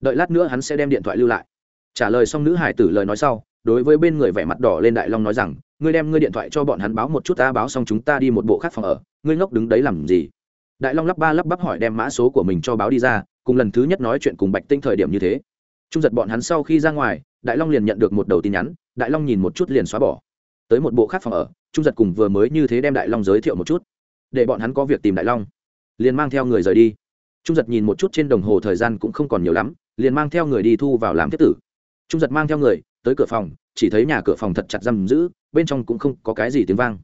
Đợi lát nữa hắn sẽ đem điện thoại lưu lại. Trả lời xong nữ hải tử lời nói sau, đối với bên người vẻ mặt đỏ lên đại long nói rằng ngươi đem ngươi điện thoại cho bọn hắn báo một chút ta báo xong chúng ta đi một bộ khác phòng ở, ngươi ngốc đứng đấy làm gì? Đại long lắp ba lắp bắp hỏi đem mã số của mình cho báo đi ra, cùng lần thứ nhất nói chuyện cùng bạch tinh thời điểm như thế. Trung giật bọn hắn sau khi ra ngoài, đại long liền nhận được một đầu tin nhắn, đại long nhìn một chút liền xóa bỏ. Tới một bộ khác phòng ở, trung giật cùng vừa mới như thế đem đại long giới thiệu một chút. Để bọn hắn có việc tìm đại long. Liền mang theo người rời đi. Trung giật nhìn một chút trên đồng hồ thời gian cũng không còn nhiều lắm, liền mang theo người đi thu vào làm thiết tử. Trung giật mang theo người tới cửa phòng, chỉ thấy nhà cửa phòng thật chặt giam giữ bên trong cũng không có cái gì tiếng vang.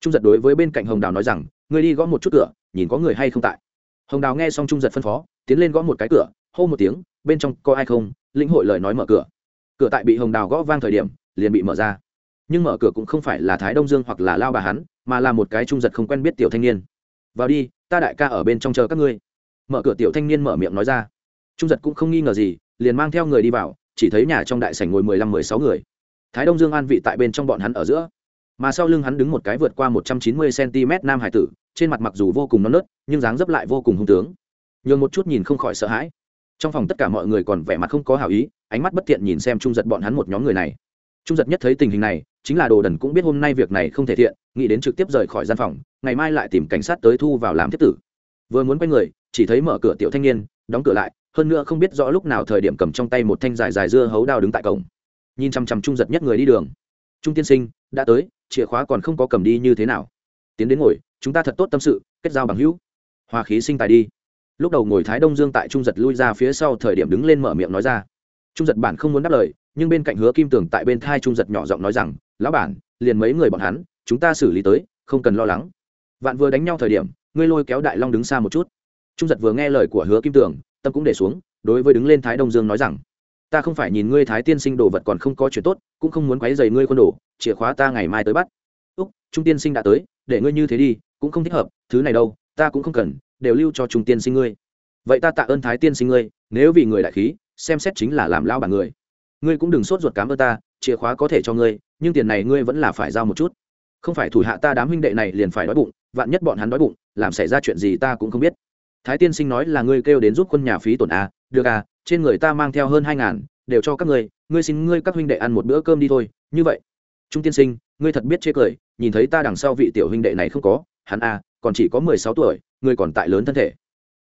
Trung giật đối với bên cạnh hồng đào nói rằng người đi gõ một chút cửa, nhìn có người hay không tại. Hồng đào nghe xong trung giật phân phó, tiến lên gõ một cái cửa, hô một tiếng, bên trong có ai không? Lĩnh hội lời nói mở cửa. Cửa tại bị hồng đào gõ vang thời điểm, liền bị mở ra. Nhưng mở cửa cũng không phải là thái đông dương hoặc là lao bà hắn, mà là một cái trung giật không quen biết tiểu thanh niên. Vào đi, ta đại ca ở bên trong chờ các ngươi. Mở cửa tiểu thanh niên mở miệng nói ra. Trung giật cũng không nghi ngờ gì, liền mang theo người đi vào, chỉ thấy nhà trong đại sảnh ngồi mười lăm, mười sáu người thái đông dương an vị tại bên trong bọn hắn ở giữa. Mà sau lưng hắn đứng một cái vượt qua một trăm chín mươi cm nam hải tử, trên mặt mặc dù vô cùng non nớt, nhưng dáng dấp lại vô cùng hung tướng. Nhường một chút nhìn không khỏi sợ hãi. Trong phòng tất cả mọi người còn vẻ mặt không có hảo ý, ánh mắt bất thiện nhìn xem trung giật bọn hắn một nhóm người này. Trung giật nhất thấy tình hình này, chính là đồ đần cũng biết hôm nay việc này không thể thiện, nghĩ đến trực tiếp rời khỏi gian phòng, ngày mai lại tìm cảnh sát tới thu vào làm thiết tử. Vừa muốn quay người, chỉ thấy mở cửa tiểu thanh niên, đóng cửa lại, hơn nữa không biết rõ lúc nào thời điểm cầm trong tay một thanh dài dài dưa hấu đao đứng tại cổng nhìn chăm chăm trung giật nhất người đi đường. Trung tiên sinh, đã tới, chìa khóa còn không có cầm đi như thế nào? Tiến đến ngồi, chúng ta thật tốt tâm sự, kết giao bằng hữu. Hòa khí sinh tài đi. Lúc đầu ngồi thái đông dương tại trung giật lui ra phía sau thời điểm đứng lên mở miệng nói ra. Trung giật bản không muốn đáp lời, nhưng bên cạnh hứa kim tường tại bên thai trung giật nhỏ giọng nói rằng, lão bản, liền mấy người bọn hắn, chúng ta xử lý tới, không cần lo lắng. Vạn vừa đánh nhau thời điểm, ngươi lôi kéo đại long đứng xa một chút. Trung giật vừa nghe lời của hứa kim tường, tâm cũng để xuống, đối với đứng lên thái đông dương nói rằng ta không phải nhìn ngươi thái tiên sinh đồ vật còn không có chuyện tốt, cũng không muốn quấy dày ngươi quân đồ, chìa khóa ta ngày mai tới bắt. Úc, trung tiên sinh đã tới, để ngươi như thế đi, cũng không thích hợp, thứ này đâu, ta cũng không cần, đều lưu cho trung tiên sinh ngươi. Vậy ta tạ ơn thái tiên sinh ngươi, nếu vì người đại khí, xem xét chính là làm lao bản người. Ngươi cũng đừng sốt ruột cám ơn ta, chìa khóa có thể cho ngươi, nhưng tiền này ngươi vẫn là phải giao một chút. Không phải thủ hạ ta đám huynh đệ này liền phải đói bụng, vạn nhất bọn hắn đói bụng, làm xảy ra chuyện gì ta cũng không biết. Thái tiên sinh nói là ngươi kêu đến giúp quân nhà phí tổn a được à trên người ta mang theo hơn hai ngàn, đều cho các ngươi ngươi xin ngươi các huynh đệ ăn một bữa cơm đi thôi, như vậy. Trung tiên sinh, ngươi thật biết chê cười, nhìn thấy ta đằng sau vị tiểu huynh đệ này không có, hắn à còn chỉ có mười sáu tuổi, ngươi còn tại lớn thân thể.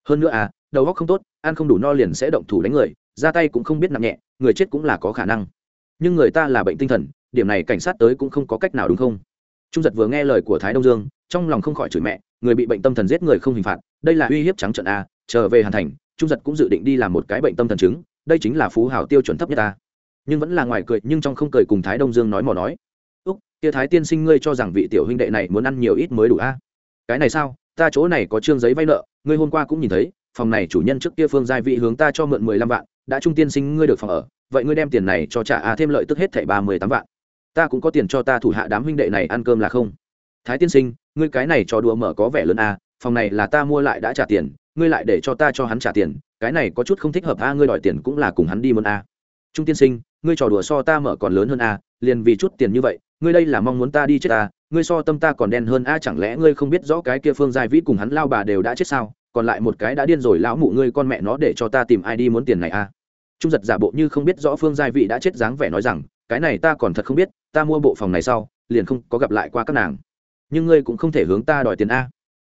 Hơn nữa à đầu óc không tốt, ăn không đủ no liền sẽ động thủ đánh người ra tay cũng không biết nặng nhẹ, người chết cũng là có khả năng. Nhưng người ta là bệnh tinh thần, điểm này cảnh sát tới cũng không có cách nào đúng không? Trung giật vừa nghe lời của thái đông dương, trong lòng không khỏi chửi mẹ, người bị bệnh tâm thần giết người không hình phạt, đây là uy hiếp trắng trận a à, trở về hàn thành trung giật cũng dự định đi làm một cái bệnh tâm thần chứng, đây chính là phú hảo tiêu chuẩn thấp nhất ta. Nhưng vẫn là ngoài cười, nhưng trong không cười cùng thái đông dương nói mò nói. Úc tia thái tiên sinh ngươi cho rằng vị tiểu huynh đệ này muốn ăn nhiều ít mới đủ a? Cái này sao? Ta chỗ này có trương giấy vay nợ, ngươi hôm qua cũng nhìn thấy, phòng này chủ nhân trước kia phương giai vị hướng ta cho mượn mười lăm vạn, đã trung tiên sinh ngươi được phòng ở, vậy ngươi đem tiền này cho trả a, thêm lợi tức hết thảy ba mươi tám vạn. Ta cũng có tiền cho ta thủ hạ đám huynh đệ này ăn cơm là không? Thái tiên sinh, ngươi cái này cho đùa mở có vẻ lớn a, phòng này là ta mua lại đã trả tiền ngươi lại để cho ta cho hắn trả tiền, cái này có chút không thích hợp a, ngươi đòi tiền cũng là cùng hắn đi muốn a. Trung tiên sinh, ngươi trò đùa so ta mở còn lớn hơn a, liền vì chút tiền như vậy, ngươi đây là mong muốn ta đi chết ta ngươi so tâm ta còn đen hơn a, chẳng lẽ ngươi không biết rõ cái kia phương giai vĩ cùng hắn lao bà đều đã chết sao, còn lại một cái đã điên rồi lão mụ ngươi con mẹ nó để cho ta tìm ai đi muốn tiền này a. Trung giật giả bộ như không biết rõ phương giai vị đã chết dáng vẻ nói rằng, cái này ta còn thật không biết, ta mua bộ phòng này sau, liền không có gặp lại qua các nàng. Nhưng ngươi cũng không thể hướng ta đòi tiền a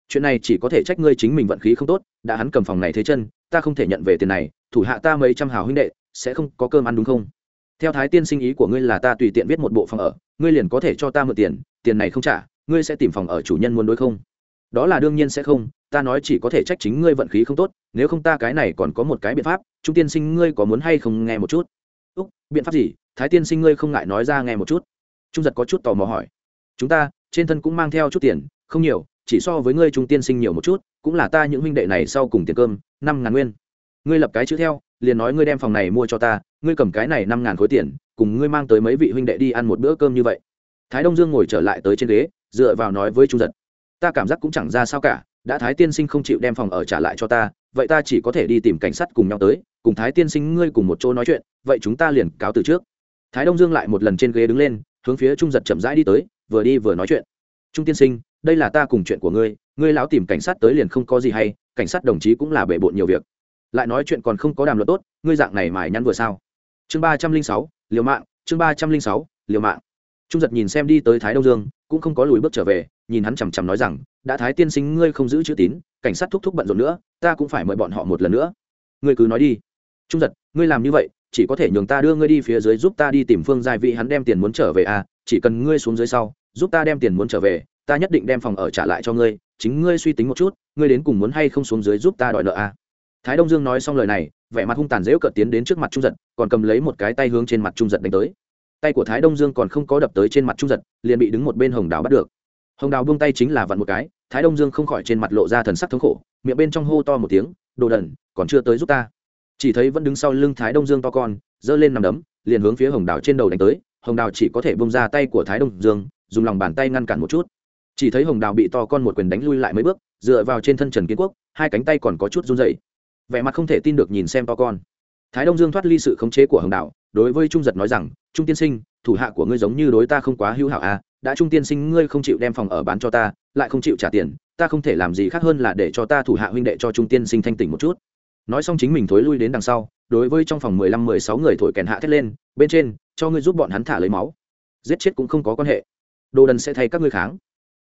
chuyện này chỉ có thể trách ngươi chính mình vận khí không tốt, đã hắn cầm phòng này thế chân, ta không thể nhận về tiền này, thủ hạ ta mấy trăm hào huynh đệ, sẽ không có cơm ăn đúng không? Theo thái tiên sinh ý của ngươi là ta tùy tiện viết một bộ phòng ở, ngươi liền có thể cho ta mượn tiền tiền này không trả, ngươi sẽ tìm phòng ở chủ nhân muốn đối không? Đó là đương nhiên sẽ không, ta nói chỉ có thể trách chính ngươi vận khí không tốt, nếu không ta cái này còn có một cái biện pháp, trung tiên sinh ngươi có muốn hay không nghe một chút? Úc, biện pháp gì? Thái tiên sinh ngươi không ngại nói ra nghe một chút. Trung giật có chút tò mò hỏi. Chúng ta, trên thân cũng mang theo chút tiền, không nhiều chỉ so với ngươi trung tiên sinh nhiều một chút, cũng là ta những huynh đệ này sau cùng tiền cơm, năm ngàn nguyên. Ngươi lập cái chữ theo, liền nói ngươi đem phòng này mua cho ta, ngươi cầm cái này năm ngàn khối tiền, cùng ngươi mang tới mấy vị huynh đệ đi ăn một bữa cơm như vậy. Thái đông dương ngồi trở lại tới trên ghế, dựa vào nói với trung giật, ta cảm giác cũng chẳng ra sao cả, đã thái tiên sinh không chịu đem phòng ở trả lại cho ta, vậy ta chỉ có thể đi tìm cảnh sát cùng nhau tới, cùng thái tiên sinh ngươi cùng một chỗ nói chuyện, vậy chúng ta liền cáo từ trước. Thái đông dương lại một lần trên ghế đứng lên, hướng phía trung giật chậm rãi đi tới, vừa đi vừa nói chuyện. Trung tiên sinh đây là ta cùng chuyện của ngươi ngươi lão tìm cảnh sát tới liền không có gì hay, cảnh sát đồng chí cũng là bể bộn nhiều việc. Lại nói chuyện còn không có đàm luận tốt, ngươi dạng này mài nhắn vừa sao? Chương ba trăm linh sáu, liều mạng, chương ba trăm linh sáu, liều mạng. Trung giật nhìn xem đi tới thái đông dương, cũng không có lùi bước trở về, nhìn hắn chằm chằm nói rằng, đã thái tiên sinh, ngươi không giữ chữ tín, cảnh sát thúc thúc bận rộn nữa, ta cũng phải mời bọn họ một lần nữa. Ngươi cứ nói đi. Trung giật, ngươi làm như vậy, chỉ có thể nhường ta đưa ngươi đi phía dưới giúp ta đi tìm phương giai vị hắn đem tiền muốn trở về à chỉ cần ngươi xuống dưới sau, giúp ta đem tiền muốn trở về ta nhất định đem phòng ở trả lại cho ngươi, chính ngươi suy tính một chút, ngươi đến cùng muốn hay không xuống dưới giúp ta đòi nợ à? Thái đông dương nói xong lời này, vẻ mặt hung tàn dễu cợt tiến đến trước mặt trung giật, còn cầm lấy một cái tay hướng trên mặt trung giật đánh tới. Tay của thái đông dương còn không có đập tới trên mặt trung giật, liền bị đứng một bên hồng đào bắt được. Hồng đào buông tay chính là vặn một cái, thái đông dương không khỏi trên mặt lộ ra thần sắc thống khổ, miệng bên trong hô to một tiếng, đồ đần, còn chưa tới giúp ta. Chỉ thấy vẫn đứng sau lưng thái đông dương to con, giơ lên nằm đấm, liền hướng phía hồng đào trên đầu đánh tới. Hồng đào chỉ có thể bông ra tay của thái đông dương, dùng lòng bàn tay ngăn cản một chút chỉ thấy hồng đào bị to con một quyền đánh lui lại mấy bước, dựa vào trên thân trần kiến quốc, hai cánh tay còn có chút run dày vẻ mặt không thể tin được nhìn xem to con. Thái đông dương thoát ly sự khống chế của hồng đào, đối với trung giật nói rằng, trung tiên sinh, thủ hạ của ngươi giống như đối ta không quá hữu hảo à đã trung tiên sinh ngươi không chịu đem phòng ở bán cho ta, lại không chịu trả tiền, ta không thể làm gì khác hơn là để cho ta thủ hạ huynh đệ cho trung tiên sinh thanh tỉnh một chút. Nói xong chính mình thối lui đến đằng sau, đối với trong phòng mười lăm mười sáu người thổi kèn hạ thét lên, bên trên, cho ngươi giúp bọn hắn thả lấy máu. Giết chết cũng không có quan hệ. Đồ đần sẽ thay các ngươi kháng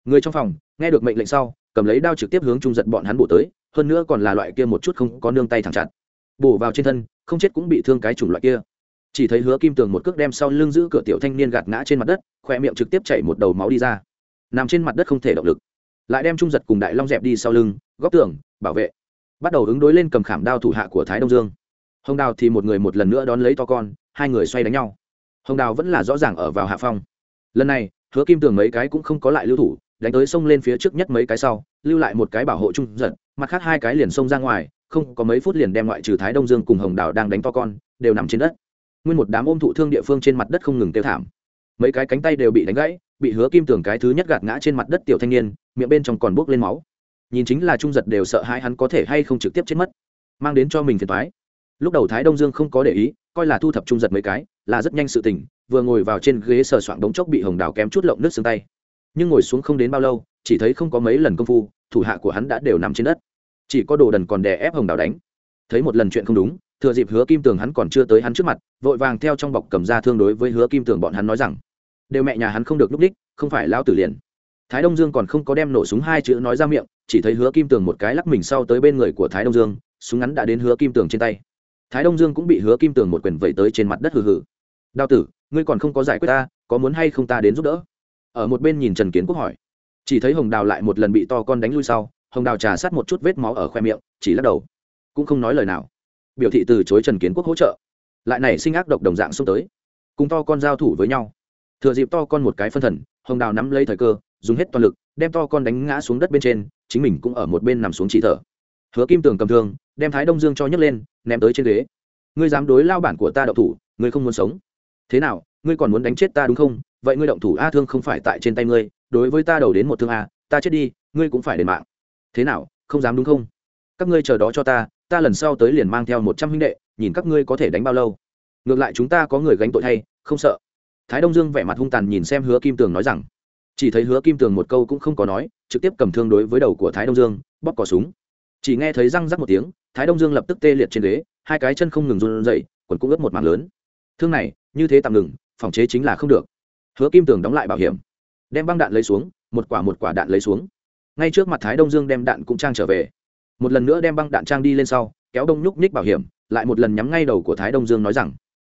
người trong phòng, nghe được mệnh lệnh sau, cầm lấy đao trực tiếp hướng trung giật bọn hắn bổ tới, hơn nữa còn là loại kia một chút không có nương tay thẳng chặt. Bổ vào trên thân, không chết cũng bị thương cái chủng loại kia. Chỉ thấy hứa kim tường một cước đem sau lưng giữ cửa tiểu thanh niên gạt ngã trên mặt đất khoe miệng trực tiếp chảy một đầu máu đi ra. Nằm trên mặt đất không thể động lực. Lại đem trung giật cùng đại long dẹp đi sau lưng, góp tường, bảo vệ. Bắt đầu ứng đối lên cầm khảm đao thủ hạ của thái đông dương. Hồng đào thì một người một lần nữa đón lấy to con, hai người xoay đánh nhau. Hồng đào vẫn là rõ ràng ở vào hạ phong. Lần này, hứa kim tường mấy cái cũng không có lại lưu thủ đánh tới sông lên phía trước nhất mấy cái sau, lưu lại một cái bảo hộ trung giật, mặt khác hai cái liền xông ra ngoài, không có mấy phút liền đem ngoại trừ thái đông dương cùng hồng đào đang đánh to con, đều nằm trên đất. Nguyên một đám ôm thụ thương địa phương trên mặt đất không ngừng tiêu thảm. Mấy cái cánh tay đều bị đánh gãy, bị hứa kim tưởng cái thứ nhất gạt ngã trên mặt đất tiểu thanh niên, miệng bên trong còn bốc lên máu. Nhìn chính là trung giật đều sợ hai hắn có thể hay không trực tiếp chết mất, mang đến cho mình phiền thoái lúc đầu thái đông dương không có để ý, coi là thu thập trung giật mấy cái, là rất nhanh sự tình, vừa ngồi vào trên ghế sờ soạng đống chốc bị hồng đào kém chút lộng nước xương tay nhưng ngồi xuống không đến bao lâu, chỉ thấy không có mấy lần công phu, thủ hạ của hắn đã đều nằm trên đất. Chỉ có đồ đần còn đè ép hồng đào đánh. Thấy một lần chuyện không đúng, thừa dịp hứa kim tường hắn còn chưa tới hắn trước mặt, vội vàng theo trong bọc cầm ra thương đối với hứa kim tường bọn hắn nói rằng, đều mẹ nhà hắn không được lúc đích, không phải lao tử liền. Thái đông dương còn không có đem nổ súng hai chữ nói ra miệng, chỉ thấy hứa kim tường một cái lắc mình sau tới bên người của thái đông dương, súng ngắn đã đến hứa kim tường trên tay. Thái đông dương cũng bị hứa kim tường một quyền vẩy tới trên mặt đất hừ hừ. Đao tử, ngươi còn không có giải quyết ta, có muốn hay không ta đến giúp đỡ? Ở một bên nhìn trần kiến quốc hỏi. Chỉ thấy hồng đào lại một lần bị to con đánh lui sau, hồng đào trà sát một chút vết máu ở khoe miệng, chỉ lắc đầu. Cũng không nói lời nào. Biểu thị từ chối trần kiến quốc hỗ trợ. Lại nảy sinh ác độc đồng dạng xông tới. Cùng to con giao thủ với nhau. Thừa dịp to con một cái phân thần, hồng đào nắm lấy thời cơ, dùng hết toàn lực, đem to con đánh ngã xuống đất bên trên, chính mình cũng ở một bên nằm xuống chỉ thở. Hứa kim tường cầm thương, đem thái đông dương cho nhấc lên, ném tới trên ghế. Ngươi dám đối lao bản của ta đậu thủ, ngươi không muốn sống. Thế nào, ngươi còn muốn đánh chết ta đúng không? Vậy ngươi động thủ a thương không phải tại trên tay ngươi, đối với ta đầu đến một thương a, ta chết đi, ngươi cũng phải đền mạng. Thế nào, không dám đúng không? Các ngươi chờ đó cho ta ta lần sau tới liền mang theo một trăm huynh đệ, nhìn các ngươi có thể đánh bao lâu. Ngược lại chúng ta có người gánh tội thay, không sợ. Thái đông dương vẻ mặt hung tàn nhìn xem hứa kim tường nói rằng, chỉ thấy hứa kim tường một câu cũng không có nói, trực tiếp cầm thương đối với đầu của thái đông dương, bóp cỏ súng. Chỉ nghe thấy răng rắc một tiếng, thái đông dương lập tức tê liệt trên ghế, hai cái chân không ngừng run dậy quần cũng ướt một mảng lớn. Thương này, như thế tạm ngừng, phòng chế chính là không được hứa kim tường đóng lại bảo hiểm, đem băng đạn lấy xuống, một quả một quả đạn lấy xuống. Ngay trước mặt thái đông dương đem đạn cũng trang trở về. Một lần nữa đem băng đạn trang đi lên sau, kéo đông nhúc nhích bảo hiểm, lại một lần nhắm ngay đầu của thái đông dương nói rằng,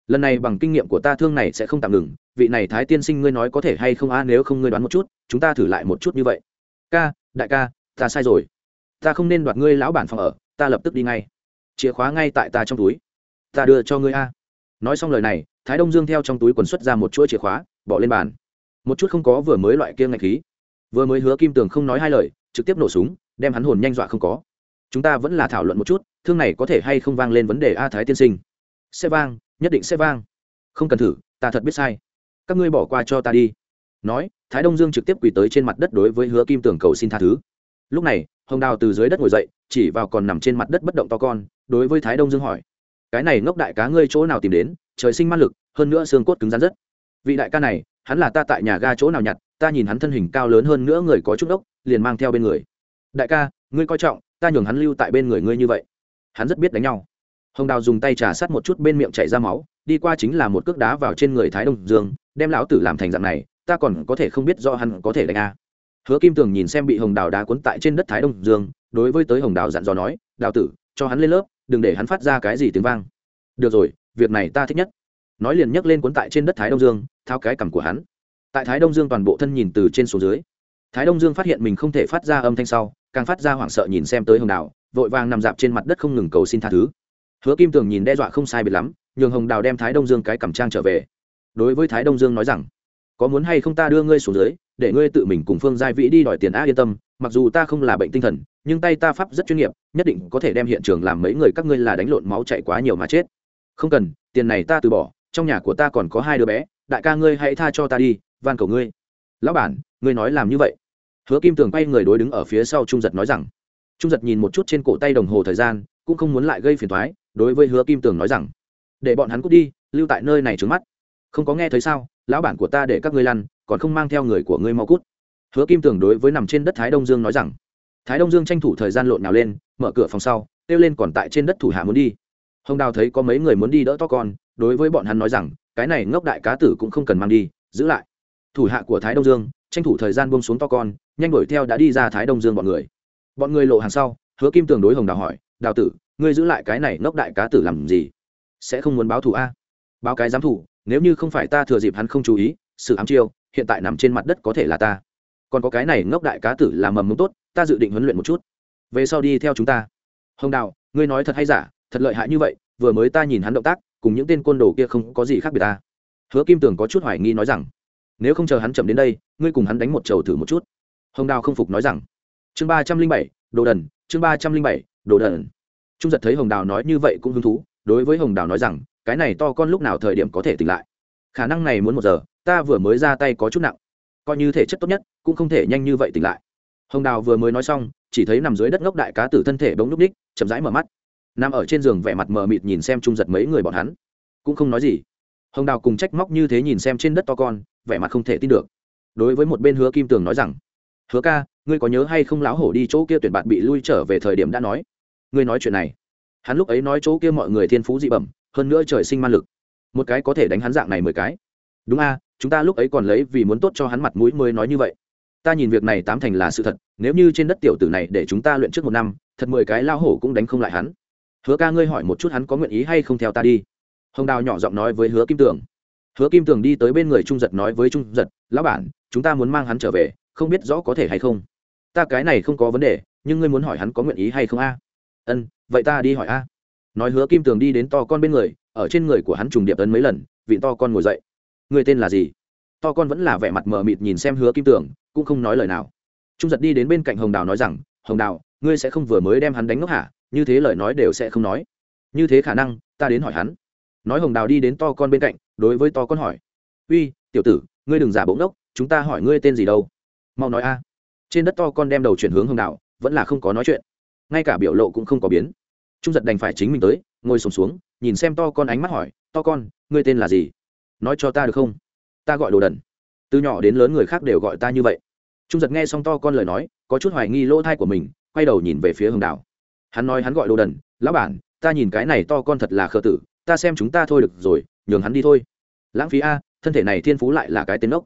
lần này bằng kinh nghiệm của ta thương này sẽ không tạm ngừng, vị này thái tiên sinh ngươi nói có thể hay không a nếu không ngươi đoán một chút, chúng ta thử lại một chút như vậy. Ca, đại ca, ta sai rồi. Ta không nên đoạt ngươi lão bản phòng ở, ta lập tức đi ngay. Chìa khóa ngay tại ta trong túi. Ta đưa cho ngươi a. Nói xong lời này, thái đông dương theo trong túi quần xuất ra một chuỗi chìa khóa bỏ lên bàn. Một chút không có vừa mới loại kia ngạch khí. Vừa mới hứa kim tường không nói hai lời, trực tiếp nổ súng, đem hắn hồn nhanh dọa không có. Chúng ta vẫn là thảo luận một chút, thương này có thể hay không vang lên vấn đề a thái tiên sinh. Sẽ vang, nhất định sẽ vang. Không cần thử, ta thật biết sai. Các ngươi bỏ qua cho ta đi. Nói, thái đông dương trực tiếp quỳ tới trên mặt đất đối với hứa kim tường cầu xin tha thứ. Lúc này, hồng đào từ dưới đất ngồi dậy, chỉ vào còn nằm trên mặt đất bất động to con, đối với thái đông dương hỏi. Cái này ngốc đại cá ngươi chỗ nào tìm đến, trời sinh man lực, hơn nữa xương cốt cứng rắn rất vị đại ca này, hắn là ta tại nhà ga chỗ nào nhặt, ta nhìn hắn thân hình cao lớn hơn nữa người có chút ốc liền mang theo bên người. Đại ca, ngươi coi trọng, ta nhường hắn lưu tại bên người ngươi như vậy. Hắn rất biết đánh nhau. Hồng đào dùng tay trà sát một chút bên miệng chảy ra máu, đi qua chính là một cước đá vào trên người thái đông dương, đem lão tử làm thành dạng này, ta còn có thể không biết do hắn có thể đánh a. À. hứa kim tường nhìn xem bị hồng đào đá cuốn tại trên đất thái đông dương, đối với tới hồng đào dặn dò nói, đào tử, cho hắn lên lớp, đừng để hắn phát ra cái gì tiếng vang. Được rồi, việc này ta thích nhất nói liền nhấc lên cuốn tại trên đất thái đông dương thao cái cằm của hắn. Tại thái đông dương toàn bộ thân nhìn từ trên xuống dưới. Thái đông dương phát hiện mình không thể phát ra âm thanh sau, càng phát ra hoảng sợ nhìn xem tới hồng đào, vội vàng nằm dạp trên mặt đất không ngừng cầu xin tha thứ. Hứa kim tường nhìn đe dọa không sai biệt lắm, nhường hồng đào đem thái đông dương cái cằm trang trở về. Đối với thái đông dương nói rằng, có muốn hay không ta đưa ngươi xuống dưới, để ngươi tự mình cùng phương giai vĩ đi đòi tiền á yên tâm, mặc dù ta không là bệnh tinh thần, nhưng tay ta pháp rất chuyên nghiệp, nhất định có thể đem hiện trường làm mấy người các ngươi là đánh lộn máu chạy quá nhiều mà chết. Không cần, tiền này ta từ bỏ trong nhà của ta còn có hai đứa bé, đại ca ngươi hãy tha cho ta đi, van cầu ngươi. Lão bản, ngươi nói làm như vậy. Hứa kim tường quay người đối đứng ở phía sau trung giật nói rằng. Trung giật nhìn một chút trên cổ tay đồng hồ thời gian, cũng không muốn lại gây phiền thoái đối với hứa kim tường nói rằng. Để bọn hắn cút đi, lưu tại nơi này trứng mắt. Không có nghe thấy sao, lão bản của ta để các ngươi lăn, còn không mang theo người của ngươi mau cút. Hứa kim tường đối với nằm trên đất thái đông dương nói rằng. Thái đông dương tranh thủ thời gian lộn nào lên, mở cửa phòng sau, kêu lên còn tại trên đất thủ hạ muốn đi. Hồng đào thấy có mấy người muốn đi đỡ to con đối với bọn hắn nói rằng, cái này ngốc đại cá tử cũng không cần mang đi, giữ lại. Thủ hạ của thái đông dương, tranh thủ thời gian buông xuống to con, nhanh đuổi theo đã đi ra thái đông dương bọn người. Bọn người lộ hàng sau, hứa kim tường đối hồng đào hỏi, đào tử, ngươi giữ lại cái này ngốc đại cá tử làm gì? Sẽ không muốn báo thù a? Báo cái giám thủ nếu như không phải ta thừa dịp hắn không chú ý, sự ám chiêu, hiện tại nằm trên mặt đất có thể là ta. Còn có cái này ngốc đại cá tử là mầm mống tốt, ta dự định huấn luyện một chút. Về sau đi theo chúng ta. Hồng đào, ngươi nói thật hay giả, thật lợi hại như vậy, vừa mới ta nhìn hắn động tác cùng những tên côn đồ kia không có gì khác biệt ta. Hứa kim tường có chút hoài nghi nói rằng, nếu không chờ hắn chậm đến đây, ngươi cùng hắn đánh một trầu thử một chút. Hồng đào không phục nói rằng, chương ba trăm linh bảy, đồ đần, chương ba trăm linh bảy, đồ đần. Trung giật thấy hồng đào nói như vậy cũng hứng thú, đối với hồng đào nói rằng, cái này to con lúc nào thời điểm có thể tỉnh lại? Khả năng này muốn một giờ, ta vừa mới ra tay có chút nặng. Coi như thể chất tốt nhất, cũng không thể nhanh như vậy tỉnh lại. Hồng đào vừa mới nói xong, chỉ thấy nằm dưới đất ngốc đại cá tử thân thể bỗng núp ních, chậm rãi mở mắt nằm ở trên giường vẻ mặt mờ mịt nhìn xem trung giật mấy người bọn hắn. Cũng không nói gì. Hồng đào cùng trách móc như thế nhìn xem trên đất to con, vẻ mặt không thể tin được. Đối với một bên hứa kim tường nói rằng, hứa ca, ngươi có nhớ hay không láo hổ đi chỗ kia tuyển bạn bị lui trở về thời điểm đã nói? Ngươi nói chuyện này. Hắn lúc ấy nói chỗ kia mọi người thiên phú dị bẩm, hơn nữa trời sinh man lực. Một cái có thể đánh hắn dạng này mười cái. Đúng a, chúng ta lúc ấy còn lấy vì muốn tốt cho hắn mặt mũi mới nói như vậy. Ta nhìn việc này tám thành là sự thật, nếu như trên đất tiểu tử này để chúng ta luyện trước một năm, thật mười cái lao hổ cũng đánh không lại hắn hứa ca ngươi hỏi một chút hắn có nguyện ý hay không theo ta đi. Hồng đào nhỏ giọng nói với hứa kim tường. Hứa kim tường đi tới bên người trung giật nói với trung giật, lão bản, chúng ta muốn mang hắn trở về, không biết rõ có thể hay không? Ta cái này không có vấn đề, nhưng ngươi muốn hỏi hắn có nguyện ý hay không a? Ân, vậy ta đi hỏi a. Nói hứa kim tường đi đến to con bên người, ở trên người của hắn trùng điệp ấn mấy lần, vị to con ngồi dậy. Người tên là gì? To con vẫn là vẻ mặt mờ mịt nhìn xem hứa kim tường, cũng không nói lời nào. Trung giật đi đến bên cạnh hồng đào nói rằng, hồng đào, ngươi sẽ không vừa mới đem hắn đánh ngốc hả? Như thế lời nói đều sẽ không nói. Như thế khả năng ta đến hỏi hắn. Nói hồng đào đi đến to con bên cạnh đối với to con hỏi. Uy tiểu tử ngươi đừng giả bỗng đốc chúng ta hỏi ngươi tên gì đâu? Mau nói a. Trên đất to con đem đầu chuyển hướng hồng đào vẫn là không có nói chuyện. Ngay cả biểu lộ cũng không có biến. Trung giật đành phải chính mình tới ngồi sùng xuống, xuống nhìn xem to con ánh mắt hỏi to con ngươi tên là gì? Nói cho ta được không? Ta gọi đồ đần. Từ nhỏ đến lớn người khác đều gọi ta như vậy. Trung giật nghe xong to con lời nói có chút hoài nghi lỗ thai của mình quay đầu nhìn về phía hồng đào hắn nói hắn gọi đồ đần, lão bản, ta nhìn cái này to con thật là khờ tử, ta xem chúng ta thôi được rồi, nhường hắn đi thôi. Lãng phí a, thân thể này thiên phú lại là cái tên ốc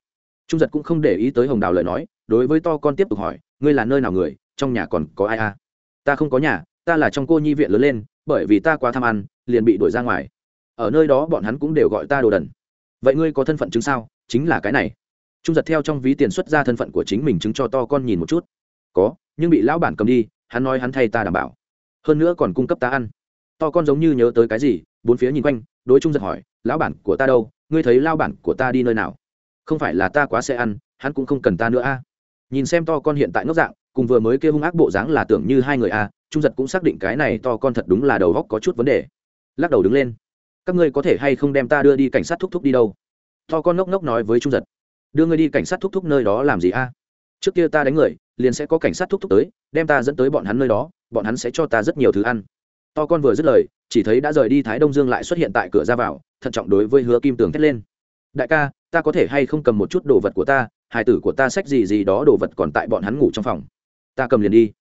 trung giật cũng không để ý tới hồng đào lời nói, đối với to con tiếp tục hỏi, ngươi là nơi nào người, trong nhà còn có ai a? Ta không có nhà, ta là trong cô nhi viện lớn lên, bởi vì ta quá tham ăn, liền bị đuổi ra ngoài. Ở nơi đó bọn hắn cũng đều gọi ta đồ đần. Vậy ngươi có thân phận chứng sao? Chính là cái này. Trung giật theo trong ví tiền xuất ra thân phận của chính mình chứng cho to con nhìn một chút. Có, nhưng bị lão bản cầm đi, hắn nói hắn thay ta đảm bảo hơn nữa còn cung cấp ta ăn. To con giống như nhớ tới cái gì, bốn phía nhìn quanh, đối trung giật hỏi, lão bản của ta đâu? Ngươi thấy lao bản của ta đi nơi nào? Không phải là ta quá sẽ ăn, hắn cũng không cần ta nữa a. Nhìn xem to con hiện tại ngốc dạng, cùng vừa mới kia hung ác bộ dáng là tưởng như hai người a, trung giật cũng xác định cái này to con thật đúng là đầu góc có chút vấn đề. Lắc đầu đứng lên. Các ngươi có thể hay không đem ta đưa đi cảnh sát thúc thúc đi đâu? To con ngốc ngốc nói với trung giật. Đưa ngươi đi cảnh sát thúc thúc nơi đó làm gì a? Trước kia ta đánh người, liền sẽ có cảnh sát thúc thúc tới, đem ta dẫn tới bọn hắn nơi đó bọn hắn sẽ cho ta rất nhiều thứ ăn. To con vừa dứt lời, chỉ thấy đã rời đi thái đông dương lại xuất hiện tại cửa ra vào, thận trọng đối với hứa kim tường thét lên. Đại ca, ta có thể hay không cầm một chút đồ vật của ta hải tử của ta sách gì gì đó đồ vật còn tại bọn hắn ngủ trong phòng. Ta cầm liền đi.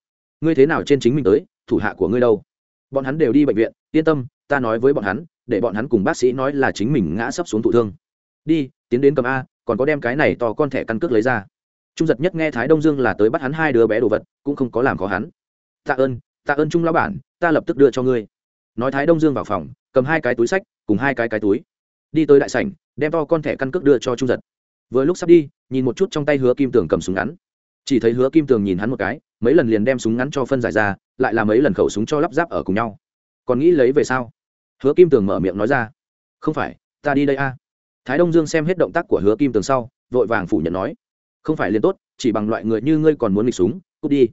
Ngươi thế nào trên chính mình tới, thủ hạ của ngươi đâu? Bọn hắn đều đi bệnh viện, yên tâm, ta nói với bọn hắn, để bọn hắn cùng bác sĩ nói là chính mình ngã sắp xuống thụ thương. Đi, tiến đến cầm a, còn có đem cái này to con thẻ căn cước lấy ra. Trung giật nhất nghe thái đông dương là tới bắt hắn hai đứa bé đồ vật, cũng không có làm khó hắn tạ ơn tạ ơn trung lão bản, ta lập tức đưa cho ngươi. Nói thái đông dương vào phòng, cầm hai cái túi sách, cùng hai cái cái túi. Đi tới đại sảnh, đem to con thẻ căn cước đưa cho trung giật. Vừa lúc sắp đi, nhìn một chút trong tay hứa kim tường cầm súng ngắn. Chỉ thấy hứa kim tường nhìn hắn một cái, mấy lần liền đem súng ngắn cho phân giải ra, lại là mấy lần khẩu súng cho lắp ráp ở cùng nhau. Còn nghĩ lấy về sao? Hứa kim tường mở miệng nói ra. Không phải, ta đi đây a. Thái đông dương xem hết động tác của hứa kim tường sau, vội vàng phủ nhận nói. Không phải liền tốt, chỉ bằng loại người như ngươi còn muốn nghịch súng, cút đi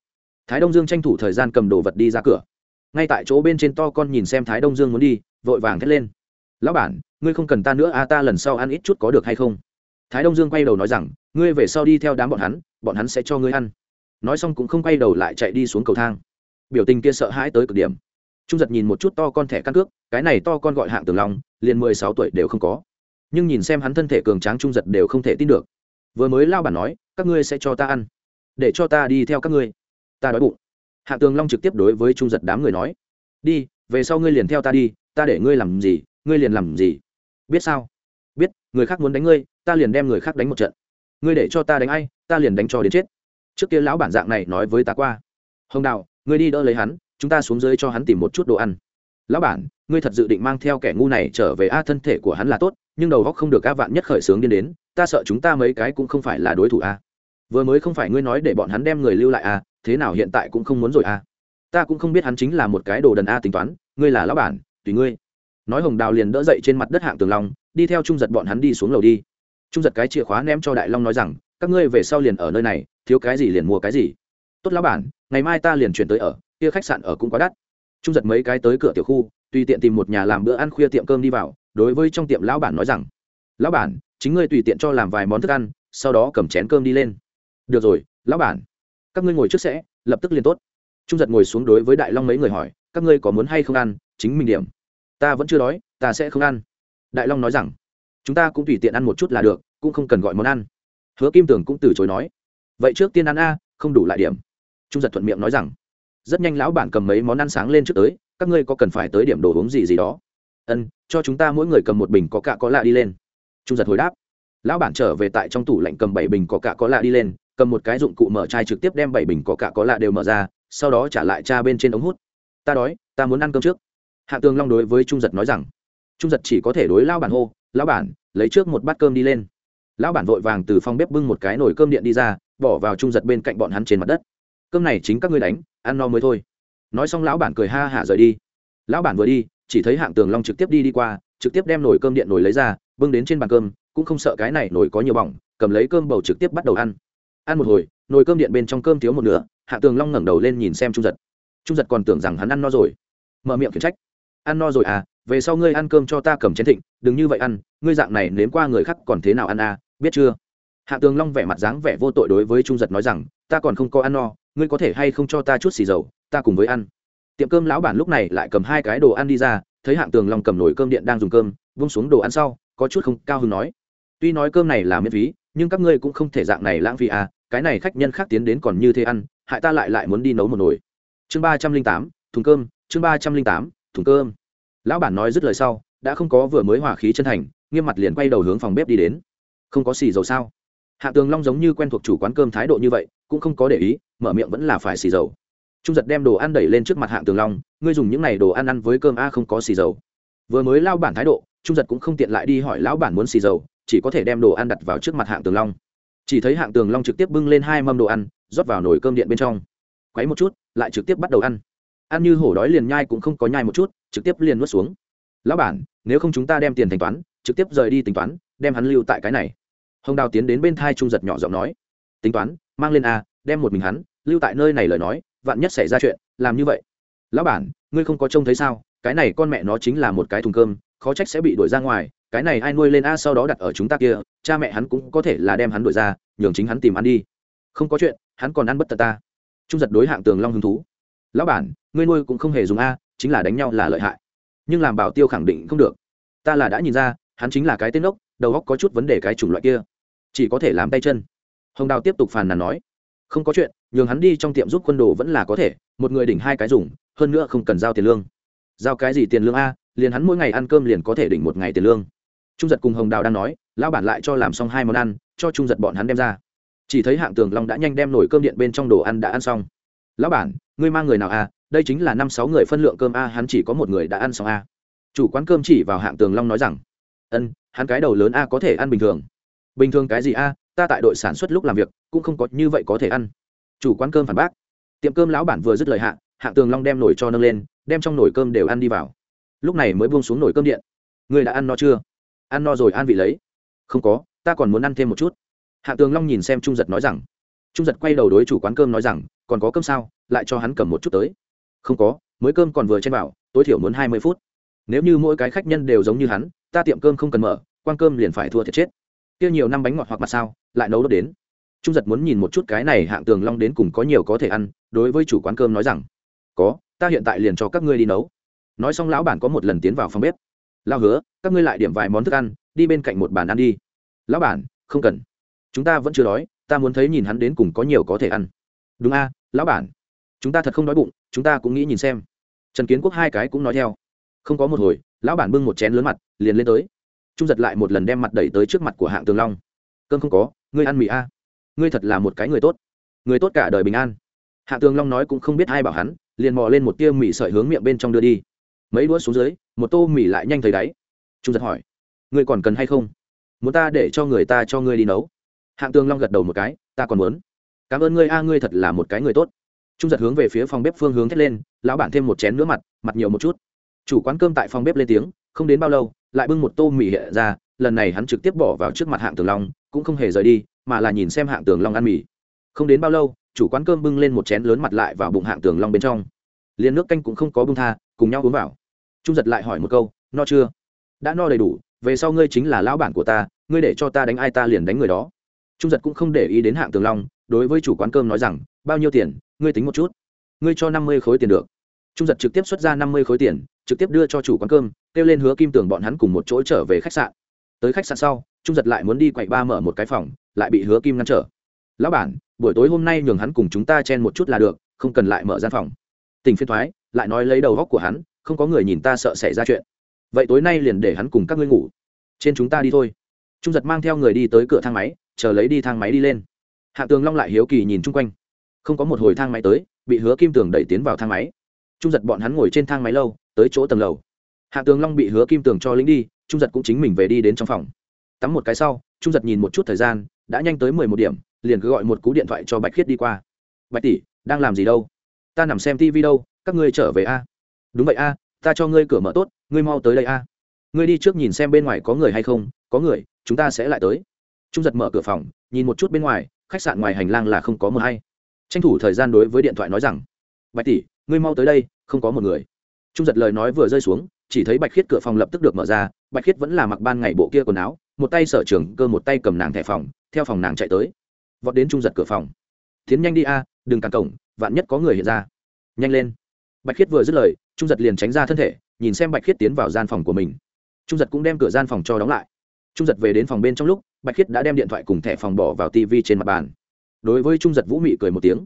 thái đông dương tranh thủ thời gian cầm đồ vật đi ra cửa. Ngay tại chỗ bên trên to con nhìn xem thái đông dương muốn đi, vội vàng thét lên. Lão bản, ngươi không cần ta nữa a ta lần sau ăn ít chút có được hay không? Thái đông dương quay đầu nói rằng, ngươi về sau đi theo đám bọn hắn bọn hắn sẽ cho ngươi ăn. Nói xong cũng không quay đầu lại chạy đi xuống cầu thang. Biểu tình kia sợ hãi tới cực điểm. Trung giật nhìn một chút to con thẻ căn cước, cái này to con gọi hạng tường long, liền mười sáu tuổi đều không có. Nhưng nhìn xem hắn thân thể cường tráng trung giật đều không thể tin được. Vừa mới lao bản nói, các ngươi sẽ cho ta ăn, để cho ta đi theo các ngươi ta đói bụng. Hạ tường long trực tiếp đối với trung giật đám người nói, đi, về sau ngươi liền theo ta đi, ta để ngươi làm gì, ngươi liền làm gì. Biết sao? Biết, người khác muốn đánh ngươi, ta liền đem người khác đánh một trận. Ngươi để cho ta đánh ai, ta liền đánh cho đến chết. Trước kia lão bản dạng này nói với ta qua. Hồng đào, ngươi đi đỡ lấy hắn, chúng ta xuống dưới cho hắn tìm một chút đồ ăn. Lão bản, ngươi thật dự định mang theo kẻ ngu này trở về a, thân thể của hắn là tốt, nhưng đầu góc không được a vạn nhất khởi sướng điên đến, ta sợ chúng ta mấy cái cũng không phải là đối thủ a. Vừa mới không phải ngươi nói để bọn hắn đem người lưu lại a thế nào hiện tại cũng không muốn rồi à? ta cũng không biết hắn chính là một cái đồ đần a tính toán, ngươi là lão bản, tùy ngươi. Nói hồng đào liền đỡ dậy trên mặt đất hạng tường long, đi theo trung giật bọn hắn đi xuống lầu đi. Trung giật cái chìa khóa ném cho đại long nói rằng, các ngươi về sau liền ở nơi này, thiếu cái gì liền mua cái gì. Tốt lão bản, ngày mai ta liền chuyển tới ở, kia khách sạn ở cũng quá đắt. Trung giật mấy cái tới cửa tiểu khu, tùy tiện tìm một nhà làm bữa ăn khuya tiệm cơm đi vào, đối với trong tiệm lão bản nói rằng, lão bản, chính ngươi tùy tiện cho làm vài món thức ăn, sau đó cầm chén cơm đi lên. Được rồi, lão bản các ngươi ngồi trước sẽ, lập tức liền tốt. Trung giật ngồi xuống đối với đại long mấy người hỏi, các ngươi có muốn hay không ăn? Chính mình điểm. Ta vẫn chưa đói, ta sẽ không ăn. Đại long nói rằng, chúng ta cũng tùy tiện ăn một chút là được, cũng không cần gọi món ăn. Hứa kim tưởng cũng từ chối nói, vậy trước tiên ăn a, không đủ lại điểm. Trung giật thuận miệng nói rằng, rất nhanh lão bản cầm mấy món ăn sáng lên trước tới, các ngươi có cần phải tới điểm đồ uống gì gì đó? Ân, cho chúng ta mỗi người cầm một bình có cạ có lạ đi lên. Trung giật hồi đáp, lão bản trở về tại trong tủ lạnh cầm bảy bình có cạ có lạ đi lên cầm một cái dụng cụ mở chai trực tiếp đem bảy bình có cả có lạ đều mở ra, sau đó trả lại cha bên trên ống hút. Ta đói, ta muốn ăn cơm trước. Hạ tường long đối với trung giật nói rằng. Trung giật chỉ có thể đối lao bản hô lao bản, lấy trước một bát cơm đi lên. Lão bản vội vàng từ phòng bếp bưng một cái nồi cơm điện đi ra, bỏ vào trung giật bên cạnh bọn hắn trên mặt đất. Cơm này chính các ngươi đánh, ăn no mới thôi. Nói xong lão bản cười ha hả rời đi. Lão bản vừa đi, chỉ thấy hạng tường long trực tiếp đi đi qua, trực tiếp đem nồi cơm điện nồi lấy ra, bưng đến trên bàn cơm, cũng không sợ cái này nồi có nhiều bỏng, cầm lấy cơm bầu trực tiếp bắt đầu ăn ăn một hồi, nồi cơm điện bên trong cơm thiếu một nửa hạng tường long ngẩng đầu lên nhìn xem trung giật. Trung giật còn tưởng rằng hắn ăn no rồi. Mở miệng khiển trách. Ăn no rồi à về sau ngươi ăn cơm cho ta cầm chén thịnh, đừng như vậy ăn, ngươi dạng này nếm qua người khác còn thế nào ăn à biết chưa? Hạ tường long vẻ mặt dáng vẻ vô tội đối với trung giật nói rằng, ta còn không có ăn no, ngươi có thể hay không cho ta chút xì dầu, ta cùng với ăn. Tiệm cơm lão bản lúc này lại cầm hai cái đồ ăn đi ra, thấy hạng tường long cầm nồi cơm điện đang dùng cơm vung xuống đồ ăn sau, có chút không cao hứng nói. Tuy nói cơm này là miễn phí nhưng các ngươi cũng không thể dạng này lãng phí à cái này khách nhân khác tiến đến còn như thế ăn, hại ta lại lại muốn đi nấu một nồi. Chương ba trăm linh tám, thùng cơm, chương ba trăm linh tám, thùng cơm. Lão bản nói dứt lời sau, đã không có vừa mới hỏa khí chân thành, nghiêm mặt liền quay đầu hướng phòng bếp đi đến. Không có xì dầu sao? Hạ tường long giống như quen thuộc chủ quán cơm thái độ như vậy, cũng không có để ý, mở miệng vẫn là phải xì dầu. Trung giật đem đồ ăn đẩy lên trước mặt hạ tường long, ngươi dùng những n à y đồ ăn ăn với cơm a không có xì dầu. Vừa mới lao bản thái độ, trung giật cũng không tiện lại đi hỏi lão bản muốn xì dầu chỉ có thể đem đồ ăn đặt vào trước mặt hạng tường long. Chỉ thấy hạng tường long trực tiếp bưng lên hai mâm đồ ăn, rót vào nồi cơm điện bên trong. Quấy một chút, lại trực tiếp bắt đầu ăn. Ăn như hổ đói liền nhai cũng không có nhai một chút, trực tiếp liền nuốt xuống. Lão bản, nếu không chúng ta đem tiền thanh toán, trực tiếp rời đi tính toán, đem hắn lưu tại cái này. Hồng đào tiến đến bên thai trung giật nhỏ giọng nói. Tính toán, mang lên a, đem một mình hắn, lưu tại nơi này lời nói, vạn nhất xảy ra chuyện, làm như vậy. Lão bản, ngươi không có trông thấy sao, cái này con mẹ nó chính là một cái thùng cơm, khó trách sẽ bị đuổi ra ngoài cái này ai nuôi lên a sau đó đặt ở chúng ta kia, cha mẹ hắn cũng có thể là đem hắn đuổi ra, nhường chính hắn tìm ăn đi. Không có chuyện, hắn còn ăn bất tật ta. Trung giật đối hạng tường long hứng thú. Lão bản, ngươi nuôi cũng không hề dùng a, chính là đánh nhau là lợi hại. Nhưng làm bảo tiêu khẳng định không được. Ta là đã nhìn ra, hắn chính là cái tên ốc đầu óc có chút vấn đề cái chủng loại kia. Chỉ có thể làm tay chân. Hồng đào tiếp tục phàn nàn nói. Không có chuyện, nhường hắn đi trong tiệm giúp quân đồ vẫn là có thể, một người đỉnh hai cái dùng, hơn nữa không cần giao tiền lương. Giao cái gì tiền lương a, liền hắn mỗi ngày ăn cơm liền có thể đỉnh một ngày tiền lương trung giật cùng hồng đào đang nói, lão bản lại cho làm xong hai món ăn, cho trung giật bọn hắn đem ra. Chỉ thấy hạng tường long đã nhanh đem nổi cơm điện bên trong đồ ăn đã ăn xong. Lão bản, ngươi mang người nào à? đây chính là năm sáu người phân lượng cơm a, hắn chỉ có một người đã ăn xong a. Chủ quán cơm chỉ vào hạng tường long nói rằng, ân, hắn cái đầu lớn a có thể ăn bình thường. Bình thường cái gì a? Ta tại đội sản xuất lúc làm việc, cũng không có như vậy có thể ăn. Chủ quán cơm phản bác, tiệm cơm lão bản vừa dứt lời hạ, hạng tường long đem nổi cho nâng lên, đem trong nồi cơm đều ăn đi vào. Lúc này mới buông xuống nồi cơm điện. Người đã ăn no chưa? Ăn no rồi an vị lấy. Không có, ta còn muốn ăn thêm một chút. Hạ tường long nhìn xem trung giật nói rằng. Trung giật quay đầu đối chủ quán cơm nói rằng, còn có cơm sao? Lại cho hắn cầm một chút tới. Không có, mới cơm còn vừa trên bảo, tối thiểu muốn hai mươi phút. Nếu như mỗi cái khách nhân đều giống như hắn, ta tiệm cơm không cần mở quan cơm liền phải thua thiệt chết. Tiêu nhiều năm bánh ngọt hoặc mặt sao, lại nấu đốt đến. Trung giật muốn nhìn một chút cái này hạng tường long đến cùng có nhiều có thể ăn, đối với chủ quán cơm nói rằng. Có, ta hiện tại liền cho các ngươi đi nấu. Nói xong lão bản có một lần tiến vào phòng bếp lao hứa, các ngươi lại điểm vài món thức ăn, đi bên cạnh một bàn ăn đi. Lão bản, không cần. Chúng ta vẫn chưa đói, ta muốn thấy nhìn hắn đến cùng có nhiều có thể ăn. Đúng a, lão bản. Chúng ta thật không đói bụng, chúng ta cũng nghĩ nhìn xem. Trần kiến quốc hai cái cũng nói theo. Không có một hồi, lão bản bưng một chén lớn mặt, liền lên tới. Trung giật lại một lần đem mặt đẩy tới trước mặt của hạng tường long. Cơm không có, ngươi ăn mì a. Ngươi thật là một cái người tốt. Người tốt cả đời bình an. Hạng tường long nói cũng không biết ai bảo hắn, liền mò lên một tia mì sợi hướng miệng bên trong đưa đi mấy đũa xuống dưới, một tô mì lại nhanh thấy đáy. Trung giật hỏi, ngươi còn cần hay không? Muốn ta để cho người ta cho ngươi đi nấu? Hạng tường long gật đầu một cái, ta còn muốn. Cảm ơn ngươi a, ngươi thật là một cái người tốt. Trung giật hướng về phía phòng bếp phương hướng thét lên, lão bản thêm một chén nữa mặt mặt nhiều một chút. Chủ quán cơm tại phòng bếp lên tiếng, không đến bao lâu, lại bưng một tô mì hiện ra, lần này hắn trực tiếp bỏ vào trước mặt hạng tường long, cũng không hề rời đi, mà là nhìn xem hạng tường long ăn mì. Không đến bao lâu, chủ quán cơm bưng lên một chén lớn mặt lại vào bụng hạng tường long bên trong. Liền nước canh cũng không có bưng tha, cùng nhau uống vào trung giật lại hỏi một câu, no chưa? Đã no đầy đủ, về sau ngươi chính là lão bản của ta, ngươi để cho ta đánh ai ta liền đánh người đó. Trung giật cũng không để ý đến hạng tường long, đối với chủ quán cơm nói rằng, bao nhiêu tiền, ngươi tính một chút. Ngươi cho năm mươi khối tiền được. Trung giật trực tiếp xuất ra năm mươi khối tiền, trực tiếp đưa cho chủ quán cơm, kêu lên hứa kim tường bọn hắn cùng một chỗ trở về khách sạn. Tới khách sạn sau, trung giật lại muốn đi quậy ba mở một cái phòng, lại bị hứa kim ngăn trở. Lão bản, buổi tối hôm nay nhường hắn cùng chúng ta chen một chút là được, không cần lại mở gian phòng. Tình phiên thoái, lại nói lấy đầu góc của hắn không có người nhìn ta sợ xảy ra chuyện. Vậy tối nay liền để hắn cùng các ngươi ngủ. Trên chúng ta đi thôi. Trung giật mang theo người đi tới cửa thang máy, chờ lấy đi thang máy đi lên. Hạ tường long lại hiếu kỳ nhìn chung quanh. Không có một hồi thang máy tới, bị hứa kim tường đẩy tiến vào thang máy. Trung giật bọn hắn ngồi trên thang máy lâu, tới chỗ tầng lầu. Hạ tường long bị hứa kim tường cho lính đi, trung giật cũng chính mình về đi đến trong phòng. Tắm một cái sau, trung giật nhìn một chút thời gian, đã nhanh tới mười một điểm, liền cứ gọi một cú điện thoại cho bạch khiết đi qua. Bạch tỷ, đang làm gì đâu? Ta nằm xem tv đâu, các ngươi trở về a đúng vậy a, ta cho ngươi cửa mở tốt, ngươi mau tới đây a. Ngươi đi trước nhìn xem bên ngoài có người hay không, có người, chúng ta sẽ lại tới. Trung giật mở cửa phòng, nhìn một chút bên ngoài, khách sạn ngoài hành lang là không có mờ hay tranh thủ thời gian đối với điện thoại nói rằng, bạch tỷ, ngươi mau tới đây, không có một người. Trung giật lời nói vừa rơi xuống, chỉ thấy bạch khiết cửa phòng lập tức được mở ra, bạch khiết vẫn là mặc ban ngày bộ kia quần áo, một tay sở trường cơ một tay cầm nàng thẻ phòng, theo phòng nàng chạy tới. Vọt đến trung giật cửa phòng. Tiến nhanh đi a, đừng cản cổng, vạn nhất có người hiện ra. Nhanh lên. Bạch khiết vừa dứt lời trung giật liền tránh ra thân thể, nhìn xem bạch khiết tiến vào gian phòng của mình. Trung giật cũng đem cửa gian phòng cho đóng lại. Trung giật về đến phòng bên trong lúc, bạch khiết đã đem điện thoại cùng thẻ phòng bỏ vào tv trên mặt bàn. Đối với trung giật vũ mị cười một tiếng.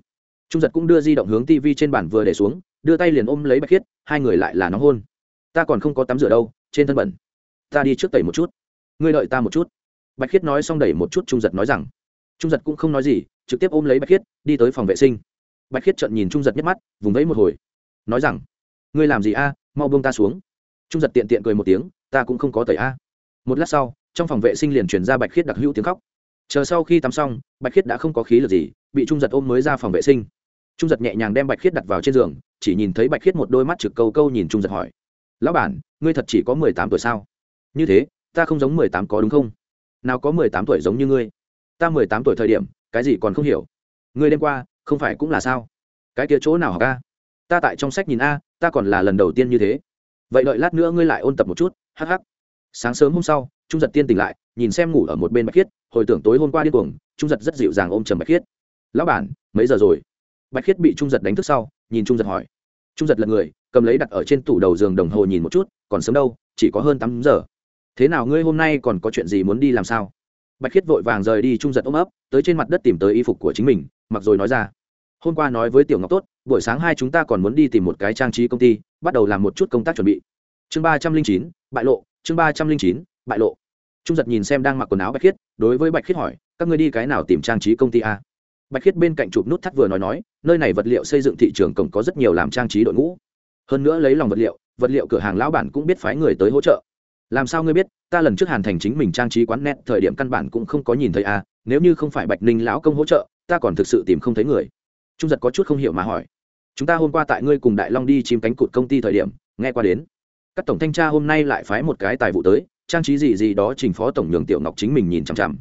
Trung giật cũng đưa di động hướng tv trên bàn vừa để xuống, đưa tay liền ôm lấy bạch khiết, hai người lại là nóng hôn. Ta còn không có tắm rửa đâu, trên thân bẩn. Ta đi trước tẩy một chút. Ngươi đợi ta một chút. Bạch khiết nói xong đẩy một chút trung giật nói rằng. Trung giật cũng không nói gì, trực tiếp ôm lấy bạch khiết, đi tới phòng vệ sinh. Bạch khiết trợn nhìn trung giật nhất mắt, vùng vẫy một hồi, nói rằng ngươi làm gì a? Mau buông ta xuống. Trung giật tiện tiện cười một tiếng, ta cũng không có tẩy a. Một lát sau, trong phòng vệ sinh liền chuyển ra bạch khiết đặc hữu tiếng khóc. Chờ sau khi tắm xong, bạch khiết đã không có khí lực gì, bị trung giật ôm mới ra phòng vệ sinh. Trung giật nhẹ nhàng đem bạch khiết đặt vào trên giường, chỉ nhìn thấy bạch khiết một đôi mắt trực câu câu nhìn trung giật hỏi. Lão bản, ngươi thật chỉ có mười tám tuổi sao? Như thế, ta không giống mười tám có đúng không? Nào có mười tám tuổi giống như ngươi? Ta mười tám tuổi thời điểm, cái gì còn không hiểu? Ngươi đêm qua, không phải cũng là sao? Cái kia chỗ nào học a? Ta tại trong sách nhìn a ta còn là lần đầu tiên như thế. Vậy đợi lát nữa ngươi lại ôn tập một chút hh sáng sớm hôm sau, trung giật tiên tỉnh lại, nhìn xem ngủ ở một bên bạch khiết, hồi tưởng tối hôm qua điên cuồng, trung giật rất dịu dàng ôm trầm bạch khiết. Lão bản, mấy giờ rồi? Bạch khiết bị trung giật đánh thức sau, nhìn trung giật hỏi. Trung giật lật người, cầm lấy đặt ở trên tủ đầu giường đồng hồ nhìn một chút, còn sớm đâu, chỉ có hơn tám giờ. Thế nào ngươi hôm nay còn có chuyện gì muốn đi làm sao? Bạch khiết vội vàng rời đi trung giật ôm ấp, tới trên mặt đất tìm tới y phục của chính mình, mặc rồi nói ra hôm qua nói với tiểu ngọc tốt, buổi sáng hai chúng ta còn muốn đi tìm một cái trang trí công ty, bắt đầu làm một chút công tác chuẩn bị. Chương ba trăm linh chín, bại lộ, chương ba trăm linh chín, bại lộ. Trung giật nhìn xem đang mặc quần áo bạch khiết, đối với bạch khiết hỏi, các ngươi đi cái nào tìm trang trí công ty a? Bạch khiết bên cạnh chụp nút thắt vừa nói nói, nơi này vật liệu xây dựng thị trường cổng có rất nhiều làm trang trí đội ngũ. Hơn nữa lấy lòng vật liệu vật liệu cửa hàng lão bản cũng biết phái người tới hỗ trợ. Làm sao ngươi biết, ta lần trước hàn thành chính mình trang trí quán net thời điểm căn bản cũng không có nhìn thấy a, nếu như không phải bạch ninh lão công hỗ trợ, ta còn thực sự tìm không thấy người trung giật có chút không hiểu mà hỏi, chúng ta hôm qua tại ngươi cùng đại long đi chìm cánh cụt công ty thời điểm, nghe qua đến. Các tổng thanh tra hôm nay lại phái một cái tài vụ tới, trang trí gì gì đó trình phó tổng nhường tiểu ngọc chính mình nhìn chằm chằm.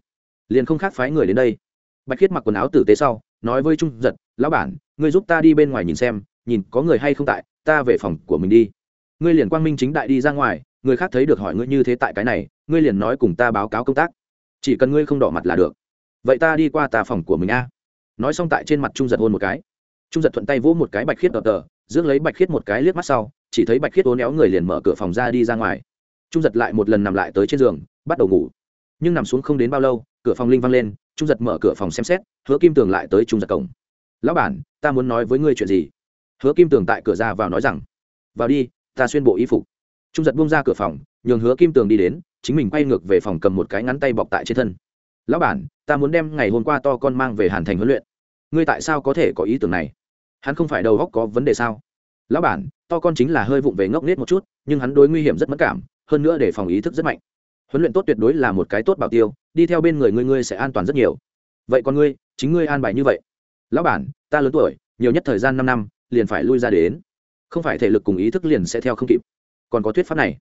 Liền không khác phái người đến đây. Bạch khiết mặc quần áo tử tế sau, nói với trung giật, lão bản, ngươi giúp ta đi bên ngoài nhìn xem, nhìn có người hay không tại, ta về phòng của mình đi. Ngươi liền quang minh chính đại đi ra ngoài, người khác thấy được hỏi ngươi như thế tại cái này, ngươi liền nói cùng ta báo cáo công tác. Chỉ cần ngươi không đỏ mặt là được. Vậy ta đi qua tà phòng của mình a nói xong tại trên mặt trung giật hôn một cái. Trung giật thuận tay vỗ một cái bạch khiết đập tờ, rước lấy bạch khiết một cái liếc mắt sau, chỉ thấy bạch khiết ố néo người liền mở cửa phòng ra đi ra ngoài. Trung giật lại một lần nằm lại tới trên giường, bắt đầu ngủ. Nhưng nằm xuống không đến bao lâu, cửa phòng linh văng lên, trung giật mở cửa phòng xem xét, hứa kim tường lại tới trung giật cổng. Lão bản, ta muốn nói với ngươi chuyện gì? Hứa kim tường tại cửa ra vào nói rằng, vào đi, ta xuyên bộ y phục. Trung giật buông ra cửa phòng, nhường hứa kim tường đi đến, chính mình quay ngược về phòng cầm một cái ngắn tay bọc tại trên thân. Lão bản, ta muốn đem ngày hôm qua to con mang về hàn thành huấn luyện ngươi tại sao có thể có ý tưởng này? Hắn không phải đầu góc có vấn đề sao? Lão bản, to con chính là hơi vụng về ngốc n một chút, nhưng hắn đối nguy hiểm rất mất cảm, hơn nữa để phòng ý thức rất mạnh. Huấn luyện tốt tuyệt đối là một cái tốt bảo tiêu, đi theo bên người ngươi ngươi sẽ an toàn rất nhiều. Vậy còn ngươi, chính ngươi an bài như vậy. Lão bản, ta lớn tuổi, nhiều nhất thời gian năm năm, liền phải lui ra đến. Không phải thể lực cùng ý thức liền sẽ theo không kịp. Còn có thuyết pháp này.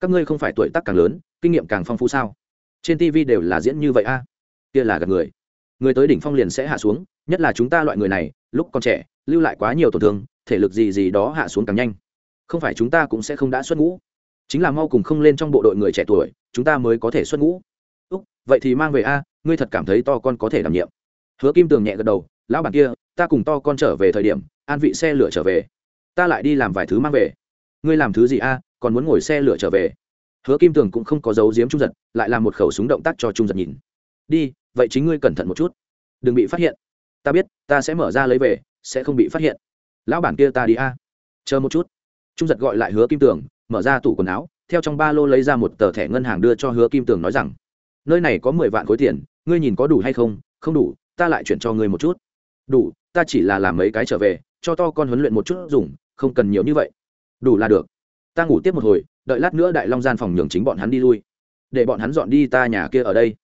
Các ngươi không phải tuổi tác càng lớn, kinh nghiệm càng phong phú sao? Trên tv đều là diễn như vậy a. Kia là gặp người người tới đỉnh phong liền sẽ hạ xuống, nhất là chúng ta loại người này, lúc còn trẻ, lưu lại quá nhiều tổn thương, thể lực gì gì đó hạ xuống càng nhanh. Không phải chúng ta cũng sẽ không đã xuất ngũ. Chính là mau cùng không lên trong bộ đội người trẻ tuổi, chúng ta mới có thể xuất ngũ. Úc, vậy thì mang về a, ngươi thật cảm thấy to con có thể đảm nhiệm. Hứa kim tường nhẹ gật đầu, lão bản kia, ta cùng to con trở về thời điểm, an vị xe lửa trở về. Ta lại đi làm vài thứ mang về. Ngươi làm thứ gì a, còn muốn ngồi xe lửa trở về. Hứa kim tường cũng không có dấu giếm trung giật, lại làm một khẩu súng động tác cho trung giật nhìn. Đi vậy chính ngươi cẩn thận một chút. Đừng bị phát hiện. Ta biết, ta sẽ mở ra lấy về, sẽ không bị phát hiện. Lão bản kia ta đi a. Chờ một chút. Trung giật gọi lại hứa kim tường, mở ra tủ quần áo, theo trong ba lô lấy ra một tờ thẻ ngân hàng đưa cho hứa kim tường nói rằng, nơi này có mười vạn khối tiền, ngươi nhìn có đủ hay không? Không đủ, ta lại chuyển cho ngươi một chút. Đủ, ta chỉ là làm mấy cái trở về, cho to con huấn luyện một chút dùng, không cần nhiều như vậy. Đủ là được. Ta ngủ tiếp một hồi, đợi lát nữa đại long gian phòng nhường chính bọn hắn đi lui. Để bọn hắn dọn đi ta nhà kia ở đây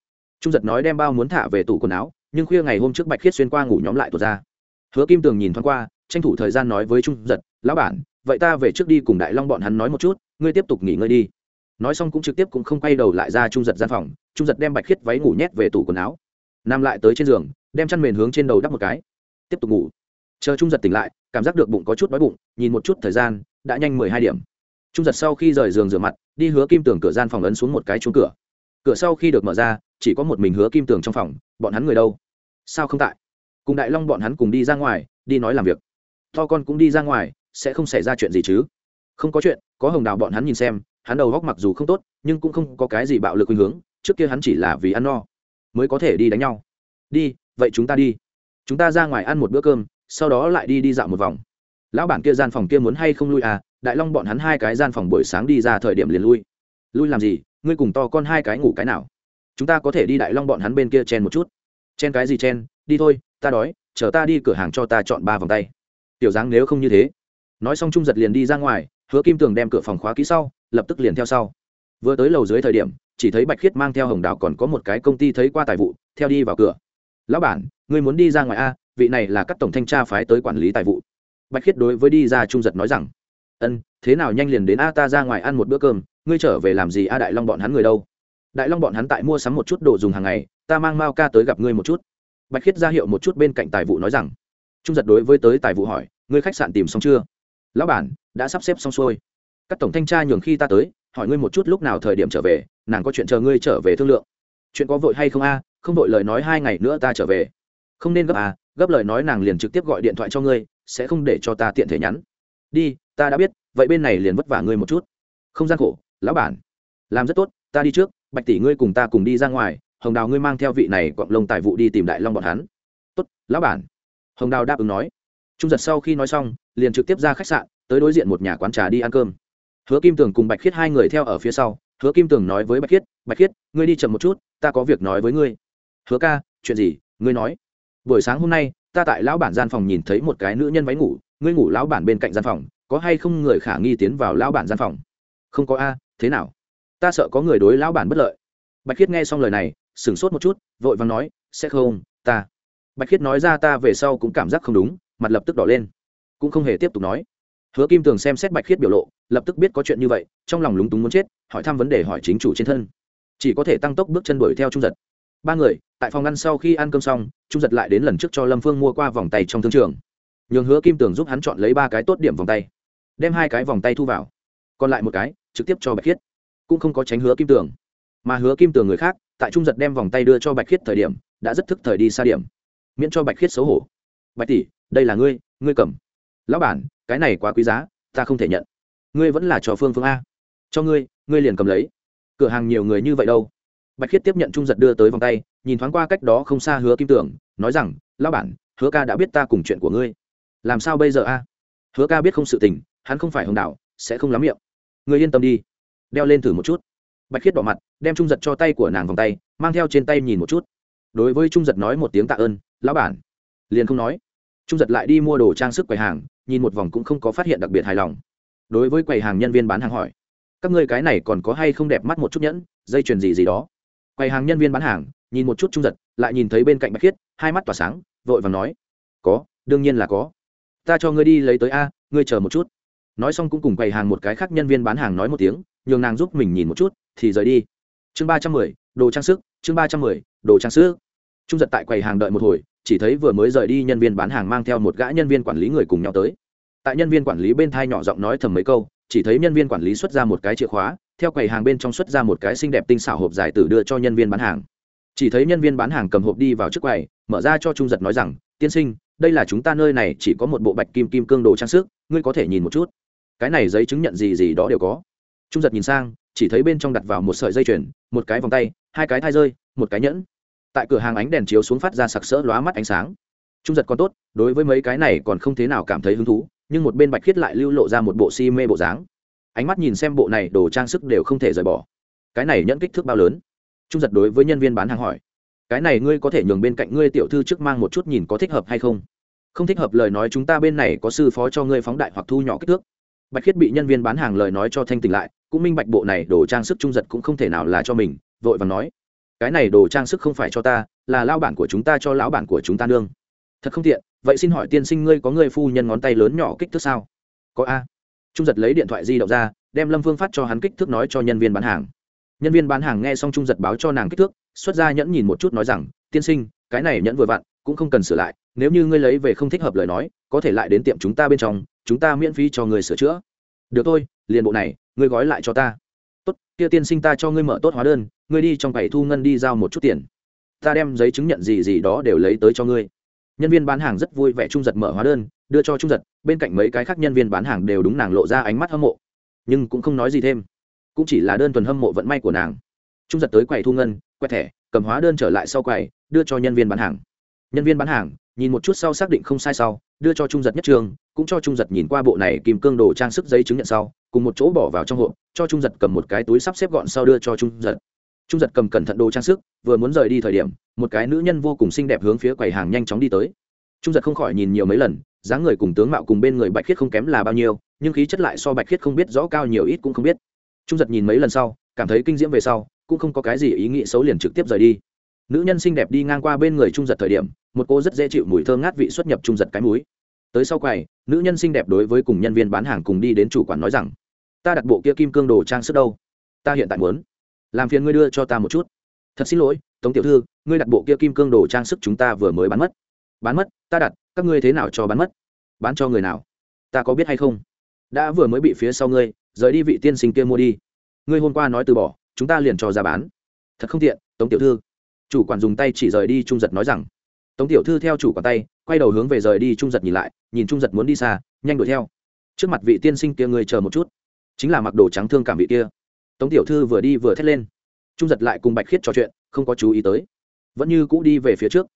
trung giật nói đem bao muốn thả về tủ quần áo, nhưng khuya ngày hôm trước bạch khiết xuyên qua ngủ nhóm lại tuột ra. Hứa kim tường nhìn thoáng qua, tranh thủ thời gian nói với trung giật, lão bản, vậy ta về trước đi cùng đại long bọn hắn nói một chút, ngươi tiếp tục nghỉ ngơi đi. Nói xong cũng trực tiếp cũng không quay đầu lại ra trung giật gian phòng, trung giật đem bạch khiết váy ngủ nhét về tủ quần áo. Nằm lại tới trên giường, đem chăn mền hướng trên đầu đắp một cái. Tiếp tục ngủ. Chờ trung giật tỉnh lại, cảm giác được bụng có chút đói bụng, nhìn một chút thời gian, đã nhanh mười hai điểm. Trung giật sau khi rời giường rửa mặt, đi hứa kim tường cửa gian phòng ấn xuống một cái chuông cửa. Cửa sau khi được mở ra chỉ có một mình hứa kim tường trong phòng, bọn hắn người đâu? Sao không tại? Cùng đại long bọn hắn cùng đi ra ngoài, đi nói làm việc. To con cũng đi ra ngoài, sẽ không xảy ra chuyện gì chứ? Không có chuyện, có hồng đào bọn hắn nhìn xem, hắn đầu góc mặc dù không tốt, nhưng cũng không có cái gì bạo lực khuynh hướng, trước kia hắn chỉ là vì ăn no, mới có thể đi đánh nhau. Đi, vậy chúng ta đi. Chúng ta ra ngoài ăn một bữa cơm, sau đó lại đi đi dạo một vòng. Lão bản kia gian phòng kia muốn hay không lui à? Đại long bọn hắn hai cái gian phòng buổi sáng đi ra thời điểm liền lui. Lui làm gì? Ngươi cùng to con hai cái ngủ cái nào? Chúng ta có thể đi đại long bọn hắn bên kia chen một chút. Chen cái gì chen? Đi thôi, ta đói, chờ ta đi cửa hàng cho ta chọn ba vòng tay. Tiểu dáng nếu không như thế, nói xong trung giật liền đi ra ngoài, hứa kim tường đem cửa phòng khóa kỹ sau, lập tức liền theo sau. Vừa tới lầu dưới thời điểm, chỉ thấy bạch khiết mang theo hồng đào còn có một cái công ty thấy qua tài vụ, theo đi vào cửa. Lão bản người muốn đi ra ngoài a? Vị này là các tổng thanh tra phái tới quản lý tài vụ. Bạch khiết đối với đi ra trung giật nói rằng, ân, thế nào nhanh liền đến a ta ra ngoài ăn một bữa cơm, ngươi trở về làm gì a đại long bọn hắn người đâu? Đại long bọn hắn tại mua sắm một chút đồ dùng hàng ngày, ta mang mao ca tới gặp ngươi một chút. Bạch khiết ra hiệu một chút bên cạnh tài vụ nói rằng. Trung giật đối với tới tài vụ hỏi, ngươi khách sạn tìm xong chưa? Lão bản, đã sắp xếp xong xuôi. Các tổng thanh tra nhường khi ta tới, hỏi ngươi một chút lúc nào thời điểm trở về, nàng có chuyện chờ ngươi trở về thương lượng. Chuyện có vội hay không a? Không vội lời nói hai ngày nữa ta trở về. Không nên gấp à gấp lời nói nàng liền trực tiếp gọi điện thoại cho ngươi, sẽ không để cho ta tiện thể nhắn. Đi, ta đã biết, vậy bên này liền vất vả ngươi một chút. Không gian khổ, lão bản. Làm rất tốt, ta đi trước bạch tỷ ngươi cùng ta cùng đi ra ngoài, hồng đào ngươi mang theo vị này quặng lông tài vụ đi tìm đại long bọn hắn. Tốt, lão bản. Hồng đào đáp ứng nói. Trung giật sau khi nói xong, liền trực tiếp ra khách sạn, tới đối diện một nhà quán trà đi ăn cơm. Hứa kim tường cùng bạch khiết hai người theo ở phía sau. Hứa kim tường nói với bạch khiết bạch khiết, ngươi đi chậm một chút, ta có việc nói với ngươi. Hứa ca, chuyện gì? Ngươi nói. Buổi sáng hôm nay, ta tại lão bản gian phòng nhìn thấy một cái nữ nhân váy ngủ, ngươi ngủ lão bản bên cạnh gian phòng, có hay không người khả nghi tiến vào lão bản gian phòng? Không có a, thế nào? Ta sợ có người đối lão bản bất lợi. Bạch khiết nghe xong lời này, sửng sốt một chút, vội vàng nói, sẽ không, ta. Bạch khiết nói ra ta về sau cũng cảm giác không đúng, mặt lập tức đỏ lên. Cũng không hề tiếp tục nói. Hứa kim tường xem xét bạch khiết biểu lộ, lập tức biết có chuyện như vậy, trong lòng lúng túng muốn chết, hỏi thăm vấn đề hỏi chính chủ trên thân. Chỉ có thể tăng tốc bước chân đuổi theo trung giật. Ba người, tại phòng ăn sau khi ăn cơm xong, trung giật lại đến lần trước cho lâm phương mua qua vòng tay trong thương trường. Nhường hứa kim tường giúp hắn chọn lấy ba cái tốt điểm vòng tay, đem hai cái vòng tay thu vào. Còn lại một cái, trực tiếp cho bạch khiết cũng không có tránh hứa kim tường. Mà hứa kim tường người khác, tại trung giật đem vòng tay đưa cho bạch khiết thời điểm, đã rất thức thời đi xa điểm. Miễn cho bạch khiết xấu hổ. Bạch tỷ, đây là ngươi ngươi cầm. Lão bản, cái này quá quý giá, ta không thể nhận. Ngươi vẫn là trò phương phương a. Cho ngươi ngươi liền cầm lấy. Cửa hàng nhiều người như vậy đâu? Bạch khiết tiếp nhận trung giật đưa tới vòng tay, nhìn thoáng qua cách đó không xa hứa kim tưởng nói rằng, lão bản, hứa ca đã biết ta cùng chuyện của ngươi. Làm sao bây giờ a? Hứa ca biết không sự tình, hắn không phải hồng đạo sẽ không lắm miệng. Ngươi yên tâm đi đeo lên thử một chút. Bạch khiết đỏ mặt, đem trung giật cho tay của nàng vòng tay, mang theo trên tay nhìn một chút. Đối với trung giật nói một tiếng tạ ơn, lão bản. Liền không nói. Trung giật lại đi mua đồ trang sức quầy hàng, nhìn một vòng cũng không có phát hiện đặc biệt hài lòng. Đối với quầy hàng nhân viên bán hàng hỏi, các ngươi cái này còn có hay không đẹp mắt một chút nhẫn, dây chuyền gì gì đó? Quầy hàng nhân viên bán hàng, nhìn một chút trung giật, lại nhìn thấy bên cạnh bạch khiết, hai mắt tỏa sáng, vội vàng nói, có, đương nhiên là có. Ta cho ngươi đi lấy tới a, ngươi chờ một chút. Nói xong cũng cùng quầy hàng một cái khác nhân viên bán hàng nói một tiếng nhường nàng giúp mình nhìn một chút, thì rời đi. Chương ba trăm mười, đồ trang sức, chương ba trăm mười, đồ trang sức. Trung giật tại quầy hàng đợi một hồi, chỉ thấy vừa mới rời đi nhân viên bán hàng mang theo một gã nhân viên quản lý người cùng nhau tới. Tại nhân viên quản lý bên thai nhỏ giọng nói thầm mấy câu, chỉ thấy nhân viên quản lý xuất ra một cái chìa khóa, theo quầy hàng bên trong xuất ra một cái xinh đẹp tinh xảo hộp giải tử đưa cho nhân viên bán hàng. Chỉ thấy nhân viên bán hàng cầm hộp đi vào trước quầy, mở ra cho trung giật nói rằng, tiên sinh, đây là chúng ta nơi này chỉ có một bộ bạch kim kim cương đồ trang sức, ngươi có thể nhìn một chút. Cái này giấy chứng nhận gì gì đó đều có trung giật nhìn sang, chỉ thấy bên trong đặt vào một sợi dây chuyền, một cái vòng tay, hai cái thai rơi, một cái nhẫn. Tại cửa hàng ánh đèn chiếu xuống phát ra sặc sỡ lóa mắt ánh sáng. Trung giật còn tốt, đối với mấy cái này còn không thế nào cảm thấy hứng thú, nhưng một bên bạch khiết lại lưu lộ ra một bộ si mê bộ dáng. Ánh mắt nhìn xem bộ này đồ trang sức đều không thể rời bỏ. Cái này nhẫn kích thước bao lớn? Trung giật đối với nhân viên bán hàng hỏi. Cái này ngươi có thể nhường bên cạnh ngươi tiểu thư trước mang một chút nhìn có thích hợp hay không? Không thích hợp lời nói chúng ta bên này có sư phó cho ngươi phóng đại hoặc thu nhỏ kích thước. Bạch khiết bị nhân viên bán hàng lời nói cho thanh tỉnh lại cũng minh bạch bộ này đồ trang sức trung giật cũng không thể nào là cho mình, vội và nói, cái này đồ trang sức không phải cho ta, là lao bản của chúng ta cho lão bản của chúng ta nương. Thật không tiện, vậy xin hỏi tiên sinh ngươi có người phu nhân ngón tay lớn nhỏ kích thước sao? Có a. Trung giật lấy điện thoại di động ra, đem lâm phương phát cho hắn kích thước nói cho nhân viên bán hàng. Nhân viên bán hàng nghe xong trung giật báo cho nàng kích thước, xuất ra nhẫn nhìn một chút nói rằng, tiên sinh, cái này nhẫn vừa vặn, cũng không cần sửa lại, nếu như ngươi lấy về không thích hợp lời nói, có thể lại đến tiệm chúng ta bên trong, chúng ta miễn phí cho người sửa chữa. Được thôi, liền bộ này ngươi gói lại cho ta. Tốt, kia tiên sinh ta cho ngươi mở tốt hóa đơn, ngươi đi trong quầy thu ngân đi giao một chút tiền. Ta đem giấy chứng nhận gì gì đó đều lấy tới cho ngươi. Nhân viên bán hàng rất vui vẻ trung giật mở hóa đơn, đưa cho trung giật, bên cạnh mấy cái khác nhân viên bán hàng đều đúng nàng lộ ra ánh mắt hâm mộ. Nhưng cũng không nói gì thêm. Cũng chỉ là đơn thuần hâm mộ vận may của nàng. Trung giật tới quầy thu ngân, quẹt thẻ, cầm hóa đơn trở lại sau quầy, đưa cho nhân viên bán hàng nhân viên bán hàng, nhìn một chút sau xác định không sai sau, đưa cho trung giật nhất trường, cũng cho trung giật nhìn qua bộ này kìm cương đồ trang sức giấy chứng nhận sau, cùng một chỗ bỏ vào trong hộp, cho trung giật cầm một cái túi sắp xếp gọn sau đưa cho trung giật. Trung giật cầm cẩn thận đồ trang sức, vừa muốn rời đi thời điểm, một cái nữ nhân vô cùng xinh đẹp hướng phía quầy hàng nhanh chóng đi tới. Trung giật không khỏi nhìn nhiều mấy lần, dáng người cùng tướng mạo cùng bên người bạch khiết không kém là bao nhiêu, nhưng khí chất lại so bạch khiết không biết rõ cao nhiều ít cũng không biết. Trung giật nhìn mấy lần sau, cảm thấy kinh diễm về sau, cũng không có cái gì ý nghĩ xấu liền trực tiếp rời đi nữ nhân xinh đẹp đi ngang qua bên người trung giật thời điểm, một cô rất dễ chịu mùi thơm ngát vị xuất nhập trung giật cái múi tới sau quầy, nữ nhân xinh đẹp đối với cùng nhân viên bán hàng cùng đi đến chủ quản nói rằng, ta đặt bộ kia kim cương đồ trang sức đâu? Ta hiện tại muốn làm phiền ngươi đưa cho ta một chút. Thật xin lỗi, tống tiểu thư, ngươi đặt bộ kia kim cương đồ trang sức chúng ta vừa mới bán mất. Bán mất? Ta đặt, các ngươi thế nào cho bán mất? Bán cho người nào? Ta có biết hay không? Đã vừa mới bị phía sau ngươi, rời đi vị tiên sinh kia mua đi. Ngươi hôm qua nói từ bỏ, chúng ta liền cho ra bán. Thật không tiện, tống tiểu thư chủ quản dùng tay chỉ rời đi trung giật nói rằng, tống tiểu thư theo chủ quản tay, quay đầu hướng về rời đi trung giật nhìn lại, nhìn trung giật muốn đi xa, nhanh đuổi theo. Trước mặt vị tiên sinh kia người chờ một chút, chính là mặc đồ trắng thương cảm vị kia. Tống tiểu thư vừa đi vừa thét lên. Trung giật lại cùng bạch khiết trò chuyện, không có chú ý tới. Vẫn như cũ đi về phía trước.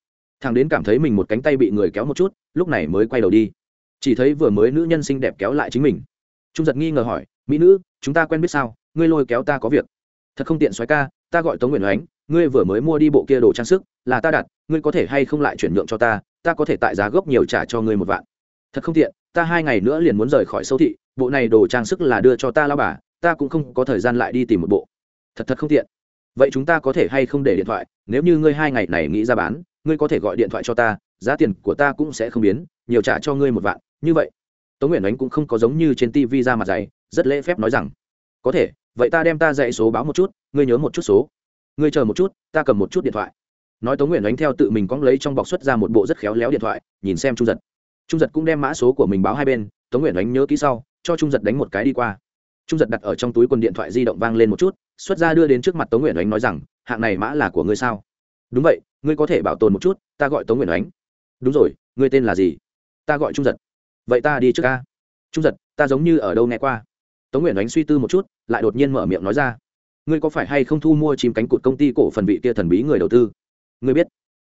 Thằng đến cảm thấy mình một cánh tay bị người kéo một chút, lúc này mới quay đầu đi. Chỉ thấy vừa mới nữ nhân xinh đẹp kéo lại chính mình. Trung giật nghi ngờ hỏi, mỹ nữ, chúng ta quen biết sao? Ngươi lôi kéo ta có việc. Thật không tiện xoáy ca, ta gọi tống nguyện oánh ngươi vừa mới mua đi bộ kia đồ trang sức, là ta đặt, ngươi có thể hay không lại chuyển nhượng cho ta ta có thể tại giá gốc nhiều trả cho ngươi một vạn. Thật không tiện, ta hai ngày nữa liền muốn rời khỏi sâu thị, bộ này đồ trang sức là đưa cho ta lao bà, ta cũng không có thời gian lại đi tìm một bộ. Thật thật không tiện. Vậy chúng ta có thể hay không để điện thoại, nếu như ngươi hai ngày này nghĩ ra bán, ngươi có thể gọi điện thoại cho ta, giá tiền của ta cũng sẽ không biến, nhiều trả cho ngươi một vạn, như vậy. Tống nguyện ánh cũng không có giống như trên tv ra mặt dày, rất lễ phép nói rằng, có thể, vậy ta đem ta dạy số báo một chút, ngươi nhớ một chút số ngươi chờ một chút, ta cầm một chút điện thoại. Nói tống nguyện đánh theo tự mình cóng lấy trong bọc xuất ra một bộ rất khéo léo điện thoại, nhìn xem trung giật. Trung giật cũng đem mã số của mình báo hai bên, tống nguyện đánh nhớ kỹ sau, cho trung giật đánh một cái đi qua. Trung giật đặt ở trong túi quần điện thoại di động vang lên một chút, xuất ra đưa đến trước mặt tống nguyện đánh nói rằng, hạng này mã là của ngươi sao? Đúng vậy, ngươi có thể bảo tồn một chút, ta gọi tống nguyện đánh đúng rồi, ngươi tên là gì? Ta gọi trung giật. Vậy ta đi trước ca trung giật, ta giống như ở đâu nghe qua. Tống nguyện đánh suy tư một chút, lại đột nhiên mở miệng nói ra ngươi có phải hay không thu mua chim cánh cụt công ty cổ phần vị kia thần bí người đầu tư? Ngươi biết.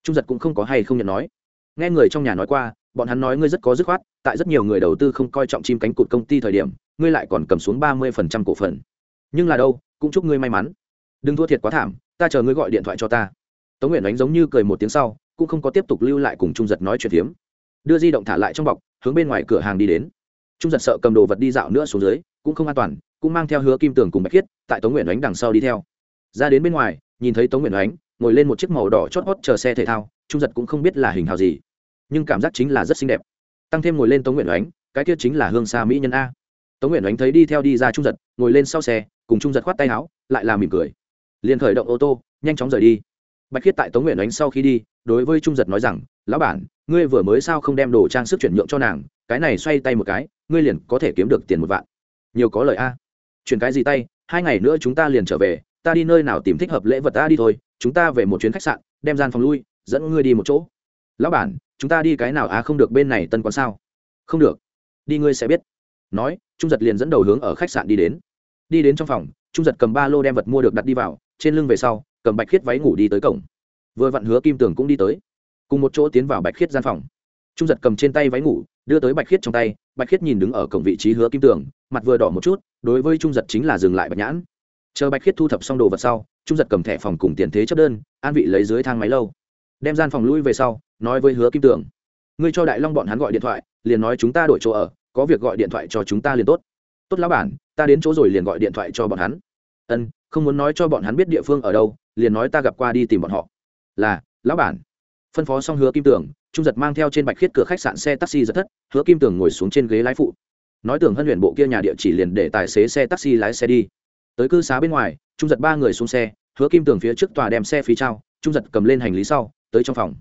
Trung giật cũng không có hay không nhận nói. Nghe người trong nhà nói qua, bọn hắn nói ngươi rất có dứt khoát, tại rất nhiều người đầu tư không coi trọng chim cánh cụt công ty thời điểm, ngươi lại còn cầm xuống ba mươi phần trăm cổ phần. Nhưng là đâu, cũng chúc ngươi may mắn. Đừng thua thiệt quá thảm, ta chờ ngươi gọi điện thoại cho ta. Tống nguyện đánh giống như cười một tiếng sau, cũng không có tiếp tục lưu lại cùng trung giật nói chuyện phiếm. Đưa di động thả lại trong bọc, hướng bên ngoài cửa hàng đi đến. Trung giật sợ cầm đồ vật đi dạo nữa xuống dưới, cũng không an toàn cũng mang theo hứa kim tường cùng bạch khiết, tại tống nguyện ánh đằng sau đi theo. Ra đến bên ngoài, nhìn thấy tống nguyện ánh ngồi lên một chiếc màu đỏ chót hót chờ xe thể thao, trung giật cũng không biết là hình hào gì, nhưng cảm giác chính là rất xinh đẹp. Tăng thêm ngồi lên tống nguyện ánh cái kia chính là hương xa mỹ nhân a. Tống nguyện ánh thấy đi theo đi ra trung giật, ngồi lên sau xe, cùng trung giật khoát tay áo, lại là mỉm cười. Liền khởi động ô tô, nhanh chóng rời đi. Bạch khiết tại tống nguyện ánh sau khi đi, đối với trung giật nói rằng, lão bản, ngươi vừa mới sao không đem đồ trang sức chuyển nhượng cho nàng, cái này xoay tay một cái, ngươi liền có thể kiếm được tiền một vạn. Nhiều có lời a chuyển cái gì tay, hai ngày nữa chúng ta liền trở về, ta đi nơi nào tìm thích hợp lễ vật ta đi thôi, chúng ta về một chuyến khách sạn, đem gian phòng lui, dẫn ngươi đi một chỗ. Lão bản, chúng ta đi cái nào à không được bên này tân quán sao? Không được. Đi ngươi sẽ biết. Nói, trung giật liền dẫn đầu hướng ở khách sạn đi đến. Đi đến trong phòng, trung giật cầm ba lô đem vật mua được đặt đi vào, trên lưng về sau, cầm bạch khiết váy ngủ đi tới cổng. Vừa vặn hứa kim tường cũng đi tới. Cùng một chỗ tiến vào bạch khiết gian phòng. Trung giật cầm trên tay váy ngủ, đưa tới bạch khiết trong tay, bạch khiết nhìn đứng ở cổng vị trí hứa kim tường, mặt vừa đỏ một chút đối với trung giật chính là dừng lại bạch nhãn. Chờ bạch khiết thu thập xong đồ vật sau, trung giật cầm thẻ phòng cùng tiền thế chấp đơn, an vị lấy dưới thang máy lâu. Đem gian phòng lui về sau, nói với hứa kim tường. Ngươi cho đại long bọn hắn gọi điện thoại, liền nói chúng ta đổi chỗ ở, có việc gọi điện thoại cho chúng ta liền tốt. Tốt lão bản, ta đến chỗ rồi liền gọi điện thoại cho bọn hắn. Ân, không muốn nói cho bọn hắn biết địa phương ở đâu, liền nói ta gặp qua đi tìm bọn họ. Là, lão bản. Phân phó xong hứa kim tường, trung giật mang theo trên bạch khiết cửa khách sạn xe taxi giật thất, hứa kim tường ngồi xuống trên ghế lái phụ nói tưởng hân luyện bộ kia nhà địa chỉ liền để tài xế xe taxi lái xe đi. Tới cư xá bên ngoài trung giật ba người xuống xe hứa kim tường phía trước tòa đem xe phí trao trung giật cầm lên hành lý sau tới trong phòng.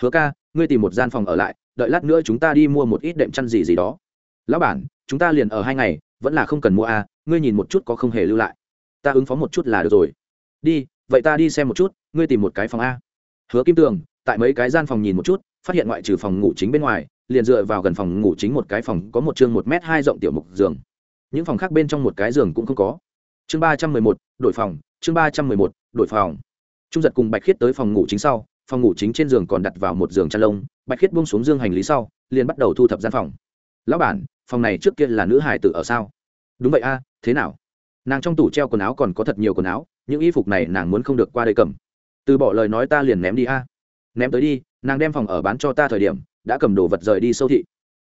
Hứa ca ngươi tìm một gian phòng ở lại đợi lát nữa chúng ta đi mua một ít đệm chăn gì gì đó. Lão bản chúng ta liền ở hai ngày vẫn là không cần mua a à, ngươi nhìn một chút có không hề lưu lại. Ta ứng phó một chút là được rồi. Đi vậy ta đi xem một chút ngươi tìm một cái phòng a. Hứa kim tường tại mấy cái gian phòng nhìn một chút phát hiện ngoại trừ phòng ngủ chính bên ngoài liền dựa vào gần phòng ngủ chính một cái phòng có một chương một m hai rộng tiểu mục giường. Những phòng khác bên trong một cái giường cũng không có. Chương ba trăm mười một, đổi phòng. Chương ba trăm mười một, đổi phòng. Trung giật cùng bạch khiết tới phòng ngủ chính sau, phòng ngủ chính trên giường còn đặt vào một giường chăn lông. Bạch khiết buông xuống dương hành lý sau, liền bắt đầu thu thập gian phòng. Lão bản, phòng này trước kia là nữ hải tử ở sao? Đúng vậy a, thế nào? Nàng trong tủ treo quần áo còn có thật nhiều quần áo, những y phục này nàng muốn không được qua đây cầm. Từ bỏ lời nói ta liền ném đi a. Ném tới đi, nàng đem phòng ở bán cho ta thời điểm đã cầm đồ vật rời đi sâu thị.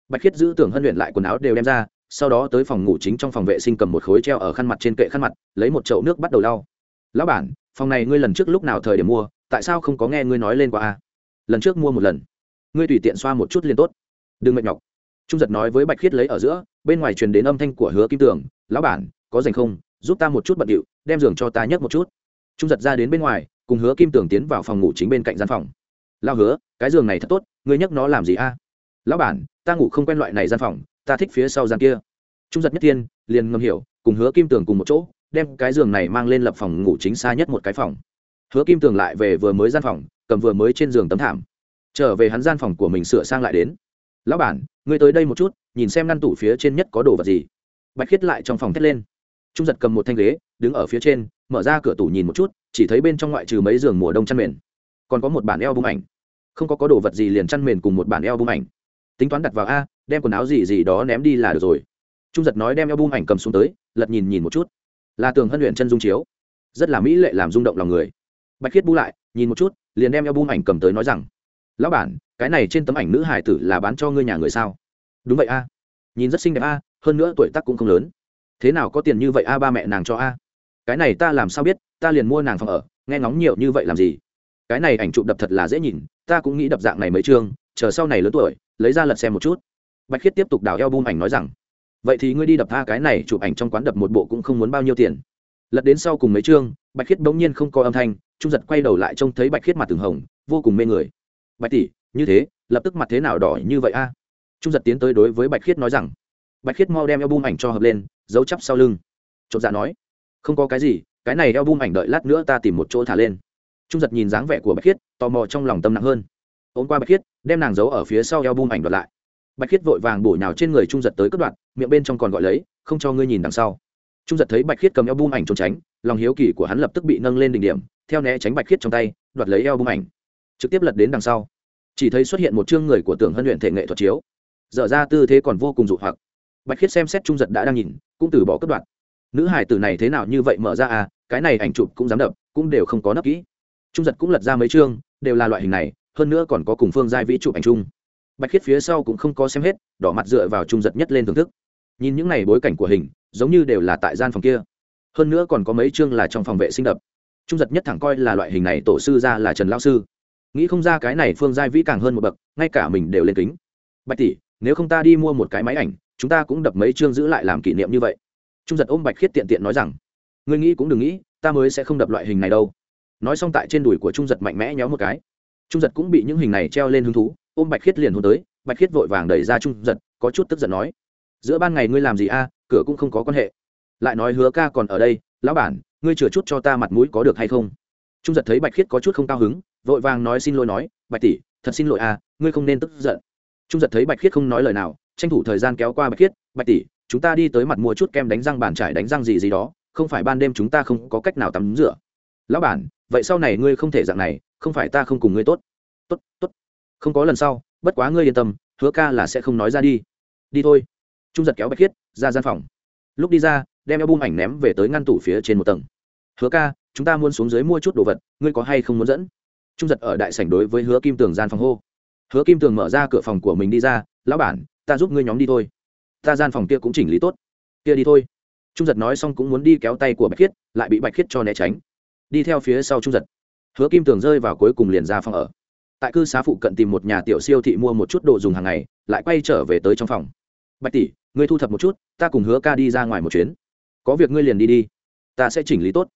Bạch khiết giữ tưởng hân luyện lại quần áo đều đem ra, sau đó tới phòng ngủ chính trong phòng vệ sinh cầm một khối treo ở khăn mặt trên kệ khăn mặt, lấy một chậu nước bắt đầu lau. Lão bản, phòng này ngươi lần trước lúc nào thời điểm mua, tại sao không có nghe ngươi nói lên qua a? Lần trước mua một lần. Ngươi tùy tiện xoa một chút liền tốt. Đừng mệt nhọc. Trung giật nói với bạch khiết lấy ở giữa, bên ngoài truyền đến âm thanh của hứa kim tường, lão bản, có dành không? Giúp ta một chút bận điệu, đem giường cho ta nhấc một chút. Trung giật ra đến bên ngoài, cùng hứa kim tường tiến vào phòng ngủ chính bên cạnh gian phòng lao hứa, cái giường này thật tốt, ngươi nhắc nó làm gì a? Lão bản, ta ngủ không quen loại này gian phòng, ta thích phía sau gian kia. Trung giật nhất thiên, liền ngầm hiểu, cùng hứa kim tường cùng một chỗ, đem cái giường này mang lên lập phòng ngủ chính xa nhất một cái phòng. Hứa kim tường lại về vừa mới gian phòng, cầm vừa mới trên giường tấm thảm. Trở về hắn gian phòng của mình sửa sang lại đến. Lão bản, ngươi tới đây một chút, nhìn xem ngăn tủ phía trên nhất có đồ vật gì. Bạch khiết lại trong phòng thét lên. Trung giật cầm một thanh ghế, đứng ở phía trên, mở ra cửa tủ nhìn một chút, chỉ thấy bên trong ngoại trừ mấy giường mùa đông chăn mền còn có một bản eo bung ảnh. Không có có đồ vật gì liền chăn mền cùng một bản eo bung ảnh. Tính toán đặt vào a, đem quần áo gì gì đó ném đi là được rồi. Trung giật nói đem eo bung ảnh cầm xuống tới, lật nhìn nhìn một chút. Là tường hân luyện chân dung chiếu. Rất là mỹ lệ làm rung động lòng người. Bạch khiết bu lại, nhìn một chút, liền đem eo bung ảnh cầm tới nói rằng, lão bản, cái này trên tấm ảnh nữ hải tử là bán cho ngươi nhà người sao? Đúng vậy a. Nhìn rất xinh đẹp a, hơn nữa tuổi tác cũng không lớn. Thế nào có tiền như vậy a ba mẹ nàng cho a? Cái này ta làm sao biết, ta liền mua nàng phòng ở, nghe ngóng nhiều như vậy làm gì? Cái này ảnh chụp đập thật là dễ nhìn, ta cũng nghĩ đập dạng này mấy chương, chờ sau này lớn tuổi, lấy ra lật xem một chút. Bạch khiết tiếp tục đào eo bum ảnh nói rằng, vậy thì ngươi đi đập tha cái này chụp ảnh trong quán đập một bộ cũng không muốn bao nhiêu tiền. Lật đến sau cùng mấy chương, bạch khiết bỗng nhiên không có âm thanh, trung giật quay đầu lại trông thấy bạch khiết mặt từng hồng, vô cùng mê người. Bạch tỷ, như thế, lập tức mặt thế nào đỏ như vậy a? Trung giật tiến tới đối với bạch khiết nói rằng, bạch khiết mau đem eo bum ảnh cho hợp lên, giấu chắp sau lưng. Chột dạ nói, không có cái gì, cái này eo bum ảnh đợi lát nữa ta tìm một chỗ thả lên trung giật nhìn dáng vẻ của bạch khiết, tò mò trong lòng tâm nặng hơn. Ôm qua bạch khiết, đem nàng giấu ở phía sau eo bung ảnh đoạt lại. Bạch khiết vội vàng bổ nhào trên người trung giật tới cất đoạn, miệng bên trong còn gọi lấy, không cho ngươi nhìn đằng sau. Trung giật thấy bạch khiết cầm eo bung ảnh trốn tránh, lòng hiếu kỳ của hắn lập tức bị nâng lên đỉnh điểm, theo né tránh bạch khiết trong tay, đoạt lấy eo bung ảnh. Trực tiếp lật đến đằng sau. Chỉ thấy xuất hiện một chương người của tưởng hân luyện thể nghệ thuật chiếu. Dở ra tư thế còn vô cùng dụ hoặc. Bạch khiết xem xét trung giật đã đang nhìn, cũng từ bỏ cất đoạn. Nữ hải tử này thế nào như vậy mở ra à cái này ảnh chụp cũng dám đập, cũng đều không có nấp kỹ trung giật cũng lật ra mấy chương, đều là loại hình này, hơn nữa còn có cùng phương giai vĩ chụp ảnh chung. Bạch khiết phía sau cũng không có xem hết, đỏ mặt dựa vào trung giật nhất lên thưởng thức. Nhìn những n à y bối cảnh của hình, giống như đều là tại gian phòng kia. Hơn nữa còn có mấy chương là trong phòng vệ sinh đập. Trung giật nhất thẳng coi là loại hình này tổ sư ra là trần lao sư. Nghĩ không ra cái này phương giai vĩ càng hơn một bậc, ngay cả mình đều lên kính. Bạch tỷ, nếu không ta đi mua một cái máy ảnh, chúng ta cũng đập mấy chương giữ lại làm kỷ niệm như vậy. Trung giật ôm bạch khiết tiện tiện nói rằng, ngươi nghĩ cũng đừng nghĩ, ta mới sẽ không đập loại hình này đâu nói xong tại trên đùi của trung giật mạnh mẽ nhéo một cái. Trung giật cũng bị những hình này treo lên hứng thú, ôm bạch khiết liền hôn tới, bạch khiết vội vàng đẩy ra trung giật, có chút tức giận nói, giữa ban ngày ngươi làm gì a? À, cửa cũng không có quan hệ. Lại nói hứa ca còn ở đây, lão bản, ngươi chừa chút cho ta mặt mũi có được hay không? Trung giật thấy bạch khiết có chút không cao hứng, vội vàng nói xin lỗi nói, bạch tỷ, thật xin lỗi a à, ngươi không nên tức giận. Trung giật thấy bạch khiết không nói lời nào, tranh thủ thời gian kéo qua bạch khiết, bạch tỷ, chúng ta đi tới mặt mua chút kem đánh răng bàn trải đánh răng gì gì đó, không phải ban đêm chúng ta không có cách nào tắm rửa. Lão bản vậy sau này ngươi không thể dạng này, không phải ta không cùng ngươi tốt. Tốt tốt. Không có lần sau, bất quá ngươi yên tâm, hứa ca là sẽ không nói ra đi. Đi thôi. Trung giật kéo bạch khiết ra gian phòng. Lúc đi ra, đem album ảnh ném về tới ngăn tủ phía trên một tầng. Hứa ca, chúng ta muốn xuống dưới mua chút đồ vật, ngươi có hay không muốn dẫn? Trung giật ở đại sảnh đối với hứa kim tường gian phòng hô. Hứa kim tường mở ra cửa phòng của mình đi ra, lão bản, ta giúp ngươi nhóm đi thôi. Ta gian phòng kia cũng chỉnh lý tốt. Kia đi thôi. Trung giật nói xong cũng muốn đi kéo tay của bạch khiết, lại bị bạch khiết cho né tránh đi theo phía sau trung giật. Hứa kim tường rơi vào cuối cùng liền ra phòng ở. Tại cư xá phụ cận tìm một nhà tiểu siêu thị mua một chút đồ dùng hàng ngày, lại quay trở về tới trong phòng. Bạch tỷ, ngươi thu thập một chút, ta cùng hứa ca đi ra ngoài một chuyến. Có việc ngươi liền đi đi, ta sẽ chỉnh lý tốt.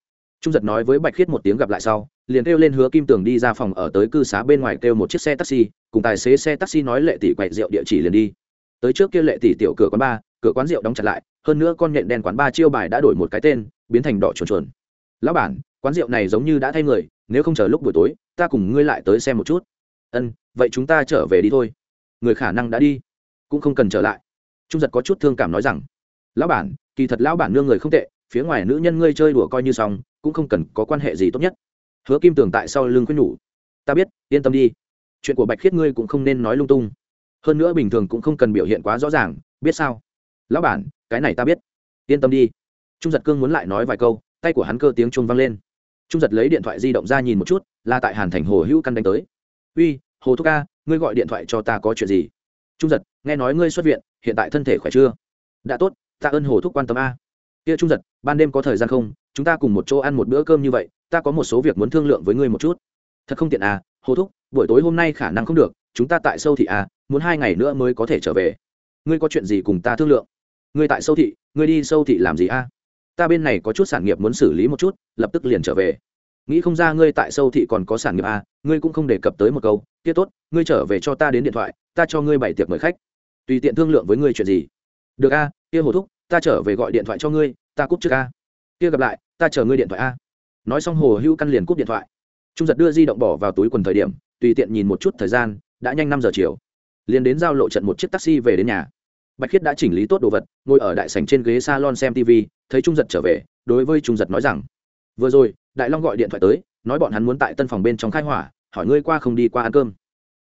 Trung giật nói với bạch khiết một tiếng gặp lại sau, liền kêu lên hứa kim tường đi ra phòng ở tới cư xá bên ngoài kêu một chiếc xe taxi, cùng tài xế xe taxi nói lệ tỷ quậy rượu địa chỉ liền đi. Tới trước kia lệ tỷ tiểu cửa quán ba, cửa quán rượu đóng chặt lại, hơn nữa con nhện đen quán ba chiêu bài đã đổi một cái tên, biến thành đỏ chuồn chuồn. Lão bản quán rượu này giống như đã thay người, nếu không chờ lúc buổi tối, ta cùng ngươi lại tới xem một chút. Ân, vậy chúng ta trở về đi thôi. Người khả năng đã đi, cũng không cần trở lại. Trung giật có chút thương cảm nói rằng, lão bản, kỳ thật lão bản nương người không tệ, phía ngoài nữ nhân ngươi chơi đùa coi như xong, cũng không cần có quan hệ gì tốt nhất. Hứa kim tưởng tại sau lưng khuyên nhủ, ta biết, yên tâm đi, chuyện của bạch khiết ngươi cũng không nên nói lung tung. Hơn nữa bình thường cũng không cần biểu hiện quá rõ ràng, biết sao? Lão bản, cái này ta biết, yên tâm đi. Trung giật cương muốn lại nói vài câu, tay của hắn cơ tiếng chuông vang lên trung giật lấy điện thoại di động ra nhìn một chút, là tại hàn thành hồ hữu căn đánh tới. Uy, hồ thúc ca, ngươi gọi điện thoại cho ta có chuyện gì? Trung giật, nghe nói ngươi xuất viện, hiện tại thân thể khỏe chưa? Đã tốt ta ơn hồ thúc quan tâm a. Kia trung giật, ban đêm có thời gian không? Chúng ta cùng một chỗ ăn một bữa cơm như vậy, ta có một số việc muốn thương lượng với ngươi một chút. Thật không tiện à hồ thúc, buổi tối hôm nay khả năng không được, chúng ta tại sâu thị à muốn hai ngày nữa mới có thể trở về. Ngươi có chuyện gì cùng ta thương lượng? Ngươi tại sâu thị, ngươi đi sâu thị làm gì a? Ta bên này có chút sản nghiệp muốn xử lý một chút, lập tức liền trở về. Nghĩ không ra ngươi tại sâu thị còn có sản nghiệp a ngươi cũng không đề cập tới một câu, kia tốt, ngươi trở về cho ta đến điện thoại, ta cho ngươi bảy tiệc mời khách. Tùy tiện thương lượng với ngươi chuyện gì? Được a, kia hồ thúc, ta trở về gọi điện thoại cho ngươi, ta cúp trước a. Kia gặp lại, ta chờ ngươi điện thoại a. Nói xong hồ hữu căn liền cúp điện thoại. Trung giật đưa di động bỏ vào túi quần thời điểm, tùy tiện nhìn một chút thời gian, đã nhanh năm giờ chiều. Liền đến giao lộ trận một chiếc taxi về đến nhà bạch khiết đã chỉnh lý tốt đồ vật, ngồi ở đại sảnh trên ghế salon xem tv thấy trung giật trở về, đối với trung giật nói rằng, vừa rồi, đại long gọi điện thoại tới, nói bọn hắn muốn tại tân phòng bên trong khai hỏa, hỏi ngươi qua không đi qua ăn cơm.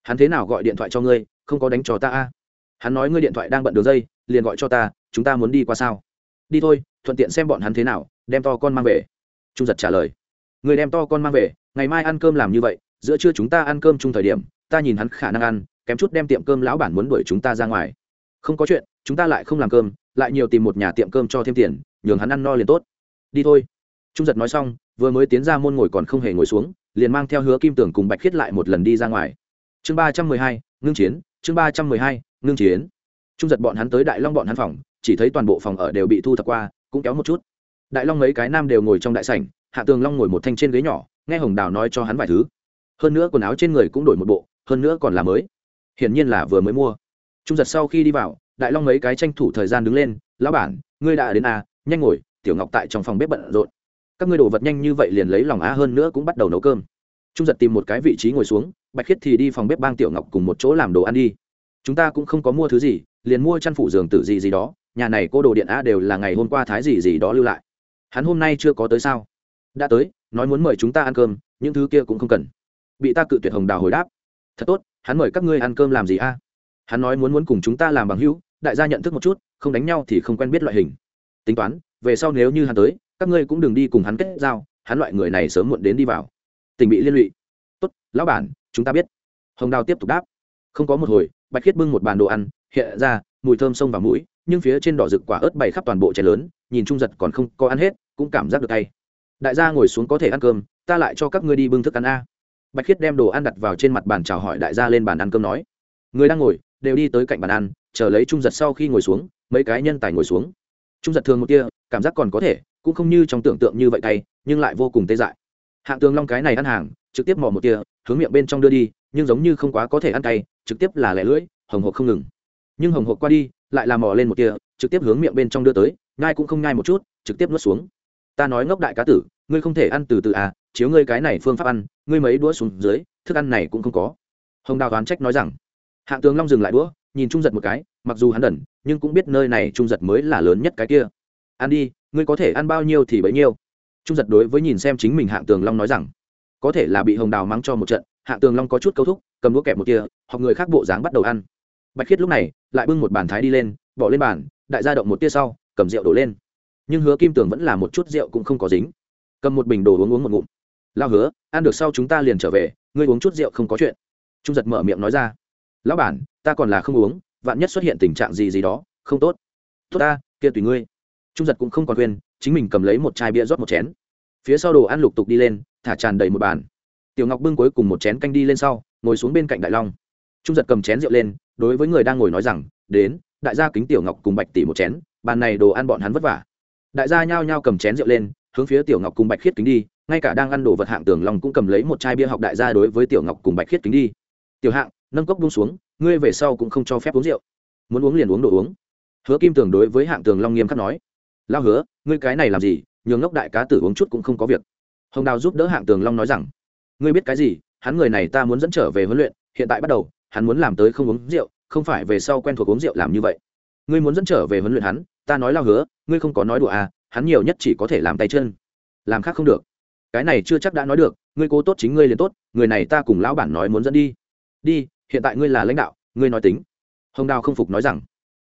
Hắn thế nào gọi điện thoại cho ngươi, không có đánh cho ta a? Hắn nói, ngươi điện thoại đang bận đường dây, liền gọi cho ta, chúng ta muốn đi qua sao? Đi thôi, thuận tiện xem bọn hắn thế nào, đem to con mang về. Trung giật trả lời người đem to con mang về, ngày mai ăn cơm làm như vậy, giữa trưa chúng ta ăn cơm chung thời điểm, ta nhìn hắn khả năng ăn, kém chút đem tiệm cơm lão bản muốn đuổi chúng ta ra ngoài không có chuyện, chúng ta lại không làm cơm, lại nhiều tìm một nhà tiệm cơm cho thêm tiền, nhường hắn ăn no liền tốt. Đi thôi. Trung giật nói xong, vừa mới tiến ra môn ngồi còn không hề ngồi xuống, liền mang theo hứa kim tưởng cùng bạch khiết lại một lần đi ra ngoài. Chương ba trăm mười hai, ngưng chiến, chương ba trăm mười hai, ngưng chiến. Trung giật bọn hắn tới đại long bọn hắn phòng, chỉ thấy toàn bộ phòng ở đều bị thu thập qua, cũng kéo một chút. Đại long mấy cái nam đều ngồi trong đại sảnh, hạ tường long ngồi một thanh trên ghế nhỏ, nghe hồng đào nói cho hắn vài thứ. Hơn nữa quần áo trên người cũng đổi một bộ, hơn nữa còn là mới. Hiển nhiên là vừa mới mua trung giật sau khi đi vào đại long mấy cái tranh thủ thời gian đứng lên lão bản ngươi đã đến à, nhanh ngồi tiểu ngọc tại trong phòng bếp bận rộn. Các ngươi đổ vật nhanh như vậy liền lấy lòng á hơn nữa cũng bắt đầu nấu cơm. Trung giật tìm một cái vị trí ngồi xuống bạch khiết thì đi phòng bếp bang tiểu ngọc cùng một chỗ làm đồ ăn đi. Chúng ta cũng không có mua thứ gì liền mua chăn phủ giường tử gì gì đó nhà này cô đồ điện a đều là ngày hôm qua thái gì gì đó lưu lại. Hắn hôm nay chưa có tới sao? Đã tới nói muốn mời chúng ta ăn cơm những thứ kia cũng không cần. Bị ta cự tuyệt hồng đào hồi đáp. Thật tốt hắn mời các ngươi ăn cơm làm gì a? Hắn nói muốn muốn cùng chúng ta làm bằng hữu, đại gia nhận thức một chút, không đánh nhau thì không quen biết loại hình. Tính toán, về sau nếu như hắn tới, các ngươi cũng đừng đi cùng hắn kết giao, hắn loại người này sớm muộn đến đi vào. Tình bị liên lụy. Tốt, lão bản, chúng ta biết. Hồng đào tiếp tục đáp. Không có một hồi, bạch khiết bưng một bàn đồ ăn, hiện ra, mùi thơm sông vào mũi, nhưng phía trên đỏ rực quả ớt bày khắp toàn bộ chén lớn, nhìn trung giật còn không có ăn hết, cũng cảm giác được tay đại gia ngồi xuống có thể ăn cơm, ta lại cho các ngươi đi bưng thức ăn a. Bạch khiết đem đồ ăn đặt vào trên mặt bàn chào hỏi đại gia lên bàn ăn cơm nói. Người đang ngồi đều đi tới cạnh bàn ăn, chờ lấy trung giật sau khi ngồi xuống, mấy cái nhân tài ngồi xuống. Trung giật thường một kia, cảm giác còn có thể, cũng không như trong tưởng tượng như vậy tay nhưng lại vô cùng tê dại. Hạng tường long cái này ăn hàng, trực tiếp mò một kia, hướng miệng bên trong đưa đi, nhưng giống như không quá có thể ăn tay trực tiếp là lẻ lưỡi, hồng hộp không ngừng. Nhưng hồng hộp qua đi, lại là mò lên một kia, trực tiếp hướng miệng bên trong đưa tới ngai cũng không ngai một chút, trực tiếp nuốt xuống. Ta nói ngốc đại cá tử, ngươi không thể ăn từ từ à chiếu ngươi cái này phương pháp ăn, ngươi mấy đũa xuống dưới, thức ăn này cũng không có. Hồng đào đoán trách nói rằng hạng tướng long dừng lại đũa, nhìn trung giật một cái, mặc dù hắn đần, nhưng cũng biết nơi này trung giật mới là lớn nhất cái kia. Ăn đi, ngươi có thể ăn bao nhiêu thì bấy nhiêu. Trung giật đối với nhìn xem chính mình hạng tường long nói rằng, có thể là bị hồng đào mắng cho một trận, hạng tường long có chút câu thúc, cầm đũa kẹp một kia hoặc người khác bộ dáng bắt đầu ăn. Bạch khiết lúc này lại bưng một bàn thái đi lên, bỏ lên bàn, đại gia động một tia sau, cầm rượu đổ lên. Nhưng hứa kim tường vẫn là một chút rượu cũng không có dính. Cầm một bình đồ uống uống một ngụm. Lao hứa, ăn được sau chúng ta liền trở về, ngươi uống chút rượu không có chuyện. Trung giật mở miệng nói ra lão bản, ta còn là không uống, vạn nhất xuất hiện tình trạng gì gì đó, không tốt. Tốt ta, kia tùy ngươi. Trung giật cũng không còn quên, chính mình cầm lấy một chai bia rót một chén. Phía sau đồ ăn lục tục đi lên, thả tràn đầy một bàn. Tiểu ngọc bưng cuối cùng một chén canh đi lên sau, ngồi xuống bên cạnh đại long. Trung giật cầm chén rượu lên, đối với người đang ngồi nói rằng, đến, đại gia kính tiểu ngọc cùng bạch tỷ một chén, bàn này đồ ăn bọn hắn vất vả. Đại gia nhao nhao cầm chén rượu lên, hướng phía tiểu ngọc cùng bạch khiết kính đi, ngay cả đang ăn đồ vật hạng tường long cũng cầm lấy một chai bia học đại gia đối với tiểu ngọc cùng bạch khiết kính đi. Tiểu hạng nâng cốc buông xuống, ngươi về sau cũng không cho phép uống rượu. Muốn uống liền uống đồ uống. Hứa kim tường đối với hạng tường long nghiêm khắc nói lao hứa, ngươi cái này làm gì? Nhường ngốc đại cá tử uống chút cũng không có việc. Hồng đào giúp đỡ hạng tường long nói rằng, ngươi biết cái gì? Hắn người này ta muốn dẫn trở về huấn luyện, hiện tại bắt đầu, hắn muốn làm tới không uống rượu, không phải về sau quen thuộc uống rượu làm như vậy. Ngươi muốn dẫn trở về huấn luyện hắn, ta nói lao hứa, ngươi không có nói đùa à hắn nhiều nhất chỉ có thể làm tay chân. Làm khác không được. Cái này chưa chắc đã nói được, ngươi cố tốt chính ngươi liền tốt, người này ta cùng lão bản nói muốn dẫn đi. Đi hiện tại ngươi là lãnh đạo, ngươi nói tính. Hồng đào không phục nói rằng,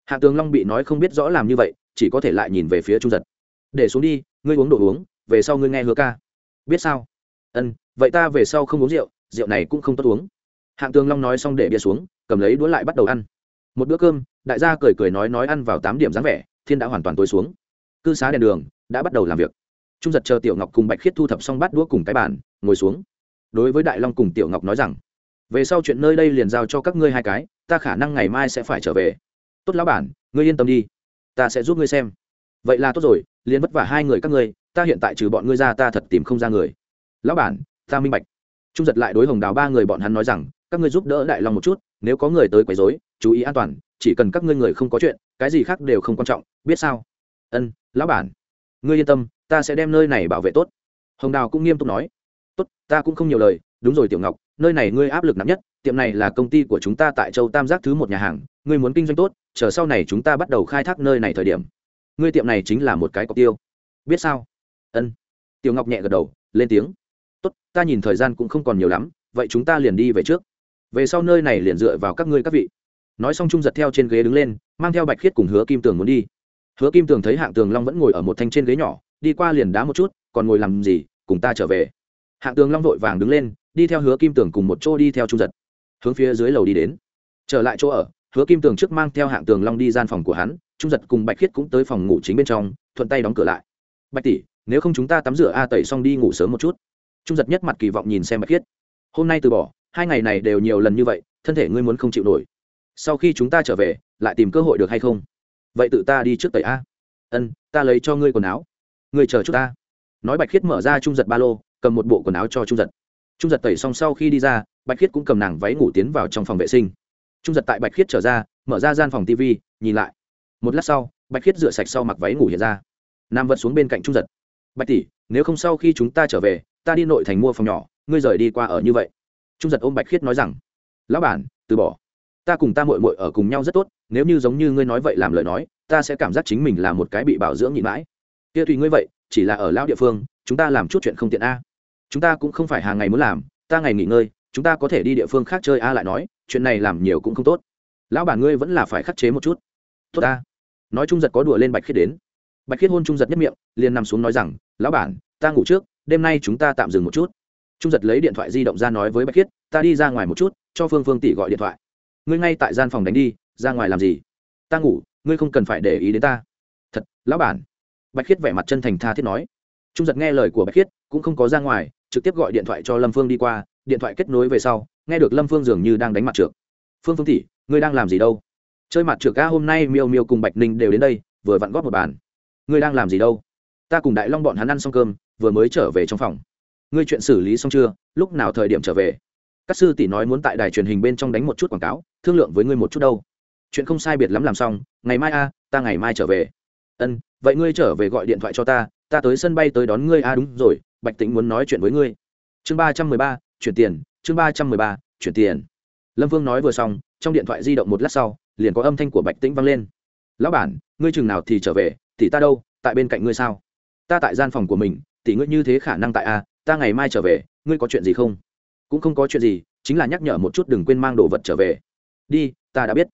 hạ tường long bị nói không biết rõ làm như vậy, chỉ có thể lại nhìn về phía trung giật. Để xuống đi, ngươi uống đồ uống, về sau ngươi nghe hứa ca. Biết sao? Ân, vậy ta về sau không uống rượu rượu này cũng không tốt uống. Hạng tường long nói xong để bia xuống, cầm lấy đũa lại bắt đầu ăn. Một bữa cơm, đại gia cười cười nói nói ăn vào tám điểm dáng vẻ, thiên đã hoàn toàn tối xuống. Cư xá đèn đường, đã bắt đầu làm việc. Trung giật chờ tiểu ngọc cùng bạch khiết thu thập xong bát đũa cùng cái bàn, ngồi xuống. Đối với đại long cùng tiểu ngọc nói rằng về sau chuyện nơi đây liền giao cho các ngươi hai cái, ta khả năng ngày mai sẽ phải trở về. Tốt lão bản, ngươi yên tâm đi. Ta sẽ giúp ngươi xem. Vậy là tốt rồi, liền vất vả hai người các ngươi, ta hiện tại trừ bọn ngươi ra ta thật tìm không ra người. Lão bản, ta minh bạch. Trung giật lại đối hồng đào ba người bọn hắn nói rằng, các ngươi giúp đỡ đại long một chút, nếu có người tới quấy rối, chú ý an toàn, chỉ cần các ngươi người không có chuyện, cái gì khác đều không quan trọng, biết sao? Ân, lão bản. Ngươi yên tâm, ta sẽ đem nơi này bảo vệ tốt. Hồng đào cũng nghiêm túc nói. Tốt, ta cũng không nhiều lời, đúng rồi tiểu ngọc nơi này ngươi áp lực nặng nhất, tiệm này là công ty của chúng ta tại châu tam giác thứ một nhà hàng, ngươi muốn kinh doanh tốt, chờ sau này chúng ta bắt đầu khai thác nơi này thời điểm. Ngươi tiệm này chính là một cái cọc tiêu. Biết sao? Ân. Tiểu ngọc nhẹ gật đầu, lên tiếng. Tốt, ta nhìn thời gian cũng không còn nhiều lắm, vậy chúng ta liền đi về trước. Về sau nơi này liền dựa vào các ngươi các vị. Nói xong trung giật theo trên ghế đứng lên, mang theo bạch khiết cùng hứa kim tường muốn đi. Hứa kim tường thấy hạng tường long vẫn ngồi ở một thanh trên ghế nhỏ, đi qua liền đá một chút, còn ngồi làm gì? Cùng ta trở về. Hạng tường long vội vàng đứng lên đi theo hứa kim tường cùng một chỗ đi theo trung giật, hướng phía dưới lầu đi đến. Trở lại chỗ ở, hứa kim tường trước mang theo hạng tường long đi gian phòng của hắn, trung giật cùng bạch khiết cũng tới phòng ngủ chính bên trong, thuận tay đóng cửa lại. Bạch tỷ, nếu không chúng ta tắm rửa a tẩy xong đi ngủ sớm một chút. Trung giật nhất mặt kỳ vọng nhìn xem bạch khiết. Hôm nay từ bỏ, hai ngày này đều nhiều lần như vậy, thân thể ngươi muốn không chịu nổi. Sau khi chúng ta trở về, lại tìm cơ hội được hay không? Vậy tự ta đi trước tẩy a. Ân, ta lấy cho ngươi quần áo. Ngươi chờ chút ta. Nói bạch khiết mở ra trung giật ba lô, cầm một bộ quần áo cho trung giật trung giật tẩy xong sau khi đi ra, bạch khiết cũng cầm nàng váy ngủ tiến vào trong phòng vệ sinh. Trung giật tại bạch khiết trở ra, mở ra gian phòng tv nhìn lại. Một lát sau, bạch khiết rửa sạch sau mặc váy ngủ hiện ra. Nam vật xuống bên cạnh trung giật. Bạch tỷ, nếu không sau khi chúng ta trở về, ta đi nội thành mua phòng nhỏ, ngươi rời đi qua ở như vậy. Trung giật ôm bạch khiết nói rằng, lão bản, từ bỏ. Ta cùng ta mội mội ở cùng nhau rất tốt, nếu như giống như ngươi nói vậy làm lời nói, ta sẽ cảm giác chính mình là một cái bị bảo dưỡng nhịn mãi. Kia tùy ngươi vậy, chỉ là ở lão địa phương, chúng ta làm chút chuyện không tiện a chúng ta cũng không phải hàng ngày muốn làm, ta ngày nghỉ ngơi, chúng ta có thể đi địa phương khác chơi a lại nói, chuyện này làm nhiều cũng không tốt. Lão bản ngươi vẫn là phải khắc chế một chút. Tốt ta. Nói trung giật có đùa lên bạch khiết đến. Bạch khiết hôn trung giật nhất miệng, liền nằm xuống nói rằng, lão bản, ta ngủ trước, đêm nay chúng ta tạm dừng một chút. Trung giật lấy điện thoại di động ra nói với bạch khiết, ta đi ra ngoài một chút, cho phương phương tỷ gọi điện thoại. Ngươi ngay tại gian phòng đánh đi, ra ngoài làm gì? Ta ngủ, ngươi không cần phải để ý đến ta. Thật, lão bản. Bạch khiết vẻ mặt chân thành tha thiết nói. Trung giật nghe lời của bạch khiết, cũng không có ra ngoài trực tiếp gọi điện thoại cho lâm phương đi qua, điện thoại kết nối về sau, nghe được lâm phương dường như đang đánh mặt trượt phương phương tỷ, ngươi đang làm gì đâu? Chơi mặt trượt ca hôm nay miêu miêu cùng bạch ninh đều đến đây, vừa vặn góp một bàn. Ngươi đang làm gì đâu? Ta cùng đại long bọn hắn ăn xong cơm, vừa mới trở về trong phòng. Ngươi chuyện xử lý xong chưa? Lúc nào thời điểm trở về? Các sư tỷ nói muốn tại đài truyền hình bên trong đánh một chút quảng cáo, thương lượng với ngươi một chút đâu. Chuyện không sai biệt lắm làm xong, ngày mai a, ta ngày mai trở về. Ân, vậy ngươi trở về gọi điện thoại cho ta ta tới sân bay tới đón ngươi a, đúng rồi bạch tĩnh muốn nói chuyện với ngươi. Chương ba trăm mười ba, chuyển tiền, chương ba trăm mười ba, chuyển tiền. Lâm vương nói vừa xong, trong điện thoại di động một lát sau, liền có âm thanh của bạch tĩnh vang lên. Lão bản, ngươi chừng nào thì trở về thì ta đâu, tại bên cạnh ngươi sao? Ta tại gian phòng của mình, tỷ ngươi như thế khả năng tại a, ta ngày mai trở về, ngươi có chuyện gì không? Cũng không có chuyện gì, chính là nhắc nhở một chút đừng quên mang đồ vật trở về. Đi, ta đã biết.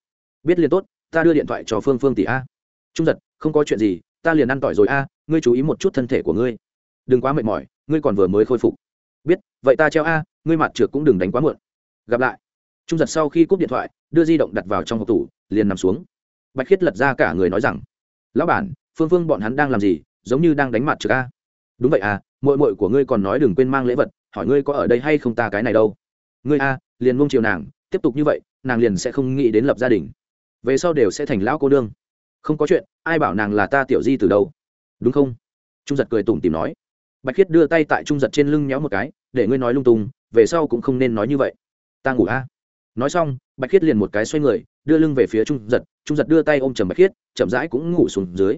Biết liền tốt, ta đưa điện thoại cho phương phương tỷ a. Trung giật, không có chuyện gì, ta liền ăn tỏi rồi a, ngươi chú ý một chút thân thể của ngươi. Đừng quá mệt mỏi ngươi còn vừa mới khôi phục. Biết, vậy ta treo a, ngươi mặt trượt cũng đừng đánh quá muộn. Gặp lại. Trung giật sau khi cúp điện thoại, đưa di động đặt vào trong hộp tủ, liền nằm xuống. Bạch khiết lật ra cả người nói rằng, lão bản, phương phương bọn hắn đang làm gì? Giống như đang đánh mặt trượt a. Đúng vậy à mội mội của ngươi còn nói đừng quên mang lễ vật, hỏi ngươi có ở đây hay không ta cái này đâu. Ngươi a, liền mông chiều nàng, tiếp tục như vậy, nàng liền sẽ không nghĩ đến lập gia đình. Về sau đều sẽ thành lão cô đương không có chuyện, ai bảo nàng là ta tiểu di từ đâu? Đúng không? Trung giật cười tủm tìm nói bạch khiết đưa tay tại trung giật trên lưng nhéo một cái, để ngươi nói lung tung, về sau cũng không nên nói như vậy. Ta ngủ a. Nói xong, bạch khiết liền một cái xoay người, đưa lưng về phía trung giật. Trung giật đưa tay ôm chầm bạch khiết, chậm rãi cũng ngủ xuống dưới.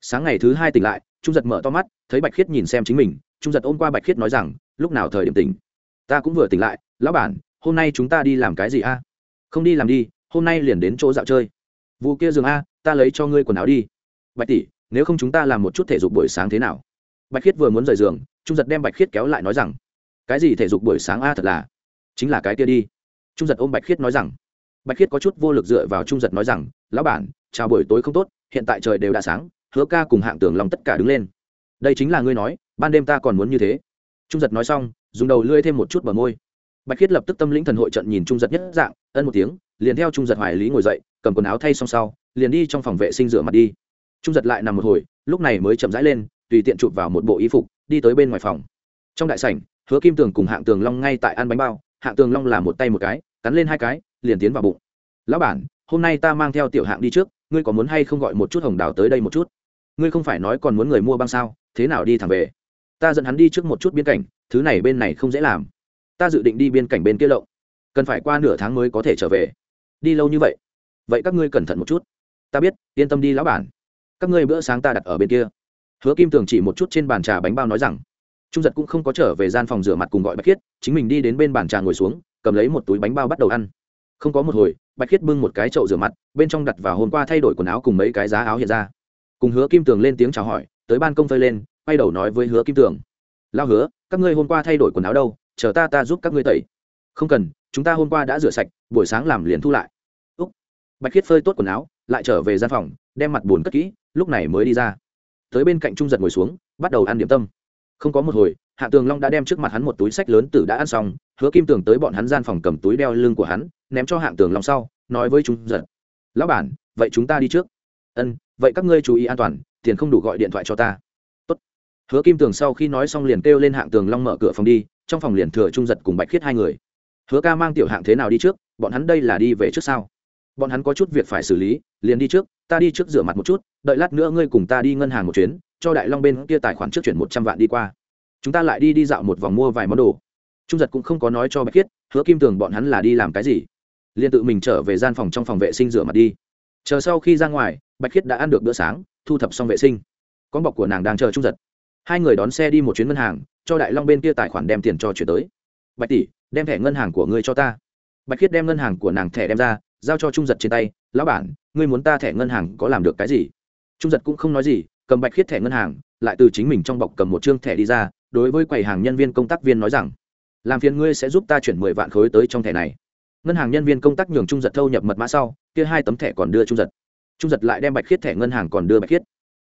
Sáng ngày thứ hai tỉnh lại, trung giật mở to mắt, thấy bạch khiết nhìn xem chính mình. Trung giật ôm qua bạch khiết nói rằng, lúc nào thời điểm tỉnh? Ta cũng vừa tỉnh lại, lão bản, hôm nay chúng ta đi làm cái gì a? Không đi làm đi, hôm nay liền đến chỗ dạo chơi. Vụ kia giường a, ta lấy cho ngươi quần áo đi. Bạch tỷ, nếu không chúng ta làm một chút thể dục buổi sáng thế nào? Bạch khiết vừa muốn rời giường, trung giật đem bạch khiết kéo lại nói rằng, cái gì thể dục buổi sáng a, thật là, chính là cái kia đi. Trung giật ôm bạch khiết nói rằng, bạch khiết có chút vô lực dựa vào trung giật nói rằng, lão bản, chào buổi tối không tốt, hiện tại trời đều đã sáng, hứa ca cùng hạng tưởng lòng tất cả đứng lên. Đây chính là ngươi nói, ban đêm ta còn muốn như thế. Trung giật nói xong, dùng đầu lưỡi thêm một chút bờ môi. Bạch khiết lập tức tâm lĩnh thần hội trận nhìn trung giật nhất dạng, ân một tiếng, liền theo trung giật hoài lý ngồi dậy, cầm quần áo thay xong sau, liền đi trong phòng vệ sinh rửa mặt đi. Trung giật lại nằm một hồi, lúc này mới chậm rãi lên tùy tiện chụp vào một bộ y phục, đi tới bên ngoài phòng. Trong đại sảnh, hứa kim tường cùng hạng tường long ngay tại ăn bánh bao. Hạng tường long làm một tay một cái, cắn lên hai cái, liền tiến vào bụng. Lão bản, hôm nay ta mang theo tiểu hạng đi trước, ngươi có muốn hay không gọi một chút hồng đào tới đây một chút? Ngươi không phải nói còn muốn người mua băng sao, thế nào đi thẳng về? Ta dẫn hắn đi trước một chút biên cảnh, thứ này bên này không dễ làm. Ta dự định đi biên cảnh bên kia lộng. Cần phải qua nửa tháng mới có thể trở về. Đi lâu như vậy? Vậy các ngươi cẩn thận một chút. Ta biết, yên tâm đi lão bản. Các ngươi bữa sáng ta đặt ở bên kia hứa kim tường chỉ một chút trên bàn trà bánh bao nói rằng, trung giật cũng không có trở về gian phòng rửa mặt cùng gọi bạch khiết, chính mình đi đến bên bàn trà ngồi xuống, cầm lấy một túi bánh bao bắt đầu ăn. Không có một hồi, bạch khiết bưng một cái chậu rửa mặt, bên trong đặt và hôm qua thay đổi quần áo cùng mấy cái giá áo hiện ra. Cùng hứa kim tường lên tiếng chào hỏi, tới ban công phơi lên, quay đầu nói với hứa kim tường lao hứa, các ngươi hôm qua thay đổi quần áo đâu? Chờ ta ta giúp các ngươi tẩy. Không cần, chúng ta hôm qua đã rửa sạch, buổi sáng làm liền thu lại. Úc. Bạch khiết phơi tốt quần áo, lại trở về gian phòng, đem mặt buồn cất kỹ, lúc này mới đi ra tới bên cạnh trung giật ngồi xuống, bắt đầu ăn điểm tâm. Không có một hồi, hạ tường long đã đem trước mặt hắn một túi sách lớn tử đã ăn xong, hứa kim tường tới bọn hắn gian phòng cầm túi đeo lưng của hắn, ném cho hạng tường long sau, nói với trung giật. Lão bản, vậy chúng ta đi trước. Ân, vậy các ngươi chú ý an toàn, tiền không đủ gọi điện thoại cho ta. Tốt. hứa kim tường sau khi nói xong liền kêu lên hạng tường long mở cửa phòng đi, trong phòng liền thừa trung giật cùng bạch khiết hai người. Hứa ca mang tiểu hạng thế nào đi trước, bọn hắn đây là đi về trước sao? Bọn hắn có chút việc phải xử lý, liền đi trước, ta đi trước rửa mặt một chút, đợi lát nữa ngươi cùng ta đi ngân hàng một chuyến, cho đại long bên kia tài khoản trước chuyển một trăm vạn đi qua. Chúng ta lại đi đi dạo một vòng mua vài món đồ. Trung giật cũng không có nói cho bạch khiết hứa kim tường bọn hắn là đi làm cái gì? Liền tự mình trở về gian phòng trong phòng vệ sinh rửa mặt đi. Chờ sau khi ra ngoài, bạch khiết đã ăn được bữa sáng, thu thập xong vệ sinh. Con bọc của nàng đang chờ trung giật. Hai người đón xe đi một chuyến ngân hàng, cho đại long bên kia tài khoản đem tiền cho chuyển tới. Bạch tỷ, đem thẻ ngân hàng của ngươi cho ta. Bạch khiết đem ngân hàng của nàng thẻ đem ra giao cho trung giật trên tay, lão bản, ngươi muốn ta thẻ ngân hàng có làm được cái gì? Trung giật cũng không nói gì, cầm bạch khiết thẻ ngân hàng, lại từ chính mình trong bọc cầm một chương thẻ đi ra, đối với quầy hàng nhân viên công tác viên nói rằng, làm phiền ngươi sẽ giúp ta chuyển mười vạn khối tới trong thẻ này. Ngân hàng nhân viên công tác nhường trung giật thâu nhập mật mã sau, kia hai tấm thẻ còn đưa trung giật. Trung giật lại đem bạch khiết thẻ ngân hàng còn đưa bạch khiết.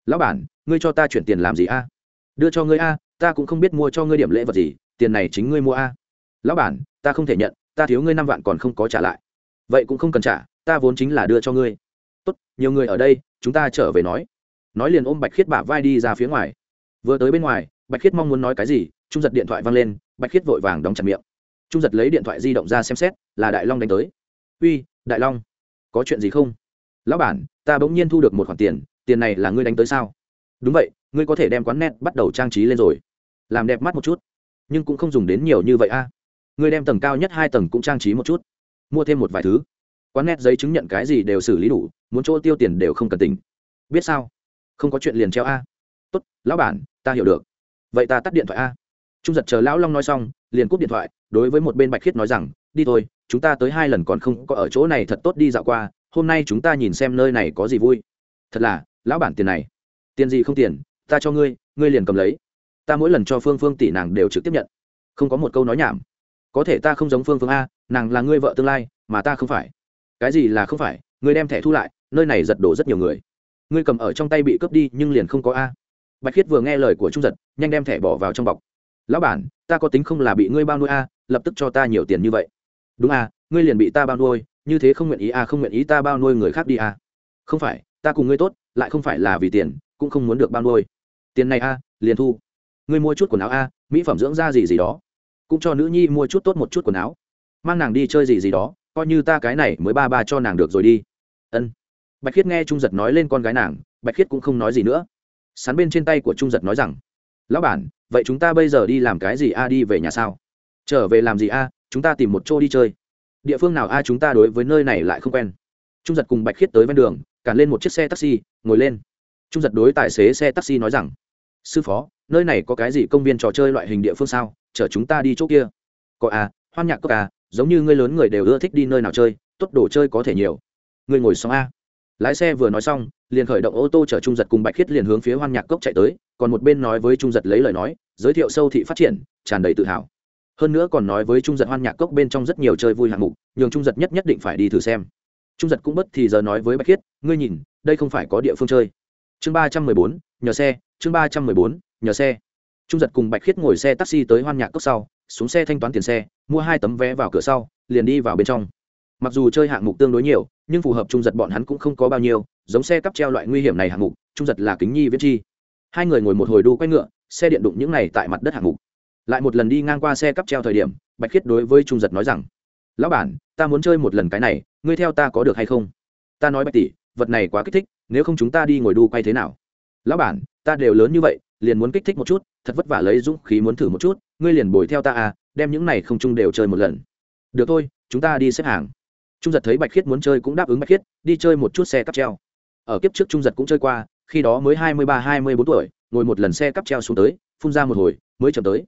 Lão bản, ngươi cho ta chuyển tiền làm gì a? Đưa cho ngươi a, ta cũng không biết mua cho ngươi điểm lễ vật gì, tiền này chính ngươi mua a. Lão bản, ta không thể nhận, ta thiếu ngươi năm vạn còn không có trả lại vậy cũng không cần trả, ta vốn chính là đưa cho ngươi. Tốt, nhiều người ở đây, chúng ta trở về nói. Nói liền ôm bạch khiết bả vai đi ra phía ngoài. Vừa tới bên ngoài, bạch khiết mong muốn nói cái gì, trung giật điện thoại văng lên, bạch khiết vội vàng đóng chặt miệng. Trung giật lấy điện thoại di động ra xem xét, là đại long đánh tới. Uy, đại long, có chuyện gì không? Lão bản, ta bỗng nhiên thu được một khoản tiền tiền này là ngươi đánh tới sao? Đúng vậy, ngươi có thể đem quán net bắt đầu trang trí lên rồi. Làm đẹp mắt một chút. Nhưng cũng không dùng đến nhiều như vậy a. Ngươi đem tầng cao nhất hai tầng cũng trang trí một chút mua thêm một vài thứ. Quán nét giấy chứng nhận cái gì đều xử lý đủ, muốn chỗ tiêu tiền đều không cần tỉnh. Biết sao? Không có chuyện liền treo a. Tốt, lão bản, ta hiểu được. Vậy ta tắt điện thoại a. Trung giật chờ lão long nói xong, liền cúp điện thoại, đối với một bên bạch khiết nói rằng, đi thôi, chúng ta tới hai lần còn không có ở chỗ này thật tốt đi dạo qua, hôm nay chúng ta nhìn xem nơi này có gì vui. Thật là, lão bản tiền này. Tiền gì không tiền, ta cho ngươi ngươi liền cầm lấy. Ta mỗi lần cho phương phương tỷ nàng đều trực tiếp nhận. Không có một câu nói nhảm. Có thể ta không giống phương phương a nàng là ngươi vợ tương lai, mà ta không phải. Cái gì là không phải, ngươi đem thẻ thu lại, nơi này giật đổ rất nhiều người. Ngươi cầm ở trong tay bị cướp đi, nhưng liền không có a. Bạch khiết vừa nghe lời của trung giật, nhanh đem thẻ bỏ vào trong bọc. Lão bản, ta có tính không là bị ngươi bao nuôi a, lập tức cho ta nhiều tiền như vậy. Đúng a, ngươi liền bị ta bao nuôi, như thế không nguyện ý a, không nguyện ý ta bao nuôi người khác đi a. Không phải, ta cùng ngươi tốt, lại không phải là vì tiền, cũng không muốn được bao nuôi. Tiền này a, liền thu. Ngươi mua chút quần áo a, mỹ phẩm dưỡng da gì gì đó. Cũng cho nữ nhi mua chút tốt một chút quần áo mang nàng đi chơi gì gì đó coi như ta cái này mới ba ba cho nàng được rồi đi. Ân. Bạch khiết nghe trung giật nói lên con gái nàng bạch khiết cũng không nói gì nữa. Sán bên trên tay của trung giật nói rằng lão bản vậy chúng ta bây giờ đi làm cái gì a đi về nhà sao? Trở về làm gì a chúng ta tìm một chỗ đi chơi. Địa phương nào a chúng ta đối với nơi này lại không quen. Trung giật cùng bạch khiết tới ven đường cản lên một chiếc xe taxi ngồi lên. Trung giật đối tài xế xe taxi nói rằng sư phó nơi này có cái gì công viên trò chơi loại hình địa phương sao? Chở chúng ta đi chỗ kia. Có a, hoan nhạc có a giống như ngươi lớn người đều ưa thích đi nơi nào chơi, tốt đồ chơi có thể nhiều. Ngươi ngồi xong a. Lái xe vừa nói xong, liền khởi động ô tô chở trung giật cùng bạch khiết liền hướng phía hoan nhạc cốc chạy tới, còn một bên nói với trung giật lấy lời nói, giới thiệu sâu thị phát triển, tràn đầy tự hào. Hơn nữa còn nói với trung giật hoan nhạc cốc bên trong rất nhiều chơi vui hạng mục, nhường trung giật nhất nhất định phải đi thử xem. Trung giật cũng bất thì giờ nói với bạch khiết, ngươi nhìn, đây không phải có địa phương chơi. Chương ba trăm mười bốn, nhờ xe, chương ba trăm mười bốn, nhờ xe. Trung giật cùng bạch khiết ngồi xe taxi tới hoan nhạc cốc sau xuống xe thanh toán tiền xe, mua hai tấm vé vào cửa sau, liền đi vào bên trong. Mặc dù chơi hạng mục tương đối nhiều, nhưng phù hợp trung giật bọn hắn cũng không có bao nhiêu, giống xe cắp treo loại nguy hiểm này hạng mục, trung giật là kính nhi viết chi. Hai người ngồi một hồi đu quay ngựa, xe điện đụng những này tại mặt đất hạng mục. Lại một lần đi ngang qua xe cắp treo thời điểm, bạch khiết đối với trung giật nói rằng, lão bản, ta muốn chơi một lần cái này, ngươi theo ta có được hay không? Ta nói, bạch tỷ, vật này quá kích thích, nếu không chúng ta đi ngồi đu quay thế nào? Lão bản, ta đều lớn như vậy, liền muốn kích thích một chút, thật vất vả lấy dũng khí muốn thử một chút ngươi liền bồi theo ta à đem những này không chung đều chơi một lần. Được thôi, chúng ta đi xếp hàng. Trung giật thấy bạch khiết muốn chơi cũng đáp ứng bạch khiết, đi chơi một chút xe cắp treo. Ở kiếp trước trung giật cũng chơi qua, khi đó mới hai mươi ba, hai mươi bốn tuổi, ngồi một lần xe cắp treo xuống tới, phun ra một hồi, mới chậm tới.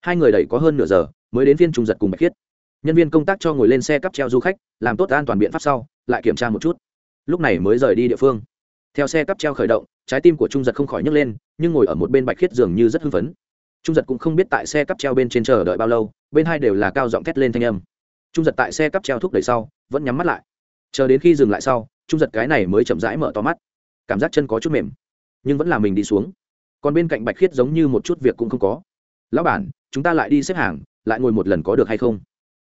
Hai người đẩy có hơn nửa giờ, mới đến viên trung giật cùng bạch khiết. Nhân viên công tác cho ngồi lên xe cắp treo du khách, làm tốt an toàn biện pháp sau, lại kiểm tra một chút. Lúc này mới rời đi địa phương. Theo xe cắp treo khởi động, trái tim của trung giật không khỏi nhấc lên, nhưng ngồi ở một bên bạch khiết dường như rất hưng phấn trung giật cũng không biết tại xe cắp treo bên trên chờ đợi bao lâu, bên hai đều là cao giọng thét lên thanh âm. Trung giật tại xe cắp treo thúc đẩy sau, vẫn nhắm mắt lại. Chờ đến khi dừng lại sau, trung giật cái này mới chậm rãi mở to mắt. Cảm giác chân có chút mềm, nhưng vẫn là mình đi xuống. Còn bên cạnh bạch khiết giống như một chút việc cũng không có. Lão bản, chúng ta lại đi xếp hàng, lại ngồi một lần có được hay không?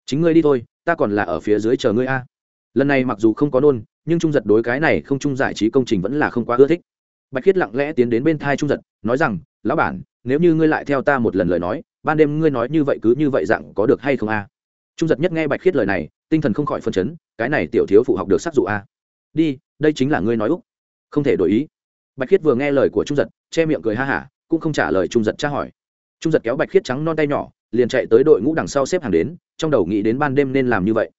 Chính ngươi đi thôi, ta còn là ở phía dưới chờ ngươi a. Lần này mặc dù không có nôn, nhưng trung giật đối cái này không trung giải trí công trình vẫn là không quá ưa thích bạch khiết lặng lẽ tiến đến bên thai trung giật, nói rằng, lão bản, nếu như ngươi lại theo ta một lần lời nói, ban đêm ngươi nói như vậy cứ như vậy dạng có được hay không a? Trung giật nhất nghe bạch khiết lời này, tinh thần không khỏi phân chấn, cái này tiểu thiếu phụ học được sắc dụ a. Đi, đây chính là ngươi nói úc. Không thể đổi ý. Bạch khiết vừa nghe lời của trung giật, che miệng cười ha hả, cũng không trả lời trung giật tra hỏi. Trung giật kéo bạch khiết trắng non tay nhỏ, liền chạy tới đội ngũ đằng sau xếp hàng đến, trong đầu nghĩ đến ban đêm nên làm như vậy.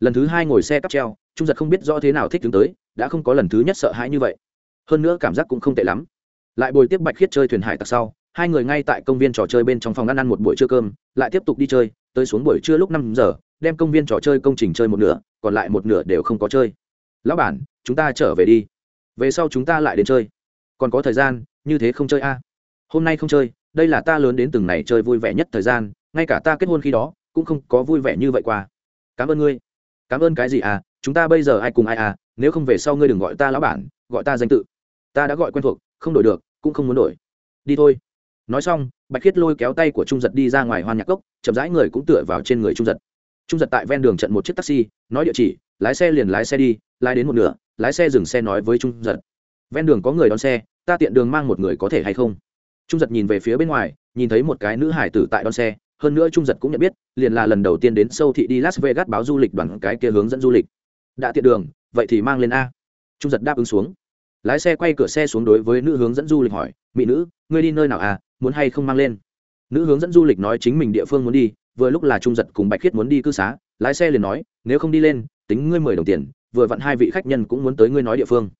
Lần thứ hai ngồi xe cắp treo, trung giật không biết rõ thế nào thích đứng tới, đã không có lần thứ nhất sợ hãi như vậy hơn nữa cảm giác cũng không tệ lắm. Lại bồi tiếp bạch khiết chơi thuyền hải tặc sau, hai người ngay tại công viên trò chơi bên trong phòng ăn ăn một buổi trưa cơm, lại tiếp tục đi chơi, tới xuống buổi trưa lúc năm giờ, đem công viên trò chơi công trình chơi một nửa, còn lại một nửa đều không có chơi. Lão bản, chúng ta trở về đi. Về sau chúng ta lại đến chơi. Còn có thời gian, như thế không chơi a? Hôm nay không chơi, đây là ta lớn đến từng này chơi vui vẻ nhất thời gian, ngay cả ta kết hôn khi đó, cũng không có vui vẻ như vậy qua. Cảm ơn ngươi. Cảm ơn cái gì à? Chúng ta bây giờ ai cùng ai à? Nếu không về sau ngươi đừng gọi ta lão bản, gọi ta danh tự ta đã gọi quen thuộc, không đổi được, cũng không muốn đổi. Đi thôi. Nói xong, bạch khiết lôi kéo tay của trung giật đi ra ngoài hoan nhạc cốc, chậm rãi người cũng tựa vào trên người trung giật. Trung giật tại ven đường trận một chiếc taxi, nói địa chỉ, lái xe liền lái xe đi, lái đến một nửa, lái xe dừng xe nói với trung giật. Ven đường có người đón xe, ta tiện đường mang một người có thể hay không? Trung giật nhìn về phía bên ngoài, nhìn thấy một cái nữ hải tử tại đón xe, hơn nữa trung giật cũng nhận biết, liền là lần đầu tiên đến sâu thị đi las vegas báo du lịch đoàn cái kia hướng dẫn du lịch. Đã tiện đường, vậy thì mang lên a. Trung giật đáp ứng xuống lái xe quay cửa xe xuống đối với nữ hướng dẫn du lịch hỏi, mỹ nữ, ngươi đi nơi nào à? Muốn hay không mang lên? Nữ hướng dẫn du lịch nói chính mình địa phương muốn đi, vừa lúc là trung giật cùng bạch khiết muốn đi cư xá, lái xe liền nói, nếu không đi lên, tính ngươi mười đồng tiền, vừa vặn hai vị khách nhân cũng muốn tới ngươi nói địa phương.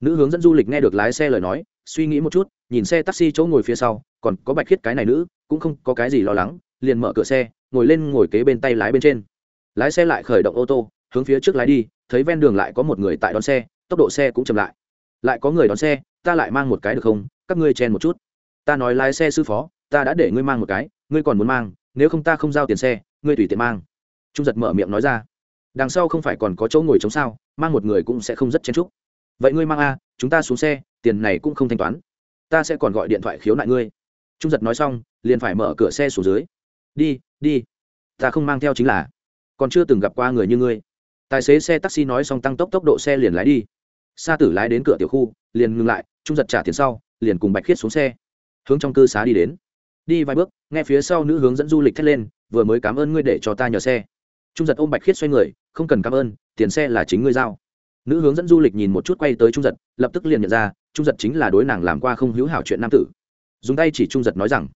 Nữ hướng dẫn du lịch nghe được lái xe lời nói, suy nghĩ một chút, nhìn xe taxi chỗ ngồi phía sau, còn có bạch khiết cái này nữ, cũng không có cái gì lo lắng, liền mở cửa xe, ngồi lên ngồi kế bên tay lái bên trên. Lái xe lại khởi động ô tô, hướng phía trước lái đi, thấy ven đường lại có một người tại đón xe, tốc độ xe cũng chậm lại lại có người đón xe, ta lại mang một cái được không? Các ngươi chen một chút. Ta nói lái xe sư phó, ta đã để ngươi mang một cái, ngươi còn muốn mang, nếu không ta không giao tiền xe, ngươi tùy tiện mang. Trung giật mở miệng nói ra. Đằng sau không phải còn có chỗ ngồi chống sao, mang một người cũng sẽ không rất chen chúc. Vậy ngươi mang a, chúng ta xuống xe, tiền này cũng không thanh toán. Ta sẽ còn gọi điện thoại khiếu nại ngươi. Trung giật nói xong, liền phải mở cửa xe xuống dưới. Đi đi. Ta không mang theo chính là. Còn chưa từng gặp qua người như ngươi. Tài xế xe taxi nói xong tăng tốc tốc độ xe liền lái đi sa tử lái đến cửa tiểu khu, liền ngừng lại, trung giật trả tiền sau, liền cùng bạch khiết xuống xe. Hướng trong cư xá đi đến. Đi vài bước, nghe phía sau nữ hướng dẫn du lịch thét lên, vừa mới cảm ơn ngươi để cho ta nhờ xe. Trung giật ôm bạch khiết xoay người, không cần cảm ơn, tiền xe là chính ngươi giao. Nữ hướng dẫn du lịch nhìn một chút quay tới trung giật, lập tức liền nhận ra, trung giật chính là đối nàng làm qua không hữu hảo chuyện nam tử. Dùng tay chỉ trung giật nói rằng,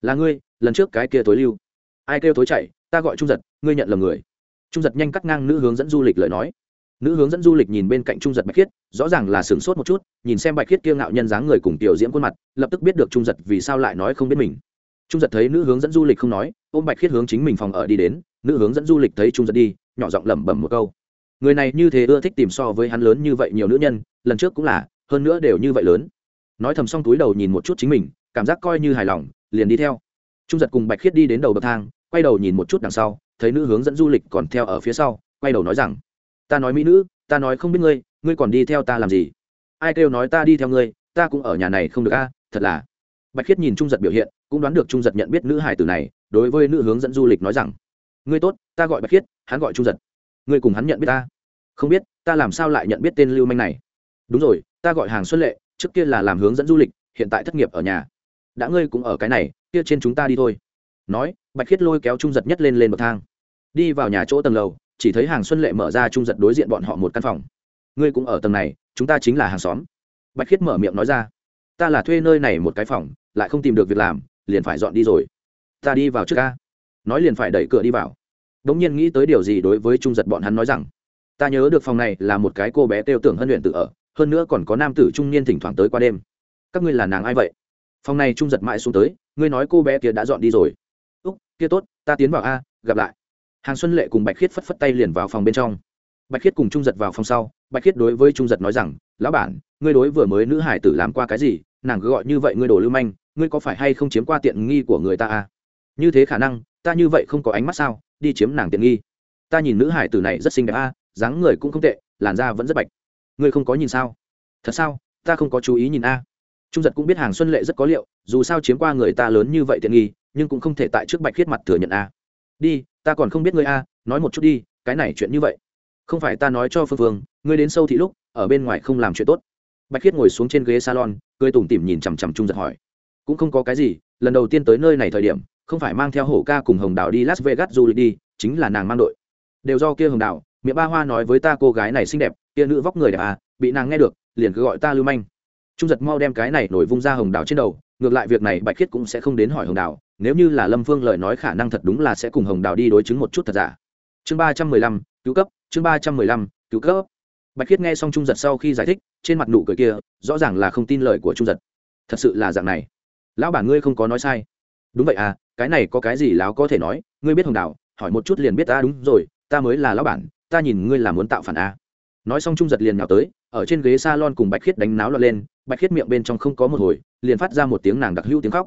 là ngươi, lần trước cái kia tối lưu. Ai kêu tối chạy, ta gọi trung giật, ngươi nhận là người. Trung giật nhanh cắt ngang nữ hướng dẫn du lịch lời nói nữ hướng dẫn du lịch nhìn bên cạnh trung giật bạch khiết, rõ ràng là sửng sốt một chút, nhìn xem bạch khiết kiêng ngạo nhân dáng người cùng tiểu diễm khuôn mặt, lập tức biết được trung giật vì sao lại nói không biết mình. Trung giật thấy nữ hướng dẫn du lịch không nói, ôm bạch khiết hướng chính mình phòng ở đi đến, nữ hướng dẫn du lịch thấy trung giật đi, nhỏ giọng lẩm bẩm một câu. Người này như thế ưa thích tìm so với hắn lớn như vậy nhiều nữ nhân, lần trước cũng là, hơn nữa đều như vậy lớn. Nói thầm xong túi đầu nhìn một chút chính mình, cảm giác coi như hài lòng, liền đi theo. Trung giật cùng bạch khiết đi đến đầu bậc thang, quay đầu nhìn một chút đằng sau, thấy nữ hướng dẫn du lịch còn theo ở phía sau, quay đầu nói rằng ta nói mỹ nữ, ta nói không biết ngươi ngươi còn đi theo ta làm gì? Ai kêu nói ta đi theo ngươi, ta cũng ở nhà này không được a, thật là. Bạch khiết nhìn trung giật biểu hiện, cũng đoán được trung giật nhận biết nữ hải tử này, đối với nữ hướng dẫn du lịch nói rằng, ngươi tốt, ta gọi bạch khiết, hắn gọi trung giật. Ngươi cùng hắn nhận biết ta. Không biết, ta làm sao lại nhận biết tên lưu manh này? Đúng rồi, ta gọi hàng xuân lệ, trước kia là làm hướng dẫn du lịch, hiện tại thất nghiệp ở nhà. Đã ngươi cũng ở cái này, kia trên chúng ta đi thôi. Nói, bạch khiết lôi kéo trung giật nhất lên lên bậc thang. Đi vào nhà chỗ tầng lầu chỉ thấy hàng xuân lệ mở ra trung giật đối diện bọn họ một căn phòng. Ngươi cũng ở tầng này, chúng ta chính là hàng xóm. Bạch khiết mở miệng nói ra. Ta là thuê nơi này một cái phòng, lại không tìm được việc làm, liền phải dọn đi rồi. Ta đi vào trước ca. Nói liền phải đẩy cửa đi vào. Đ ỗ n g nhiên nghĩ tới điều gì đối với trung giật bọn hắn nói rằng, ta nhớ được phòng này là một cái cô bé têu tưởng hân luyện tự ở, hơn nữa còn có nam tử trung niên thỉnh thoảng tới qua đêm. Các ngươi là nàng ai vậy? Phòng này trung giật mãi xuống tới, ngươi nói cô bé kia đã dọn đi rồi. Úc, kia tốt, ta tiến vào a, gặp lại hàng xuân lệ cùng bạch khiết phất phất tay liền vào phòng bên trong. Bạch khiết cùng trung giật vào phòng sau, bạch khiết đối với trung giật nói rằng, lão bản, ngươi đối vừa mới nữ hải tử làm qua cái gì? Nàng cứ gọi như vậy ngươi đổ lưu manh, ngươi có phải hay không chiếm qua tiện nghi của người ta à? như thế khả năng, ta như vậy không có ánh mắt sao? Đi chiếm nàng tiện nghi. Ta nhìn nữ hải tử này rất xinh đẹp a, dáng người cũng không tệ, làn da vẫn rất bạch. Ngươi không có nhìn sao? Thật sao? Ta không có chú ý nhìn a. Trung giật cũng biết hàng xuân lệ rất có liệu, dù sao chiếm qua người ta lớn như vậy tiện nghi, nhưng cũng không thể tại trước bạch khiết mặt thừa nhận a. Đi ta còn không biết ngươi a, nói một chút đi, cái này chuyện như vậy. Không phải ta nói cho phương phương, ngươi đến sâu thị lúc, ở bên ngoài không làm chuyện tốt. Bạch khiết ngồi xuống trên ghế salon, cười tủm tỉm nhìn chằm chằm trung giật hỏi. Cũng không có cái gì, lần đầu tiên tới nơi này thời điểm, không phải mang theo hổ ca cùng hồng đào đi las vegas du lịch đi, chính là nàng mang đội. Đều do kia hồng đào miệng ba hoa nói với ta cô gái này xinh đẹp, kia nữ vóc người đẹp à bị nàng nghe được, liền cứ gọi ta lưu manh. Trung giật mau đem cái này nổi vung ra hồng đào trên đầu, ngược lại việc này bạch khiết cũng sẽ không đến hỏi hồng đào nếu như là lâm phương lời nói khả năng thật đúng là sẽ cùng hồng đào đi đối chứng một chút thật giả. Chương ba trăm mười lăm, cứu cấp, chương ba trăm mười lăm, cứu cấp. Bạch khiết nghe xong trung giật sau khi giải thích, trên mặt nụ cười kia, rõ ràng là không tin lời của trung giật. Thật sự là dạng này. Lão bản ngươi không có nói sai. Đúng vậy à cái này có cái gì láo có thể nói? Ngươi biết hồng đào, hỏi một chút liền biết ta đúng rồi, ta mới là lão bản, ta nhìn ngươi là muốn tạo phản à. nói xong trung giật liền nhào tới, ở trên ghế s a lon cùng bạch khiết đánh náo lọt lên, bạch khiết miệng bên trong không có một hồi, liền phát ra một tiếng nàng đặc hữu tiếng khóc.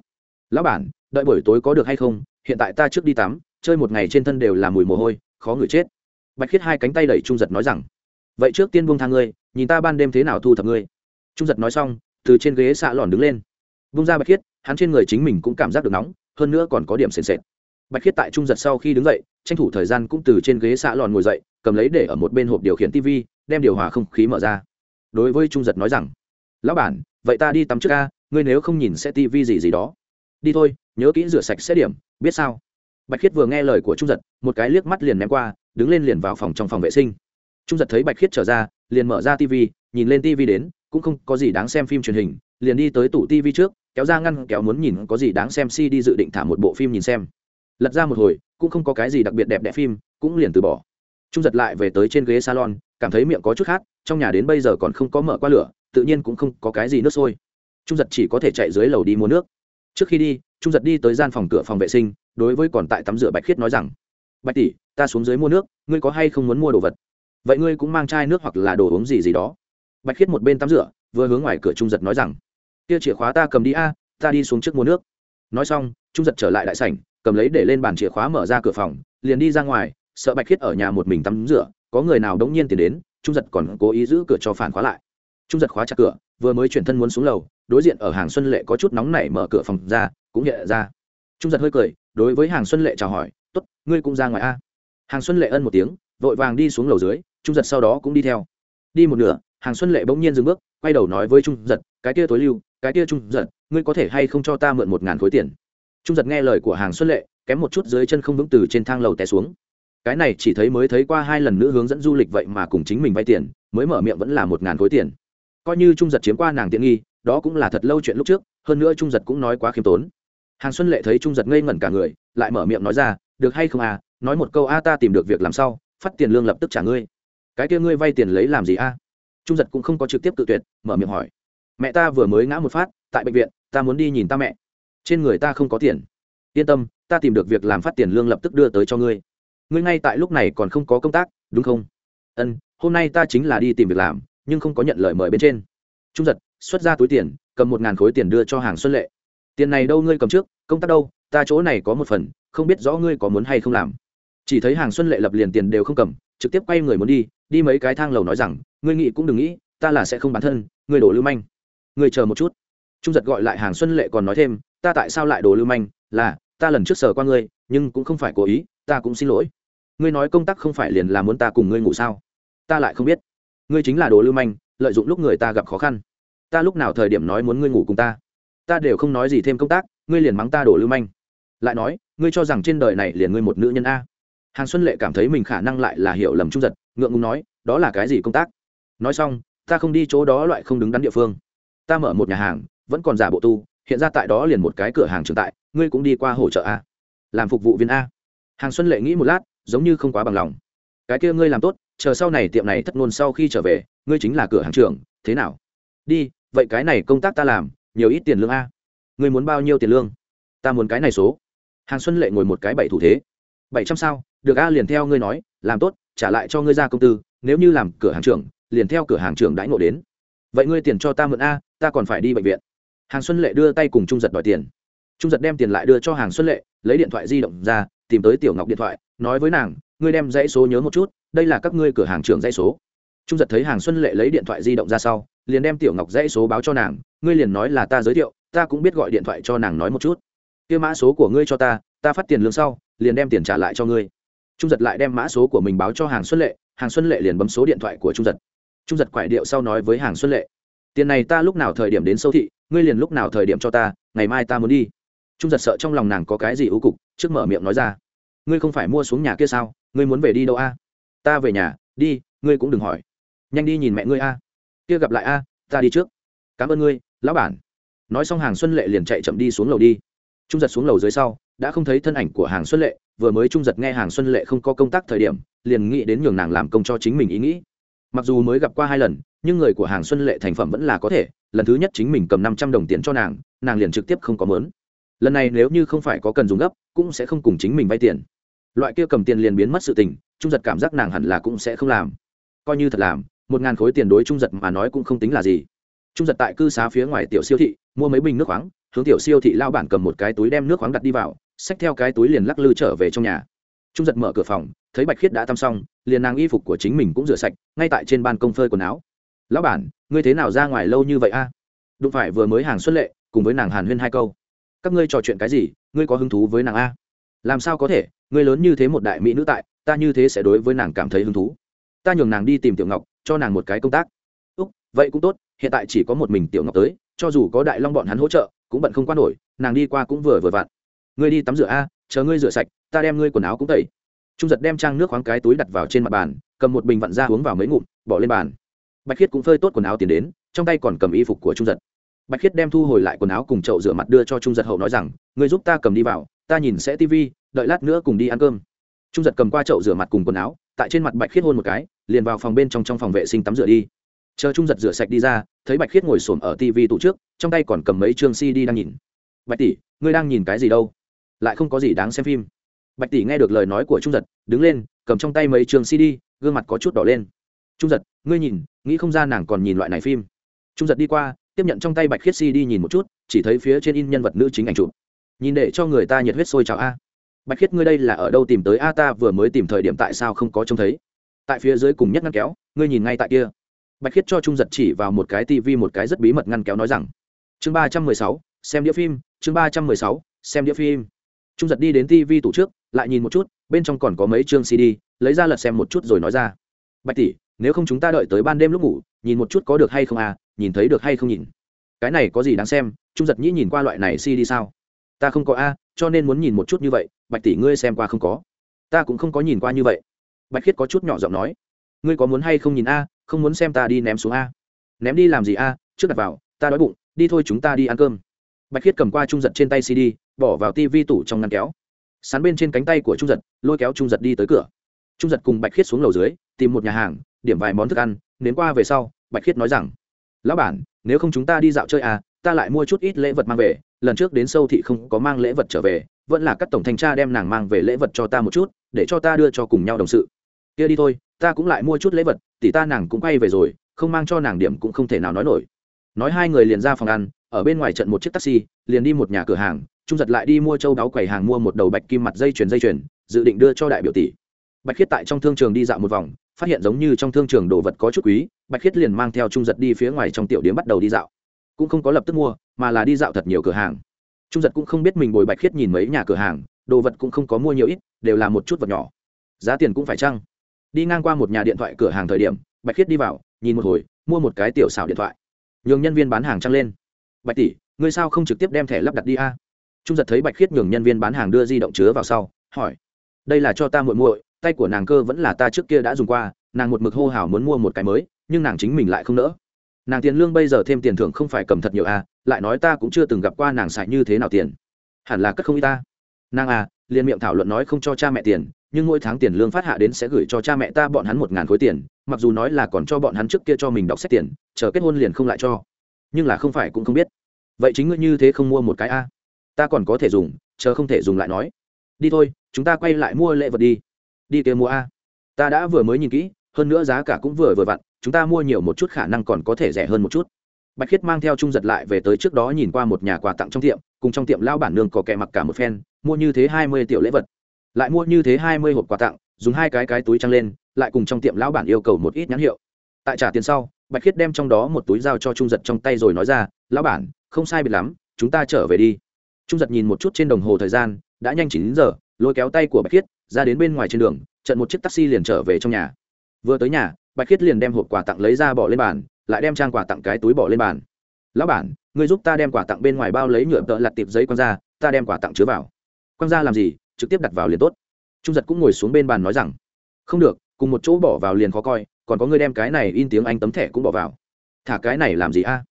Lão bản đợi buổi tối có được hay không, hiện tại ta trước đi tắm, chơi một ngày trên thân đều là mùi mồ hôi, khó ngửi chết. Bạch khiết hai cánh tay đẩy trung giật nói rằng, vậy trước tiên buông thang ngươi, nhìn ta ban đêm thế nào thu thập ngươi. Trung giật nói xong, từ trên ghế xạ lòn đứng lên. Bung ra bạch khiết, hắn trên người chính mình cũng cảm giác được nóng, hơn nữa còn có điểm sền sệt. Bạch khiết tại trung giật sau khi đứng dậy, tranh thủ thời gian cũng từ trên ghế xạ lòn ngồi dậy, cầm lấy để ở một bên hộp điều khiển tv đem điều hòa không khí mở ra. Đối với trung giật nói rằng, lão bản, vậy ta đi tắm trước ca, ngươi nếu không nhìn sẽ tv gì gì đó. Đi thôi nhớ kỹ rửa sạch xét điểm, biết sao? Bạch khiết vừa nghe lời của trung giật, một cái liếc mắt liền ném qua, đứng lên liền vào phòng trong phòng vệ sinh. Trung giật thấy bạch khiết trở ra, liền mở ra tv nhìn lên tv đến, cũng không có gì đáng xem phim truyền hình, liền đi tới tủ tv trước, kéo ra ngăn, kéo muốn nhìn có gì đáng xem si đi dự định thả một bộ phim nhìn xem. Lật ra một hồi, cũng không có cái gì đặc biệt đẹp đẽ phim, cũng liền từ bỏ. Trung giật lại về tới trên ghế salon, cảm thấy miệng có chút khác trong nhà đến bây giờ còn không có mở qua lửa, tự nhiên cũng không có cái gì nước sôi. Trung giật chỉ có thể chạy dưới lầu đi mua nước. Trước khi đi trung giật đi tới gian phòng cửa phòng vệ sinh, đối với còn tại tắm rửa bạch khiết nói rằng, bạch tỷ, ta xuống dưới mua nước, ngươi có hay không muốn mua đồ vật? Vậy ngươi cũng mang chai nước hoặc là đồ uống gì gì đó. Bạch khiết một bên tắm rửa, vừa hướng ngoài cửa trung giật nói rằng, kia chìa khóa ta cầm đi a, ta đi xuống trước mua nước. Nói xong, trung giật trở lại đại sảnh, cầm lấy để lên bàn chìa khóa mở ra cửa phòng, liền đi ra ngoài, sợ bạch khiết ở nhà một mình tắm rửa, có người nào đống nhiên tiền đến, trung giật còn cố ý giữ cửa cho phản khóa lại trung giật khóa chặt cửa, vừa mới chuyển thân muốn xuống lầu, đối diện ở hàng xuân lệ có chút nóng nảy mở cửa phòng ra, cũng hiện ra. Trung giật hơi cười, đối với hàng xuân lệ chào hỏi t ố t ngươi cũng ra ngoài a. Hàng xuân lệ ân một tiếng, vội vàng đi xuống lầu dưới, trung giật sau đó cũng đi theo. Đi một nửa, hàng xuân lệ bỗng nhiên dừng bước, quay đầu nói với trung giật, cái kia tối lưu, cái kia trung giật, ngươi có thể hay không cho ta mượn một ngàn khối tiền? Trung giật nghe lời của hàng xuân lệ, kém một chút dưới chân không vững từ trên thang lầu té xuống. Cái này chỉ thấy mới thấy qua hai lần nữ hướng dẫn du lịch vậy mà cùng chính mình vay tiền, mới mở miệng vẫn là một ngàn khối tiền coi như trung giật chiếm qua nàng tiện nghi, đó cũng là thật lâu chuyện lúc trước, hơn nữa trung giật cũng nói quá khiêm tốn. Hàng xuân lệ thấy trung giật ngây ngẩn cả người, lại mở miệng nói ra, được hay không à nói một câu a, ta tìm được việc làm sao phát tiền lương lập tức trả ngươi. Cái kia ngươi vay tiền lấy làm gì a? Trung giật cũng không có trực tiếp tự tuyệt, mở miệng hỏi, mẹ ta vừa mới ngã một phát, tại bệnh viện, ta muốn đi nhìn ta mẹ. Trên người ta không có tiền. Yên tâm, ta tìm được việc làm phát tiền lương lập tức đưa tới cho ngươi. Ngươi ngay tại lúc này còn không có công tác, đúng không? Ân, hôm nay ta chính là đi tìm việc làm nhưng không có nhận lời mời bên trên. Trung giật, xuất ra túi tiền, cầm một ngàn khối tiền đưa cho hàng xuân lệ. Tiền này đâu ngươi cầm trước, công tác đâu, ta chỗ này có một phần, không biết rõ ngươi có muốn hay không làm. Chỉ thấy hàng xuân lệ lập liền tiền đều không cầm, trực tiếp quay người muốn đi đi mấy cái thang lầu nói rằng, ngươi nghĩ cũng đừng nghĩ, ta là sẽ không bán thân, ngươi đổ lưu manh. Ngươi chờ một chút. Trung giật gọi lại hàng xuân lệ còn nói thêm, ta tại sao lại đổ lưu manh, là, ta lần trước sờ qua ngươi, nhưng cũng không phải cố ý, ta cũng xin lỗi. Ngươi nói công tác không phải liền là muốn ta cùng ngươi ngủ sao? Ta lại không biết ngươi chính là đồ lưu manh, lợi dụng lúc người ta gặp khó khăn. Ta lúc nào thời điểm nói muốn ngươi ngủ cùng ta? Ta đều không nói gì thêm công tác, ngươi liền mắng ta đổ lưu manh. Lại nói, ngươi cho rằng trên đời này liền ngươi một nữ nhân a. Hàng xuân lệ cảm thấy mình khả năng lại là hiểu lầm trung giật, ngượng ngùng nói, đó là cái gì công tác? Nói xong, ta không đi chỗ đó loại không đứng đắn địa phương. Ta mở một nhà hàng, vẫn còn giả bộ tu, hiện ra tại đó liền một cái cửa hàng trường tại, ngươi cũng đi qua hỗ trợ a. Làm phục vụ viên a. Hàng xuân lệ nghĩ một lát, giống như không quá bằng lòng. Cái kia ngươi làm tốt chờ sau này tiệm này thất ngôn sau khi trở về, ngươi chính là cửa hàng trưởng, thế nào? Đi, vậy cái này công tác ta làm, nhiều ít tiền lương a. Ngươi muốn bao nhiêu tiền lương? Ta muốn cái này số. Hàng xuân lệ ngồi một cái bảy thủ thế. Bảy trăm sao? Được a, liền theo ngươi nói, làm tốt, trả lại cho ngươi ra công tư, nếu như làm cửa hàng trưởng, liền theo cửa hàng trưởng đãi ngộ đến. Vậy ngươi tiền cho ta mượn a, ta còn phải đi bệnh viện. Hàng xuân lệ đưa tay cùng trung giật đòi tiền. Trung giật đem tiền lại đưa cho hàng xuân lệ, lấy điện thoại di động ra tìm tới tiểu ngọc điện thoại, nói với nàng, ngươi đem dãy số nhớ một chút, đây là các ngươi cửa hàng trưởng dãy số. Trung giật thấy hàng xuân lệ lấy điện thoại di động ra sau, liền đem tiểu ngọc dãy số báo cho nàng, ngươi liền nói là ta giới thiệu, ta cũng biết gọi điện thoại cho nàng nói một chút. Kia mã số của ngươi cho ta ta phát tiền lương sau, liền đem tiền trả lại cho ngươi. Trung giật lại đem mã số của mình báo cho hàng xuân lệ, hàng xuân lệ liền bấm số điện thoại của trung giật. Trung giật quải điệu sau nói với hàng xuân lệ, tiền này ta lúc nào thời điểm đến sâu thị, ngươi liền lúc nào thời điểm cho ta, ngày mai ta muốn đi. Trung giật sợ trong lòng nàng có cái gì ưu cục trước mở miệng nói ra. Ngươi không phải mua xuống nhà kia sao? Ngươi muốn về đi đâu a? Ta về nhà, đi, ngươi cũng đừng hỏi. Nhanh đi nhìn mẹ ngươi a. Kia gặp lại a, ta đi trước. Cảm ơn ngươi, lão bản. Nói xong hàng xuân lệ liền chạy chậm đi xuống lầu đi. Trung giật xuống lầu dưới sau, đã không thấy thân ảnh của hàng xuân lệ, vừa mới trung giật nghe hàng xuân lệ không có công tác thời điểm, liền nghĩ đến nhường nàng làm công cho chính mình ý nghĩ. Mặc dù mới gặp qua hai lần, nhưng người của hàng xuân lệ thành phẩm vẫn là có thể, lần thứ nhất chính mình cầm năm trăm đồng tiền cho nàng nàng liền trực tiếp không có mớn lần này nếu như không phải có cần dùng gấp, cũng sẽ không cùng chính mình vay tiền. Loại kia cầm tiền liền biến mất sự tình, trung giật cảm giác nàng hẳn là cũng sẽ không làm. Coi như thật làm, một ngàn khối tiền đối trung giật mà nói cũng không tính là gì. Trung giật tại cư xá phía ngoài tiểu siêu thị, mua mấy bình nước khoáng, hướng tiểu siêu thị lao bản cầm một cái túi đem nước khoáng đặt đi vào, xách theo cái túi liền lắc lư trở về trong nhà. Trung giật mở cửa phòng, thấy bạch khiết đã tăm xong, liền nàng y phục của chính mình cũng rửa sạch, ngay tại trên ban công phơi quần áo. Lão bản, ngươi thế nào ra ngoài lâu như vậy a? Đụng phải vừa mới hàng xuất lệ, cùng với nàng hàn huyên hai câu các ngươi trò chuyện cái gì, ngươi có hứng thú với nàng a? Làm sao có thể, ngươi lớn như thế một đại mỹ nữ tại, ta như thế sẽ đối với nàng cảm thấy hứng thú. Ta nhường nàng đi tìm tiểu ngọc, cho nàng một cái công tác. Úc, vậy cũng tốt, hiện tại chỉ có một mình tiểu ngọc tới, cho dù có đại long bọn hắn hỗ trợ, cũng bận không qua nổi, nàng đi qua cũng vừa vừa vặn. Ngươi đi tắm rửa a, chờ ngươi rửa sạch, ta đem ngươi quần áo cũng tẩy. Trung giật đem trang nước khoáng cái túi đặt vào trên mặt bàn, cầm một bình vặn ra uống vào mấy ngụm, bỏ lên bàn. Bạch khiết cũng phơi tốt quần áo tiền đến, trong tay còn cầm y phục của trung giật bạch khiết đem thu hồi lại quần áo cùng chậu rửa mặt đưa cho trung giật hậu nói rằng người giúp ta cầm đi vào, ta nhìn sẽ tv đợi lát nữa cùng đi ăn cơm. Trung giật cầm qua chậu rửa mặt cùng quần áo, tại trên mặt bạch khiết hôn một cái, liền vào phòng bên trong trong phòng vệ sinh tắm rửa đi. Chờ trung giật rửa sạch đi ra, thấy bạch khiết ngồi xổm ở tv tủ trước, trong tay còn cầm mấy chương cd đang nhìn. Bạch tỷ, ngươi đang nhìn cái gì đâu? Lại không có gì đáng xem phim. Bạch tỷ nghe được lời nói của trung giật, đứng lên, cầm trong tay mấy chương cd gương mặt có chút đỏ lên. Trung giật, ngươi nhìn, nghĩ không ra nàng còn nhìn loại này phim. Trung giật đi qua tiếp nhận trong tay bạch khiết si đi nhìn một chút, chỉ thấy phía trên in nhân vật nữ chính ảnh chụp. Nhìn để cho người ta nhiệt huyết sôi trào a. Bạch khiết, ngươi đây là ở đâu tìm tới a ta vừa mới tìm thời điểm tại sao không có trông thấy? Tại phía dưới cùng nhất ngăn kéo, ngươi nhìn ngay tại kia. Bạch khiết cho trung giật chỉ vào một cái tivi một cái rất bí mật ngăn kéo nói rằng, chương ba trăm mười sáu, xem đĩa phim, chương ba trăm mười sáu, xem đĩa phim. Trung giật đi đến tivi tủ trước, lại nhìn một chút, bên trong còn có mấy chương cd, lấy ra lật xem một chút rồi nói ra, bạch tỷ, nếu không chúng ta đợi tới ban đêm lúc ngủ, nhìn một chút có được hay không à? Nhìn thấy được hay không nhìn. Cái này có gì đáng xem, trung giật nhĩ nhìn qua loại này si đi sao? Ta không có a, cho nên muốn nhìn một chút như vậy, bạch tỷ ngươi xem qua không có? Ta cũng không có nhìn qua như vậy. Bạch khiết có chút nhỏ giọng nói. Ngươi có muốn hay không nhìn a, không muốn xem ta đi ném xuống a. Ném đi làm gì a, trước đặt vào, ta đói bụng, đi thôi chúng ta đi ăn cơm. Bạch khiết cầm qua trung giật trên tay cd bỏ vào tivi tủ trong ngăn kéo. Sán bên trên cánh tay của trung giật, lôi kéo trung giật đi tới cửa. Trung giật cùng bạch khiết xuống lầu dưới, tìm một nhà hàng, điểm vài món thức ăn đến qua về sau, bạch khiết nói rằng lão bản, nếu không chúng ta đi dạo chơi à ta lại mua chút ít lễ vật mang về, lần trước đến sâu thị không có mang lễ vật trở về, vẫn là các tổng thanh tra đem nàng mang về lễ vật cho ta một chút, để cho ta đưa cho cùng nhau đồng sự. Kia đi thôi, ta cũng lại mua chút lễ vật, tỷ ta nàng cũng quay về rồi, không mang cho nàng điểm cũng không thể nào nói nổi. Nói hai người liền ra phòng ăn, ở bên ngoài trận một chiếc taxi, liền đi một nhà cửa hàng, trung giật lại đi mua châu đáo quầy hàng mua một đầu bạch kim mặt dây chuyền dây chuyền, dự định đưa cho đại biểu tỷ. Bạch khiết tại trong thương trường đi dạo một vòng phát hiện giống như trong thương trường đồ vật có chút quý, bạch khiết liền mang theo trung giật đi phía ngoài trong tiểu điếm bắt đầu đi dạo. Cũng không có lập tức mua, mà là đi dạo thật nhiều cửa hàng. Trung giật cũng không biết mình bồi bạch khiết nhìn mấy nhà cửa hàng, đồ vật cũng không có mua nhiều ít, đều là một chút vật nhỏ. Giá tiền cũng phải chăng? Đi ngang qua một nhà điện thoại cửa hàng thời điểm, bạch khiết đi vào, nhìn một hồi, mua một cái tiểu xảo điện thoại. Nhường nhân viên bán hàng trăng lên. Bạch tỷ, ngươi sao không trực tiếp đem thẻ lắp đặt đi a? Trung giật thấy bạch khiết nhường nhân viên bán hàng đưa di động chứa vào sau, hỏi. Đây là cho ta muội muội tay của nàng cơ vẫn là ta trước kia đã dùng qua, nàng một mực hô hào muốn mua một cái mới, nhưng nàng chính mình lại không nỡ. Nàng tiền lương bây giờ thêm tiền thưởng không phải cầm thật nhiều a lại nói ta cũng chưa từng gặp qua nàng xài như thế nào tiền. Hẳn là cất không y ta. Nàng à liền miệng thảo luận nói không cho cha mẹ tiền, nhưng mỗi tháng tiền lương phát hạ đến sẽ gửi cho cha mẹ ta bọn hắn một ngàn khối tiền, mặc dù nói là còn cho bọn hắn trước kia cho mình đọc sách tiền, chờ kết hôn liền không lại cho. Nhưng là không phải cũng không biết. Vậy chính ngươi như thế không mua một cái a? Ta còn có thể dùng, chờ không thể dùng lại nói. Đi thôi, chúng ta quay lại mua lễ vật đi đi kia mua a. Ta đã vừa mới nhìn kỹ, hơn nữa giá cả cũng vừa vừa vặn, chúng ta mua nhiều một chút khả năng còn có thể rẻ hơn một chút. Bạch khiết mang theo trung giật lại về tới trước đó nhìn qua một nhà quà tặng trong tiệm, cùng trong tiệm lao bản nương có kẻ mặc cả một phen, mua như thế hai mươi tiểu lễ vật. Lại mua như thế hai mươi hộp quà tặng, dùng hai cái cái túi trăng lên, lại cùng trong tiệm lão bản yêu cầu một ít nhãn hiệu. Tại trả tiền sau, bạch khiết đem trong đó một túi dao cho trung giật trong tay rồi nói ra, lão bản, không sai biệt lắm, chúng ta trở về đi. Trung giật nhìn một chút trên đồng hồ thời gian, đã nhanh chín giờ, lôi kéo tay của bạch khiết ra đến bên ngoài trên đường, trận một chiếc taxi liền trở về trong nhà. Vừa tới nhà, bạch khiết liền đem hộp quà tặng lấy ra bỏ lên bàn, lại đem trang quà tặng cái túi bỏ lên bàn. Lão bản người giúp ta đem quà tặng bên ngoài bao lấy nhựa tợ lặt tiệp giấy quăng ra, ta đem quà tặng chứa vào. Quăng ra làm gì? Trực tiếp đặt vào liền tốt. Trung giật cũng ngồi xuống bên bàn nói rằng, không được, cùng một chỗ bỏ vào liền khó coi, còn có người đem cái này in tiếng anh tấm thẻ cũng bỏ vào. Thả cái này làm gì a?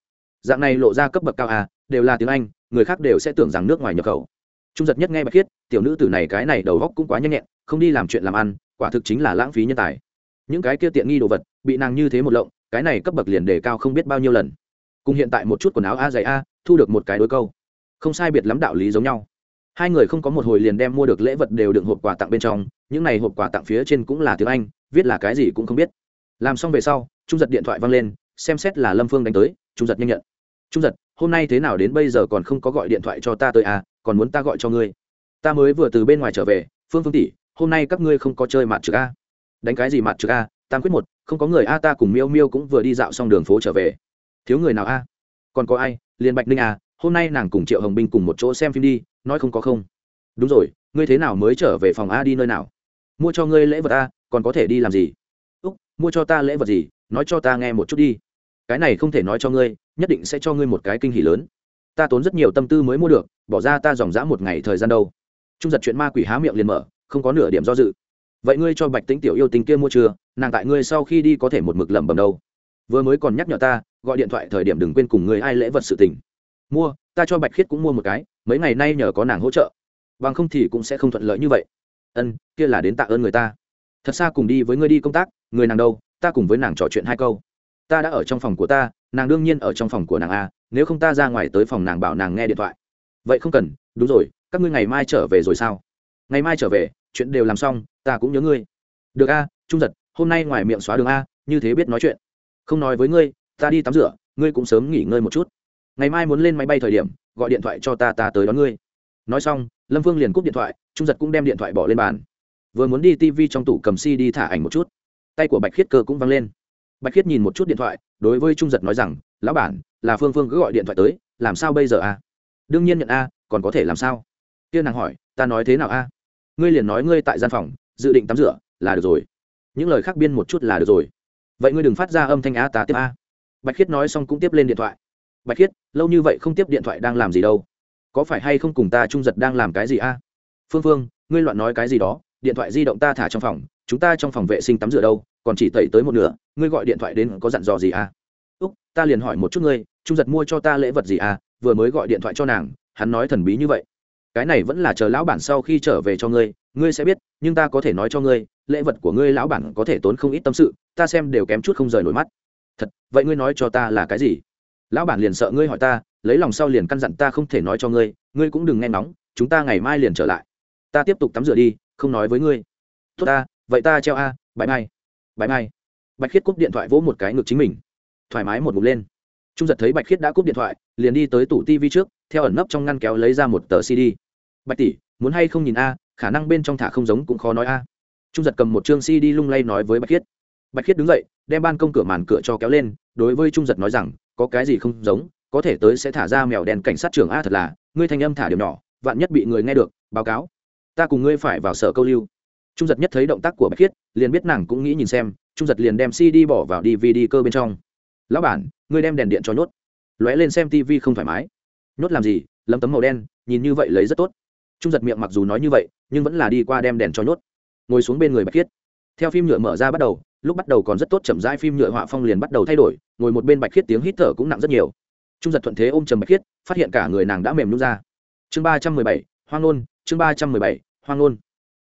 Dạng này lộ ra cấp bậc cao a, đều là tiếng anh, người khác đều sẽ tưởng rằng nước ngoài nhập khẩu. Trung giật nhất nghe bạch khiết tiểu nữ tử này cái này đầu góc cũng quá nhanh nhẹn, không đi làm chuyện làm ăn, quả thực chính là lãng phí nhân tài. Những cái kia tiện nghi đồ vật, bị nàng như thế một lộng, cái này cấp bậc liền đề cao không biết bao nhiêu lần. Cùng hiện tại một chút quần áo a dày a, thu được một cái đối câu. Không sai biệt lắm đạo lý giống nhau. Hai người không có một hồi liền đem mua được lễ vật đều đựng hộp quà tặng bên trong, những này hộp quà tặng phía trên cũng là tiếng anh, viết là cái gì cũng không biết. Làm xong về sau, trung giật điện thoại văng lên, xem xét là lâm phương đánh tới, trung giật nhanh nhận. Trung giật, hôm nay thế nào đến bây giờ còn không có gọi điện thoại cho ta tới à còn muốn ta gọi cho ngươi? Ta mới vừa từ bên ngoài trở về, phương phương tỷ, hôm nay các ngươi không có chơi mặt trực a. Đánh cái gì mặt trực a, tam quyết một, không có người a, ta cùng miêu miêu cũng vừa đi dạo xong đường phố trở về. Thiếu người nào a? Còn có ai? Liền bạch ninh à hôm nay nàng cùng triệu hồng binh cùng một chỗ xem phim đi, nói không có không. Đúng rồi, ngươi thế nào mới trở về phòng a đi nơi nào? Mua cho ngươi lễ vật a, còn có thể đi làm gì? Úc, mua cho ta lễ vật gì, nói cho ta nghe một chút đi. Cái này không thể nói cho ngươi, nhất định sẽ cho ngươi một cái kinh hỉ lớn. Ta tốn rất nhiều tâm tư mới mua được, bỏ ra ta dòng dã một ngày thời gian đâu trung giật chuyện ma quỷ há miệng liền mở, không có nửa điểm do dự. Vậy ngươi cho bạch tính tiểu yêu tình kia mua chưa? Nàng tại ngươi sau khi đi có thể một mực lẩm bẩm đâu. Vừa mới còn nhắc nhở ta, gọi điện thoại thời điểm đừng quên cùng người ai lễ vật sự tình. Mua, ta cho bạch khiết cũng mua một cái, mấy ngày nay nhờ có nàng hỗ trợ. Bằng không thì cũng sẽ không thuận lợi như vậy. Ân, kia là đến tạ ơn người ta. Thật xa cùng đi với ngươi đi công tác, người nàng đâu, ta cùng với nàng trò chuyện hai câu. Ta đã ở trong phòng của ta, nàng đương nhiên ở trong phòng của nàng a, nếu không ta ra ngoài tới phòng nàng bảo nàng nghe điện thoại. Vậy không cần, đúng rồi các ngươi ngày mai trở về rồi sao? Ngày mai trở về, chuyện đều làm xong, ta cũng nhớ ngươi. Được a, trung giật, hôm nay ngoài miệng xóa đường a, như thế biết nói chuyện. Không nói với ngươi, ta đi tắm rửa, ngươi cũng sớm nghỉ ngơi một chút. Ngày mai muốn lên máy bay thời điểm, gọi điện thoại cho ta ta tới đón ngươi. Nói xong, lâm vương liền cúp điện thoại, trung giật cũng đem điện thoại bỏ lên bàn. Vừa muốn đi tv trong tủ cầm si đi thả ảnh một chút, tay của bạch khiết cơ cũng văng lên. Bạch khiết nhìn một chút điện thoại, đối với trung giật nói rằng, lão bản, là phương phương cứ gọi điện thoại tới, làm sao bây giờ a? Đương nhiên nhận a, còn có thể làm sao? Kia nàng hỏi, ta nói thế nào a? Ngươi liền nói ngươi tại gian phòng, dự định tắm rửa, là được rồi. Những lời khác biên một chút là được rồi. Vậy ngươi đừng phát ra âm thanh a ta tiếp a. Bạch khiết nói xong cũng tiếp lên điện thoại. Bạch khiết, lâu như vậy không tiếp điện thoại đang làm gì đâu? Có phải hay không cùng ta trung giật đang làm cái gì a? Phương phương, ngươi loạn nói cái gì đó, điện thoại di động ta thả trong phòng, chúng ta trong phòng vệ sinh tắm rửa đâu, còn chỉ tẩy tới một nửa, ngươi gọi điện thoại đến có dặn dò gì a? Úc, ta liền hỏi một chút ngươi, trung giật mua cho ta lễ vật gì a? Vừa mới gọi điện thoại cho nàng, hắn nói thần bí như vậy cái này vẫn là chờ lão bản sau khi trở về cho ngươi ngươi sẽ biết, nhưng ta có thể nói cho ngươi, lễ vật của ngươi lão bản có thể tốn không ít tâm sự, ta xem đều kém chút không rời nổi mắt. Thật, vậy ngươi nói cho ta là cái gì? Lão bản liền sợ ngươi hỏi ta, lấy lòng sau liền căn dặn ta không thể nói cho ngươi ngươi cũng đừng nghe nóng chúng ta ngày mai liền trở lại. Ta tiếp tục tắm rửa đi, không nói với ngươi. Tốt ta, vậy ta treo a, bãi mai bãi mai. Bạch khiết cúp điện thoại vỗ một cái ngực chính mình. Thoải mái một ngục lên. Trung giật thấy bạch khiết đã cúp điện thoại, liền đi tới tủ tv trước, theo ẩn nấp trong ngăn kéo lấy ra một tờ cd bạch tỷ, muốn hay không nhìn a, khả năng bên trong thả không giống cũng khó nói a. Trung giật cầm một chương đi lung lay nói với bạch khiết. Bạch khiết đứng dậy, đem ban công cửa màn cửa cho kéo lên, đối với trung giật nói rằng, có cái gì không giống, có thể tới sẽ thả ra mèo đèn cảnh sát trưởng a thật là, ngươi thanh âm thả điểm nhỏ, vạn nhất bị người nghe được, báo cáo. Ta cùng ngươi phải vào sở câu lưu. Trung giật nhất thấy động tác của bạch khiết, liền biết nàng cũng nghĩ nhìn xem, trung giật liền đem cd bỏ vào dvd cơ bên trong. Lão bản, ngươi đem đèn điện cho nhốt. Lóe lên xem tv không thoải mái. Nhốt làm gì, lấm tấm màu đen, nhìn như vậy lấy rất tốt trung giật miệng mặc dù nói như vậy, nhưng vẫn là đi qua đem đèn cho nhốt. Ngồi xuống bên người bạch khiết. Theo phim nhựa mở ra bắt đầu, lúc bắt đầu còn rất tốt, chậm rãi phim nhựa họa phong liền bắt đầu thay đổi, ngồi một bên bạch khiết tiếng hít thở cũng nặng rất nhiều. Trung giật thuận thế ôm trầm bạch khiết, phát hiện cả người nàng đã mềm nhún ra. Chương ba trăm mười bảy, hoang nôn, chương ba trăm mười bảy, hoang nôn.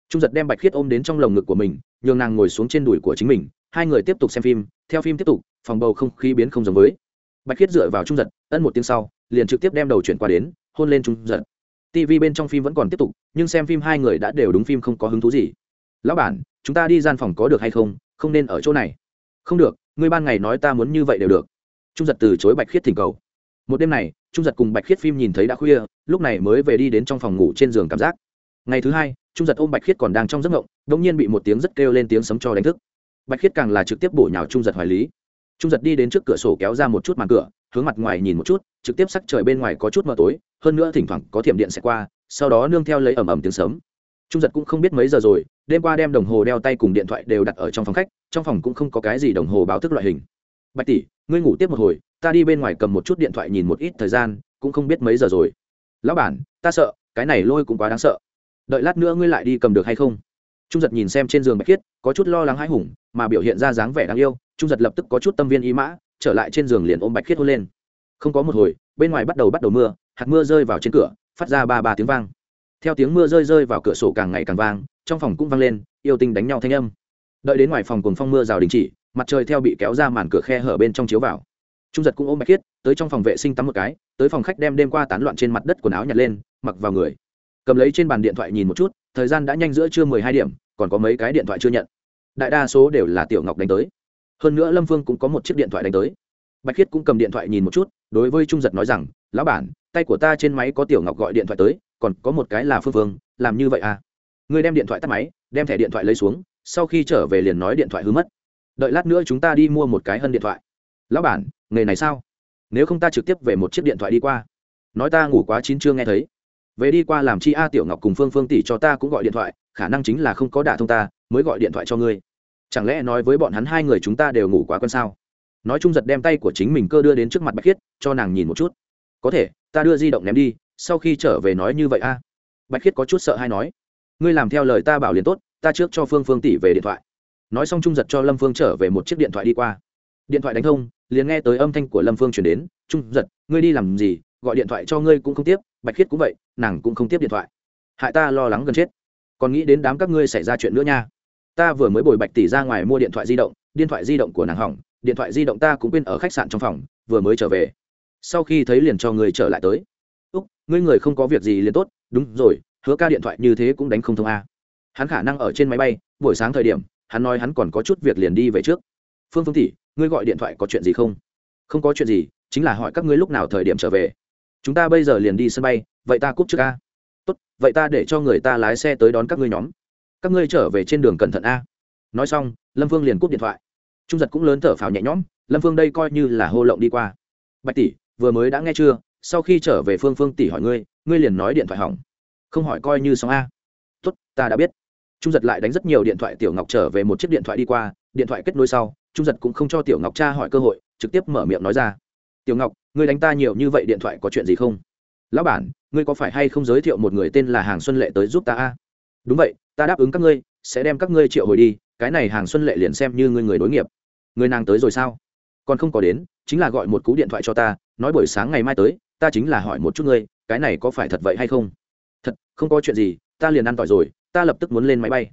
Trung giật đem bạch khiết ôm đến trong lồng ngực của mình, nhường nàng ngồi xuống trên đùi của chính mình, hai người tiếp tục xem phim, theo phim tiếp tục, phòng bầu không khí biến không giống với. Bạch khiết dựa vào trung giật, ân một tiếng sau, liền trực tiếp đem đầu chuyển qua đến, hôn lên trung giật tv bên trong phim vẫn còn tiếp tục, nhưng xem phim hai người đã đều đúng phim không có hứng thú gì. Lão bản, chúng ta đi gian phòng có được hay không? Không nên ở chỗ này. Không được, ngươi ban ngày nói ta muốn như vậy đều được. Trung giật từ chối bạch khiết thỉnh cầu. Một đêm này, trung giật cùng bạch khiết phim nhìn thấy đã khuya, lúc này mới về đi đến trong phòng ngủ trên giường cảm giác. Ngày thứ hai, trung giật ôm bạch khiết còn đang trong giấc ngộng đ ỗ n g nhiên bị một tiếng rất kêu lên tiếng sấm cho đánh thức. Bạch khiết càng là trực tiếp bổ nhào trung giật hoài lý. Trung giật đi đến trước cửa sổ kéo ra một chút màn cửa hướng mặt ngoài nhìn một chút, trực tiếp sắc trời bên ngoài có chút mờ tối, hơn nữa thỉnh thoảng có thiểm điện sẽ qua, sau đó nương theo lấy ẩm ẩm tiếng sấm. Trung giật cũng không biết mấy giờ rồi, đêm qua đem đồng hồ đeo tay cùng điện thoại đều đặt ở trong phòng khách, trong phòng cũng không có cái gì đồng hồ báo thức loại hình. Bạch tỷ, ngươi ngủ tiếp một hồi, ta đi bên ngoài cầm một chút điện thoại nhìn một ít thời gian, cũng không biết mấy giờ rồi. Lão bản, ta sợ, cái này lôi cũng quá đáng sợ. Đợi lát nữa ngươi lại đi cầm được hay không? Trung giật nhìn xem trên giường bạch khiết, có chút lo lắng hãi hùng, mà biểu hiện ra dáng vẻ đáng yêu, trung giật lập tức có chút tâm viên ý mã trở lại trên giường liền ôm bạch khiết hôn lên. Không có một hồi, bên ngoài bắt đầu bắt đầu mưa, hạt mưa rơi vào trên cửa, phát ra ba ba tiếng vang. Theo tiếng mưa rơi rơi vào cửa sổ càng ngày càng vang, trong phòng cũng vang lên, yêu tinh đánh nhau thanh âm. Đợi đến ngoài phòng cùng phong mưa rào đình chỉ, mặt trời theo bị kéo ra màn cửa khe hở bên trong chiếu vào. Trung giật cũng ôm bạch khiết, tới trong phòng vệ sinh tắm một cái, tới phòng khách đem đêm qua tán loạn trên mặt đất quần áo nhặt lên, mặc vào người. Cầm lấy trên bàn điện thoại nhìn một chút, thời gian đã nhanh giữa trưa mười hai điểm, còn có mấy cái điện thoại chưa nhận. Đại đa số đều là tiểu ngọc đánh tới hơn nữa lâm phương cũng có một chiếc điện thoại đánh tới. Bạch khiết cũng cầm điện thoại nhìn một chút, đối với trung giật nói rằng, lão bản, tay của ta trên máy có tiểu ngọc gọi điện thoại tới, còn có một cái là phương phương, làm như vậy à? Người đem điện thoại tắt máy, đem thẻ điện thoại lấy xuống, sau khi trở về liền nói điện thoại hư mất. Đợi lát nữa chúng ta đi mua một cái hân điện thoại. Lão bản, nghề này sao? Nếu không ta trực tiếp về một chiếc điện thoại đi qua. Nói ta ngủ quá chín chưa nghe thấy. Về đi qua làm chi a tiểu ngọc cùng phương phương tỷ cho ta cũng gọi điện thoại, khả năng chính là không có đả thông ta, mới gọi điện thoại cho ngươi chẳng lẽ nói với bọn hắn hai người chúng ta đều ngủ quá quen sao? Nói chung giật đem tay của chính mình cơ đưa đến trước mặt bạch khiết, cho nàng nhìn một chút. Có thể, ta đưa di động ném đi, sau khi trở về nói như vậy a. Bạch khiết có chút sợ hay nói. Ngươi làm theo lời ta bảo liền tốt, ta trước cho phương phương tỷ về điện thoại. Nói xong trung giật cho lâm phương trở về một chiếc điện thoại đi qua. Điện thoại đánh thông, liền nghe tới âm thanh của lâm phương chuyển đến, trung giật, ngươi đi làm gì? Gọi điện thoại cho ngươi cũng không tiếp. Bạch khiết cũng vậy, nàng cũng không tiếp điện thoại. Hại ta lo lắng gần chết. Còn nghĩ đến đám các ngươi xảy ra chuyện nữa nha ta vừa mới bồi bạch tỷ ra ngoài mua điện thoại di động, điện thoại di động của nàng hỏng, điện thoại di động ta cũng quên ở khách sạn trong phòng, vừa mới trở về. Sau khi thấy liền cho người trở lại tới. Úc, ngươi người không có việc gì liền tốt, đúng rồi, hứa ca điện thoại như thế cũng đánh không thông a. Hắn khả năng ở trên máy bay, buổi sáng thời điểm, hắn nói hắn còn có chút việc liền đi về trước. Phương phương tỷ, ngươi gọi điện thoại có chuyện gì không? Không có chuyện gì, chính là hỏi các ngươi lúc nào thời điểm trở về. Chúng ta bây giờ liền đi sân bay, vậy ta cúp trước a tốt, vậy ta để cho người ta lái xe tới đón các ngươi nhóm các ngươi trở về trên đường cẩn thận a. Nói xong, lâm phương liền cúp điện thoại. Trung giật cũng lớn thở phào nhẹ nhõm, lâm phương đây coi như là hô lộng đi qua. Bạch tỷ, vừa mới đã nghe chưa? Sau khi trở về phương phương tỷ hỏi ngươi ngươi liền nói điện thoại hỏng. Không hỏi coi như xong a. Tốt, ta đã biết. Trung giật lại đánh rất nhiều điện thoại, tiểu ngọc trở về một chiếc điện thoại đi qua. Điện thoại kết nối sau, trung giật cũng không cho tiểu ngọc cha hỏi cơ hội, trực tiếp mở miệng nói ra. Tiểu ngọc, ngươi đánh ta nhiều như vậy điện thoại có chuyện gì không? Lão bản, ngươi có phải hay không giới thiệu một người tên là hàng xuân lệ tới giúp ta a? Đúng vậy ta đáp ứng các ngươi, sẽ đem các ngươi triệu hồi đi, cái này hàng xuân lệ liền xem như ngươi người đối nghiệp. Người nàng tới rồi sao? Còn không có đến, chính là gọi một cú điện thoại cho ta, nói buổi sáng ngày mai tới, ta chính là hỏi một chút ngươi, cái này có phải thật vậy hay không? Thật, không có chuyện gì, ta liền ăn tỏi rồi, ta lập tức muốn lên máy bay.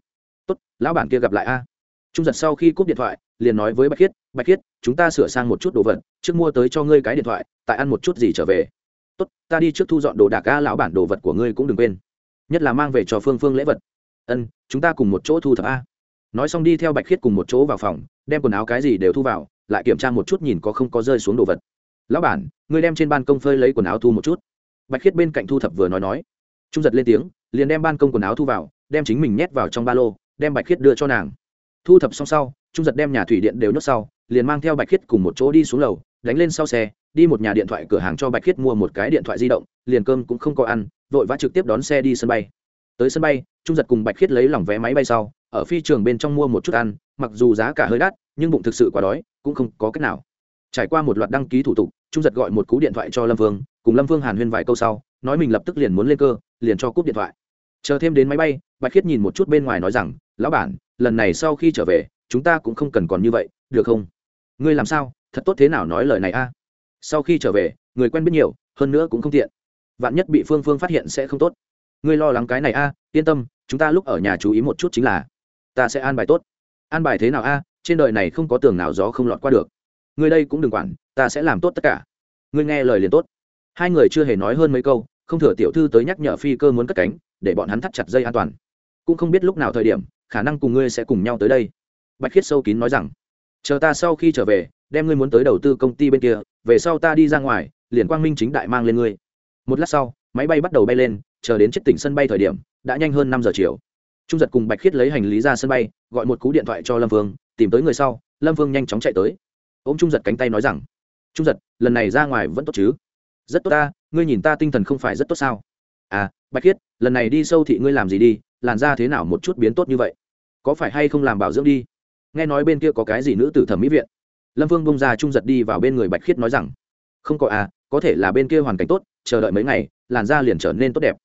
Tốt, lão bản kia gặp lại a. Trung giật sau khi cúp điện thoại, liền nói với bạch khiết bạch khiết, chúng ta sửa sang một chút đồ vật, trước mua tới cho ngươi cái điện thoại, tại ăn một chút gì trở về. Tốt, ta đi trước thu dọn đồ đạc ca lão bản, đồ vật của ngươi cũng đừng quên. Nhất là mang về cho phương phương lễ vật ân, chúng ta cùng một chỗ thu thập a. Nói xong đi theo bạch khiết cùng một chỗ vào phòng, đem quần áo cái gì đều thu vào, lại kiểm tra một chút nhìn có không có rơi xuống đồ vật. Lão bản ngươi đem trên ban công phơi lấy quần áo thu một chút. Bạch khiết bên cạnh thu thập vừa nói nói. Trung giật lên tiếng, liền đem ban công quần áo thu vào, đem chính mình nhét vào trong ba lô, đem bạch khiết đưa cho nàng. Thu thập xong sau, trung giật đem nhà thủy điện đều nhốt sau, liền mang theo bạch khiết cùng một chỗ đi xuống lầu, đánh lên sau xe, đi một nhà điện thoại cửa hàng cho bạch khiết mua một cái điện thoại di động, liền cơm cũng không có ăn, vội vã trực tiếp đón xe đi sân bay. Tới sân bay trung giật cùng bạch khiết lấy lòng vé máy bay sau, ở phi trường bên trong mua một chút ăn, mặc dù giá cả hơi đắt, nhưng bụng thực sự quá đói, cũng không có cách nào. Trải qua một loạt đăng ký thủ tục, trung giật gọi một cú điện thoại cho lâm vương, cùng lâm vương hàn huyên vài câu sau, nói mình lập tức liền muốn lên cơ, liền cho cúp điện thoại. Chờ thêm đến máy bay, bạch khiết nhìn một chút bên ngoài nói rằng, lão bản, lần này sau khi trở về, chúng ta cũng không cần còn như vậy, được không? Ngươi làm sao, thật tốt thế nào nói lời này a? Sau khi trở về, người quen biết nhiều, hơn nữa cũng không tiện. Vạn nhất bị phương phương phát hiện sẽ không tốt ngươi lo lắng cái này a, yên tâm, chúng ta lúc ở nhà chú ý một chút chính là, ta sẽ an bài tốt. An bài thế nào a, trên đời này không có tường nào gió không lọt qua được. Ngươi đây cũng đừng quản, ta sẽ làm tốt tất cả. Ngươi nghe lời liền tốt. Hai người chưa hề nói hơn mấy câu, không thừa tiểu thư tới nhắc nhở phi cơ muốn cất cánh, để bọn hắn thắt chặt dây an toàn. Cũng không biết lúc nào thời điểm, khả năng cùng ngươi sẽ cùng nhau tới đây. Bạch khiết sâu kín nói rằng, chờ ta sau khi trở về, đem ngươi muốn tới đầu tư công ty bên kia, về sau ta đi ra ngoài, liền quang minh chính đại mang lên ngươi. Một lát sau, máy bay bắt đầu bay lên chờ đến chết tỉnh sân bay thời điểm, đã nhanh hơn năm giờ chiều. Trung giật cùng bạch khiết lấy hành lý ra sân bay, gọi một cú điện thoại cho lâm vương, tìm tới người sau, lâm vương nhanh chóng chạy tới. Ô m trung giật cánh tay nói rằng, trung giật, lần này ra ngoài vẫn tốt chứ? Rất tốt ta, ngươi nhìn ta tinh thần không phải rất tốt sao? À bạch khiết, lần này đi sâu thị ngươi làm gì đi, làn da thế nào một chút biến tốt như vậy? Có phải hay không làm bảo dưỡng đi? Nghe nói bên kia có cái gì nữ tử thẩm mỹ viện. Lâm vương bông ra trung giật đi vào bên người bạch khiết nói rằng, không có à có thể là bên kia hoàn cảnh tốt, chờ đợi mấy ngày, làn da liền trở nên tốt đẹp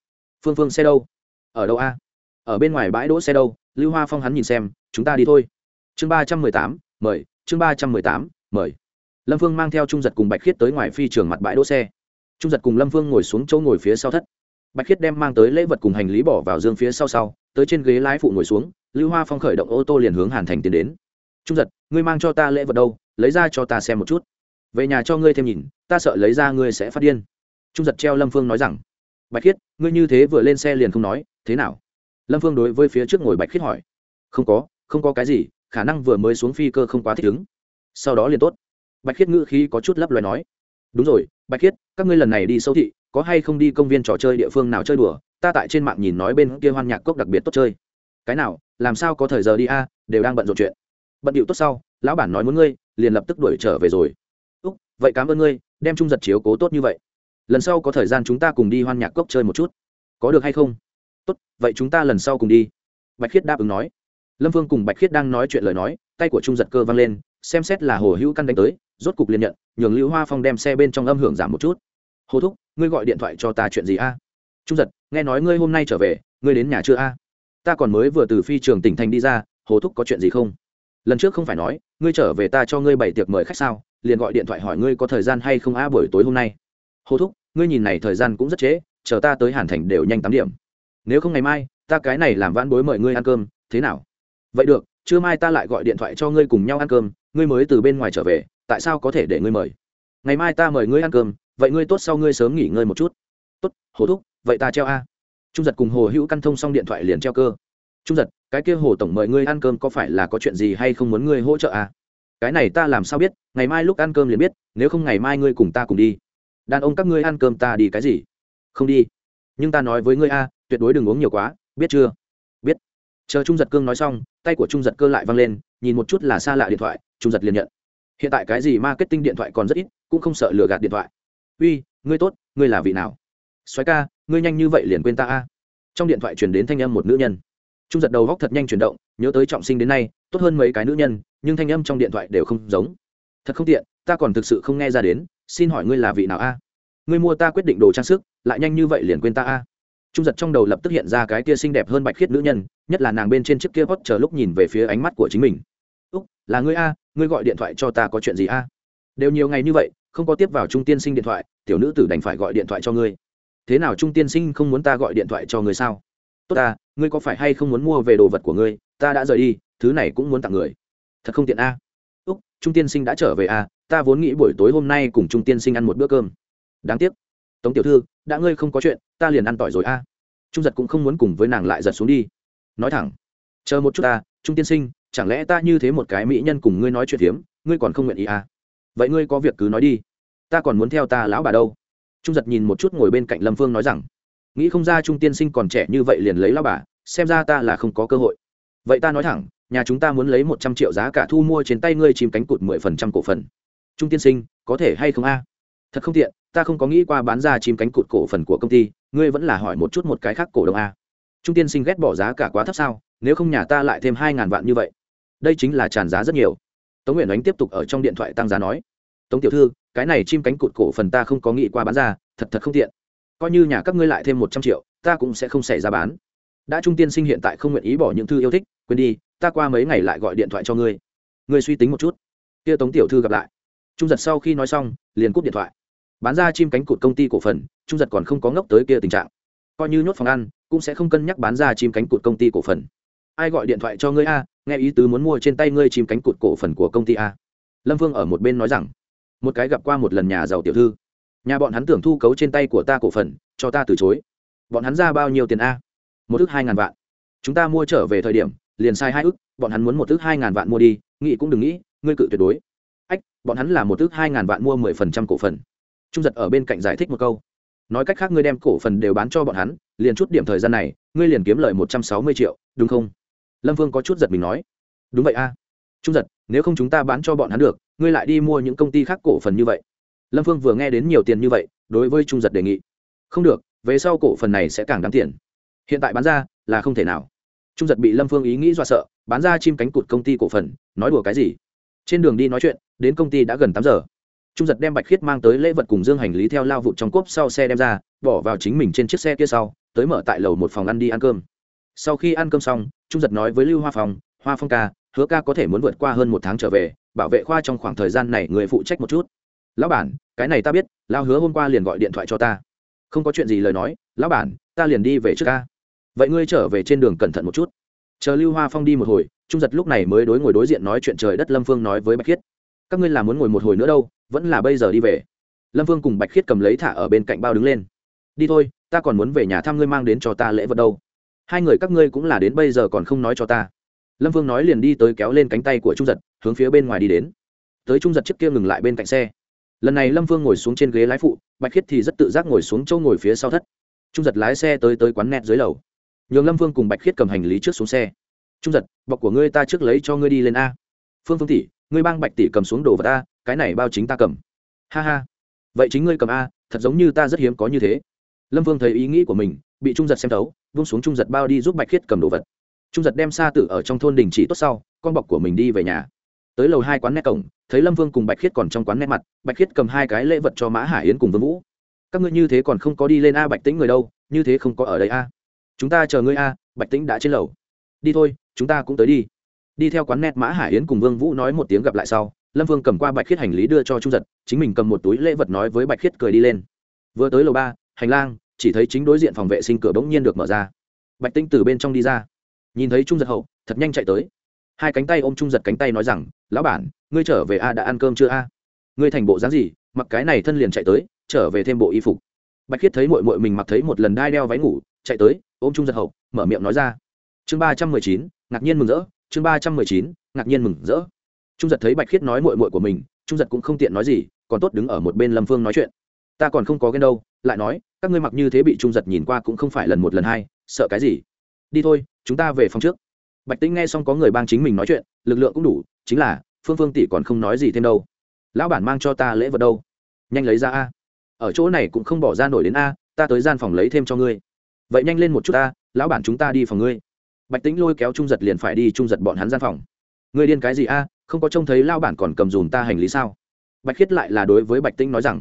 phương phương xe đâu? Ở đâu a? Ở bên ngoài bãi đỗ xe đâu? Lưu hoa phong hắn nhìn xem, chúng ta đi thôi. Chương ba trăm mười tám, mời. Chương ba trăm mười tám, mời. Lâm phương mang theo trung giật cùng bạch khiết tới ngoài phi trường mặt bãi đỗ xe. Trung giật cùng lâm phương ngồi xuống chỗ ngồi phía sau thất. Bạch khiết đem mang tới lễ vật cùng hành lý bỏ vào dương phía sau sau, tới trên ghế lái phụ ngồi xuống, lưu hoa phong khởi động ô tô liền hướng hàn thành tiến đến. Trung giật, ngươi mang cho ta lễ vật đâu? Lấy ra cho ta xem một chút. Về nhà cho ngươi thêm nhìn, ta sợ lấy ra ngươi sẽ phát điên. Trung giật treo lâm phương nói rằng bạch khiết, ngươi như thế vừa lên xe liền không nói, thế nào? Lâm phương đối với phía trước ngồi bạch khiết hỏi. Không có không có cái gì, khả năng vừa mới xuống phi cơ không quá thích ứng. Sau đó liền tốt. Bạch khiết ngữ khí có chút lấp loài nói. Đúng rồi, bạch khiết, các ngươi lần này đi sâu thị, có hay không đi công viên trò chơi địa phương nào chơi đùa? Ta tại trên mạng nhìn nói bên kia hoan nhạc cốc đặc biệt tốt chơi. Cái nào, làm sao có thời giờ đi a, đều đang bận rộn chuyện. Bận điệu tốt sau, lão bản nói muốn ngươi, liền lập tức đuổi trở về rồi. Úc, vậy cảm ơn ngươi, đem trung giật chiếu cố tốt như vậy lần sau có thời gian chúng ta cùng đi hoan nhạc cốc chơi một chút. Có được hay không? Tốt, vậy chúng ta lần sau cùng đi. Bạch khiết đáp ứng nói. Lâm vương cùng bạch khiết đang nói chuyện lời nói, tay của trung giật cơ văng lên, xem xét là hồ hữu căn đánh tới, rốt cục liền nhận, nhường lưu hoa phong đem xe bên trong âm hưởng giảm một chút. Hồ thúc, ngươi gọi điện thoại cho ta chuyện gì a? Trung giật, nghe nói ngươi hôm nay trở về, ngươi đến nhà chưa a? Ta còn mới vừa từ phi trường tỉnh thành đi ra, hồ thúc có chuyện gì không? Lần trước không phải nói, ngươi trở về ta cho ngươi bảy tiệc mời khách sao, liền gọi điện thoại hỏi ngươi có thời gian hay không a buổi tối hôm nay hồ thúc, ngươi nhìn này thời gian cũng rất trễ, chờ ta tới hàn thành đều nhanh tám điểm. Nếu không ngày mai, ta cái này làm vãn bối mời ngươi ăn cơm, thế nào? Vậy được, trưa mai ta lại gọi điện thoại cho ngươi cùng nhau ăn cơm, ngươi mới từ bên ngoài trở về, tại sao có thể để ngươi mời? Ngày mai ta mời ngươi ăn cơm, vậy ngươi tốt sau ngươi sớm nghỉ ngơi một chút. Tốt hồ thúc, vậy ta treo a. Trung giật cùng hồ hữu căn thông xong điện thoại liền treo cơ. Trung giật, cái kia hồ tổng mời ngươi ăn cơm có phải là có chuyện gì hay không muốn ngươi hỗ trợ a? Cái này ta làm sao biết, ngày mai lúc ăn cơm liền biết, nếu không ngày mai ngươi cùng ta cùng đi đàn ông các ngươi ăn cơm ta đi cái gì? Không đi. Nhưng ta nói với ngươi a, tuyệt đối đừng uống nhiều quá, biết chưa? Biết. Chờ trung giật cương nói xong, tay của trung giật cơ lại văng lên, nhìn một chút là xa lạ điện thoại, trung giật liền nhận. Hiện tại cái gì marketing điện thoại còn rất ít, cũng không sợ lừa gạt điện thoại. Uy, ngươi tốt, ngươi là vị nào? Xoáy ca, ngươi nhanh như vậy liền quên ta a? Trong điện thoại truyền đến thanh âm một nữ nhân. Trung giật đầu góc thật nhanh chuyển động, nhớ tới trọng sinh đến nay, tốt hơn mấy cái nữ nhân, nhưng thanh âm trong điện thoại đều không giống. Thật không tiện, ta còn thực sự không nghe ra đến xin hỏi ngươi là vị nào a? Ngươi mua ta quyết định đồ trang sức, lại nhanh như vậy liền quên ta a? Trung giật trong đầu lập tức hiện ra cái kia xinh đẹp hơn bạch khiết nữ nhân, nhất là nàng bên trên chiếc kia hót chờ lúc nhìn về phía ánh mắt của chính mình. Úc, là ngươi a? Ngươi gọi điện thoại cho ta có chuyện gì a? Đều nhiều ngày như vậy, không có tiếp vào trung tiên sinh điện thoại, tiểu nữ tử đành phải gọi điện thoại cho ngươi. Thế nào trung tiên sinh không muốn ta gọi điện thoại cho ngươi sao? Tốt ta, ngươi có phải hay không muốn mua về đồ vật của ngươi? Ta đã rời đi, thứ này cũng muốn tặng người. Thật không tiện a. Úc, trung tiên sinh đã trở về a ta vốn nghĩ buổi tối hôm nay cùng trung tiên sinh ăn một bữa cơm. Đáng tiếc. Tống tiểu thư, đã ngươi không có chuyện, ta liền ăn tỏi rồi a. Trung giật cũng không muốn cùng với nàng lại giật xuống đi. Nói thẳng. Chờ một chút ta, trung tiên sinh, chẳng lẽ ta như thế một cái mỹ nhân cùng ngươi nói chuyện hiếm ngươi còn không nguyện ý à? Vậy ngươi có việc cứ nói đi. Ta còn muốn theo ta lão bà đâu. Trung giật nhìn một chút ngồi bên cạnh lâm phương nói rằng. Nghĩ không ra trung tiên sinh còn trẻ như vậy liền lấy lão bà, xem ra ta là không có cơ hội. Vậy ta nói thẳng, nhà chúng ta muốn lấy một trăm triệu giá cả thu mua trên tay ngươi chìm cánh cụt mười phần trăm cổ phần trung tiên sinh, có thể hay không a? Thật không tiện, ta không có nghĩ qua bán ra chim cánh cụt cổ phần của công ty, ngươi vẫn là hỏi một chút một cái khác cổ đông a. Trung tiên sinh ghét bỏ giá cả quá thấp sao, nếu không nhà ta lại thêm hai ngàn vạn như vậy. Đây chính là tràn giá rất nhiều. Tống nguyện ánh tiếp tục ở trong điện thoại tăng giá nói. Tống tiểu thư, cái này chim cánh cụt cổ phần ta không có nghĩ qua bán ra, thật thật không tiện. Coi như nhà các ngươi lại thêm một trăm triệu, ta cũng sẽ không xảy ra bán. Đã trung tiên sinh hiện tại không nguyện ý bỏ những thư yêu thích, quên đi, ta qua mấy ngày lại gọi điện thoại cho ngươi. Ngươi suy tính một chút. Kia tống tiểu thư gặp lại trung giật sau khi nói xong, liền cúp điện thoại. Bán ra chim cánh cụt công ty cổ phần, trung giật còn không có ngốc tới kia tình trạng. Coi như nhốt phòng ăn, cũng sẽ không cân nhắc bán ra chim cánh cụt công ty cổ phần. Ai gọi điện thoại cho ngươi a? Nghe ý tứ muốn mua trên tay ngươi chim cánh cụt cổ phần của công ty a. Lâm vương ở một bên nói rằng, một cái gặp qua một lần nhà giàu tiểu thư. Nhà bọn hắn tưởng thu cấu trên tay của ta cổ phần, cho ta từ chối. Bọn hắn ra bao nhiêu tiền a? Một ước hai ngàn vạn. Chúng ta mua trở về thời điểm, liền sai hai ước bọn hắn muốn một ước hai ngàn vạn mua đi, nghĩ cũng đừng nghĩ, ngươi cự tuyệt đối bọn hắn là một ước hai ngàn vạn mua mười phần trăm cổ phần. Trung giật ở bên cạnh giải thích một câu. Nói cách khác ngươi đem cổ phần đều bán cho bọn hắn, liền chút điểm thời gian này, ngươi liền kiếm lời một trăm sáu mươi triệu, đúng không? Lâm vương có chút giật mình nói. Đúng vậy a. Trung giật, nếu không chúng ta bán cho bọn hắn được, ngươi lại đi mua những công ty khác cổ phần như vậy. Lâm vương vừa nghe đến nhiều tiền như vậy, đối với trung giật đề nghị. Không được, về sau cổ phần này sẽ càng đáng tiền. Hiện tại bán ra là không thể nào. Trung giật bị lâm phương ý nghĩ do sợ, bán ra chim cánh cụt công ty cổ phần, nói đùa cái gì? Trên đường đi nói chuyện, đến công ty đã gần tám giờ. Trung giật đem bạch khiết mang tới lễ vật cùng dương hành lý theo lao vụt trong cốp sau xe đem ra, bỏ vào chính mình trên chiếc xe kia sau, tới mở tại lầu một phòng ăn đi ăn cơm. Sau khi ăn cơm xong, trung giật nói với lưu hoa phong hoa phong ca, hứa ca có thể muốn vượt qua hơn một tháng trở về, bảo vệ khoa trong khoảng thời gian này người phụ trách một chút. Lão bản, cái này ta biết, lao hứa hôm qua liền gọi điện thoại cho ta. Không có chuyện gì lời nói, lão bản, ta liền đi về trước ca. Vậy ngươi trở về trên đường cẩn thận một chút. Chờ lưu hoa phong đi một hồi trung giật lúc này mới đối ngồi đối diện nói chuyện trời đất lâm phương nói với bạch khiết. Các ngươi là muốn ngồi một hồi nữa đâu, vẫn là bây giờ đi về. Lâm phương cùng bạch khiết cầm lấy thả ở bên cạnh bao đứng lên. Đi thôi, ta còn muốn về nhà thăm ngươi mang đến cho ta lễ vật đâu. Hai người các ngươi cũng là đến bây giờ còn không nói cho ta. Lâm phương nói liền đi tới kéo lên cánh tay của trung giật, hướng phía bên ngoài đi đến. Tới trung giật trước kia ngừng lại bên cạnh xe. Lần này lâm phương ngồi xuống trên ghế lái phụ, bạch khiết thì rất tự giác ngồi xuống châu ngồi phía sau thất. Trung giật lái xe tới tới quán net dưới lầu. Nhường lâm phương cùng bạch khiết cầm hành lý trước xuống xe trung giật, bọc của ngươi ta trước lấy cho ngươi đi lên a. Phương phương tỷ, ngươi bang bạch tỷ cầm xuống đồ vật a, cái này bao chính ta cầm. Ha ha. Vậy chính ngươi cầm a, thật giống như ta rất hiếm có như thế. Lâm Vương thấy ý nghĩ của mình, bị trung giật xem thấu vung xuống trung giật bao đi giúp bạch khiết cầm đồ vật. Trung giật đem xa tử ở trong thôn đình chỉ tốt sau, con bọc của mình đi về nhà. Tới lầu hai quán nét cổng, thấy lâm vương cùng bạch khiết còn trong quán nét mặt, bạch khiết cầm hai cái lễ vật cho mã hải yến cùng vương vũ. Các ngươi như thế còn không có đi lên a bạch tĩnh người đâu, như thế không có ở đây a. Chúng ta chờ ngươi a, bạch tĩnh đã trên lầu. Đi thôi chúng ta cũng tới đi. Đi theo quán nét mã hải yến cùng vương vũ nói một tiếng gặp lại sau, lâm vương cầm qua bạch khiết hành lý đưa cho trung giật, chính mình cầm một túi lễ vật nói với bạch khiết cười đi lên. Vừa tới lầu ba, hành lang, chỉ thấy chính đối diện phòng vệ sinh cửa bỗng nhiên được mở ra. Bạch tinh từ bên trong đi ra. Nhìn thấy trung giật hậu, thật nhanh chạy tới. Hai cánh tay ôm trung giật cánh tay nói rằng, lão bản, ngươi trở về a, đã ăn cơm chưa a? Ngươi thành bộ dáng gì, mặc cái này thân liền chạy tới, trở về thêm bộ y phục. Bạch khiết thấy mội mội mình mặc thấy một lần đai đeo váy ngủ, chạy tới, ôm trung giật hậu, mở miệng nói ra. Chương ba trăm mười chín ngạc nhiên mừng rỡ, chương ba trăm mười chín, ngạc nhiên mừng rỡ. Trung giật thấy bạch khiết nói mội mội của mình, trung giật cũng không tiện nói gì, còn tốt đứng ở một bên lâm phương nói chuyện. Ta còn không có ghen đâu, lại nói, các ngươi mặc như thế bị trung giật nhìn qua cũng không phải lần một lần hai, sợ cái gì? Đi thôi, chúng ta về phòng trước. Bạch tĩnh nghe xong có người bang chính mình nói chuyện, lực lượng cũng đủ, chính là, phương phương tỷ còn không nói gì thêm đâu. Lão bản mang cho ta lễ vật đâu? Nhanh lấy ra a. Ở chỗ này cũng không bỏ ra nổi đến a, ta tới gian phòng lấy thêm cho ngươi. Vậy nhanh lên một chút a, lão bản chúng ta đi phòng ngươi bạch tĩnh lôi kéo trung giật liền phải đi, trung giật bọn hắn gian phòng. Ngươi điên cái gì a? Không có trông thấy lao bản còn cầm dùm ta hành lý sao? Bạch khiết lại là đối với bạch tĩnh nói rằng,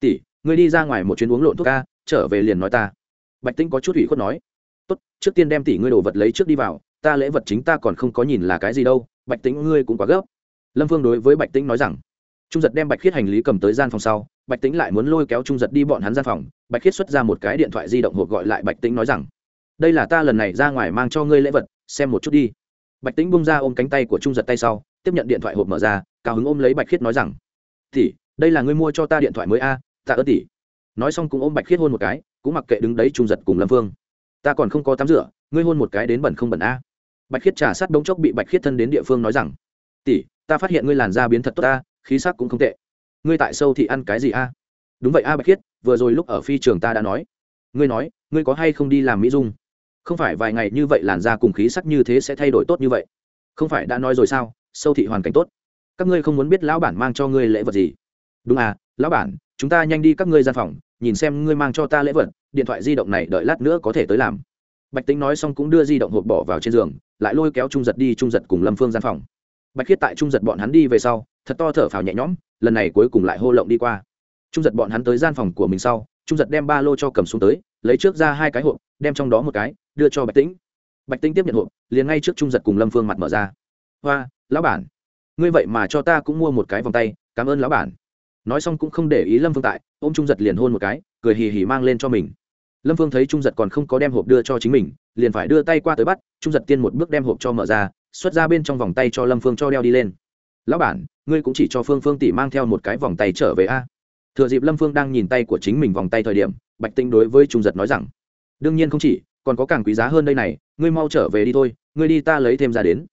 tỷ, ngươi đi ra ngoài một chuyến uống lộn thuốc a, trở về liền nói ta. Bạch tĩnh có chút ủy khuất nói, tốt, trước tiên đem tỷ ngươi đồ vật lấy trước đi vào, ta lễ vật chính ta còn không có nhìn là cái gì đâu, bạch tĩnh ngươi cũng quá gấp. Lâm phương đối với bạch tĩnh nói rằng, trung giật đem bạch khiết hành lý cầm tới gian phòng sau, bạch tĩnh lại muốn lôi kéo trung giật đi bọn hắn gian phòng. Bạch khiết xuất ra một cái điện thoại di động hộp gọi lại bạch tĩnh nói rằng đây là ta lần này ra ngoài mang cho ngươi lễ vật xem một chút đi. Bạch tĩnh bung ra ôm cánh tay của trung giật tay sau tiếp nhận điện thoại hộp mở ra cao hứng ôm lấy bạch khiết nói rằng tỷ đây là ngươi mua cho ta điện thoại mới a à, tạ ơn tỷ. Nói xong cũng ôm bạch khiết hôn một cái cũng mặc kệ đứng đấy trung giật cùng lâm phương ta còn không có tắm rửa ngươi hôn một cái đến bẩn không bẩn a? Bạch khiết trà sát đống chốc bị bạch khiết thân đến địa phương nói rằng tỷ ta phát hiện ngươi làn da biến thật tốt ta khí sắc cũng không tệ. Ngươi tại sâu thì ăn cái gì a? Đúng vậy a bạch khiết vừa rồi lúc ở phi trường ta đã nói. Ngươi nói ngươi có hay không đi làm mỹ dung? Không phải vài ngày như vậy làn da cùng khí sắc như thế sẽ thay đổi tốt như vậy. Không phải đã nói rồi sao, sâu thị hoàn cảnh tốt. Các ngươi không muốn biết lão bản mang cho ngươi lễ vật gì. Đúng à lão bản, chúng ta nhanh đi các ngươi gian phòng, nhìn xem ngươi mang cho ta lễ vật, điện thoại di động này đợi lát nữa có thể tới làm. Bạch tính nói xong cũng đưa di động hộp bỏ vào trên giường, lại lôi kéo trung giật đi trung giật cùng lâm phương gian phòng. Bạch khiết tại trung giật bọn hắn đi về sau, thật to thở phào nhẹ nhõm, lần này cuối cùng lại hô lộng đi qua. Trung giật bọn hắn tới gian phòng của mình sau, trung giật đem ba lô cho cầm xuống tới, lấy trước ra hai cái hộp, đem trong đó một cái đưa cho bạch tĩnh. Bạch tĩnh tiếp nhận hộp, liền ngay trước trung giật cùng lâm phương mặt mở ra. Hoa, lão bản, ngươi vậy mà cho ta cũng mua một cái vòng tay, cảm ơn lão bản. Nói xong cũng không để ý lâm phương tại, ôm trung giật liền hôn một cái, cười hì hì mang lên cho mình. Lâm phương thấy trung giật còn không có đem hộp đưa cho chính mình, liền phải đưa tay qua tới bắt, trung giật tiên một bước đem hộp cho mở ra, xuất ra bên trong vòng tay cho lâm phương cho đeo đi lên. Lão bản, ngươi cũng chỉ cho phương phương tỷ mang theo một cái vòng tay trở về a. Thừa dịp lâm phương đang nhìn tay của chính mình vòng tay thời điểm, bạch tinh đối với trung giật nói rằng, đương nhiên không chỉ còn có càng quý giá hơn đây này, ngươi mau trở về đi thôi, ngươi đi ta lấy thêm ra đến.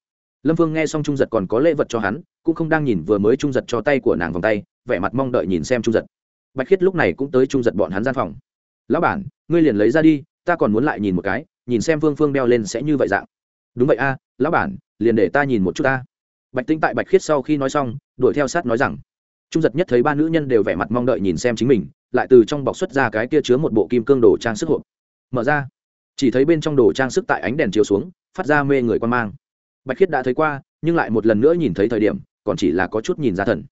Lâm phương nghe xong trung giật còn có lễ vật cho hắn, cũng không đang nhìn vừa mới trung giật cho tay của nàng vòng tay, vẻ mặt mong đợi nhìn xem trung giật. Bạch khiết lúc này cũng tới trung giật bọn hắn gian phòng. Lão bản, ngươi liền lấy ra đi, ta còn muốn lại nhìn một cái, nhìn xem phương phương đeo lên sẽ như vậy dạng. Đúng vậy a, lão bản, liền để ta nhìn một chút ta. Bạch tinh tại bạch khiết sau khi nói xong, đuổi theo sát nói rằng, trung giật nhất thấy ba nữ nhân đều vẻ mặt mong đợi nhìn xem chính mình, lại từ trong bọc xuất ra cái kia chứa một bộ kim cương đồ trang sức hộp. Mở ra chỉ thấy bên trong đồ trang sức tại ánh đèn chiếu xuống, phát ra mê người quan mang. Bạch khiết đã thấy qua, nhưng lại một lần nữa nhìn thấy thời điểm, còn chỉ là có chút nhìn ra thần.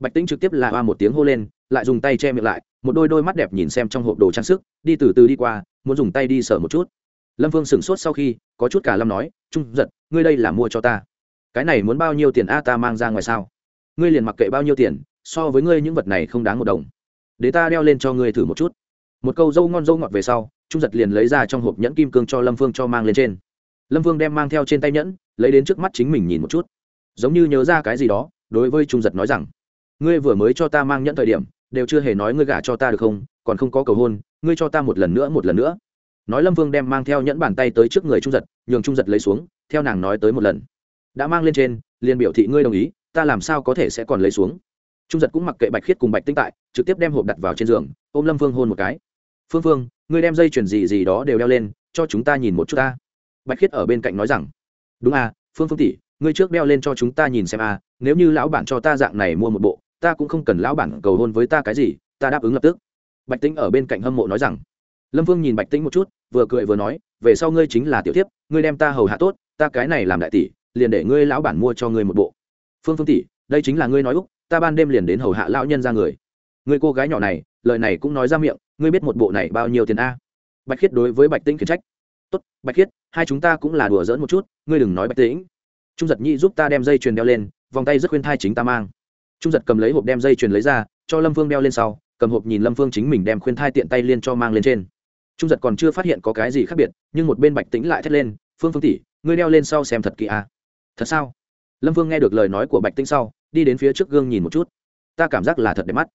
Bạch tĩnh trực tiếp là hoa một tiếng hô lên, lại dùng tay che miệng lại, một đôi đôi mắt đẹp nhìn xem trong hộp đồ trang sức, đi từ từ đi qua, muốn dùng tay đi sở một chút. Lâm vương sửng sốt sau khi, có chút cả lâm nói, trung giật, ngươi đây là mua cho ta. Cái này muốn bao nhiêu tiền a, ta mang ra ngoài sao? Ngươi liền mặc kệ bao nhiêu tiền, so với ngươi những vật này không đáng một đồng. Để ta đeo lên cho ngươi thử một chút. Một câu dâu ngon dâu ngọt về sau trung giật liền lấy ra trong hộp nhẫn kim cương cho lâm phương cho mang lên trên. Lâm phương đem mang theo trên tay nhẫn, lấy đến trước mắt chính mình nhìn một chút. Giống như nhớ ra cái gì đó, đối với trung giật nói rằng, ngươi vừa mới cho ta mang nhẫn thời điểm, đều chưa hề nói ngươi gả cho ta được không, còn không có cầu hôn, ngươi cho ta một lần nữa, một lần nữa. Nói lâm vương đem mang theo nhẫn bàn tay tới trước người trung giật, nhường trung giật lấy xuống, theo nàng nói tới một lần. Đã mang lên trên, liền biểu thị ngươi đồng ý, ta làm sao có thể sẽ còn lấy xuống? Trung giật cũng mặc kệ bạch khiết cùng bạch tinh tại, trực tiếp đem hộp đặt vào trên giường, ôm lâm vương hôn một cái phương phương, ngươi đem dây chuyền gì gì đó đều đeo lên, cho chúng ta nhìn một chút ta. Bạch khiết ở bên cạnh nói rằng, đúng à phương phương tỷ, ngươi trước đeo lên cho chúng ta nhìn xem à nếu như lão bản cho ta dạng này mua một bộ, ta cũng không cần lão bản cầu hôn với ta cái gì, ta đáp ứng lập tức. Bạch tĩnh ở bên cạnh hâm mộ nói rằng, lâm vương nhìn bạch tĩnh một chút, vừa cười vừa nói, về sau ngươi chính là tiểu tiếp ngươi đem ta hầu hạ tốt, ta cái này làm đại tỷ, liền để ngươi lão bản mua cho ngươi một bộ. Phương phương tỷ, đây chính là ngươi nói úc, ta ban đêm liền đến hầu hạ lão nhân ra người người cô gái nhỏ này, lời này cũng nói ra miệng, ngươi biết một bộ này bao nhiêu tiền a? Bạch khiết đối với bạch tĩnh khiển trách. Tốt, bạch khiết, hai chúng ta cũng là đùa giỡn một chút, ngươi đừng nói bạch tĩnh. Trung giật nhi giúp ta đem dây chuyền đeo lên, vòng tay rất khuyên thai chính ta mang. Trung giật cầm lấy hộp đem dây chuyền lấy ra, cho lâm phương đeo lên sau, cầm hộp nhìn lâm phương chính mình đem khuyên thai tiện tay liên cho mang lên trên. Trung giật còn chưa phát hiện có cái gì khác biệt, nhưng một bên bạch tĩnh lại thét lên, phương phương tỷ, ngươi đeo lên sau xem thật kỹ à. thật sao? Lâm phương nghe được lời nói của bạch tĩnh sau, đi đến phía trước gương nhìn một chút. Ta cảm giác là thật đẹp mắt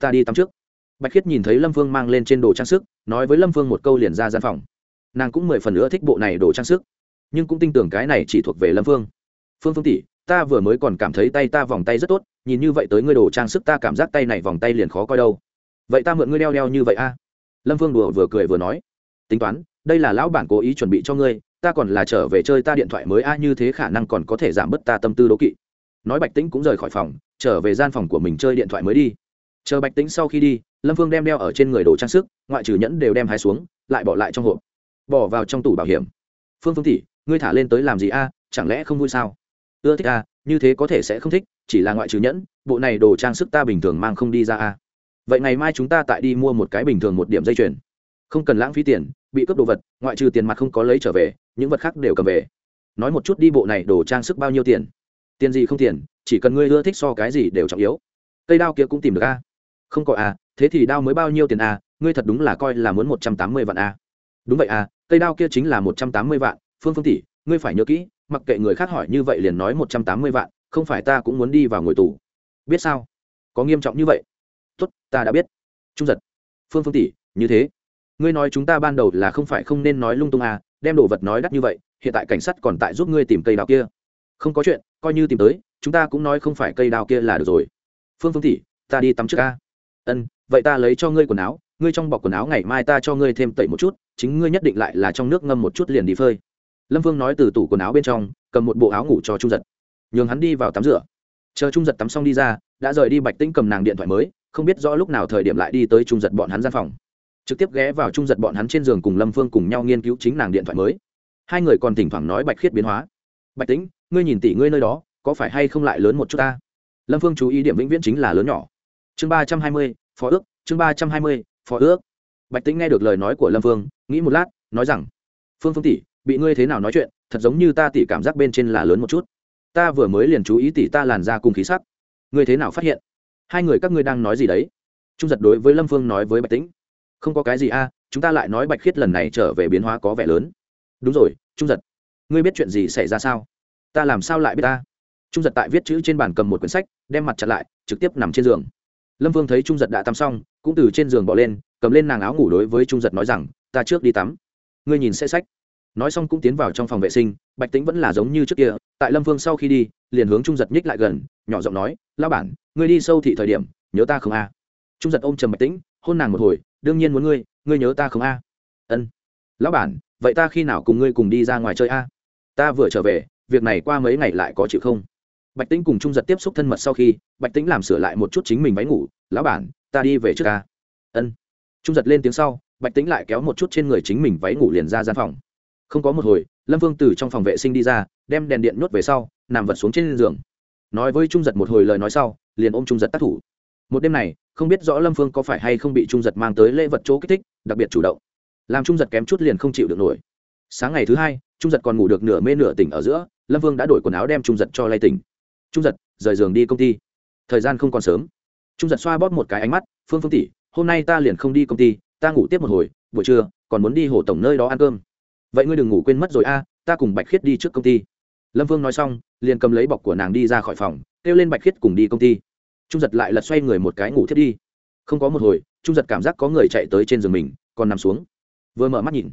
ta đi tắm trước. Bạch khiết nhìn thấy lâm phương mang lên trên đồ trang sức, nói với lâm phương một câu liền ra gian phòng. Nàng cũng mười phần nữa thích bộ này đồ trang sức, nhưng cũng tin tưởng cái này chỉ thuộc về lâm phương. Phương phương tỷ, ta vừa mới còn cảm thấy tay ta vòng tay rất tốt, nhìn như vậy tới ngươi đồ trang sức ta cảm giác tay này vòng tay liền khó coi đâu. Vậy ta mượn ngươi đeo đeo như vậy a? Lâm phương đùa vừa cười vừa nói. Tính toán, đây là lão bản cố ý chuẩn bị cho ngươi, ta còn là trở về chơi ta điện thoại mới a, như thế khả năng còn có thể giảm bớt ta tâm tư đố kỵ. Nói bạch tĩnh cũng rời khỏi phòng, trở về gian phòng của mình chơi điện thoại mới đi chờ bạch tĩnh sau khi đi, lâm phương đem đeo ở trên người đồ trang sức, ngoại trừ nhẫn đều đem hái xuống, lại bỏ lại trong hộp. Bỏ vào trong tủ bảo hiểm. Phương phương tỷ, ngươi thả lên tới làm gì a? À? Chẳng lẽ không vui sao? Ưa thích a à, như thế có thể sẽ không thích, chỉ là ngoại trừ nhẫn, bộ này đồ trang sức ta bình thường mang không đi ra a. À? Vậy ngày mai chúng ta tại đi mua một cái bình thường một điểm dây chuyền. Không cần lãng phí tiền, bị cướp đồ vật, ngoại trừ tiền mặt không có lấy trở về, những vật khác đều cầm về. Nói một chút đi bộ này đồ trang sức bao nhiêu tiền? Tiền gì không tiền, chỉ cần ngươi ưa thích so cái gì đều trọng yếu. Cây đao kia cũng tìm được a không có à? thế thì đao mới bao nhiêu tiền à? ngươi thật đúng là coi là muốn một trăm tám mươi vạn à? đúng vậy à? cây đao kia chính là một trăm tám mươi vạn, phương phương tỷ, ngươi phải nhớ kỹ, mặc kệ người khác hỏi như vậy liền nói một trăm tám mươi vạn, không phải ta cũng muốn đi vào ngồi tù biết sao có nghiêm trọng như vậy tốt, ta đã biết trung giật phương phương tỷ, như thế ngươi nói chúng ta ban đầu là không phải không nên nói lung tung à đem đồ vật nói đắt như vậy, hiện tại cảnh sát còn tại giúp ngươi tìm cây đào kia không có chuyện, coi như tìm tới, chúng ta cũng nói không phải cây đào kia là được rồi phương phương tỷ, ta đi tắm trước ca ân, vậy ta lấy cho ngươi quần áo, ngươi trong bọc quần áo ngày mai ta cho ngươi thêm tẩy một chút, chính ngươi nhất định lại là trong nước ngâm một chút liền đi phơi. Lâm vương nói từ tủ quần áo bên trong, cầm một bộ áo ngủ cho trung giật. Nhường hắn đi vào tắm rửa. Chờ trung giật tắm xong đi ra, đã rời đi bạch tĩnh cầm nàng điện thoại mới, không biết rõ lúc nào thời điểm lại đi tới trung giật bọn hắn gian phòng. Trực tiếp ghé vào trung giật bọn hắn trên giường cùng lâm phương cùng nhau nghiên cứu chính nàng điện thoại mới. Hai người còn thỉnh thoảng nói bạch khiết biến hóa. Bạch tĩnh, ngươi nhìn tỷ ngươi nơi đó, có phải hay không lại lớn một chút ta? Lâm phương chú ý điểm vĩnh viễn chính là lớn nhỏ chương ba trăm hai mươi, phó ước, chương ba trăm hai mươi, phó ước. Bạch tĩnh nghe được lời nói của lâm phương, nghĩ một lát, nói rằng, phương phương tỷ, bị ngươi thế nào nói chuyện, thật giống như ta tỷ cảm giác bên trên là lớn một chút. Ta vừa mới liền chú ý tỷ ta làn ra cùng khí sắc. Ngươi thế nào phát hiện? Hai người các ngươi đang nói gì đấy? Trung giật đối với lâm phương nói với bạch tĩnh, không có cái gì a, chúng ta lại nói bạch khiết lần này trở về biến hóa có vẻ lớn. Đúng rồi, trung giật, ngươi biết chuyện gì xảy ra sao? Ta làm sao lại biết ta? Trung giật tại viết chữ trên bàn cầm một quyển sách, đem mặt chặt lại, trực tiếp nằm trên giường lâm vương thấy trung giật đã tắm xong, cũng từ trên giường bỏ lên, cầm lên nàng áo ngủ đối với trung giật nói rằng, ta trước đi tắm. Ngươi nhìn sẽ sách. Nói xong cũng tiến vào trong phòng vệ sinh, bạch tính vẫn là giống như trước kia, tại lâm vương sau khi đi, liền hướng trung giật nhích lại gần, nhỏ giọng nói lao bản, ngươi đi sâu thị thời điểm, nhớ ta không a? Trung giật ôm trầm bạch tĩnh, hôn nàng một hồi, đương nhiên muốn ngươi ngươi nhớ ta không a? Ân. Lão bản, vậy ta khi nào cùng ngươi cùng đi ra ngoài chơi a? Ta vừa trở về, việc này qua mấy ngày lại có chịu không? Bạch tĩnh cùng trung giật tiếp xúc thân mật sau khi, bạch tĩnh làm sửa lại một chút chính mình váy ngủ, lão bản, ta đi về trước ca. Ân. Trung giật lên tiếng sau, bạch tĩnh lại kéo một chút trên người chính mình váy ngủ liền ra gian phòng. Không có một hồi, lâm vương từ trong phòng vệ sinh đi ra, đem đèn điện nhốt về sau, nằm vật xuống trên giường. Nói với trung giật một hồi lời nói sau, liền ôm trung giật tác thủ. Một đêm này, không biết rõ lâm phương có phải hay không bị trung giật mang tới lễ vật chỗ kích thích, đặc biệt chủ động. Làm trung giật kém chút liền không chịu được nổi. Sáng ngày thứ hai, trung giật còn ngủ được nửa mê nửa tỉnh ở giữa, lâm vương đã đổi quần áo đem trung giật cho lay tỉnh trung giật, rời giường đi công ty. Thời gian không còn sớm. Trung giật xoa bóp một cái ánh mắt, phương phương tỷ, hôm nay ta liền không đi công ty, ta ngủ tiếp một hồi, buổi trưa, còn muốn đi hồ tổng nơi đó ăn cơm. Vậy ngươi đừng ngủ quên mất rồi a, ta cùng bạch khiết đi trước công ty. Lâm vương nói xong, liền cầm lấy bọc của nàng đi ra khỏi phòng, kêu lên bạch khiết cùng đi công ty. Trung giật lại lật xoay người một cái ngủ thiết đi. Không có một hồi, trung giật cảm giác có người chạy tới trên giường mình, còn nằm xuống. Vừa mở mắt nhìn,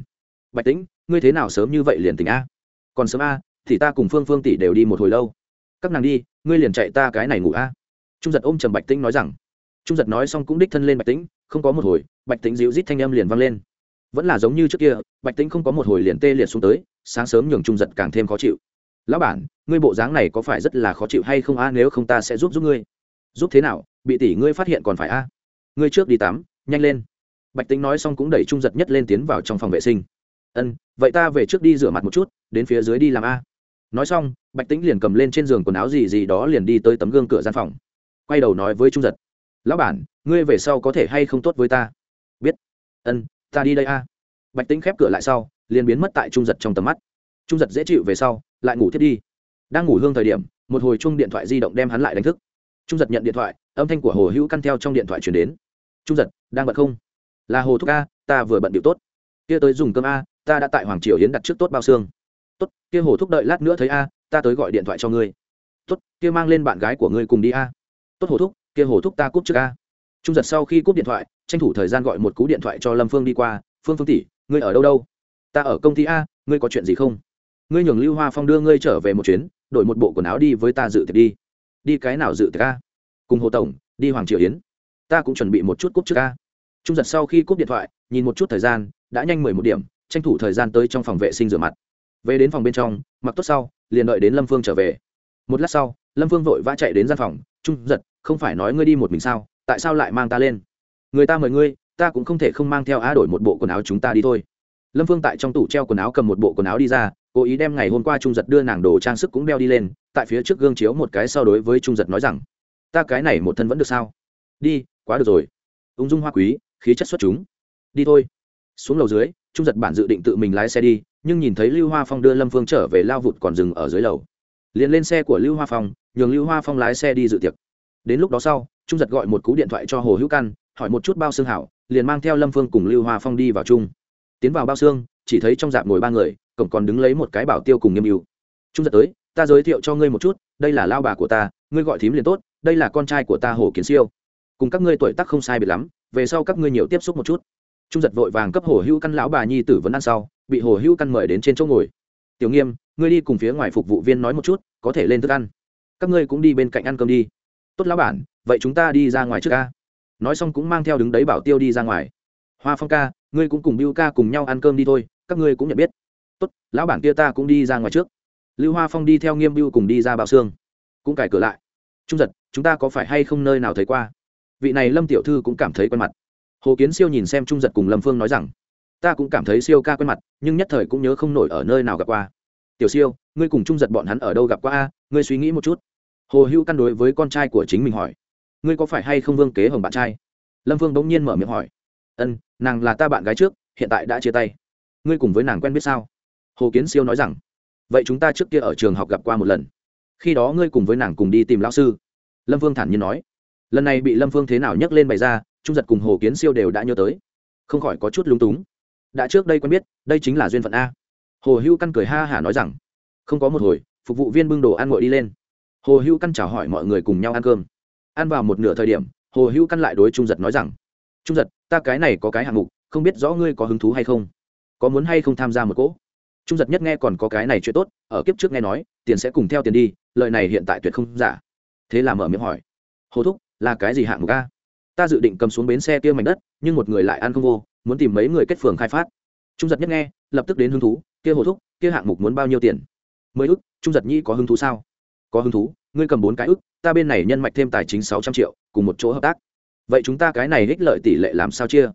bạch tĩnh, ngươi thế nào sớm như vậy liền tỉnh a? Còn sớm a, thì ta cùng phương phương tỷ đều đi một hồi lâu các nàng đi, ngươi liền chạy ta cái này ngủ a. Trung giật ôm trầm bạch tĩnh nói rằng. Trung giật nói xong cũng đích thân lên bạch tĩnh, không có một hồi, bạch tĩnh dịu rít thanh âm liền vang lên. Vẫn là giống như trước kia, bạch tĩnh không có một hồi liền tê liệt xuống tới, sáng sớm nhường trung giật càng thêm khó chịu. Lão bản, ngươi bộ dáng này có phải rất là khó chịu hay không a? Nếu không ta sẽ giúp giúp ngươi. Giúp thế nào? Bị tỷ ngươi phát hiện còn phải a? Ngươi trước đi tắm, nhanh lên. Bạch tĩnh nói xong cũng đẩy trung giật nhất lên tiến vào trong phòng vệ sinh. Ân, vậy ta về trước đi rửa mặt một chút, đến phía dưới đi làm a nói xong, bạch tính liền cầm lên trên giường quần áo gì gì đó liền đi tới tấm gương cửa gian phòng. Quay đầu nói với trung giật, lão bản, ngươi về sau có thể hay không tốt với ta? Biết. Ân, ta đi đây a. Bạch tính khép cửa lại sau, liền biến mất tại trung giật trong tầm mắt. Trung giật dễ chịu về sau, lại ngủ thiết đi. Đang ngủ hương thời điểm, một hồi chung điện thoại di động đem hắn lại đánh thức. Trung giật nhận điện thoại, âm thanh của hồ hữu căn theo trong điện thoại chuyển đến. Trung giật, đang bận không? Là hồ thúc a, ta vừa bận điệu tốt. Kia tới dùng cơm a, ta đã tại hoàng triều hiến đặt trước tốt bao xương tốt, kia hồ thúc đợi lát nữa thấy a, ta tới gọi điện thoại cho ngươi. Tốt, kia mang lên bạn gái của ngươi cùng đi a. Tốt, hồ thúc, kia hồ thúc ta cúp trước a. Trung giật sau khi cúp điện thoại, tranh thủ thời gian gọi một cú điện thoại cho lâm phương đi qua. Phương phương tỷ, ngươi ở đâu đâu? Ta ở công ty a, ngươi có chuyện gì không? Ngươi nhường lưu hoa phong đưa ngươi trở về một chuyến, đổi một bộ quần áo đi với ta dự tiệc đi. Đi cái nào dự tiệc a? Cùng hồ tổng, đi hoàng triều yến. Ta cũng chuẩn bị một chút cúp trước a. Trung giật sau khi cúp điện thoại, nhìn một chút thời gian, đã nhanh mười một điểm, tranh thủ thời gian tới trong phòng vệ sinh rửa mặt về đến phòng bên trong, mặc tốt sau, liền đợi đến lâm phương trở về. Một lát sau, lâm phương vội vã chạy đến gian phòng, trung giật, không phải nói ngươi đi một mình sao? Tại sao lại mang ta lên? Người ta mời ngươi, ta cũng không thể không mang theo á đổi một bộ quần áo chúng ta đi thôi. Lâm phương tại trong tủ treo quần áo cầm một bộ quần áo đi ra, cố ý đem ngày hôm qua trung giật đưa nàng đồ trang sức cũng đeo đi lên, tại phía trước gương chiếu một cái so đối với trung giật nói rằng, ta cái này một thân vẫn được sao? Đi, quá được rồi. Ung dung hoa quý, khí chất xuất chúng. Đi thôi. Xuống lầu dưới, trung giật bản dự định tự mình lái xe đi nhưng nhìn thấy lưu hoa phong đưa lâm phương trở về lao vụt còn dừng ở dưới lầu. Liền lên xe của lưu hoa phong, nhường lưu hoa phong lái xe đi dự tiệc. Đến lúc đó sau, trung giật gọi một cú điện thoại cho hồ hữu căn hỏi một chút bao xương hảo, liền mang theo lâm phương cùng lưu hoa phong đi vào chung. Tiến vào bao xương chỉ thấy trong dạp ngồi ba người, cổng còn đứng lấy một cái bảo tiêu cùng nghiêm mưu trung giật tới, ta giới thiệu cho ngươi một chút, đây là lao bà của ta, ngươi gọi thím liền tốt, đây là con trai của ta hồ kiến siêu. Cùng các ngươi tuổi tác không sai biệt lắm, về sau các ngươi nhiều tiếp xúc một chút trung giật vội vàng cấp hồ hữu căn lão bà nhi tử vấn ăn sau, bị hồ hữu căn mời đến trên chỗ ngồi. Tiểu nghiêm, ngươi đi cùng phía ngoài phục vụ viên nói một chút, có thể lên thức ăn. Các ngươi cũng đi bên cạnh ăn cơm đi. Tốt lão bản, vậy chúng ta đi ra ngoài trước ca. Nói xong cũng mang theo đứng đấy bảo tiêu đi ra ngoài. Hoa phong ca, ngươi cũng cùng biu ca cùng nhau ăn cơm đi thôi, các ngươi cũng nhận biết. Tốt, lão bản kia ta cũng đi ra ngoài trước. Lưu hoa phong đi theo nghiêm biu cùng đi ra bạo xương cũng cài cửa lại. Trung giật, chúng ta có phải hay không nơi nào thấy qua? Vị này lâm tiểu thư cũng cảm thấy quen mặt hồ kiến siêu nhìn xem trung giật cùng lâm phương nói rằng, ta cũng cảm thấy siêu ca quen mặt, nhưng nhất thời cũng nhớ không nổi ở nơi nào gặp qua. Tiểu siêu, ngươi cùng trung giật bọn hắn ở đâu gặp qua a? Ngươi suy nghĩ một chút. Hồ hữu căn đối với con trai của chính mình hỏi, ngươi có phải hay không vương kế hồng bạn trai? Lâm phương bỗng nhiên mở miệng hỏi, ân, nàng là ta bạn gái trước, hiện tại đã chia tay. Ngươi cùng với nàng quen biết sao? Hồ kiến siêu nói rằng, vậy chúng ta trước kia ở trường học gặp qua một lần. Khi đó ngươi cùng với nàng cùng đi tìm lão sư. Lâm vương thản nhiên nói, lần này bị lâm phương thế nào nhắc lên bày ra trung giật cùng hồ kiến siêu đều đã nhớ tới. Không khỏi có chút lúng túng. Đã trước đây quen biết, đây chính là duyên phận a. Hồ hữu căn cười ha hả nói rằng, không có một hồi, phục vụ viên bưng đồ ăn ngồi đi lên. Hồ hữu căn chào hỏi mọi người cùng nhau ăn cơm. Ăn vào một nửa thời điểm, hồ hữu căn lại đối trung giật nói rằng, trung giật, ta cái này có cái hạng mục, không biết rõ ngươi có hứng thú hay không? Có muốn hay không tham gia một cỗ? Trung giật nhất nghe còn có cái này chuyện tốt, ở kiếp trước nghe nói, tiền sẽ cùng theo tiền đi lợi này hiện tại tuyệt không giả. Thế là mở miệng hỏi, hồ thúc, là cái gì hạng mục a? Ta dự định cầm xuống bến xe kia mảnh đất, nhưng một người lại ăn không vô, muốn tìm mấy người kết phường khai phát. Trung giật nhất nghe, lập tức đến hứng thú, kia hồ thúc, kia hạng mục muốn bao nhiêu tiền? Mười ức, trung giật nhĩ có hứng thú sao? Có hứng thú, ngươi cầm bốn cái ức, ta bên này nhân mạch thêm tài chính sáu trăm triệu, cùng một chỗ hợp tác. Vậy chúng ta cái này ích lợi tỷ lệ làm sao chia?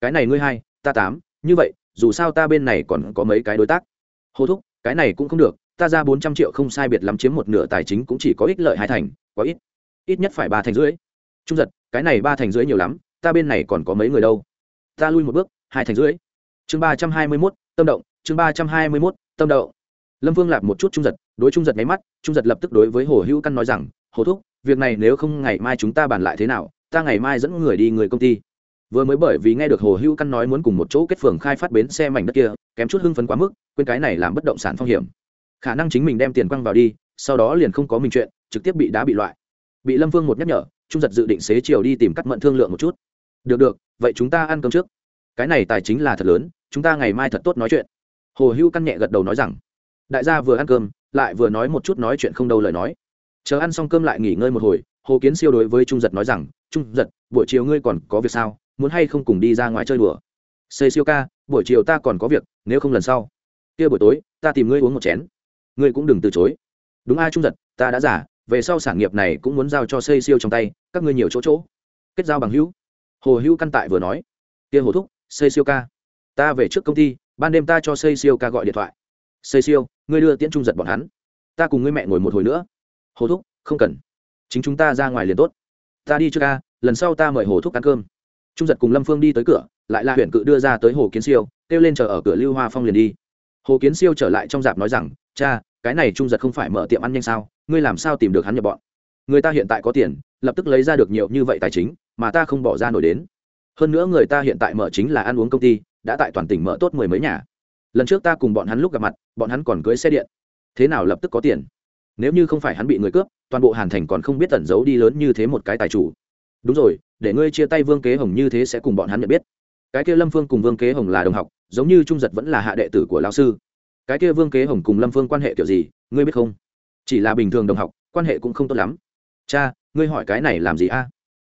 Cái này ngươi hai, ta tám, như vậy, dù sao ta bên này còn có mấy cái đối tác. Hồ thúc, cái này cũng không được, ta ra bốn trăm triệu không sai biệt lắm chiếm một nửa tài chính cũng chỉ có ích lợi hai thành, quá ít. Ít nhất phải ba thành rưỡi. Trung giật cái này ba thành rưỡi nhiều lắm, ta bên này còn có mấy người đâu. Ta lui một bước, hai thành rưỡi. Chương ba trăm hai mươi mốt, tâm động, chương ba trăm hai mươi mốt, tâm động. Lâm vương lạp một chút trung giật, đối trung giật nháy mắt, trung giật lập tức đối với hồ hữu căn nói rằng, hồ thúc, việc này nếu không ngày mai chúng ta bàn lại thế nào, ta ngày mai dẫn người đi người công ty. Vừa mới bởi vì nghe được hồ hữu căn nói muốn cùng một chỗ kết phường khai phát bến xe mảnh đất kia, kém chút hưng phấn quá mức, quên cái này làm bất động sản phong hiểm. Khả năng chính mình đem tiền quăng vào đi, sau đó liền không có mình chuyện, trực tiếp bị đá bị loại. Bị lâm vương một nhắc nhở trung giật dự định xế chiều đi tìm cắt mận thương lượng một chút. Được được, vậy chúng ta ăn cơm trước. Cái này tài chính là thật lớn, chúng ta ngày mai thật tốt nói chuyện. Hồ hữu căn nhẹ gật đầu nói rằng, đại gia vừa ăn cơm, lại vừa nói một chút nói chuyện không đâu lời nói. Chờ ăn xong cơm lại nghỉ ngơi một hồi, hồ kiến siêu đối với trung giật nói rằng, trung giật, buổi chiều ngươi còn có việc sao? Muốn hay không cùng đi ra ngoài chơi đùa? Xây siêu ca, buổi chiều ta còn có việc, nếu không lần sau. Kia buổi tối, ta tìm ngươi uống một chén. Ngươi cũng đừng từ chối. Đúng ai trung giật, ta đã giả về sau sản nghiệp này cũng muốn giao cho xây siêu trong tay, các ngươi nhiều chỗ chỗ. Kết giao bằng hữu. Hồ hữu căn tại vừa nói. Kia hồ thúc, xây siêu ca. Ta về trước công ty, ban đêm ta cho xây siêu ca gọi điện thoại. Xây siêu, ngươi đưa tiễn trung giật bọn hắn. Ta cùng ngươi mẹ ngồi một hồi nữa. Hồ thúc, không cần. Chính chúng ta ra ngoài liền tốt. Ta đi trước ca, lần sau ta mời hồ thúc ăn cơm. Trung giật cùng lâm phương đi tới cửa, lại là huyện cự đưa ra tới hồ kiến siêu, kêu lên chờ ở cửa lưu hoa phong liền đi. Hồ kiến siêu trở lại trong dạp nói rằng, cha cái này trung giật không phải mở tiệm ăn nhanh sao, ngươi làm sao tìm được hắn nhập bọn? Người ta hiện tại có tiền, lập tức lấy ra được nhiều như vậy tài chính, mà ta không bỏ ra nổi đến. Hơn nữa người ta hiện tại mở chính là ăn uống công ty, đã tại toàn tỉnh mở tốt mười mấy nhà. Lần trước ta cùng bọn hắn lúc gặp mặt, bọn hắn còn cưới xe điện. Thế nào lập tức có tiền? Nếu như không phải hắn bị người cướp, toàn bộ hàn thành còn không biết tẩn giấu đi lớn như thế một cái tài chủ. Đúng rồi, để ngươi chia tay vương kế hồng như thế sẽ cùng bọn hắn nhận biết. Cái kia lâm phương cùng vương kế hồng là đồng học, giống như trung giật vẫn là hạ đệ tử của lao sư cái kia vương kế hồng cùng lâm phương quan hệ kiểu gì, ngươi biết không? Chỉ là bình thường đồng học, quan hệ cũng không tốt lắm. Cha, ngươi hỏi cái này làm gì a?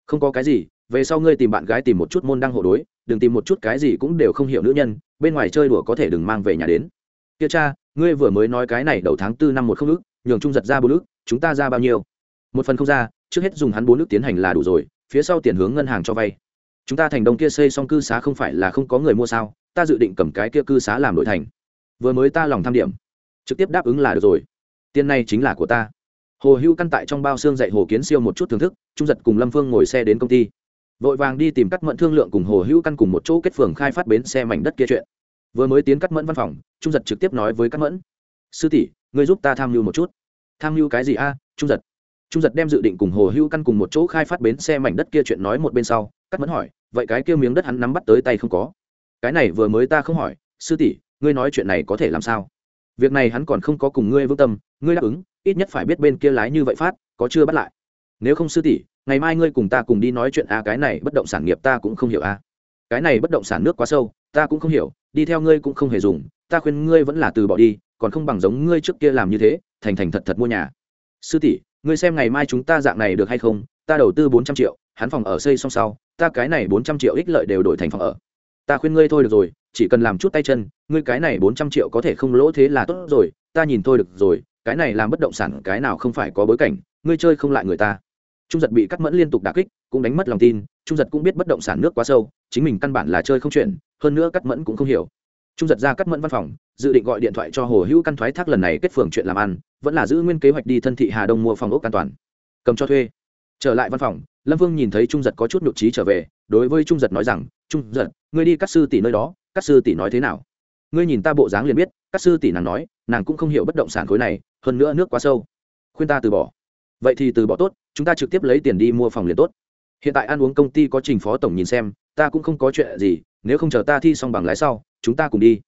Không có cái gì, về sau ngươi tìm bạn gái tìm một chút môn đăng hộ đối, đừng tìm một chút cái gì cũng đều không hiểu nữ nhân, bên ngoài chơi đùa có thể đừng mang về nhà đến. Kia cha, ngươi vừa mới nói cái này đầu tháng tư năm một không ước nhường trung giật ra bốn ước chúng ta ra bao nhiêu? Một phần không ra, trước hết dùng hắn bốn ước tiến hành là đủ rồi, phía sau tiền hướng ngân hàng cho vay. Chúng ta thành đông kia xây xong cư xá không phải là không có người mua sao, ta dự định cầm cái kia cư xá làm đổi thành vừa mới ta lòng tham điểm. Trực tiếp đáp ứng là được rồi. Tiền này chính là của ta. Hồ hữu căn tại trong bao xương dạy hồ kiến siêu một chút thưởng thức, trung giật cùng lâm phương ngồi xe đến công ty. Vội vàng đi tìm cắt mẫn thương lượng cùng hồ hữu căn cùng một chỗ kết phường khai phát bến xe mảnh đất kia chuyện. Vừa mới tiến cắt mẫn văn phòng, trung giật trực tiếp nói với cắt mẫn. Sư tỷ, ngươi giúp ta tham mưu một chút. Tham mưu cái gì a, trung giật? Trung giật đem dự định cùng hồ hữu căn cùng một chỗ khai phát bến xe mảnh đất kia chuyện nói một bên sau, cắt mẫn hỏi, vậy cái kia miếng đất hắn nắm bắt tới tay không có? Cái này vừa mới ta không hỏi, sư tỷ ngươi nói chuyện này có thể làm sao? Việc này hắn còn không có cùng ngươi vững tâm, ngươi đáp ứng, ít nhất phải biết bên kia lái như vậy phát, có chưa bắt lại. Nếu không sư tỷ, ngày mai ngươi cùng ta cùng đi nói chuyện a, cái này bất động sản nghiệp ta cũng không hiểu a. Cái này bất động sản nước quá sâu, ta cũng không hiểu, đi theo ngươi cũng không hề dùng, ta khuyên ngươi vẫn là từ bỏ đi, còn không bằng giống ngươi trước kia làm như thế, thành thành thật thật mua nhà. Sư tỷ, ngươi xem ngày mai chúng ta dạng này được hay không? Ta đầu tư bốn trăm triệu, hắn phòng ở xây xong sau, ta cái này bốn trăm triệu ích lợi đều đổi thành phòng ở. Ta khuyên ngươi thôi được rồi chỉ cần làm chút tay chân, ngươi cái này bốn trăm triệu có thể không lỗ thế là tốt rồi, ta nhìn thôi được rồi, cái này làm bất động sản cái nào không phải có bối cảnh, ngươi chơi không lại người ta. Trung giật bị cắt mẫn liên tục đà kích, cũng đánh mất lòng tin, trung giật cũng biết bất động sản nước quá sâu, chính mình căn bản là chơi không chuyện hơn nữa cắt mẫn cũng không hiểu. Trung giật ra cắt mẫn văn phòng, dự định gọi điện thoại cho hồ hữu căn thoái thác lần này kết phường chuyện làm ăn, vẫn là giữ nguyên kế hoạch đi thân thị hà đông mua phòng ốc an toàn. Cầm cho thuê. Trở lại văn phòng, lâm vương nhìn thấy trung giật có chút nhục trí trở về, đối với trung giật nói rằng, trung giật, ngươi đi cắt sư tỷ nơi đó các sư tỷ nói thế nào? Ngươi nhìn ta bộ dáng liền biết, các sư tỷ nàng nói, nàng cũng không hiểu bất động sản khối này, hơn nữa nước quá sâu. Khuyên ta từ bỏ. Vậy thì từ bỏ tốt, chúng ta trực tiếp lấy tiền đi mua phòng liền tốt. Hiện tại ăn uống công ty có trình phó tổng nhìn xem, ta cũng không có chuyện gì, nếu không chờ ta thi xong bằng lái sau, chúng ta cùng đi.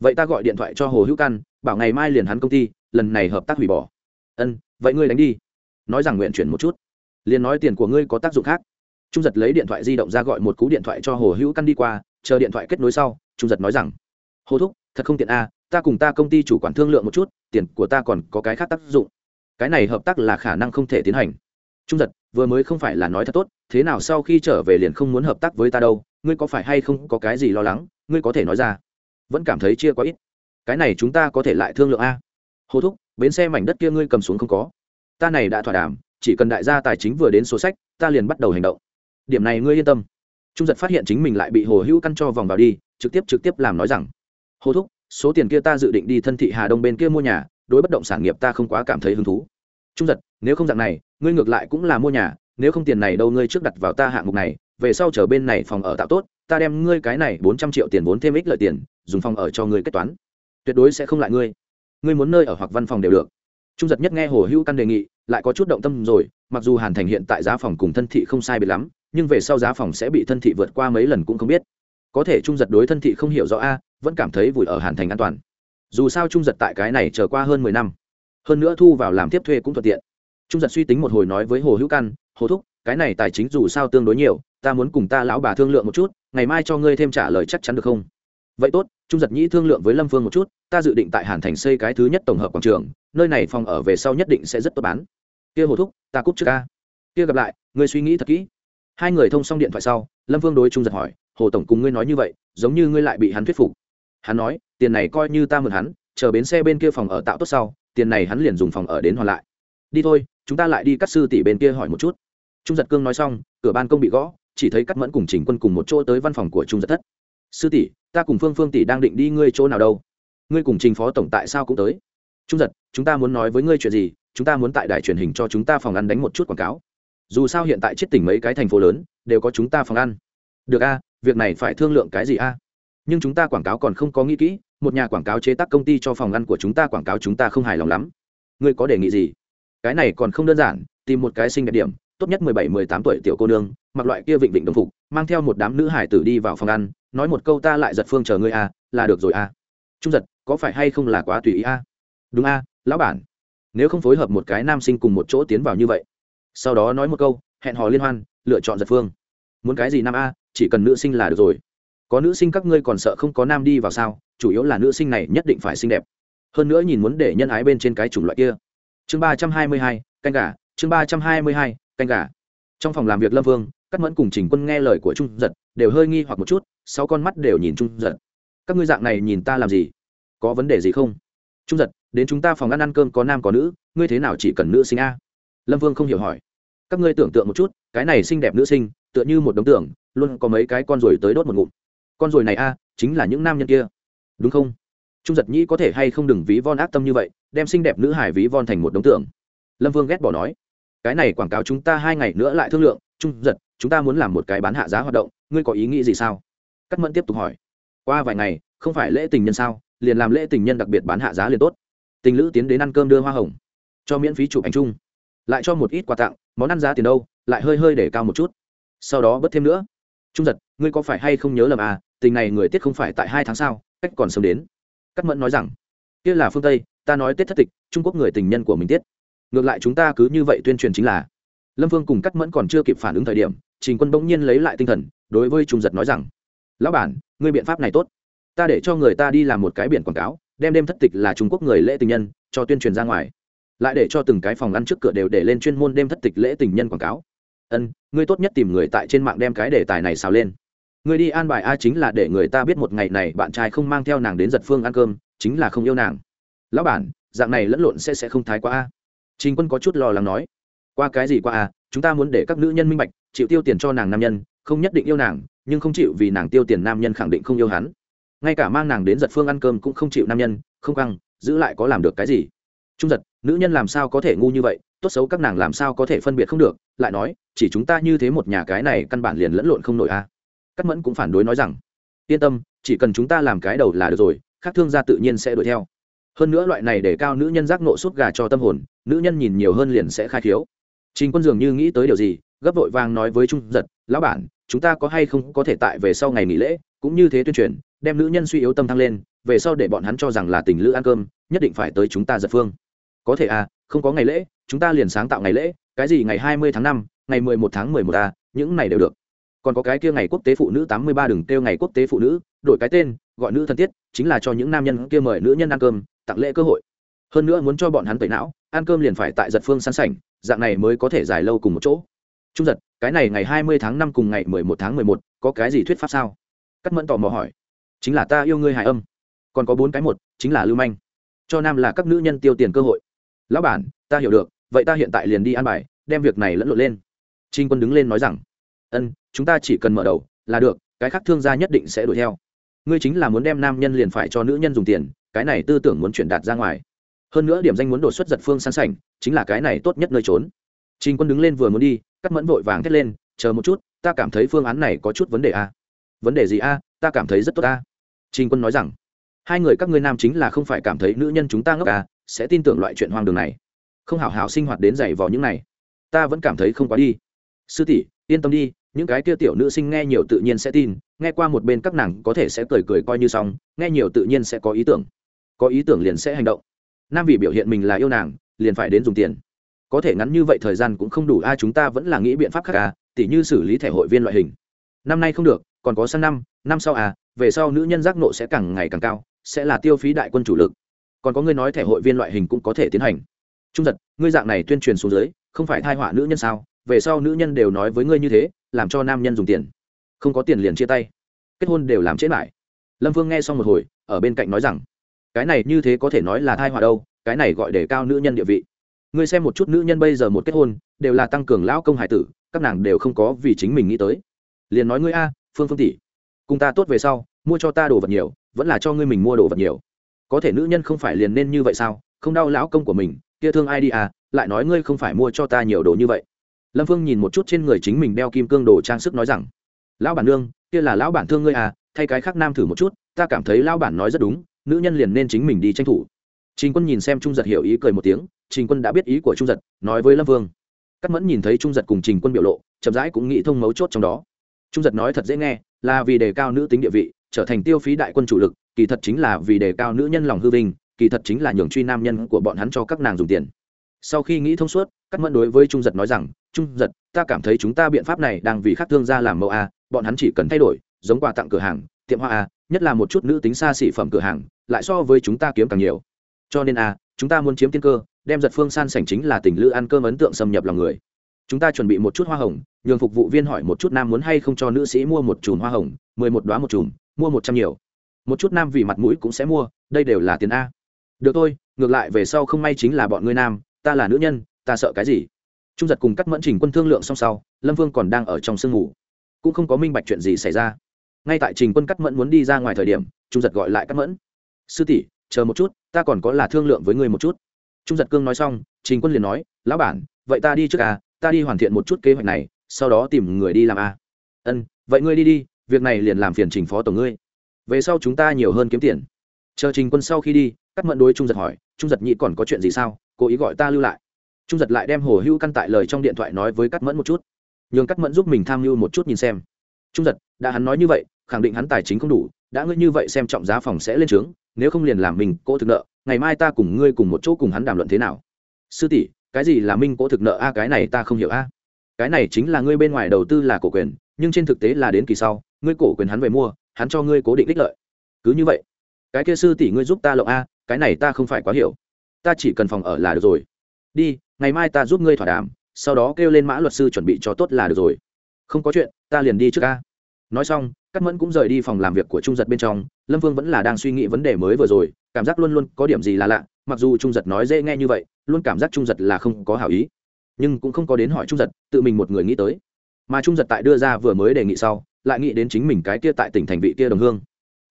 Vậy ta gọi điện thoại cho hồ hữu căn, bảo ngày mai liền hắn công ty, lần này hợp tác hủy bỏ. Ân, vậy ngươi đánh đi. Nói rằng nguyện chuyển một chút. Liền nói tiền của ngươi có tác dụng khác. Trung giật lấy điện thoại di động ra gọi một cú điện thoại cho hồ hữu căn đi qua, chờ điện thoại kết nối sau trung giật nói rằng, hồ thúc, thật không tiện a, ta cùng ta công ty chủ quản thương lượng một chút, tiền của ta còn có cái khác tác dụng. Cái này hợp tác là khả năng không thể tiến hành. Trung giật, vừa mới không phải là nói thật tốt, thế nào sau khi trở về liền không muốn hợp tác với ta đâu, ngươi có phải hay không có cái gì lo lắng, ngươi có thể nói ra. Vẫn cảm thấy chia quá ít. Cái này chúng ta có thể lại thương lượng a. Hồ thúc, bến xe mảnh đất kia ngươi cầm xuống không có. Ta này đã thỏa đàm, chỉ cần đại gia tài chính vừa đến số sách, ta liền bắt đầu hành động. Điểm này ngươi yên tâm. Trung giật phát hiện chính mình lại bị hồ hữu căn cho vòng vào đi trực tiếp trực tiếp làm nói rằng, hồ thúc, số tiền kia ta dự định đi thân thị hà đông bên kia mua nhà, đối bất động sản nghiệp ta không quá cảm thấy hứng thú. Trung giật, nếu không dạng này, ngươi ngược lại cũng là mua nhà, nếu không tiền này đâu ngươi trước đặt vào ta hạng mục này, về sau trở bên này phòng ở tạo tốt, ta đem ngươi cái này bốn trăm triệu tiền vốn thêm ích lợi tiền, dùng phòng ở cho ngươi kết toán. Tuyệt đối sẽ không lại ngươi. Ngươi muốn nơi ở hoặc văn phòng đều được. Trung giật nhất nghe hồ hữu căn đề nghị, lại có chút động tâm rồi, mặc dù hàn thành hiện tại giá phòng cùng thân thị không sai biệt lắm, nhưng về sau giá phòng sẽ bị thân thị vượt qua mấy lần cũng không biết có thể trung giật đối thân thị không hiểu rõ a, vẫn cảm thấy vùi ở hàn thành an toàn. Dù sao trung giật tại cái này trở qua hơn mười năm. Hơn nữa thu vào làm tiếp thuê cũng thuận tiện. Trung giật suy tính một hồi nói với hồ hữu căn, hồ thúc, cái này tài chính dù sao tương đối nhiều, ta muốn cùng ta lão bà thương lượng một chút, ngày mai cho ngươi thêm trả lời chắc chắn được không? Vậy tốt, trung giật nhĩ thương lượng với lâm phương một chút, ta dự định tại hàn thành xây cái thứ nhất tổng hợp quảng trường, nơi này phòng ở về sau nhất định sẽ rất tốt bán. Kia hồ thúc, ta cúp trước ca. Kia gặp lại, ngươi suy nghĩ thật kỹ hai người thông xong điện thoại sau, lâm vương đối trung giật hỏi, hồ tổng cùng ngươi nói như vậy, giống như ngươi lại bị hắn thuyết phục. Hắn nói, tiền này coi như ta mượn hắn, chờ bến xe bên kia phòng ở tạo tốt sau, tiền này hắn liền dùng phòng ở đến hoàn lại. Đi thôi, chúng ta lại đi cắt sư tỷ bên kia hỏi một chút. Trung giật cương nói xong, cửa ban công bị gõ, chỉ thấy cắt mẫn cùng trình quân cùng một chỗ tới văn phòng của trung giật thất. Sư tỷ, ta cùng phương phương tỷ đang định đi ngươi chỗ nào đâu? Ngươi cùng trình phó tổng tại sao cũng tới? Trung giật, chúng ta muốn nói với ngươi chuyện gì, chúng ta muốn tại đài truyền hình cho chúng ta phòng ăn đánh một chút quảng cáo dù sao hiện tại chết tỉnh mấy cái thành phố lớn, đều có chúng ta phòng ăn. Được a, việc này phải thương lượng cái gì a? Nhưng chúng ta quảng cáo còn không có nghĩ kỹ, một nhà quảng cáo chế tác công ty cho phòng ăn của chúng ta quảng cáo chúng ta không hài lòng lắm. Ngươi có đề nghị gì? Cái này còn không đơn giản, tìm một cái sinh đẹp điểm, tốt nhất mười bảy, mười tám tuổi tiểu cô nương, mặc loại kia vịnh vịnh đồng phục, mang theo một đám nữ hải tử đi vào phòng ăn, nói một câu ta lại giật phương chờ ngươi a, là được rồi a. Trung giật, có phải hay không là quá tùy ý a? Đúng a, lão bản. Nếu không phối hợp một cái nam sinh cùng một chỗ tiến vào như vậy sau đó nói một câu, hẹn hò liên hoan, lựa chọn giật phương. Muốn cái gì nam a, chỉ cần nữ sinh là được rồi. Có nữ sinh các ngươi còn sợ không có nam đi vào sao, chủ yếu là nữ sinh này nhất định phải xinh đẹp. Hơn nữa nhìn muốn để nhân ái bên trên cái chủng loại kia. Chương ba trăm hai mươi hai, canh gà, chương ba trăm hai mươi hai, canh gà. Trong phòng làm việc lâm vương các mẫn cùng trình quân nghe lời của trung giật, đều hơi nghi hoặc một chút, sáu con mắt đều nhìn trung giật. Các ngươi dạng này nhìn ta làm gì? Có vấn đề gì không? Trung giật, đến chúng ta phòng ăn ăn cơm có nam có nữ, ngươi thế nào chỉ cần nữ sinh a? Lâm vương không hiểu hỏi. Các ngươi tưởng tượng một chút, cái này xinh đẹp nữ sinh, tựa như một đống tưởng luôn có mấy cái con ruồi tới đốt một ngụm. Con ruồi này a, chính là những nam nhân kia. Đúng không? Trung giật nhĩ có thể hay không đừng ví von ác tâm như vậy, đem xinh đẹp nữ hải ví von thành một đống tưởng lâm vương ghét bỏ nói. Cái này quảng cáo chúng ta hai ngày nữa lại thương lượng. Trung giật, chúng ta muốn làm một cái bán hạ giá hoạt động, ngươi có ý nghĩ gì sao? Cắt mẫn tiếp tục hỏi. Qua vài ngày, không phải lễ tình nhân sao? Liền làm lễ tình nhân đặc biệt bán hạ giá liền tốt. Tình lữ tiến đến ăn cơm đưa hoa hồng. Cho miễn phí chụp ảnh chung lại cho một ít quà tặng, món ăn giá tiền đâu, lại hơi hơi để cao một chút. Sau đó bớt thêm nữa. Trung giật, ngươi có phải hay không nhớ lầm à tình này người tiết không phải tại hai tháng sau, cách còn sớm đến. Cắt mẫn nói rằng, kia là phương tây, ta nói tết thất tịch, trung quốc người tình nhân của mình tiết. Ngược lại chúng ta cứ như vậy tuyên truyền chính là. Lâm phương cùng cắt mẫn còn chưa kịp phản ứng thời điểm, trình quân bỗng nhiên lấy lại tinh thần, đối với trung giật nói rằng, lão bản, ngươi biện pháp này tốt. Ta để cho người ta đi làm một cái biển quảng cáo, đem đêm thất tịch là trung quốc người lễ tình nhân, cho tuyên truyền ra ngoài lại để cho từng cái phòng ăn trước cửa đều để lên chuyên môn đêm thất tịch lễ tình nhân quảng cáo. Ân, ngươi tốt nhất tìm người tại trên mạng đem cái đề tài này xào lên. Người đi an bài a chính là để người ta biết một ngày này bạn trai không mang theo nàng đến giật phương ăn cơm, chính là không yêu nàng. Lão bản, dạng này lẫn lộn sẽ sẽ không thái quá a. Trình quân có chút lo lắng nói. Qua cái gì qua a, chúng ta muốn để các nữ nhân minh bạch, chịu tiêu tiền cho nàng nam nhân, không nhất định yêu nàng, nhưng không chịu vì nàng tiêu tiền nam nhân khẳng định không yêu hắn. Ngay cả mang nàng đến giật phương ăn cơm cũng không chịu nam nhân, không căng giữ lại có làm được cái gì? Trung giật, nữ nhân làm sao có thể ngu như vậy? Tốt xấu các nàng làm sao có thể phân biệt không được? Lại nói, chỉ chúng ta như thế một nhà cái này căn bản liền lẫn lộn không nổi a. Cắt mẫn cũng phản đối nói rằng, yên tâm, chỉ cần chúng ta làm cái đầu là được rồi, khác thương gia tự nhiên sẽ đuổi theo. Hơn nữa loại này để cao nữ nhân giác nộ suốt gà cho tâm hồn, nữ nhân nhìn nhiều hơn liền sẽ khai thiếu trình quân dường như nghĩ tới điều gì, gấp vội vàng nói với trung giật, lão bản, chúng ta có hay không có thể tại về sau ngày nghỉ lễ, cũng như thế tuyên truyền, đem nữ nhân suy yếu tâm thăng lên, về sau để bọn hắn cho rằng là tình lữ ăn cơm, nhất định phải tới chúng ta giật phương có thể à không có ngày lễ chúng ta liền sáng tạo ngày lễ cái gì ngày hai mươi tháng năm ngày mười một tháng mười một à, những này đều được. Còn có cái kia ngày quốc tế phụ nữ tám mươi ba đừng kêu ngày quốc tế phụ nữ đổi cái tên gọi nữ thân thiết chính là cho những nam nhân kia mời nữ nhân ăn cơm tặng lễ cơ hội. Hơn nữa muốn cho bọn hắn tẩy não ăn cơm liền phải tại giật phương sẵn sảnh dạng này mới có thể dài lâu cùng một chỗ. Trung giật cái này ngày hai mươi tháng năm cùng ngày mười một tháng mười một có cái gì thuyết pháp sao? Cắt mẫn tò mò hỏi. Chính là ta yêu ngươi hài âm. Còn có bốn cái một chính là lưu manh. Cho nam là các nữ nhân tiêu tiền cơ hội lão bản, ta hiểu được, vậy ta hiện tại liền đi ăn bài, đem việc này lẫn lộn lên. Trinh quân đứng lên nói rằng, ân, chúng ta chỉ cần mở đầu, là được, cái khác thương gia nhất định sẽ đuổi theo. Ngươi chính là muốn đem nam nhân liền phải cho nữ nhân dùng tiền, cái này tư tưởng muốn chuyển đạt ra ngoài. Hơn nữa điểm danh muốn đột xuất giật phương sẵn sảnh, chính là cái này tốt nhất nơi trốn. Trình quân đứng lên vừa muốn đi, cắt mẫn vội vàng thét lên, chờ một chút, ta cảm thấy phương án này có chút vấn đề a vấn đề gì a ta cảm thấy rất tốt a trình quân nói rằng, hai người các ngươi nam chính là không phải cảm thấy nữ nhân chúng ta ngốc à? Sẽ tin tưởng loại chuyện hoang đường này. Không hảo hảo sinh hoạt đến dày vò những này. Ta vẫn cảm thấy không quá đi. Sư tỷ, yên tâm đi, những cái kia tiểu nữ sinh nghe nhiều tự nhiên sẽ tin, nghe qua một bên các nàng có thể sẽ cười cười coi như xong, nghe nhiều tự nhiên sẽ có ý tưởng. Có ý tưởng liền sẽ hành động. Nam vì biểu hiện mình là yêu nàng, liền phải đến dùng tiền. Có thể ngắn như vậy thời gian cũng không đủ ai chúng ta vẫn là nghĩ biện pháp khác à tỉ như xử lý thẻ hội viên loại hình. Năm nay không được, còn có sang năm năm sau à về sau nữ nhân giác nộ sẽ càng ngày càng cao, sẽ là tiêu phí đại quân chủ lực còn có người nói thẻ hội viên loại hình cũng có thể tiến hành. Trung giật, ngươi dạng này tuyên truyền xuống dưới, không phải thai họa nữ nhân sao? Về sau nữ nhân đều nói với ngươi như thế, làm cho nam nhân dùng tiền. Không có tiền liền chia tay. Kết hôn đều làm chết lại. Lâm vương nghe xong một hồi, ở bên cạnh nói rằng, cái này như thế có thể nói là thai họa đâu, cái này gọi để cao nữ nhân địa vị. Ngươi xem một chút nữ nhân bây giờ một kết hôn, đều là tăng cường lão công hải tử, các nàng đều không có vì chính mình nghĩ tới. Liền nói ngươi a, phương phương tỷ, cùng ta tốt về sau, mua cho ta đồ vật nhiều, vẫn là cho ngươi mình mua đồ vật nhiều có thể nữ nhân không phải liền nên như vậy sao? Không đau lão công của mình, kia thương ai đi à? Lại nói ngươi không phải mua cho ta nhiều đồ như vậy. Lâm phương nhìn một chút trên người chính mình đeo kim cương đồ trang sức nói rằng, lão bản nương, kia là lão bản thương ngươi à? Thay cái khác nam thử một chút, ta cảm thấy lão bản nói rất đúng, nữ nhân liền nên chính mình đi tranh thủ. Trình quân nhìn xem trung giật hiểu ý cười một tiếng, trình quân đã biết ý của trung giật, nói với lâm vương cắt mẫn nhìn thấy trung giật cùng trình quân biểu lộ, chậm rãi cũng nghĩ thông mấu chốt trong đó. Trung giật nói thật dễ nghe, là vì đề cao nữ tính địa vị, trở thành tiêu phí đại quân chủ lực kỳ thật chính là vì đề cao nữ nhân lòng hư vinh, kỳ thật chính là nhường truy nam nhân của bọn hắn cho các nàng dùng tiền. Sau khi nghĩ thông suốt các mẫn đối với trung giật nói rằng, trung giật, ta cảm thấy chúng ta biện pháp này đang vì khác thương gia làm mẫu a, bọn hắn chỉ cần thay đổi, giống quà tặng cửa hàng, tiệm hoa a, nhất là một chút nữ tính xa xỉ phẩm cửa hàng, lại so với chúng ta kiếm càng nhiều. Cho nên a, chúng ta muốn chiếm tiên cơ, đem giật phương san sảnh chính là tình lữ ăn cơm ấn tượng xâm nhập lòng người. Chúng ta chuẩn bị một chút hoa hồng, nhường phục vụ viên hỏi một chút nam muốn hay không cho nữ sĩ mua một chùm hoa hồng, mười một đoá một chùm, mua một trăm nhiều một chút nam vì mặt mũi cũng sẽ mua, đây đều là tiền a. Được thôi, ngược lại về sau không may chính là bọn ngươi nam, ta là nữ nhân, ta sợ cái gì? Trung giật cùng cắt mẫn trình quân thương lượng xong sau, lâm vương còn đang ở trong sương ngủ cũng không có minh bạch chuyện gì xảy ra. Ngay tại trình quân cắt mẫn muốn đi ra ngoài thời điểm, trung giật gọi lại cắt mẫn. Sư tỷ, chờ một chút, ta còn có là thương lượng với ngươi một chút. Trung giật cương nói xong, trình quân liền nói, lão bản, vậy ta đi trước à ta đi hoàn thiện một chút kế hoạch này, sau đó tìm người đi làm à. Ân, vậy ngươi đi đi, việc này liền làm phiền trình phó tổng ngươi về sau chúng ta nhiều hơn kiếm tiền. Chờ trình quân sau khi đi cắt mẫn đối trung giật hỏi, trung giật nhị còn có chuyện gì sao? Cố ý gọi ta lưu lại. Trung giật lại đem hồ hữu căn tại lời trong điện thoại nói với cắt mẫn một chút. Nhường cắt mẫn giúp mình tham mưu một chút nhìn xem. Trung giật, đã hắn nói như vậy, khẳng định hắn tài chính không đủ, đã ngươi như vậy xem trọng giá phòng sẽ lên trướng, nếu không liền làm mình cỗ thực nợ, ngày mai ta cùng ngươi cùng một chỗ cùng hắn đàm luận thế nào? Sư tỷ, cái gì là minh cỗ thực nợ a? Cái này ta không hiểu a. Cái này chính là ngươi bên ngoài đầu tư là cổ quyền, nhưng trên thực tế là đến kỳ sau, ngươi cổ quyền hắn về mua hắn cho ngươi cố định đích lợi. Cứ như vậy, cái kia sư tỷ ngươi giúp ta lộng a, cái này ta không phải quá hiểu. Ta chỉ cần phòng ở là được rồi. Đi, ngày mai ta giúp ngươi thỏa đàm, sau đó kêu lên mã luật sư chuẩn bị cho tốt là được rồi. Không có chuyện, ta liền đi trước ca nói xong cắt mẫn cũng rời đi phòng làm việc của trung giật bên trong, lâm vương vẫn là đang suy nghĩ vấn đề mới vừa rồi, cảm giác luôn luôn có điểm gì là lạ, mặc dù trung giật nói dễ nghe như vậy, luôn cảm giác trung giật là không có hảo ý. Nhưng cũng không có đến hỏi trung giật, tự mình một người nghĩ tới. Mà trung giật tại đưa ra vừa mới đề nghị sau lại nghĩ đến chính mình cái kia tại tỉnh thành vị kia đồng hương.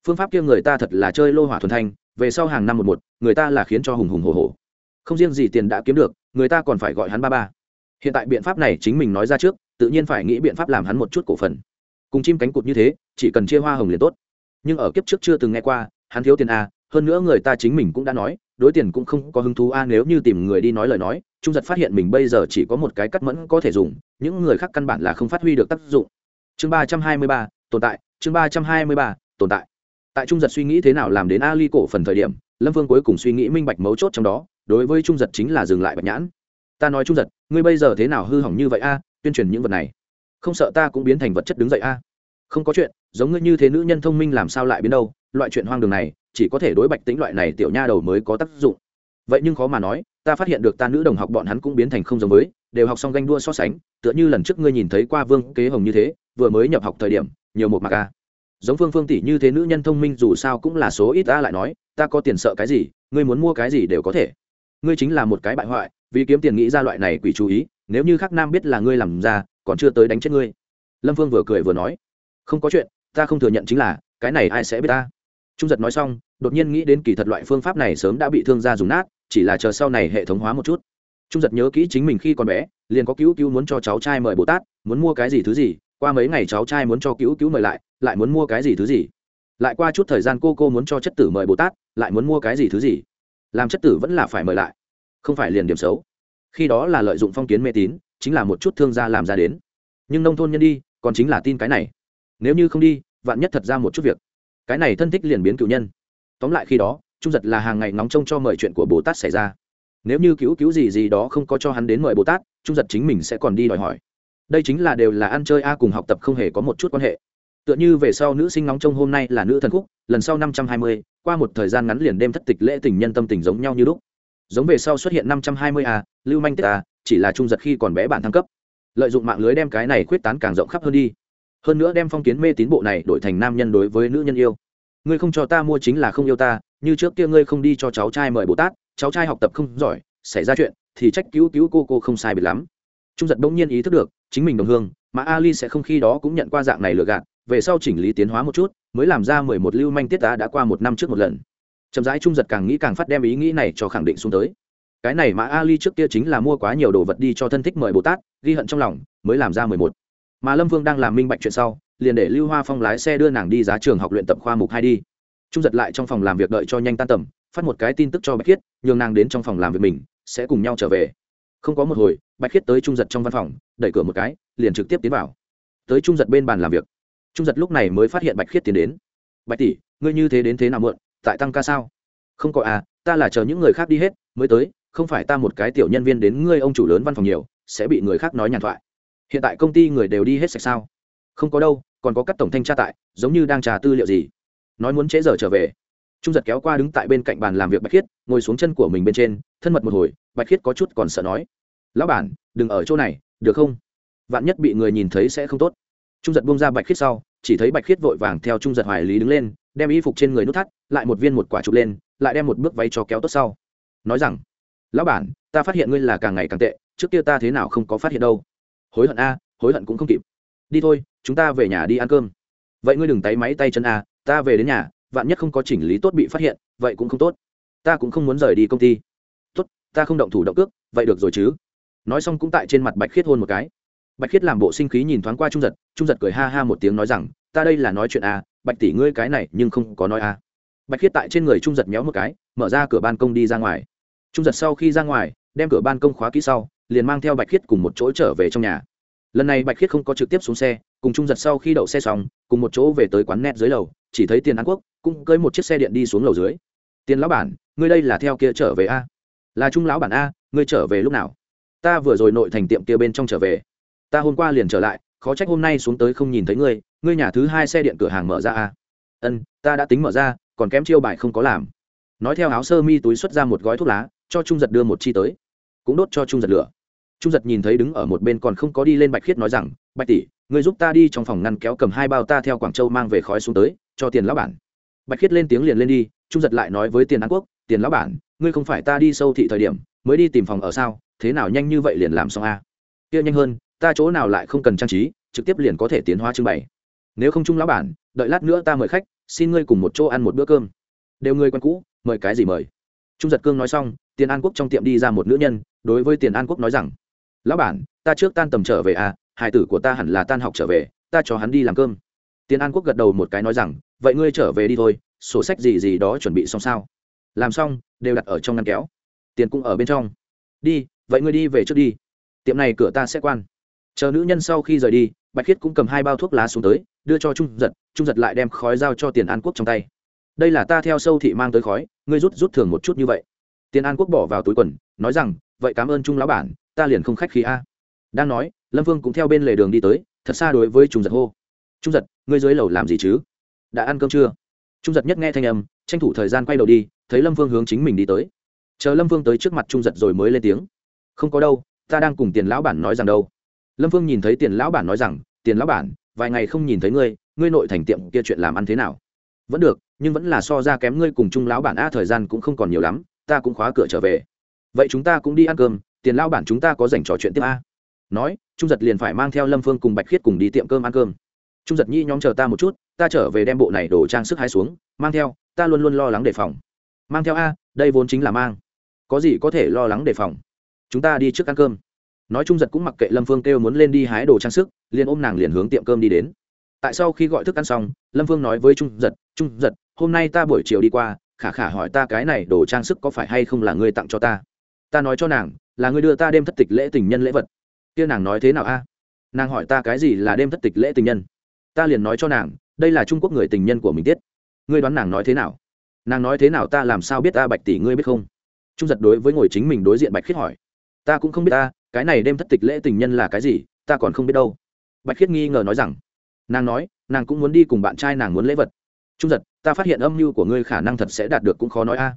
Phương pháp kia người ta thật là chơi lô hỏa thuần thanh, về sau hàng năm một một, người ta là khiến cho hùng hùng hồ hồ không riêng gì tiền đã kiếm được, người ta còn phải gọi hắn ba ba. Hiện tại biện pháp này chính mình nói ra trước, tự nhiên phải nghĩ biện pháp làm hắn một chút cổ phần. Cùng chim cánh cụt như thế, chỉ cần chia hoa hồng liền tốt. Nhưng ở kiếp trước chưa từng nghe qua, hắn thiếu tiền a hơn nữa người ta chính mình cũng đã nói, đối tiền cũng không có hứng thú a nếu như tìm người đi nói lời nói, trung giật phát hiện mình bây giờ chỉ có một cái cắt mẫn có thể dùng, những người khác căn bản là không phát huy được tác dụng chương ba trăm hai mươi ba, tồn tại, chương ba trăm hai mươi ba, tồn tại. Tại trung giật suy nghĩ thế nào làm đến ali cổ phần thời điểm, lâm vương cuối cùng suy nghĩ minh bạch mấu chốt trong đó, đối với trung giật chính là dừng lại bạch nhãn. Ta nói trung giật, ngươi bây giờ thế nào hư hỏng như vậy a? Tuyên truyền những vật này. Không sợ ta cũng biến thành vật chất đứng dậy a? Không có chuyện, giống ngươi như thế nữ nhân thông minh làm sao lại biến đâu? Loại chuyện hoang đường này, chỉ có thể đối bạch tính loại này tiểu nha đầu mới có tác dụng. Vậy nhưng khó mà nói, ta phát hiện được ta nữ đồng học bọn hắn cũng biến thành không giống với, đều học xong ganh đua so sánh, tựa như lần trước ngươi nhìn thấy qua vương kế hồng như thế vừa mới nhập học thời điểm, nhiều một mặc a. Giống phương phương tỷ như thế nữ nhân thông minh dù sao cũng là số ít ta lại nói, ta có tiền sợ cái gì, ngươi muốn mua cái gì đều có thể. Ngươi chính là một cái bại hoại, vì kiếm tiền nghĩ ra loại này quỷ chú ý, nếu như khắc nam biết là ngươi làm ra, còn chưa tới đánh chết ngươi. Lâm phương vừa cười vừa nói, không có chuyện, ta không thừa nhận chính là, cái này ai sẽ biết ta? Trung giật nói xong, đột nhiên nghĩ đến kỳ thật loại phương pháp này sớm đã bị thương gia dùng nát, chỉ là chờ sau này hệ thống hóa một chút. Trung giật nhớ kỹ chính mình khi còn bé, liền có cứu cứu muốn cho cháu trai mời bồ tát, muốn mua cái gì thứ gì qua mấy ngày cháu trai muốn cho cứu cứu mời lại lại muốn mua cái gì thứ gì? Lại qua chút thời gian cô cô muốn cho chất tử mời bồ tát, lại muốn mua cái gì thứ gì? Làm chất tử vẫn là phải mời lại, không phải liền điểm xấu. Khi đó là lợi dụng phong kiến mê tín, chính là một chút thương gia làm ra đến. Nhưng nông thôn nhân đi, còn chính là tin cái này. Nếu như không đi, vạn nhất thật ra một chút việc. Cái này thân thích liền biến cựu nhân. Tóm lại khi đó, trung giật là hàng ngày nóng trông cho mời chuyện của bồ tát xảy ra. Nếu như cứu cứu gì gì đó không có cho hắn đến mời bồ tát, trung giật chính mình sẽ còn đi đòi hỏi đây chính là đều là ăn chơi a cùng học tập không hề có một chút quan hệ. Tựa như về sau nữ sinh nóng trông hôm nay là nữ thần khúc, lần sau năm trăm hai mươi, qua một thời gian ngắn liền đêm thất tịch lễ tình nhân tâm tình giống nhau như lúc. Giống về sau xuất hiện năm trăm hai mươi a, lưu manh tết a, chỉ là trung giật khi còn bé bản thăng cấp. Lợi dụng mạng lưới đem cái này khuyết tán càng rộng khắp hơn đi. Hơn nữa đem phong kiến mê tín bộ này đổi thành nam nhân đối với nữ nhân yêu. Ngươi không cho ta mua chính là không yêu ta, như trước kia ngươi không đi cho cháu trai mời bồ tát, cháu trai học tập không giỏi, xảy ra chuyện, thì trách cứu cứu cô cô không sai biệt lắm trung giật bỗng nhiên ý thức được, chính mình đồng hương, mà ali sẽ không khi đó cũng nhận qua dạng này lừa gạt, về sau chỉnh lý tiến hóa một chút, mới làm ra mười một lưu manh tiết tá đã qua một năm trước một lần. Chậm rãi trung giật càng nghĩ càng phát đem ý nghĩ này cho khẳng định xuống tới. Cái này mà ali trước kia chính là mua quá nhiều đồ vật đi cho thân thích mời bồ tát, ghi hận trong lòng, mới làm ra mười một. Mà lâm vương đang làm minh bạch chuyện sau, liền để lưu hoa phong lái xe đưa nàng đi giá trường học luyện tập khoa mục hai đi. Trung giật lại trong phòng làm việc đợi cho nhanh tan tầm, phát một cái tin tức cho bạch khiết nhường nàng đến trong phòng làm việc mình, sẽ cùng nhau trở về. Không có một hồi bạch khiết tới trung giật trong văn phòng, đẩy cửa một cái, liền trực tiếp tiến vào. Tới trung giật bên bàn làm việc. Trung giật lúc này mới phát hiện bạch khiết tiến đến. Bạch tỷ, ngươi như thế đến thế nào muộn, tại tăng ca sao? Không có à ta là chờ những người khác đi hết, mới tới, không phải ta một cái tiểu nhân viên đến ngươi ông chủ lớn văn phòng nhiều, sẽ bị người khác nói nhàn thoại. Hiện tại công ty người đều đi hết sạch sao? Không có đâu, còn có các tổng thanh tra tại, giống như đang trà tư liệu gì. Nói muốn trễ giờ trở về. Trung giật kéo qua đứng tại bên cạnh bàn làm việc bạch khiết, ngồi xuống chân của mình bên trên, thân mật một hồi, bạch khiết có chút còn sợ nói lão bản, đừng ở chỗ này, được không? Vạn nhất bị người nhìn thấy sẽ không tốt. Trung giật bông ra bạch khiết sau, chỉ thấy bạch khiết vội vàng theo trung giật hoài lý đứng lên, đem y phục trên người nút thắt, lại một viên một quả chụp lên, lại đem một bước váy cho kéo tốt sau. Nói rằng, lão bản, ta phát hiện ngươi là càng ngày càng tệ, trước kia ta thế nào không có phát hiện đâu. Hối hận a, hối hận cũng không kịp. Đi thôi, chúng ta về nhà đi ăn cơm. Vậy ngươi đừng tay máy tay chân a, ta về đến nhà, vạn nhất không có chỉnh lý tốt bị phát hiện, vậy cũng không tốt. Ta cũng không muốn rời đi công ty. Tốt, ta không động thủ động cước, vậy được rồi chứ nói xong cũng tại trên mặt bạch khiết hôn một cái. Bạch khiết làm bộ sinh khí nhìn thoáng qua trung giật trung giật cười ha ha một tiếng nói rằng, ta đây là nói chuyện à bạch tỷ ngươi cái này nhưng không có nói à. Bạch khiết tại trên người trung giật méo một cái, mở ra cửa ban công đi ra ngoài. Trung giật sau khi ra ngoài, đem cửa ban công khóa kỹ sau, liền mang theo bạch khiết cùng một chỗ trở về trong nhà. Lần này bạch khiết không có trực tiếp xuống xe, cùng trung giật sau khi đậu xe xong, cùng một chỗ về tới quán net dưới lầu, chỉ thấy tiền an quốc cũng cưới một chiếc xe điện đi xuống lầu dưới. Tiền lão bản, ngươi đây là theo kia trở về a là trung lão bản a, ngươi trở về lúc nào? Ta vừa rồi nội thành tiệm kia bên trong trở về. Ta hôm qua liền trở lại, khó trách hôm nay xuống tới không nhìn thấy ngươi ngươi nhà thứ hai xe điện cửa hàng mở ra à? ân, ta đã tính mở ra, còn kém chiêu bài không có làm. Nói theo áo sơ mi túi xuất ra một gói thuốc lá, cho trung giật đưa một chi tới. Cũng đốt cho trung giật lửa. Trung giật nhìn thấy đứng ở một bên còn không có đi lên bạch khiết nói rằng, bạch tỷ người giúp ta đi trong phòng ngăn kéo cầm hai bao ta theo quảng châu mang về khói xuống tới, cho tiền lão bản. Bạch khiết lên tiếng liền lên đi, trung giật lại nói với tiền an quốc, tiền lão bản ngươi không phải ta đi sâu thị thời điểm, mới đi tìm phòng ở sao? Thế nào nhanh như vậy liền làm xong a? Kia nhanh hơn, ta chỗ nào lại không cần trang trí, trực tiếp liền có thể tiến hóa trưng bày. Nếu không trung lão bản, đợi lát nữa ta mời khách, xin ngươi cùng một chỗ ăn một bữa cơm. Đều ngươi quen cũ, mời cái gì mời? Trung giật cương nói xong, tiền an quốc trong tiệm đi ra một nữ nhân, đối với tiền an quốc nói rằng, lão bản, ta trước tan tầm trở về à hải tử của ta hẳn là tan học trở về, ta cho hắn đi làm cơm. Tiền an quốc gật đầu một cái nói rằng, vậy ngươi trở về đi thôi, sổ sách gì gì đó chuẩn bị xong sao? Làm xong, đều đặt ở trong ngăn kéo. Tiền cũng ở bên trong. Đi, vậy ngươi đi về trước đi. Tiệm này cửa ta sẽ quan. Chờ nữ nhân sau khi rời đi, bạch khiết cũng cầm hai bao thuốc lá xuống tới, đưa cho trung giật trung giật lại đem khói giao cho tiền an quốc trong tay. Đây là ta theo sâu thị mang tới khói, ngươi rút rút thường một chút như vậy. Tiền an quốc bỏ vào túi quần, nói rằng, vậy cảm ơn trung lão bản, ta liền không khách khí a. Đang nói, lâm vương cũng theo bên lề đường đi tới, thật xa đối với trung giật hô. Trung giật, ngươi dưới lầu làm gì chứ? Đã ăn cơm chưa? Trung giật nhất nghe thanh âm, tranh thủ thời gian quay đầu đi thấy lâm vương hướng chính mình đi tới. Chờ lâm vương tới trước mặt trung giật rồi mới lên tiếng. Không có đâu, ta đang cùng tiền lão bản nói rằng đâu. Lâm vương nhìn thấy tiền lão bản nói rằng, tiền lão bản, vài ngày không nhìn thấy ngươi ngươi nội thành tiệm kia chuyện làm ăn thế nào? Vẫn được, nhưng vẫn là so ra kém ngươi cùng trung lão bản a thời gian cũng không còn nhiều lắm, ta cũng khóa cửa trở về. Vậy chúng ta cũng đi ăn cơm, tiền lão bản chúng ta có dành trò chuyện tiếp a nói, trung giật liền phải mang theo lâm phương cùng bạch khiết cùng đi tiệm cơm ăn cơm. Trung giật nhi nhóm chờ ta một chút, ta trở về đem bộ này đổ trang sức hai xuống, mang theo, ta luôn luôn lo lắng đề phòng mang theo a, đây vốn chính là mang. Có gì có thể lo lắng đề phòng. Chúng ta đi trước ăn cơm. Nói trung giật cũng mặc kệ lâm phương kêu muốn lên đi hái đồ trang sức, liền ôm nàng liền hướng tiệm cơm đi đến. Tại sau khi gọi thức ăn xong, lâm phương nói với trung giật trung giật, hôm nay ta buổi chiều đi qua, khả khả hỏi ta cái này đồ trang sức có phải hay không là ngươi tặng cho ta? Ta nói cho nàng, là ngươi đưa ta đêm thất tịch lễ tình nhân lễ vật. Kia nàng nói thế nào a? Nàng hỏi ta cái gì là đêm thất tịch lễ tình nhân? Ta liền nói cho nàng, đây là trung quốc người tình nhân của mình tiết. Ngươi đoán nàng nói thế nào? Nàng nói thế nào ta làm sao biết ta bạch tỷ ngươi biết không? Trung giật đối với ngồi chính mình đối diện bạch khiết hỏi. Ta cũng không biết ta, cái này đêm thất tịch lễ tình nhân là cái gì, ta còn không biết đâu. Bạch khiết nghi ngờ nói rằng, nàng nói, nàng cũng muốn đi cùng bạn trai nàng muốn lễ vật. Trung giật, ta phát hiện âm mưu của ngươi khả năng thật sẽ đạt được cũng khó nói a.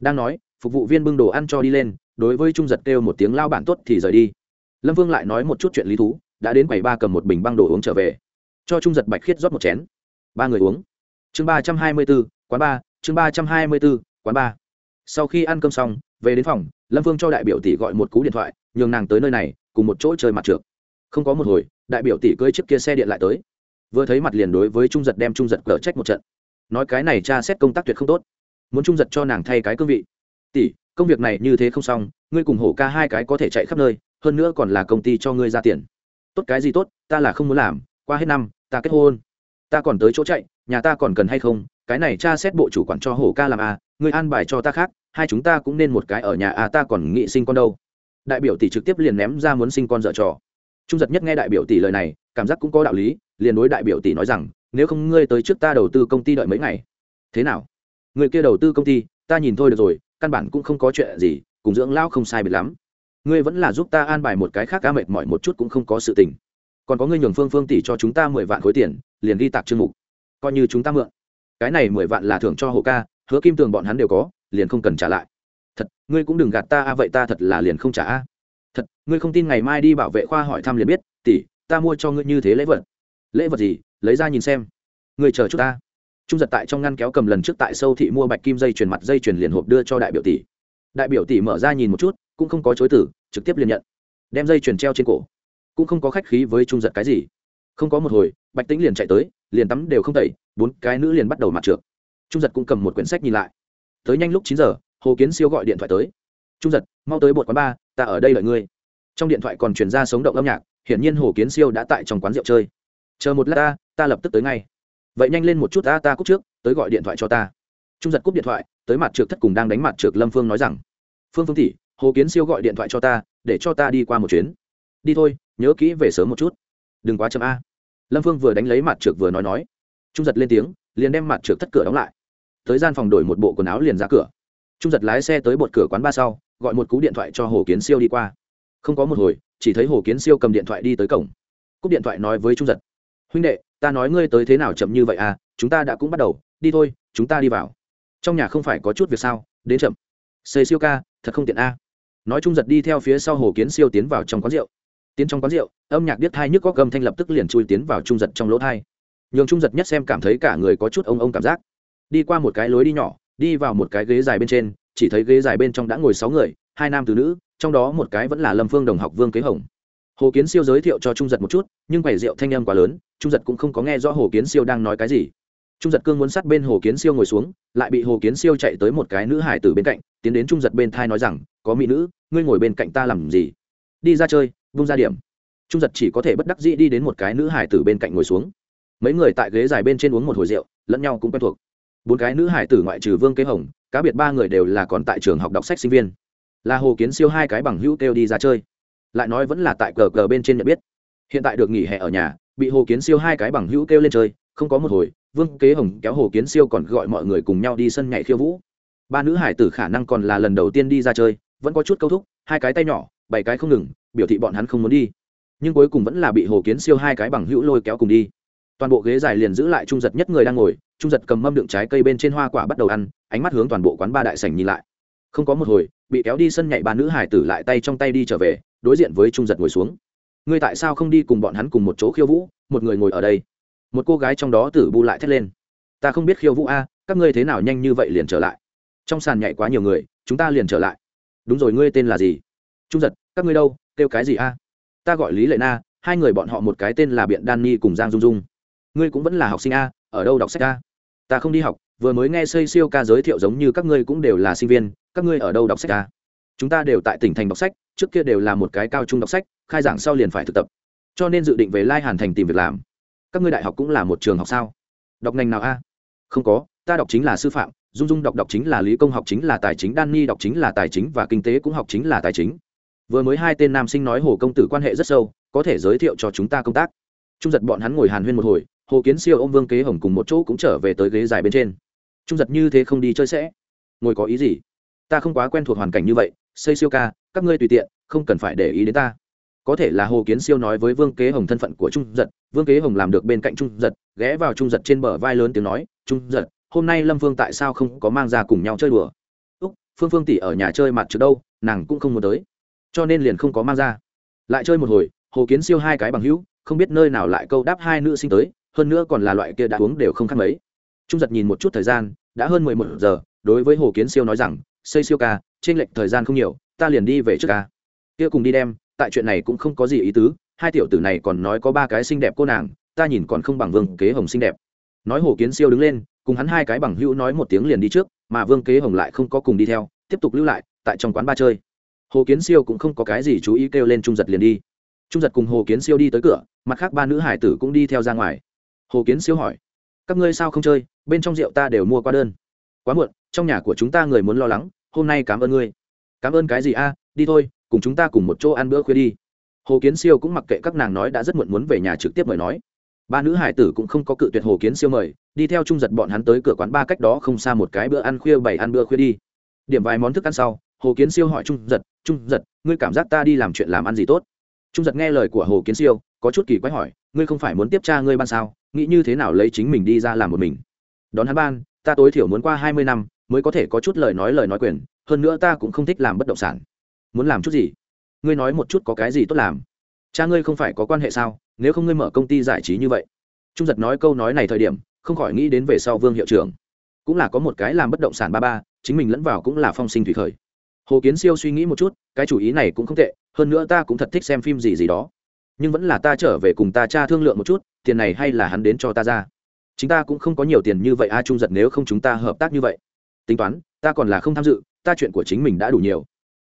Đang nói, phục vụ viên bưng đồ ăn cho đi lên, đối với trung giật kêu một tiếng, lao bản tốt thì rời đi. Lâm vương lại nói một chút chuyện lý thú, đã đến quầy ba cầm một bình băng đồ uống trở về. Cho trung giật bạch khiết rót một chén. Ba người uống. Chương ba trăm hai mươi bốn, quán ba chương ba trăm hai mươi b ố quán ba. Sau khi ăn cơm xong, về đến phòng, lâm vương cho đại biểu tỷ gọi một cú điện thoại, nhường nàng tới nơi này, cùng một chỗ chơi mặt trượt. Không có một hồi, đại biểu tỷ cưỡi chiếc kia xe điện lại tới. Vừa thấy mặt liền đối với trung giật đem trung giật cờ trách một trận. Nói cái này cha xét công tác tuyệt không tốt. Muốn trung giật cho nàng thay cái cương vị. Tỷ, công việc này như thế không xong, ngươi cùng hổ ca hai cái có thể chạy khắp nơi, hơn nữa còn là công ty cho ngươi ra tiền. Tốt cái gì tốt, ta là không muốn làm, qua hết năm, ta kết hôn. Ta còn tới chỗ chạy, nhà ta còn cần hay không cái này cha xét bộ chủ quản cho hổ ca làm à người an bài cho ta khác, hai chúng ta cũng nên một cái ở nhà à ta còn nghị sinh con đâu. Đại biểu tỷ trực tiếp liền ném ra muốn sinh con dở trò. Trung giật nhất nghe đại biểu tỷ lời này, cảm giác cũng có đạo lý, liền đối đại biểu tỷ nói rằng, nếu không ngươi tới trước ta đầu tư công ty đợi mấy ngày. Thế nào? Người kia đầu tư công ty, ta nhìn thôi được rồi, căn bản cũng không có chuyện gì, cùng dưỡng lão không sai biệt lắm. Ngươi vẫn là giúp ta an bài một cái khác cá mệt mỏi một chút cũng không có sự tình. Còn có ngươi nhường phương phương tỷ cho chúng ta mười vạn khối tiền, liền ghi tạc chương mục. Coi như chúng ta mượn cái này mười vạn là thưởng cho hồ ca, hứa kim tường bọn hắn đều có, liền không cần trả lại. Thật, ngươi cũng đừng gạt ta a, vậy ta thật là liền không trả a. Thật, ngươi không tin ngày mai đi bảo vệ khoa hỏi thăm liền biết, tỷ, ta mua cho ngươi như thế lễ vật. Lễ vật gì? Lấy ra nhìn xem. Ngươi chờ chút ta. Trung giật tại trong ngăn kéo cầm lần trước tại sâu thị mua bạch kim dây chuyền mặt dây chuyền liền hộp đưa cho đại biểu tỷ. Đại biểu tỷ mở ra nhìn một chút, cũng không có chối tử trực tiếp liền nhận. Đem dây chuyền treo trên cổ. Cũng không có khách khí với trung giật cái gì. Không có một hồi, bạch tĩnh liền chạy tới liền tắm đều không tẩy, bốn cái nữ liền bắt đầu mặt trượt trung giật cũng cầm một quyển sách nhìn lại. Tới nhanh lúc chín giờ, hồ kiến siêu gọi điện thoại tới. Trung giật, mau tới bột quán ba, ta ở đây đợi ngươi. Trong điện thoại còn truyền ra sống động âm nhạc, hiển nhiên hồ kiến siêu đã tại trong quán rượu chơi. Chờ một lát ta ta lập tức tới ngay. Vậy nhanh lên một chút ta ta cúc trước, tới gọi điện thoại cho ta. Trung giật cúp điện thoại, tới mặt trượt thất cùng đang đánh mặt trượt lâm phương nói rằng, phương phương tỷ, hồ kiến siêu gọi điện thoại cho ta, để cho ta đi qua một chuyến. Đi thôi, nhớ kỹ về sớm một chút. Đừng quá chậm a lâm phương vừa đánh lấy mặt trượt vừa nói nói. Trung giật lên tiếng, liền đem mặt trượt thất cửa đóng lại. Tới gian phòng đổi một bộ quần áo liền ra cửa. Trung giật lái xe tới bột cửa quán ba sau, gọi một cú điện thoại cho hồ kiến siêu đi qua. Không có một hồi, chỉ thấy hồ kiến siêu cầm điện thoại đi tới cổng. Cúp điện thoại nói với trung giật. Huynh đệ, ta nói ngươi tới thế nào chậm như vậy à? Chúng ta đã cũng bắt đầu. Đi thôi, chúng ta đi vào. Trong nhà không phải có chút việc sao? Đến chậm. Xây siêu ca, thật không tiện a. Nói trung giật đi theo phía sau hồ kiến siêu tiến vào trong quán rượu tiến trong quán rượu, âm nhạc biết thai nhức có gầm thanh lập tức liền chui tiến vào trung giật trong lỗ thai. Nhường trung giật nhất xem cảm thấy cả người có chút ông ông cảm giác. Đi qua một cái lối đi nhỏ, đi vào một cái ghế dài bên trên, chỉ thấy ghế dài bên trong đã ngồi sáu người, hai nam từ nữ, trong đó một cái vẫn là lâm phương đồng học vương kế hồng. Hồ kiến siêu giới thiệu cho trung giật một chút, nhưng quầy rượu thanh âm quá lớn, trung giật cũng không có nghe rõ hồ kiến siêu đang nói cái gì. Trung giật cương muốn sát bên hồ kiến siêu ngồi xuống, lại bị hồ kiến siêu chạy tới một cái nữ hải từ bên cạnh, tiến đến trung giật bên thai nói rằng, có mỹ nữ, ngươi ngồi bên cạnh ta làm gì? Đi ra chơi, vung ra điểm. Trung giật chỉ có thể bất đắc dĩ đi đến một cái nữ hải tử bên cạnh ngồi xuống. Mấy người tại ghế dài bên trên uống một hồi rượu, lẫn nhau cũng quen thuộc. Bốn cái nữ hải tử ngoại trừ vương kế hồng, cá biệt ba người đều là còn tại trường học đọc sách sinh viên. Là hồ kiến siêu hai cái bằng hữu kêu đi ra chơi. Lại nói vẫn là tại cờ cờ bên trên nhận biết. Hiện tại được nghỉ hè ở nhà, bị hồ kiến siêu hai cái bằng hữu kêu lên chơi, không có một hồi, vương kế hồng kéo hồ kiến siêu còn gọi mọi người cùng nhau đi sân nhảy khiêu vũ. Ba nữ hải tử khả năng còn là lần đầu tiên đi ra chơi, vẫn có chút câu thúc, hai cái tay nhỏ bảy cái không ngừng, biểu thị bọn hắn không muốn đi. Nhưng cuối cùng vẫn là bị hồ kiến siêu hai cái bằng hữu lôi kéo cùng đi. Toàn bộ ghế dài liền giữ lại trung giật nhất người đang ngồi, trung giật cầm mâm đựng trái cây bên trên hoa quả bắt đầu ăn, ánh mắt hướng toàn bộ quán ba đại sảnh nhìn lại. Không có một hồi, bị kéo đi sân nhảy ba nữ hải tử lại tay trong tay đi trở về, đối diện với trung giật ngồi xuống. Ngươi tại sao không đi cùng bọn hắn cùng một chỗ khiêu vũ, một người ngồi ở đây? Một cô gái trong đó tử bu lại thét lên. Ta không biết khiêu vũ a, các ngươi thế nào nhanh như vậy liền trở lại? Trong sàn nhảy quá nhiều người, chúng ta liền trở lại. Đúng rồi, ngươi tên là gì? Trung giật các ngươi đâu, kêu cái gì a? Ta gọi lý lệ na, hai người bọn họ một cái tên là biện đan ni cùng giang dung dung. Ngươi cũng vẫn là học sinh a, ở đâu đọc sách a? Ta không đi học, vừa mới nghe xây siêu ca giới thiệu giống như các ngươi cũng đều là sinh viên, các ngươi ở đâu đọc sách a? Chúng ta đều tại tỉnh thành đọc sách, trước kia đều là một cái cao trung đọc sách, khai giảng sau liền phải thực tập. Cho nên dự định về lai hàn thành tìm việc làm. Các ngươi đại học cũng là một trường học sao? Đọc ngành nào a? Không có, ta đọc chính là sư phạm, dung dung đọc đọc chính là lý công, học chính là tài chính, đan ni đọc chính là tài chính và kinh tế cũng học chính là tài chính vừa mới hai tên nam sinh nói hồ công tử quan hệ rất sâu, có thể giới thiệu cho chúng ta công tác. Trung giật bọn hắn ngồi hàn huyên một hồi, hồ kiến siêu ông vương kế hồng cùng một chỗ cũng trở về tới ghế dài bên trên. Trung giật như thế không đi chơi sẽ. Ngồi có ý gì? Ta không quá quen thuộc hoàn cảnh như vậy, xây siêu ca, các ngươi tùy tiện, không cần phải để ý đến ta. Có thể là hồ kiến siêu nói với vương kế hồng thân phận của trung giật, vương kế hồng làm được bên cạnh trung giật, ghé vào trung giật trên bờ vai lớn tiếng nói, trung giật, hôm nay lâm phương tại sao không có mang ra cùng nhau chơi đùa? Úc, phương phương tỷ ở nhà chơi mặt trước đâu, nàng cũng không muốn tới cho nên liền không có mang ra. Lại chơi một hồi, hồ kiến siêu hai cái bằng hữu, không biết nơi nào lại câu đáp hai nữ sinh tới, hơn nữa còn là loại kia đã uống đều không khác mấy. Trung giật nhìn một chút thời gian, đã hơn mười một giờ, đối với hồ kiến siêu nói rằng, xây siêu ca trên lệch thời gian không nhiều, ta liền đi về trước ca. Kia cùng đi đem, tại chuyện này cũng không có gì ý tứ, hai tiểu tử này còn nói có ba cái xinh đẹp cô nàng, ta nhìn còn không bằng vương kế hồng xinh đẹp. Nói hồ kiến siêu đứng lên, cùng hắn hai cái bằng hữu nói một tiếng liền đi trước, mà vương kế hồng lại không có cùng đi theo, tiếp tục lưu lại, tại trong quán ba chơi hồ kiến siêu cũng không có cái gì chú ý kêu lên trung giật liền đi. Trung giật cùng hồ kiến siêu đi tới cửa, mặt khác ba nữ hải tử cũng đi theo ra ngoài. Hồ kiến siêu hỏi, các ngươi sao không chơi? Bên trong rượu ta đều mua qua đơn. Quá muộn, trong nhà của chúng ta người muốn lo lắng, hôm nay cảm ơn ngươi. Cảm ơn cái gì a? Đi thôi, cùng chúng ta cùng một chỗ ăn bữa khuya đi. Hồ kiến siêu cũng mặc kệ các nàng nói đã rất muộn muốn về nhà trực tiếp mời nói. Ba nữ hải tử cũng không có cự tuyệt hồ kiến siêu mời, đi theo trung giật bọn hắn tới cửa quán ba cách đó không xa một cái bữa ăn khuya bảy ăn bữa khuya đi. Điểm vài món thức ăn sau hồ kiến siêu hỏi trung giật trung giật, ngươi cảm giác ta đi làm chuyện làm ăn gì tốt? Trung giật nghe lời của hồ kiến siêu, có chút kỳ quái hỏi, ngươi không phải muốn tiếp tra ngươi ban sao? Nghĩ như thế nào lấy chính mình đi ra làm một mình? Đón hắn ban, ta tối thiểu muốn qua hai mươi năm mới có thể có chút lời nói lời nói quyền, hơn nữa ta cũng không thích làm bất động sản. Muốn làm chút gì? Ngươi nói một chút có cái gì tốt làm? Cha ngươi không phải có quan hệ sao? Nếu không ngươi mở công ty giải trí như vậy. Trung giật nói câu nói này thời điểm, không khỏi nghĩ đến về sau vương hiệu trưởng. Cũng là có một cái làm bất động sản ba ba, chính mình lẫn vào cũng là phong sinh thủy khởi hồ kiến siêu suy nghĩ một chút, cái chủ ý này cũng không tệ, hơn nữa ta cũng thật thích xem phim gì gì đó. Nhưng vẫn là ta trở về cùng ta cha thương lượng một chút, tiền này hay là hắn đến cho ta ra. Chúng ta cũng không có nhiều tiền như vậy, a trung giật nếu không chúng ta hợp tác như vậy. Tính toán, ta còn là không tham dự, ta chuyện của chính mình đã đủ nhiều.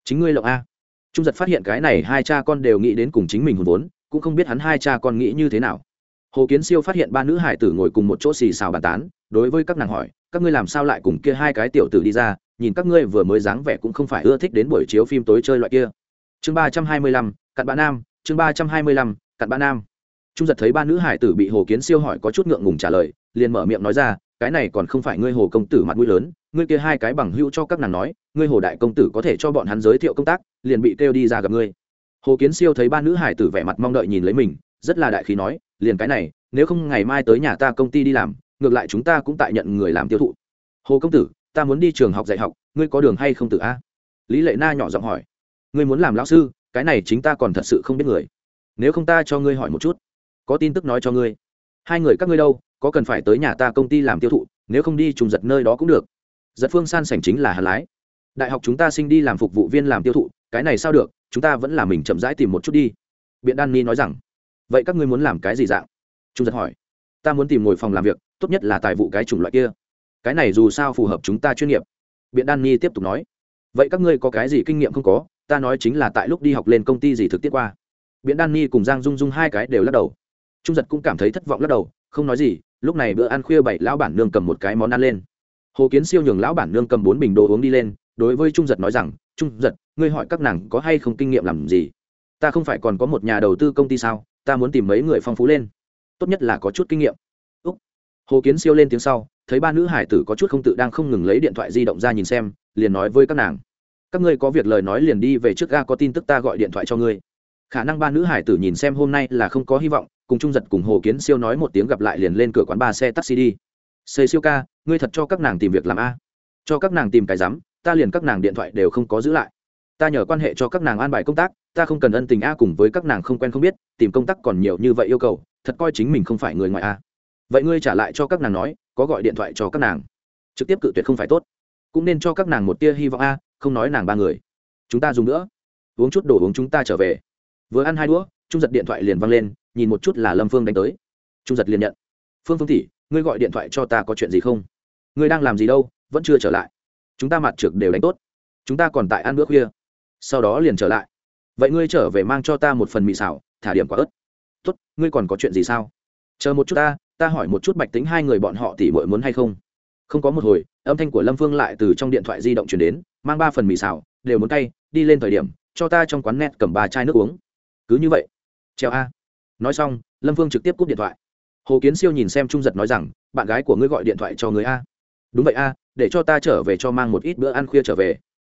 Chính ngươi lộng a. Trung giật phát hiện cái này hai cha con đều nghĩ đến cùng chính mình hùn vốn, cũng không biết hắn hai cha con nghĩ như thế nào. Hồ kiến siêu phát hiện ba nữ hải tử ngồi cùng một chỗ xì xào bàn tán, đối với các nàng hỏi, các ngươi làm sao lại cùng kia hai cái tiểu tử đi ra nhìn các ngươi vừa mới dáng vẻ cũng không phải ưa thích đến buổi chiếu phim tối chơi loại kia. Chương ba trăm hai mươi lăm, cặn bã nam, chương ba trăm hai mươi lăm, cặn bã nam. Trung giật thấy ba nữ hải tử bị hồ kiến siêu hỏi có chút ngượng ngùng trả lời, liền mở miệng nói ra, cái này còn không phải ngươi hồ công tử mặt mũi lớn, ngươi kia hai cái bằng hữu cho các nàng nói, ngươi hồ đại công tử có thể cho bọn hắn giới thiệu công tác, liền bị kêu đi ra gặp ngươi. Hồ kiến siêu thấy ba nữ hải tử vẻ mặt mong đợi nhìn lấy mình, rất là đại khí nói, liền cái này, nếu không ngày mai tới nhà ta công ty đi làm, ngược lại chúng ta cũng tại nhận người làm tiêu thụ. Hồ công tử ta muốn đi trường học dạy học, ngươi có đường hay không tự a? Lý lệ na nhỏ giọng hỏi. Ngươi muốn làm lão sư, cái này chính ta còn thật sự không biết người. Nếu không ta cho ngươi hỏi một chút. Có tin tức nói cho ngươi. Hai người các ngươi đâu, có cần phải tới nhà ta công ty làm tiêu thụ, nếu không đi trùng giật nơi đó cũng được. Giật phương san sảnh chính là hà lái. Đại học chúng ta sinh đi làm phục vụ viên làm tiêu thụ, cái này sao được, chúng ta vẫn là mình chậm rãi tìm một chút đi. Biện đan ni nói rằng. Vậy các ngươi muốn làm cái gì dạng? Trung giật hỏi. Ta muốn tìm ngồi phòng làm việc, tốt nhất là tài vụ cái chủng loại kia cái này dù sao phù hợp chúng ta chuyên nghiệp. Biện đan nhi tiếp tục nói, vậy các ngươi có cái gì kinh nghiệm không có? Ta nói chính là tại lúc đi học lên công ty gì thực tiết qua. Biện đan nhi cùng giang dung dung hai cái đều lắc đầu. Trung giật cũng cảm thấy thất vọng lắc đầu, không nói gì, lúc này bữa ăn khuya bảy lão bản nương cầm một cái món ăn lên. Hồ kiến siêu nhường lão bản nương cầm bốn bình đồ uống đi lên, đối với trung giật nói rằng, trung giật, ngươi hỏi các nàng có hay không kinh nghiệm làm gì? Ta không phải còn có một nhà đầu tư công ty sao? Ta muốn tìm mấy người phong phú lên. Tốt nhất là có chút kinh nghiệm. Úc. hồ kiến siêu lên tiếng sau thấy ba nữ hải tử có chút không tự đang không ngừng lấy điện thoại di động ra nhìn xem, liền nói với các nàng, các ngươi có việc lời nói liền đi về trước ga có tin tức ta gọi điện thoại cho ngươi. Khả năng ba nữ hải tử nhìn xem hôm nay là không có hy vọng, cùng trung giật cùng hồ kiến siêu nói một tiếng gặp lại liền lên cửa quán ba xe taxi đi. Xây siêu ca, ngươi thật cho các nàng tìm việc làm a? Cho các nàng tìm cái rắm, ta liền các nàng điện thoại đều không có giữ lại. Ta nhờ quan hệ cho các nàng an bài công tác, ta không cần ân tình a cùng với các nàng không quen không biết, tìm công tác còn nhiều như vậy yêu cầu, thật coi chính mình không phải người ngoài a vậy ngươi trả lại cho các nàng nói, có gọi điện thoại cho các nàng. Trực tiếp cự tuyệt không phải tốt. Cũng nên cho các nàng một tia hy vọng a à, không nói nàng ba người. Chúng ta dùng nữa. Uống chút đồ uống chúng ta trở về. Vừa ăn hai đũa, trung giật điện thoại liền văng lên, nhìn một chút là lâm phương đánh tới. Trung giật liền nhận. Phương phương tỷ, ngươi gọi điện thoại cho ta có chuyện gì không? Ngươi đang làm gì đâu, vẫn chưa trở lại. Chúng ta mặt trực đều đánh tốt. Chúng ta còn tại ăn bữa khuya. Sau đó liền trở lại. Vậy ngươi trở về mang cho ta một phần mì xào, thả điểm quả ớt. Tốt, ngươi còn có chuyện gì sao? Chờ một chút ta ta hỏi một chút bạch tính hai người bọn họ tỉ mội muốn hay không? Không có một hồi, âm thanh của lâm phương lại từ trong điện thoại di động chuyển đến, mang ba phần mì xào, đều muốn cay, đi lên thời điểm, cho ta trong quán net cầm ba chai nước uống. Cứ như vậy. Treo a. Nói xong, lâm phương trực tiếp cúp điện thoại. Hồ kiến siêu nhìn xem trung giật nói rằng, bạn gái của ngươi gọi điện thoại cho người a. Đúng vậy a, để cho ta trở về cho mang một ít bữa ăn khuya trở về.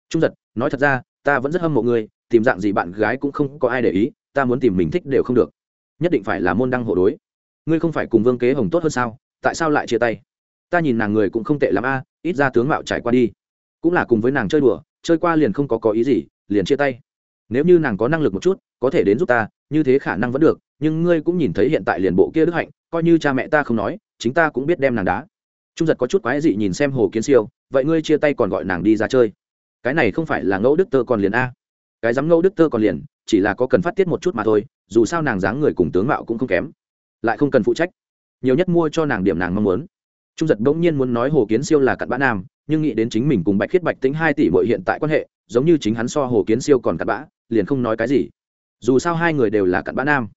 Trung giật, nói thật ra, ta vẫn rất hâm mộ ngươi, tìm dạng gì bạn gái cũng không có ai để ý, ta muốn tìm mình thích đều không được. Nhất định phải là môn đăng hộ đối ngươi không phải cùng vương kế hồng tốt hơn sao, tại sao lại chia tay? Ta nhìn nàng người cũng không tệ l ắ m a, ít ra tướng mạo trải qua đi. Cũng là cùng với nàng chơi đùa, chơi qua liền không có có ý gì, liền chia tay. Nếu như nàng có năng lực một chút, có thể đến giúp ta, như thế khả năng vẫn được, nhưng ngươi cũng nhìn thấy hiện tại liền bộ kia đức hạnh, coi như cha mẹ ta không nói, chính ta cũng biết đem nàng đá. Trung giật có chút quái dị nhìn xem hồ kiến siêu, vậy ngươi chia tay còn gọi nàng đi ra chơi? Cái này không phải là ngẫu đức tơ còn liền a? Cái dám ngẫu đức tơ còn liền, chỉ là có cần phát tiết một chút mà thôi, dù sao nàng dáng người cùng tướng mạo cũng không kém lại không cần phụ trách. Nhiều nhất mua cho nàng điểm nàng mong muốn. Trung giật bỗng nhiên muốn nói hồ kiến siêu là cặn bã nam, nhưng nghĩ đến chính mình cùng bạch khiết bạch tính hai tỷ bội hiện tại quan hệ, giống như chính hắn so hồ kiến siêu còn cặn bã, liền không nói cái gì. Dù sao hai người đều là cặn bã nam.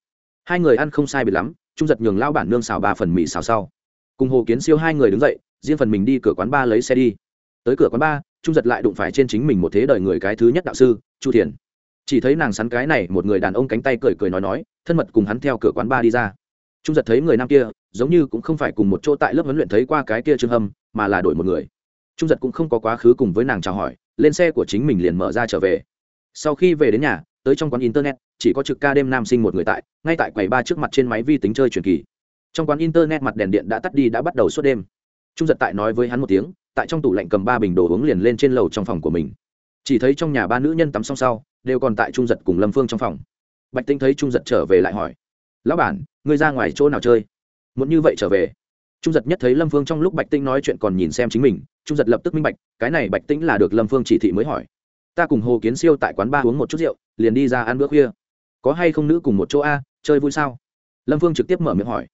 Hai người ăn không sai biệt lắm, trung giật nhường lao bản nương xào ba phần mì xào sau. Cùng hồ kiến siêu hai người đứng dậy, riêng phần mình đi cửa quán ba lấy xe đi. Tới cửa quán ba, trung giật lại đụng phải trên chính mình một thế đời người cái thứ nhất đạo sư, chu thiền. Chỉ thấy nàng sắn cái này, một người đàn ông cánh tay cười cười nói nói, thân mật cùng hắn theo cửa quán ba đi ra trung giật thấy người nam kia, giống như cũng không phải cùng một chỗ tại lớp huấn luyện thấy qua cái kia trương hâm, mà là đổi một người. Trung giật cũng không có quá khứ cùng với nàng chào hỏi, lên xe của chính mình liền mở ra trở về. Sau khi về đến nhà, tới trong quán internet, chỉ có trực ca đêm nam sinh một người tại, ngay tại quầy ba trước mặt trên máy vi tính chơi truyền kỳ. Trong quán internet mặt đèn điện đã tắt đi đã bắt đầu suốt đêm. Trung giật tại nói với hắn một tiếng, tại trong tủ lạnh cầm ba bình đồ uống liền lên trên lầu trong phòng của mình. Chỉ thấy trong nhà ba nữ nhân tắm xong sau, đều còn tại trung giật cùng lâm phương trong phòng. Bạch tinh thấy trung giật trở về lại hỏi lão bản, ngươi ra ngoài chỗ nào chơi? Muốn như vậy trở về. Trung giật nhất thấy lâm phương trong lúc bạch tinh nói chuyện còn nhìn xem chính mình, trung giật lập tức minh bạch, cái này bạch tinh là được lâm phương chỉ thị mới hỏi. Ta cùng hồ kiến siêu tại quán ba uống một chút rượu, liền đi ra ăn bữa khuya. Có hay không nữ cùng một chỗ a, chơi vui sao? Lâm phương trực tiếp mở miệng hỏi.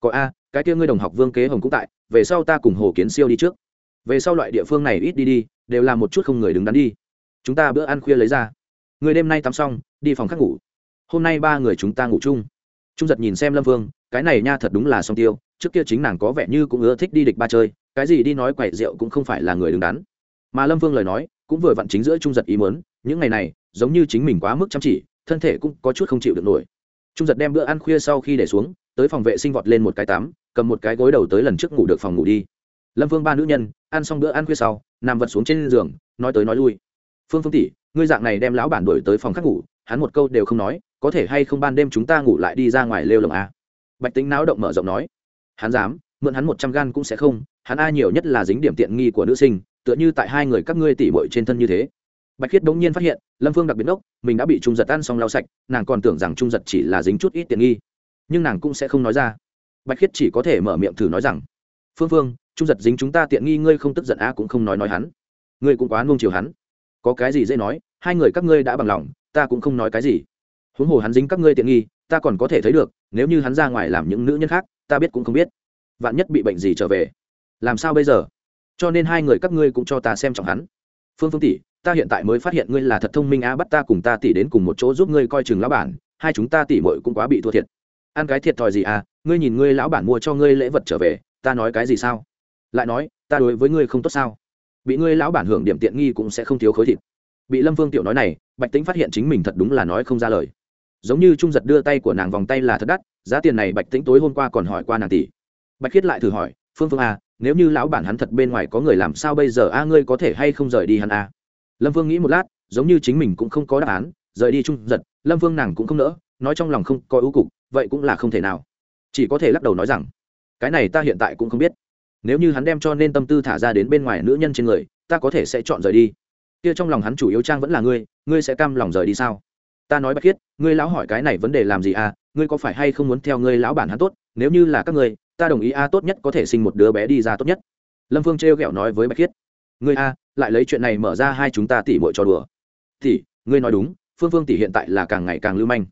Có a, cái kia ngươi đồng học vương kế hồng cũng tại, về sau ta cùng hồ kiến siêu đi trước. Về sau loại địa phương này ít đi đi, đều là một chút không người đứng đắn đi. Chúng ta bữa ăn khuya lấy ra. Người đêm nay tắm xong, đi phòng khác ngủ. Hôm nay ba người chúng ta ngủ chung trung giật nhìn xem lâm vương, cái này nha thật đúng là song tiêu, trước kia chính nàng có vẻ như cũng ưa thích đi địch ba chơi, cái gì đi nói quậy rượu cũng không phải là người đứng đắn. Mà lâm vương lời nói, cũng vừa vặn chính giữa trung giật ý mớn những ngày này, giống như chính mình quá mức chăm chỉ, thân thể cũng có chút không chịu được nổi. Trung giật đem bữa ăn khuya sau khi để xuống, tới phòng vệ sinh vọt lên một cái tắm, cầm một cái gối đầu tới lần trước ngủ được phòng ngủ đi. Lâm vương ba nữ nhân, ăn xong bữa ăn khuya sau, nằm vật xuống trên giường, nói tới nói lui. Phương phương tỷ, ngươi dạng này đem lão bản đổi tới phòng khác ngủ, hắn một câu đều không nói có thể hay không ban đêm chúng ta ngủ lại đi ra ngoài lêu lồng a? Bạch tính náo động mở rộng nói, hắn dám, mượn hắn một trăm gan cũng sẽ không, hắn a nhiều nhất là dính điểm tiện nghi của nữ sinh, tựa như tại hai người các ngươi tỉ bội trên thân như thế. Bạch khiết bỗng nhiên phát hiện, lâm phương đặc biệt ốc mình đã bị trung giật ăn xong lau sạch, nàng còn tưởng rằng trung giật chỉ là dính chút ít tiện nghi. Nhưng nàng cũng sẽ không nói ra. Bạch khiết chỉ có thể mở miệng thử nói rằng, phương phương, trung giật dính chúng ta tiện nghi, ngươi không tức giận a cũng không nói nói hắn. Ngươi cũng quá nung chiều hắn. Có cái gì dễ nói, hai người các ngươi đã bằng lòng, ta cũng không nói cái gì huống hồ hắn dính các ngươi tiện nghi, ta còn có thể thấy được, nếu như hắn ra ngoài làm những nữ nhân khác, ta biết cũng không biết. Vạn nhất bị bệnh gì trở về. Làm sao bây giờ? Cho nên hai người các ngươi cũng cho ta xem trọng hắn. Phương phương tỷ, ta hiện tại mới phát hiện ngươi là thật thông minh á, bắt ta cùng ta tỷ đến cùng một chỗ giúp ngươi coi chừng lão bản, hai chúng ta tỷ muội cũng quá bị thua thiệt. Ăn cái thiệt thòi gì à ngươi nhìn ngươi lão bản mua cho ngươi lễ vật trở về, ta nói cái gì sao? Lại nói, ta đối với ngươi không tốt sao? Bị ngươi lão bản hưởng điểm tiện nghi cũng sẽ không thiếu khối thịt. Bị lâm vương tiểu nói này, bạch tính phát hiện chính mình thật đúng là nói không ra lời giống như trung giật đưa tay của nàng vòng tay là thật đắt giá tiền này bạch tĩnh tối hôm qua còn hỏi qua nàng tỷ. Bạch khiết lại thử hỏi phương phương a à, nếu như lão bản hắn thật bên ngoài có người làm sao bây giờ? A ngươi có thể hay không rời đi hắn a à? lâm vương nghĩ một lát giống như chính mình cũng không có đáp án rời đi trung giật lâm vương nàng cũng không nỡ nói trong lòng không có ưu cục vậy cũng là không thể nào. Chỉ có thể lắc đầu nói rằng cái này ta hiện tại cũng không biết. Nếu như hắn đem cho nên tâm tư thả ra đến bên ngoài nữ nhân trên người ta có thể sẽ chọn rời đi. Kia trong lòng hắn chủ yếu trang vẫn là ngươi ngươi sẽ cam lòng rời đi sao? Ta nói bạch khiết, ngươi lão hỏi cái này vấn đề làm gì à ngươi có phải hay không muốn theo ngươi lão bản hắn tốt, nếu như là các ngươi, ta đồng ý a, tốt nhất có thể sinh một đứa bé đi ra tốt nhất. Lâm phương trêu ghẹo nói với bạch khiết. Ngươi a, lại lấy chuyện này mở ra hai chúng ta tỉ mội cho đùa. Tỉ, ngươi nói đúng, phương phương tỉ hiện tại là càng ngày càng lưu manh.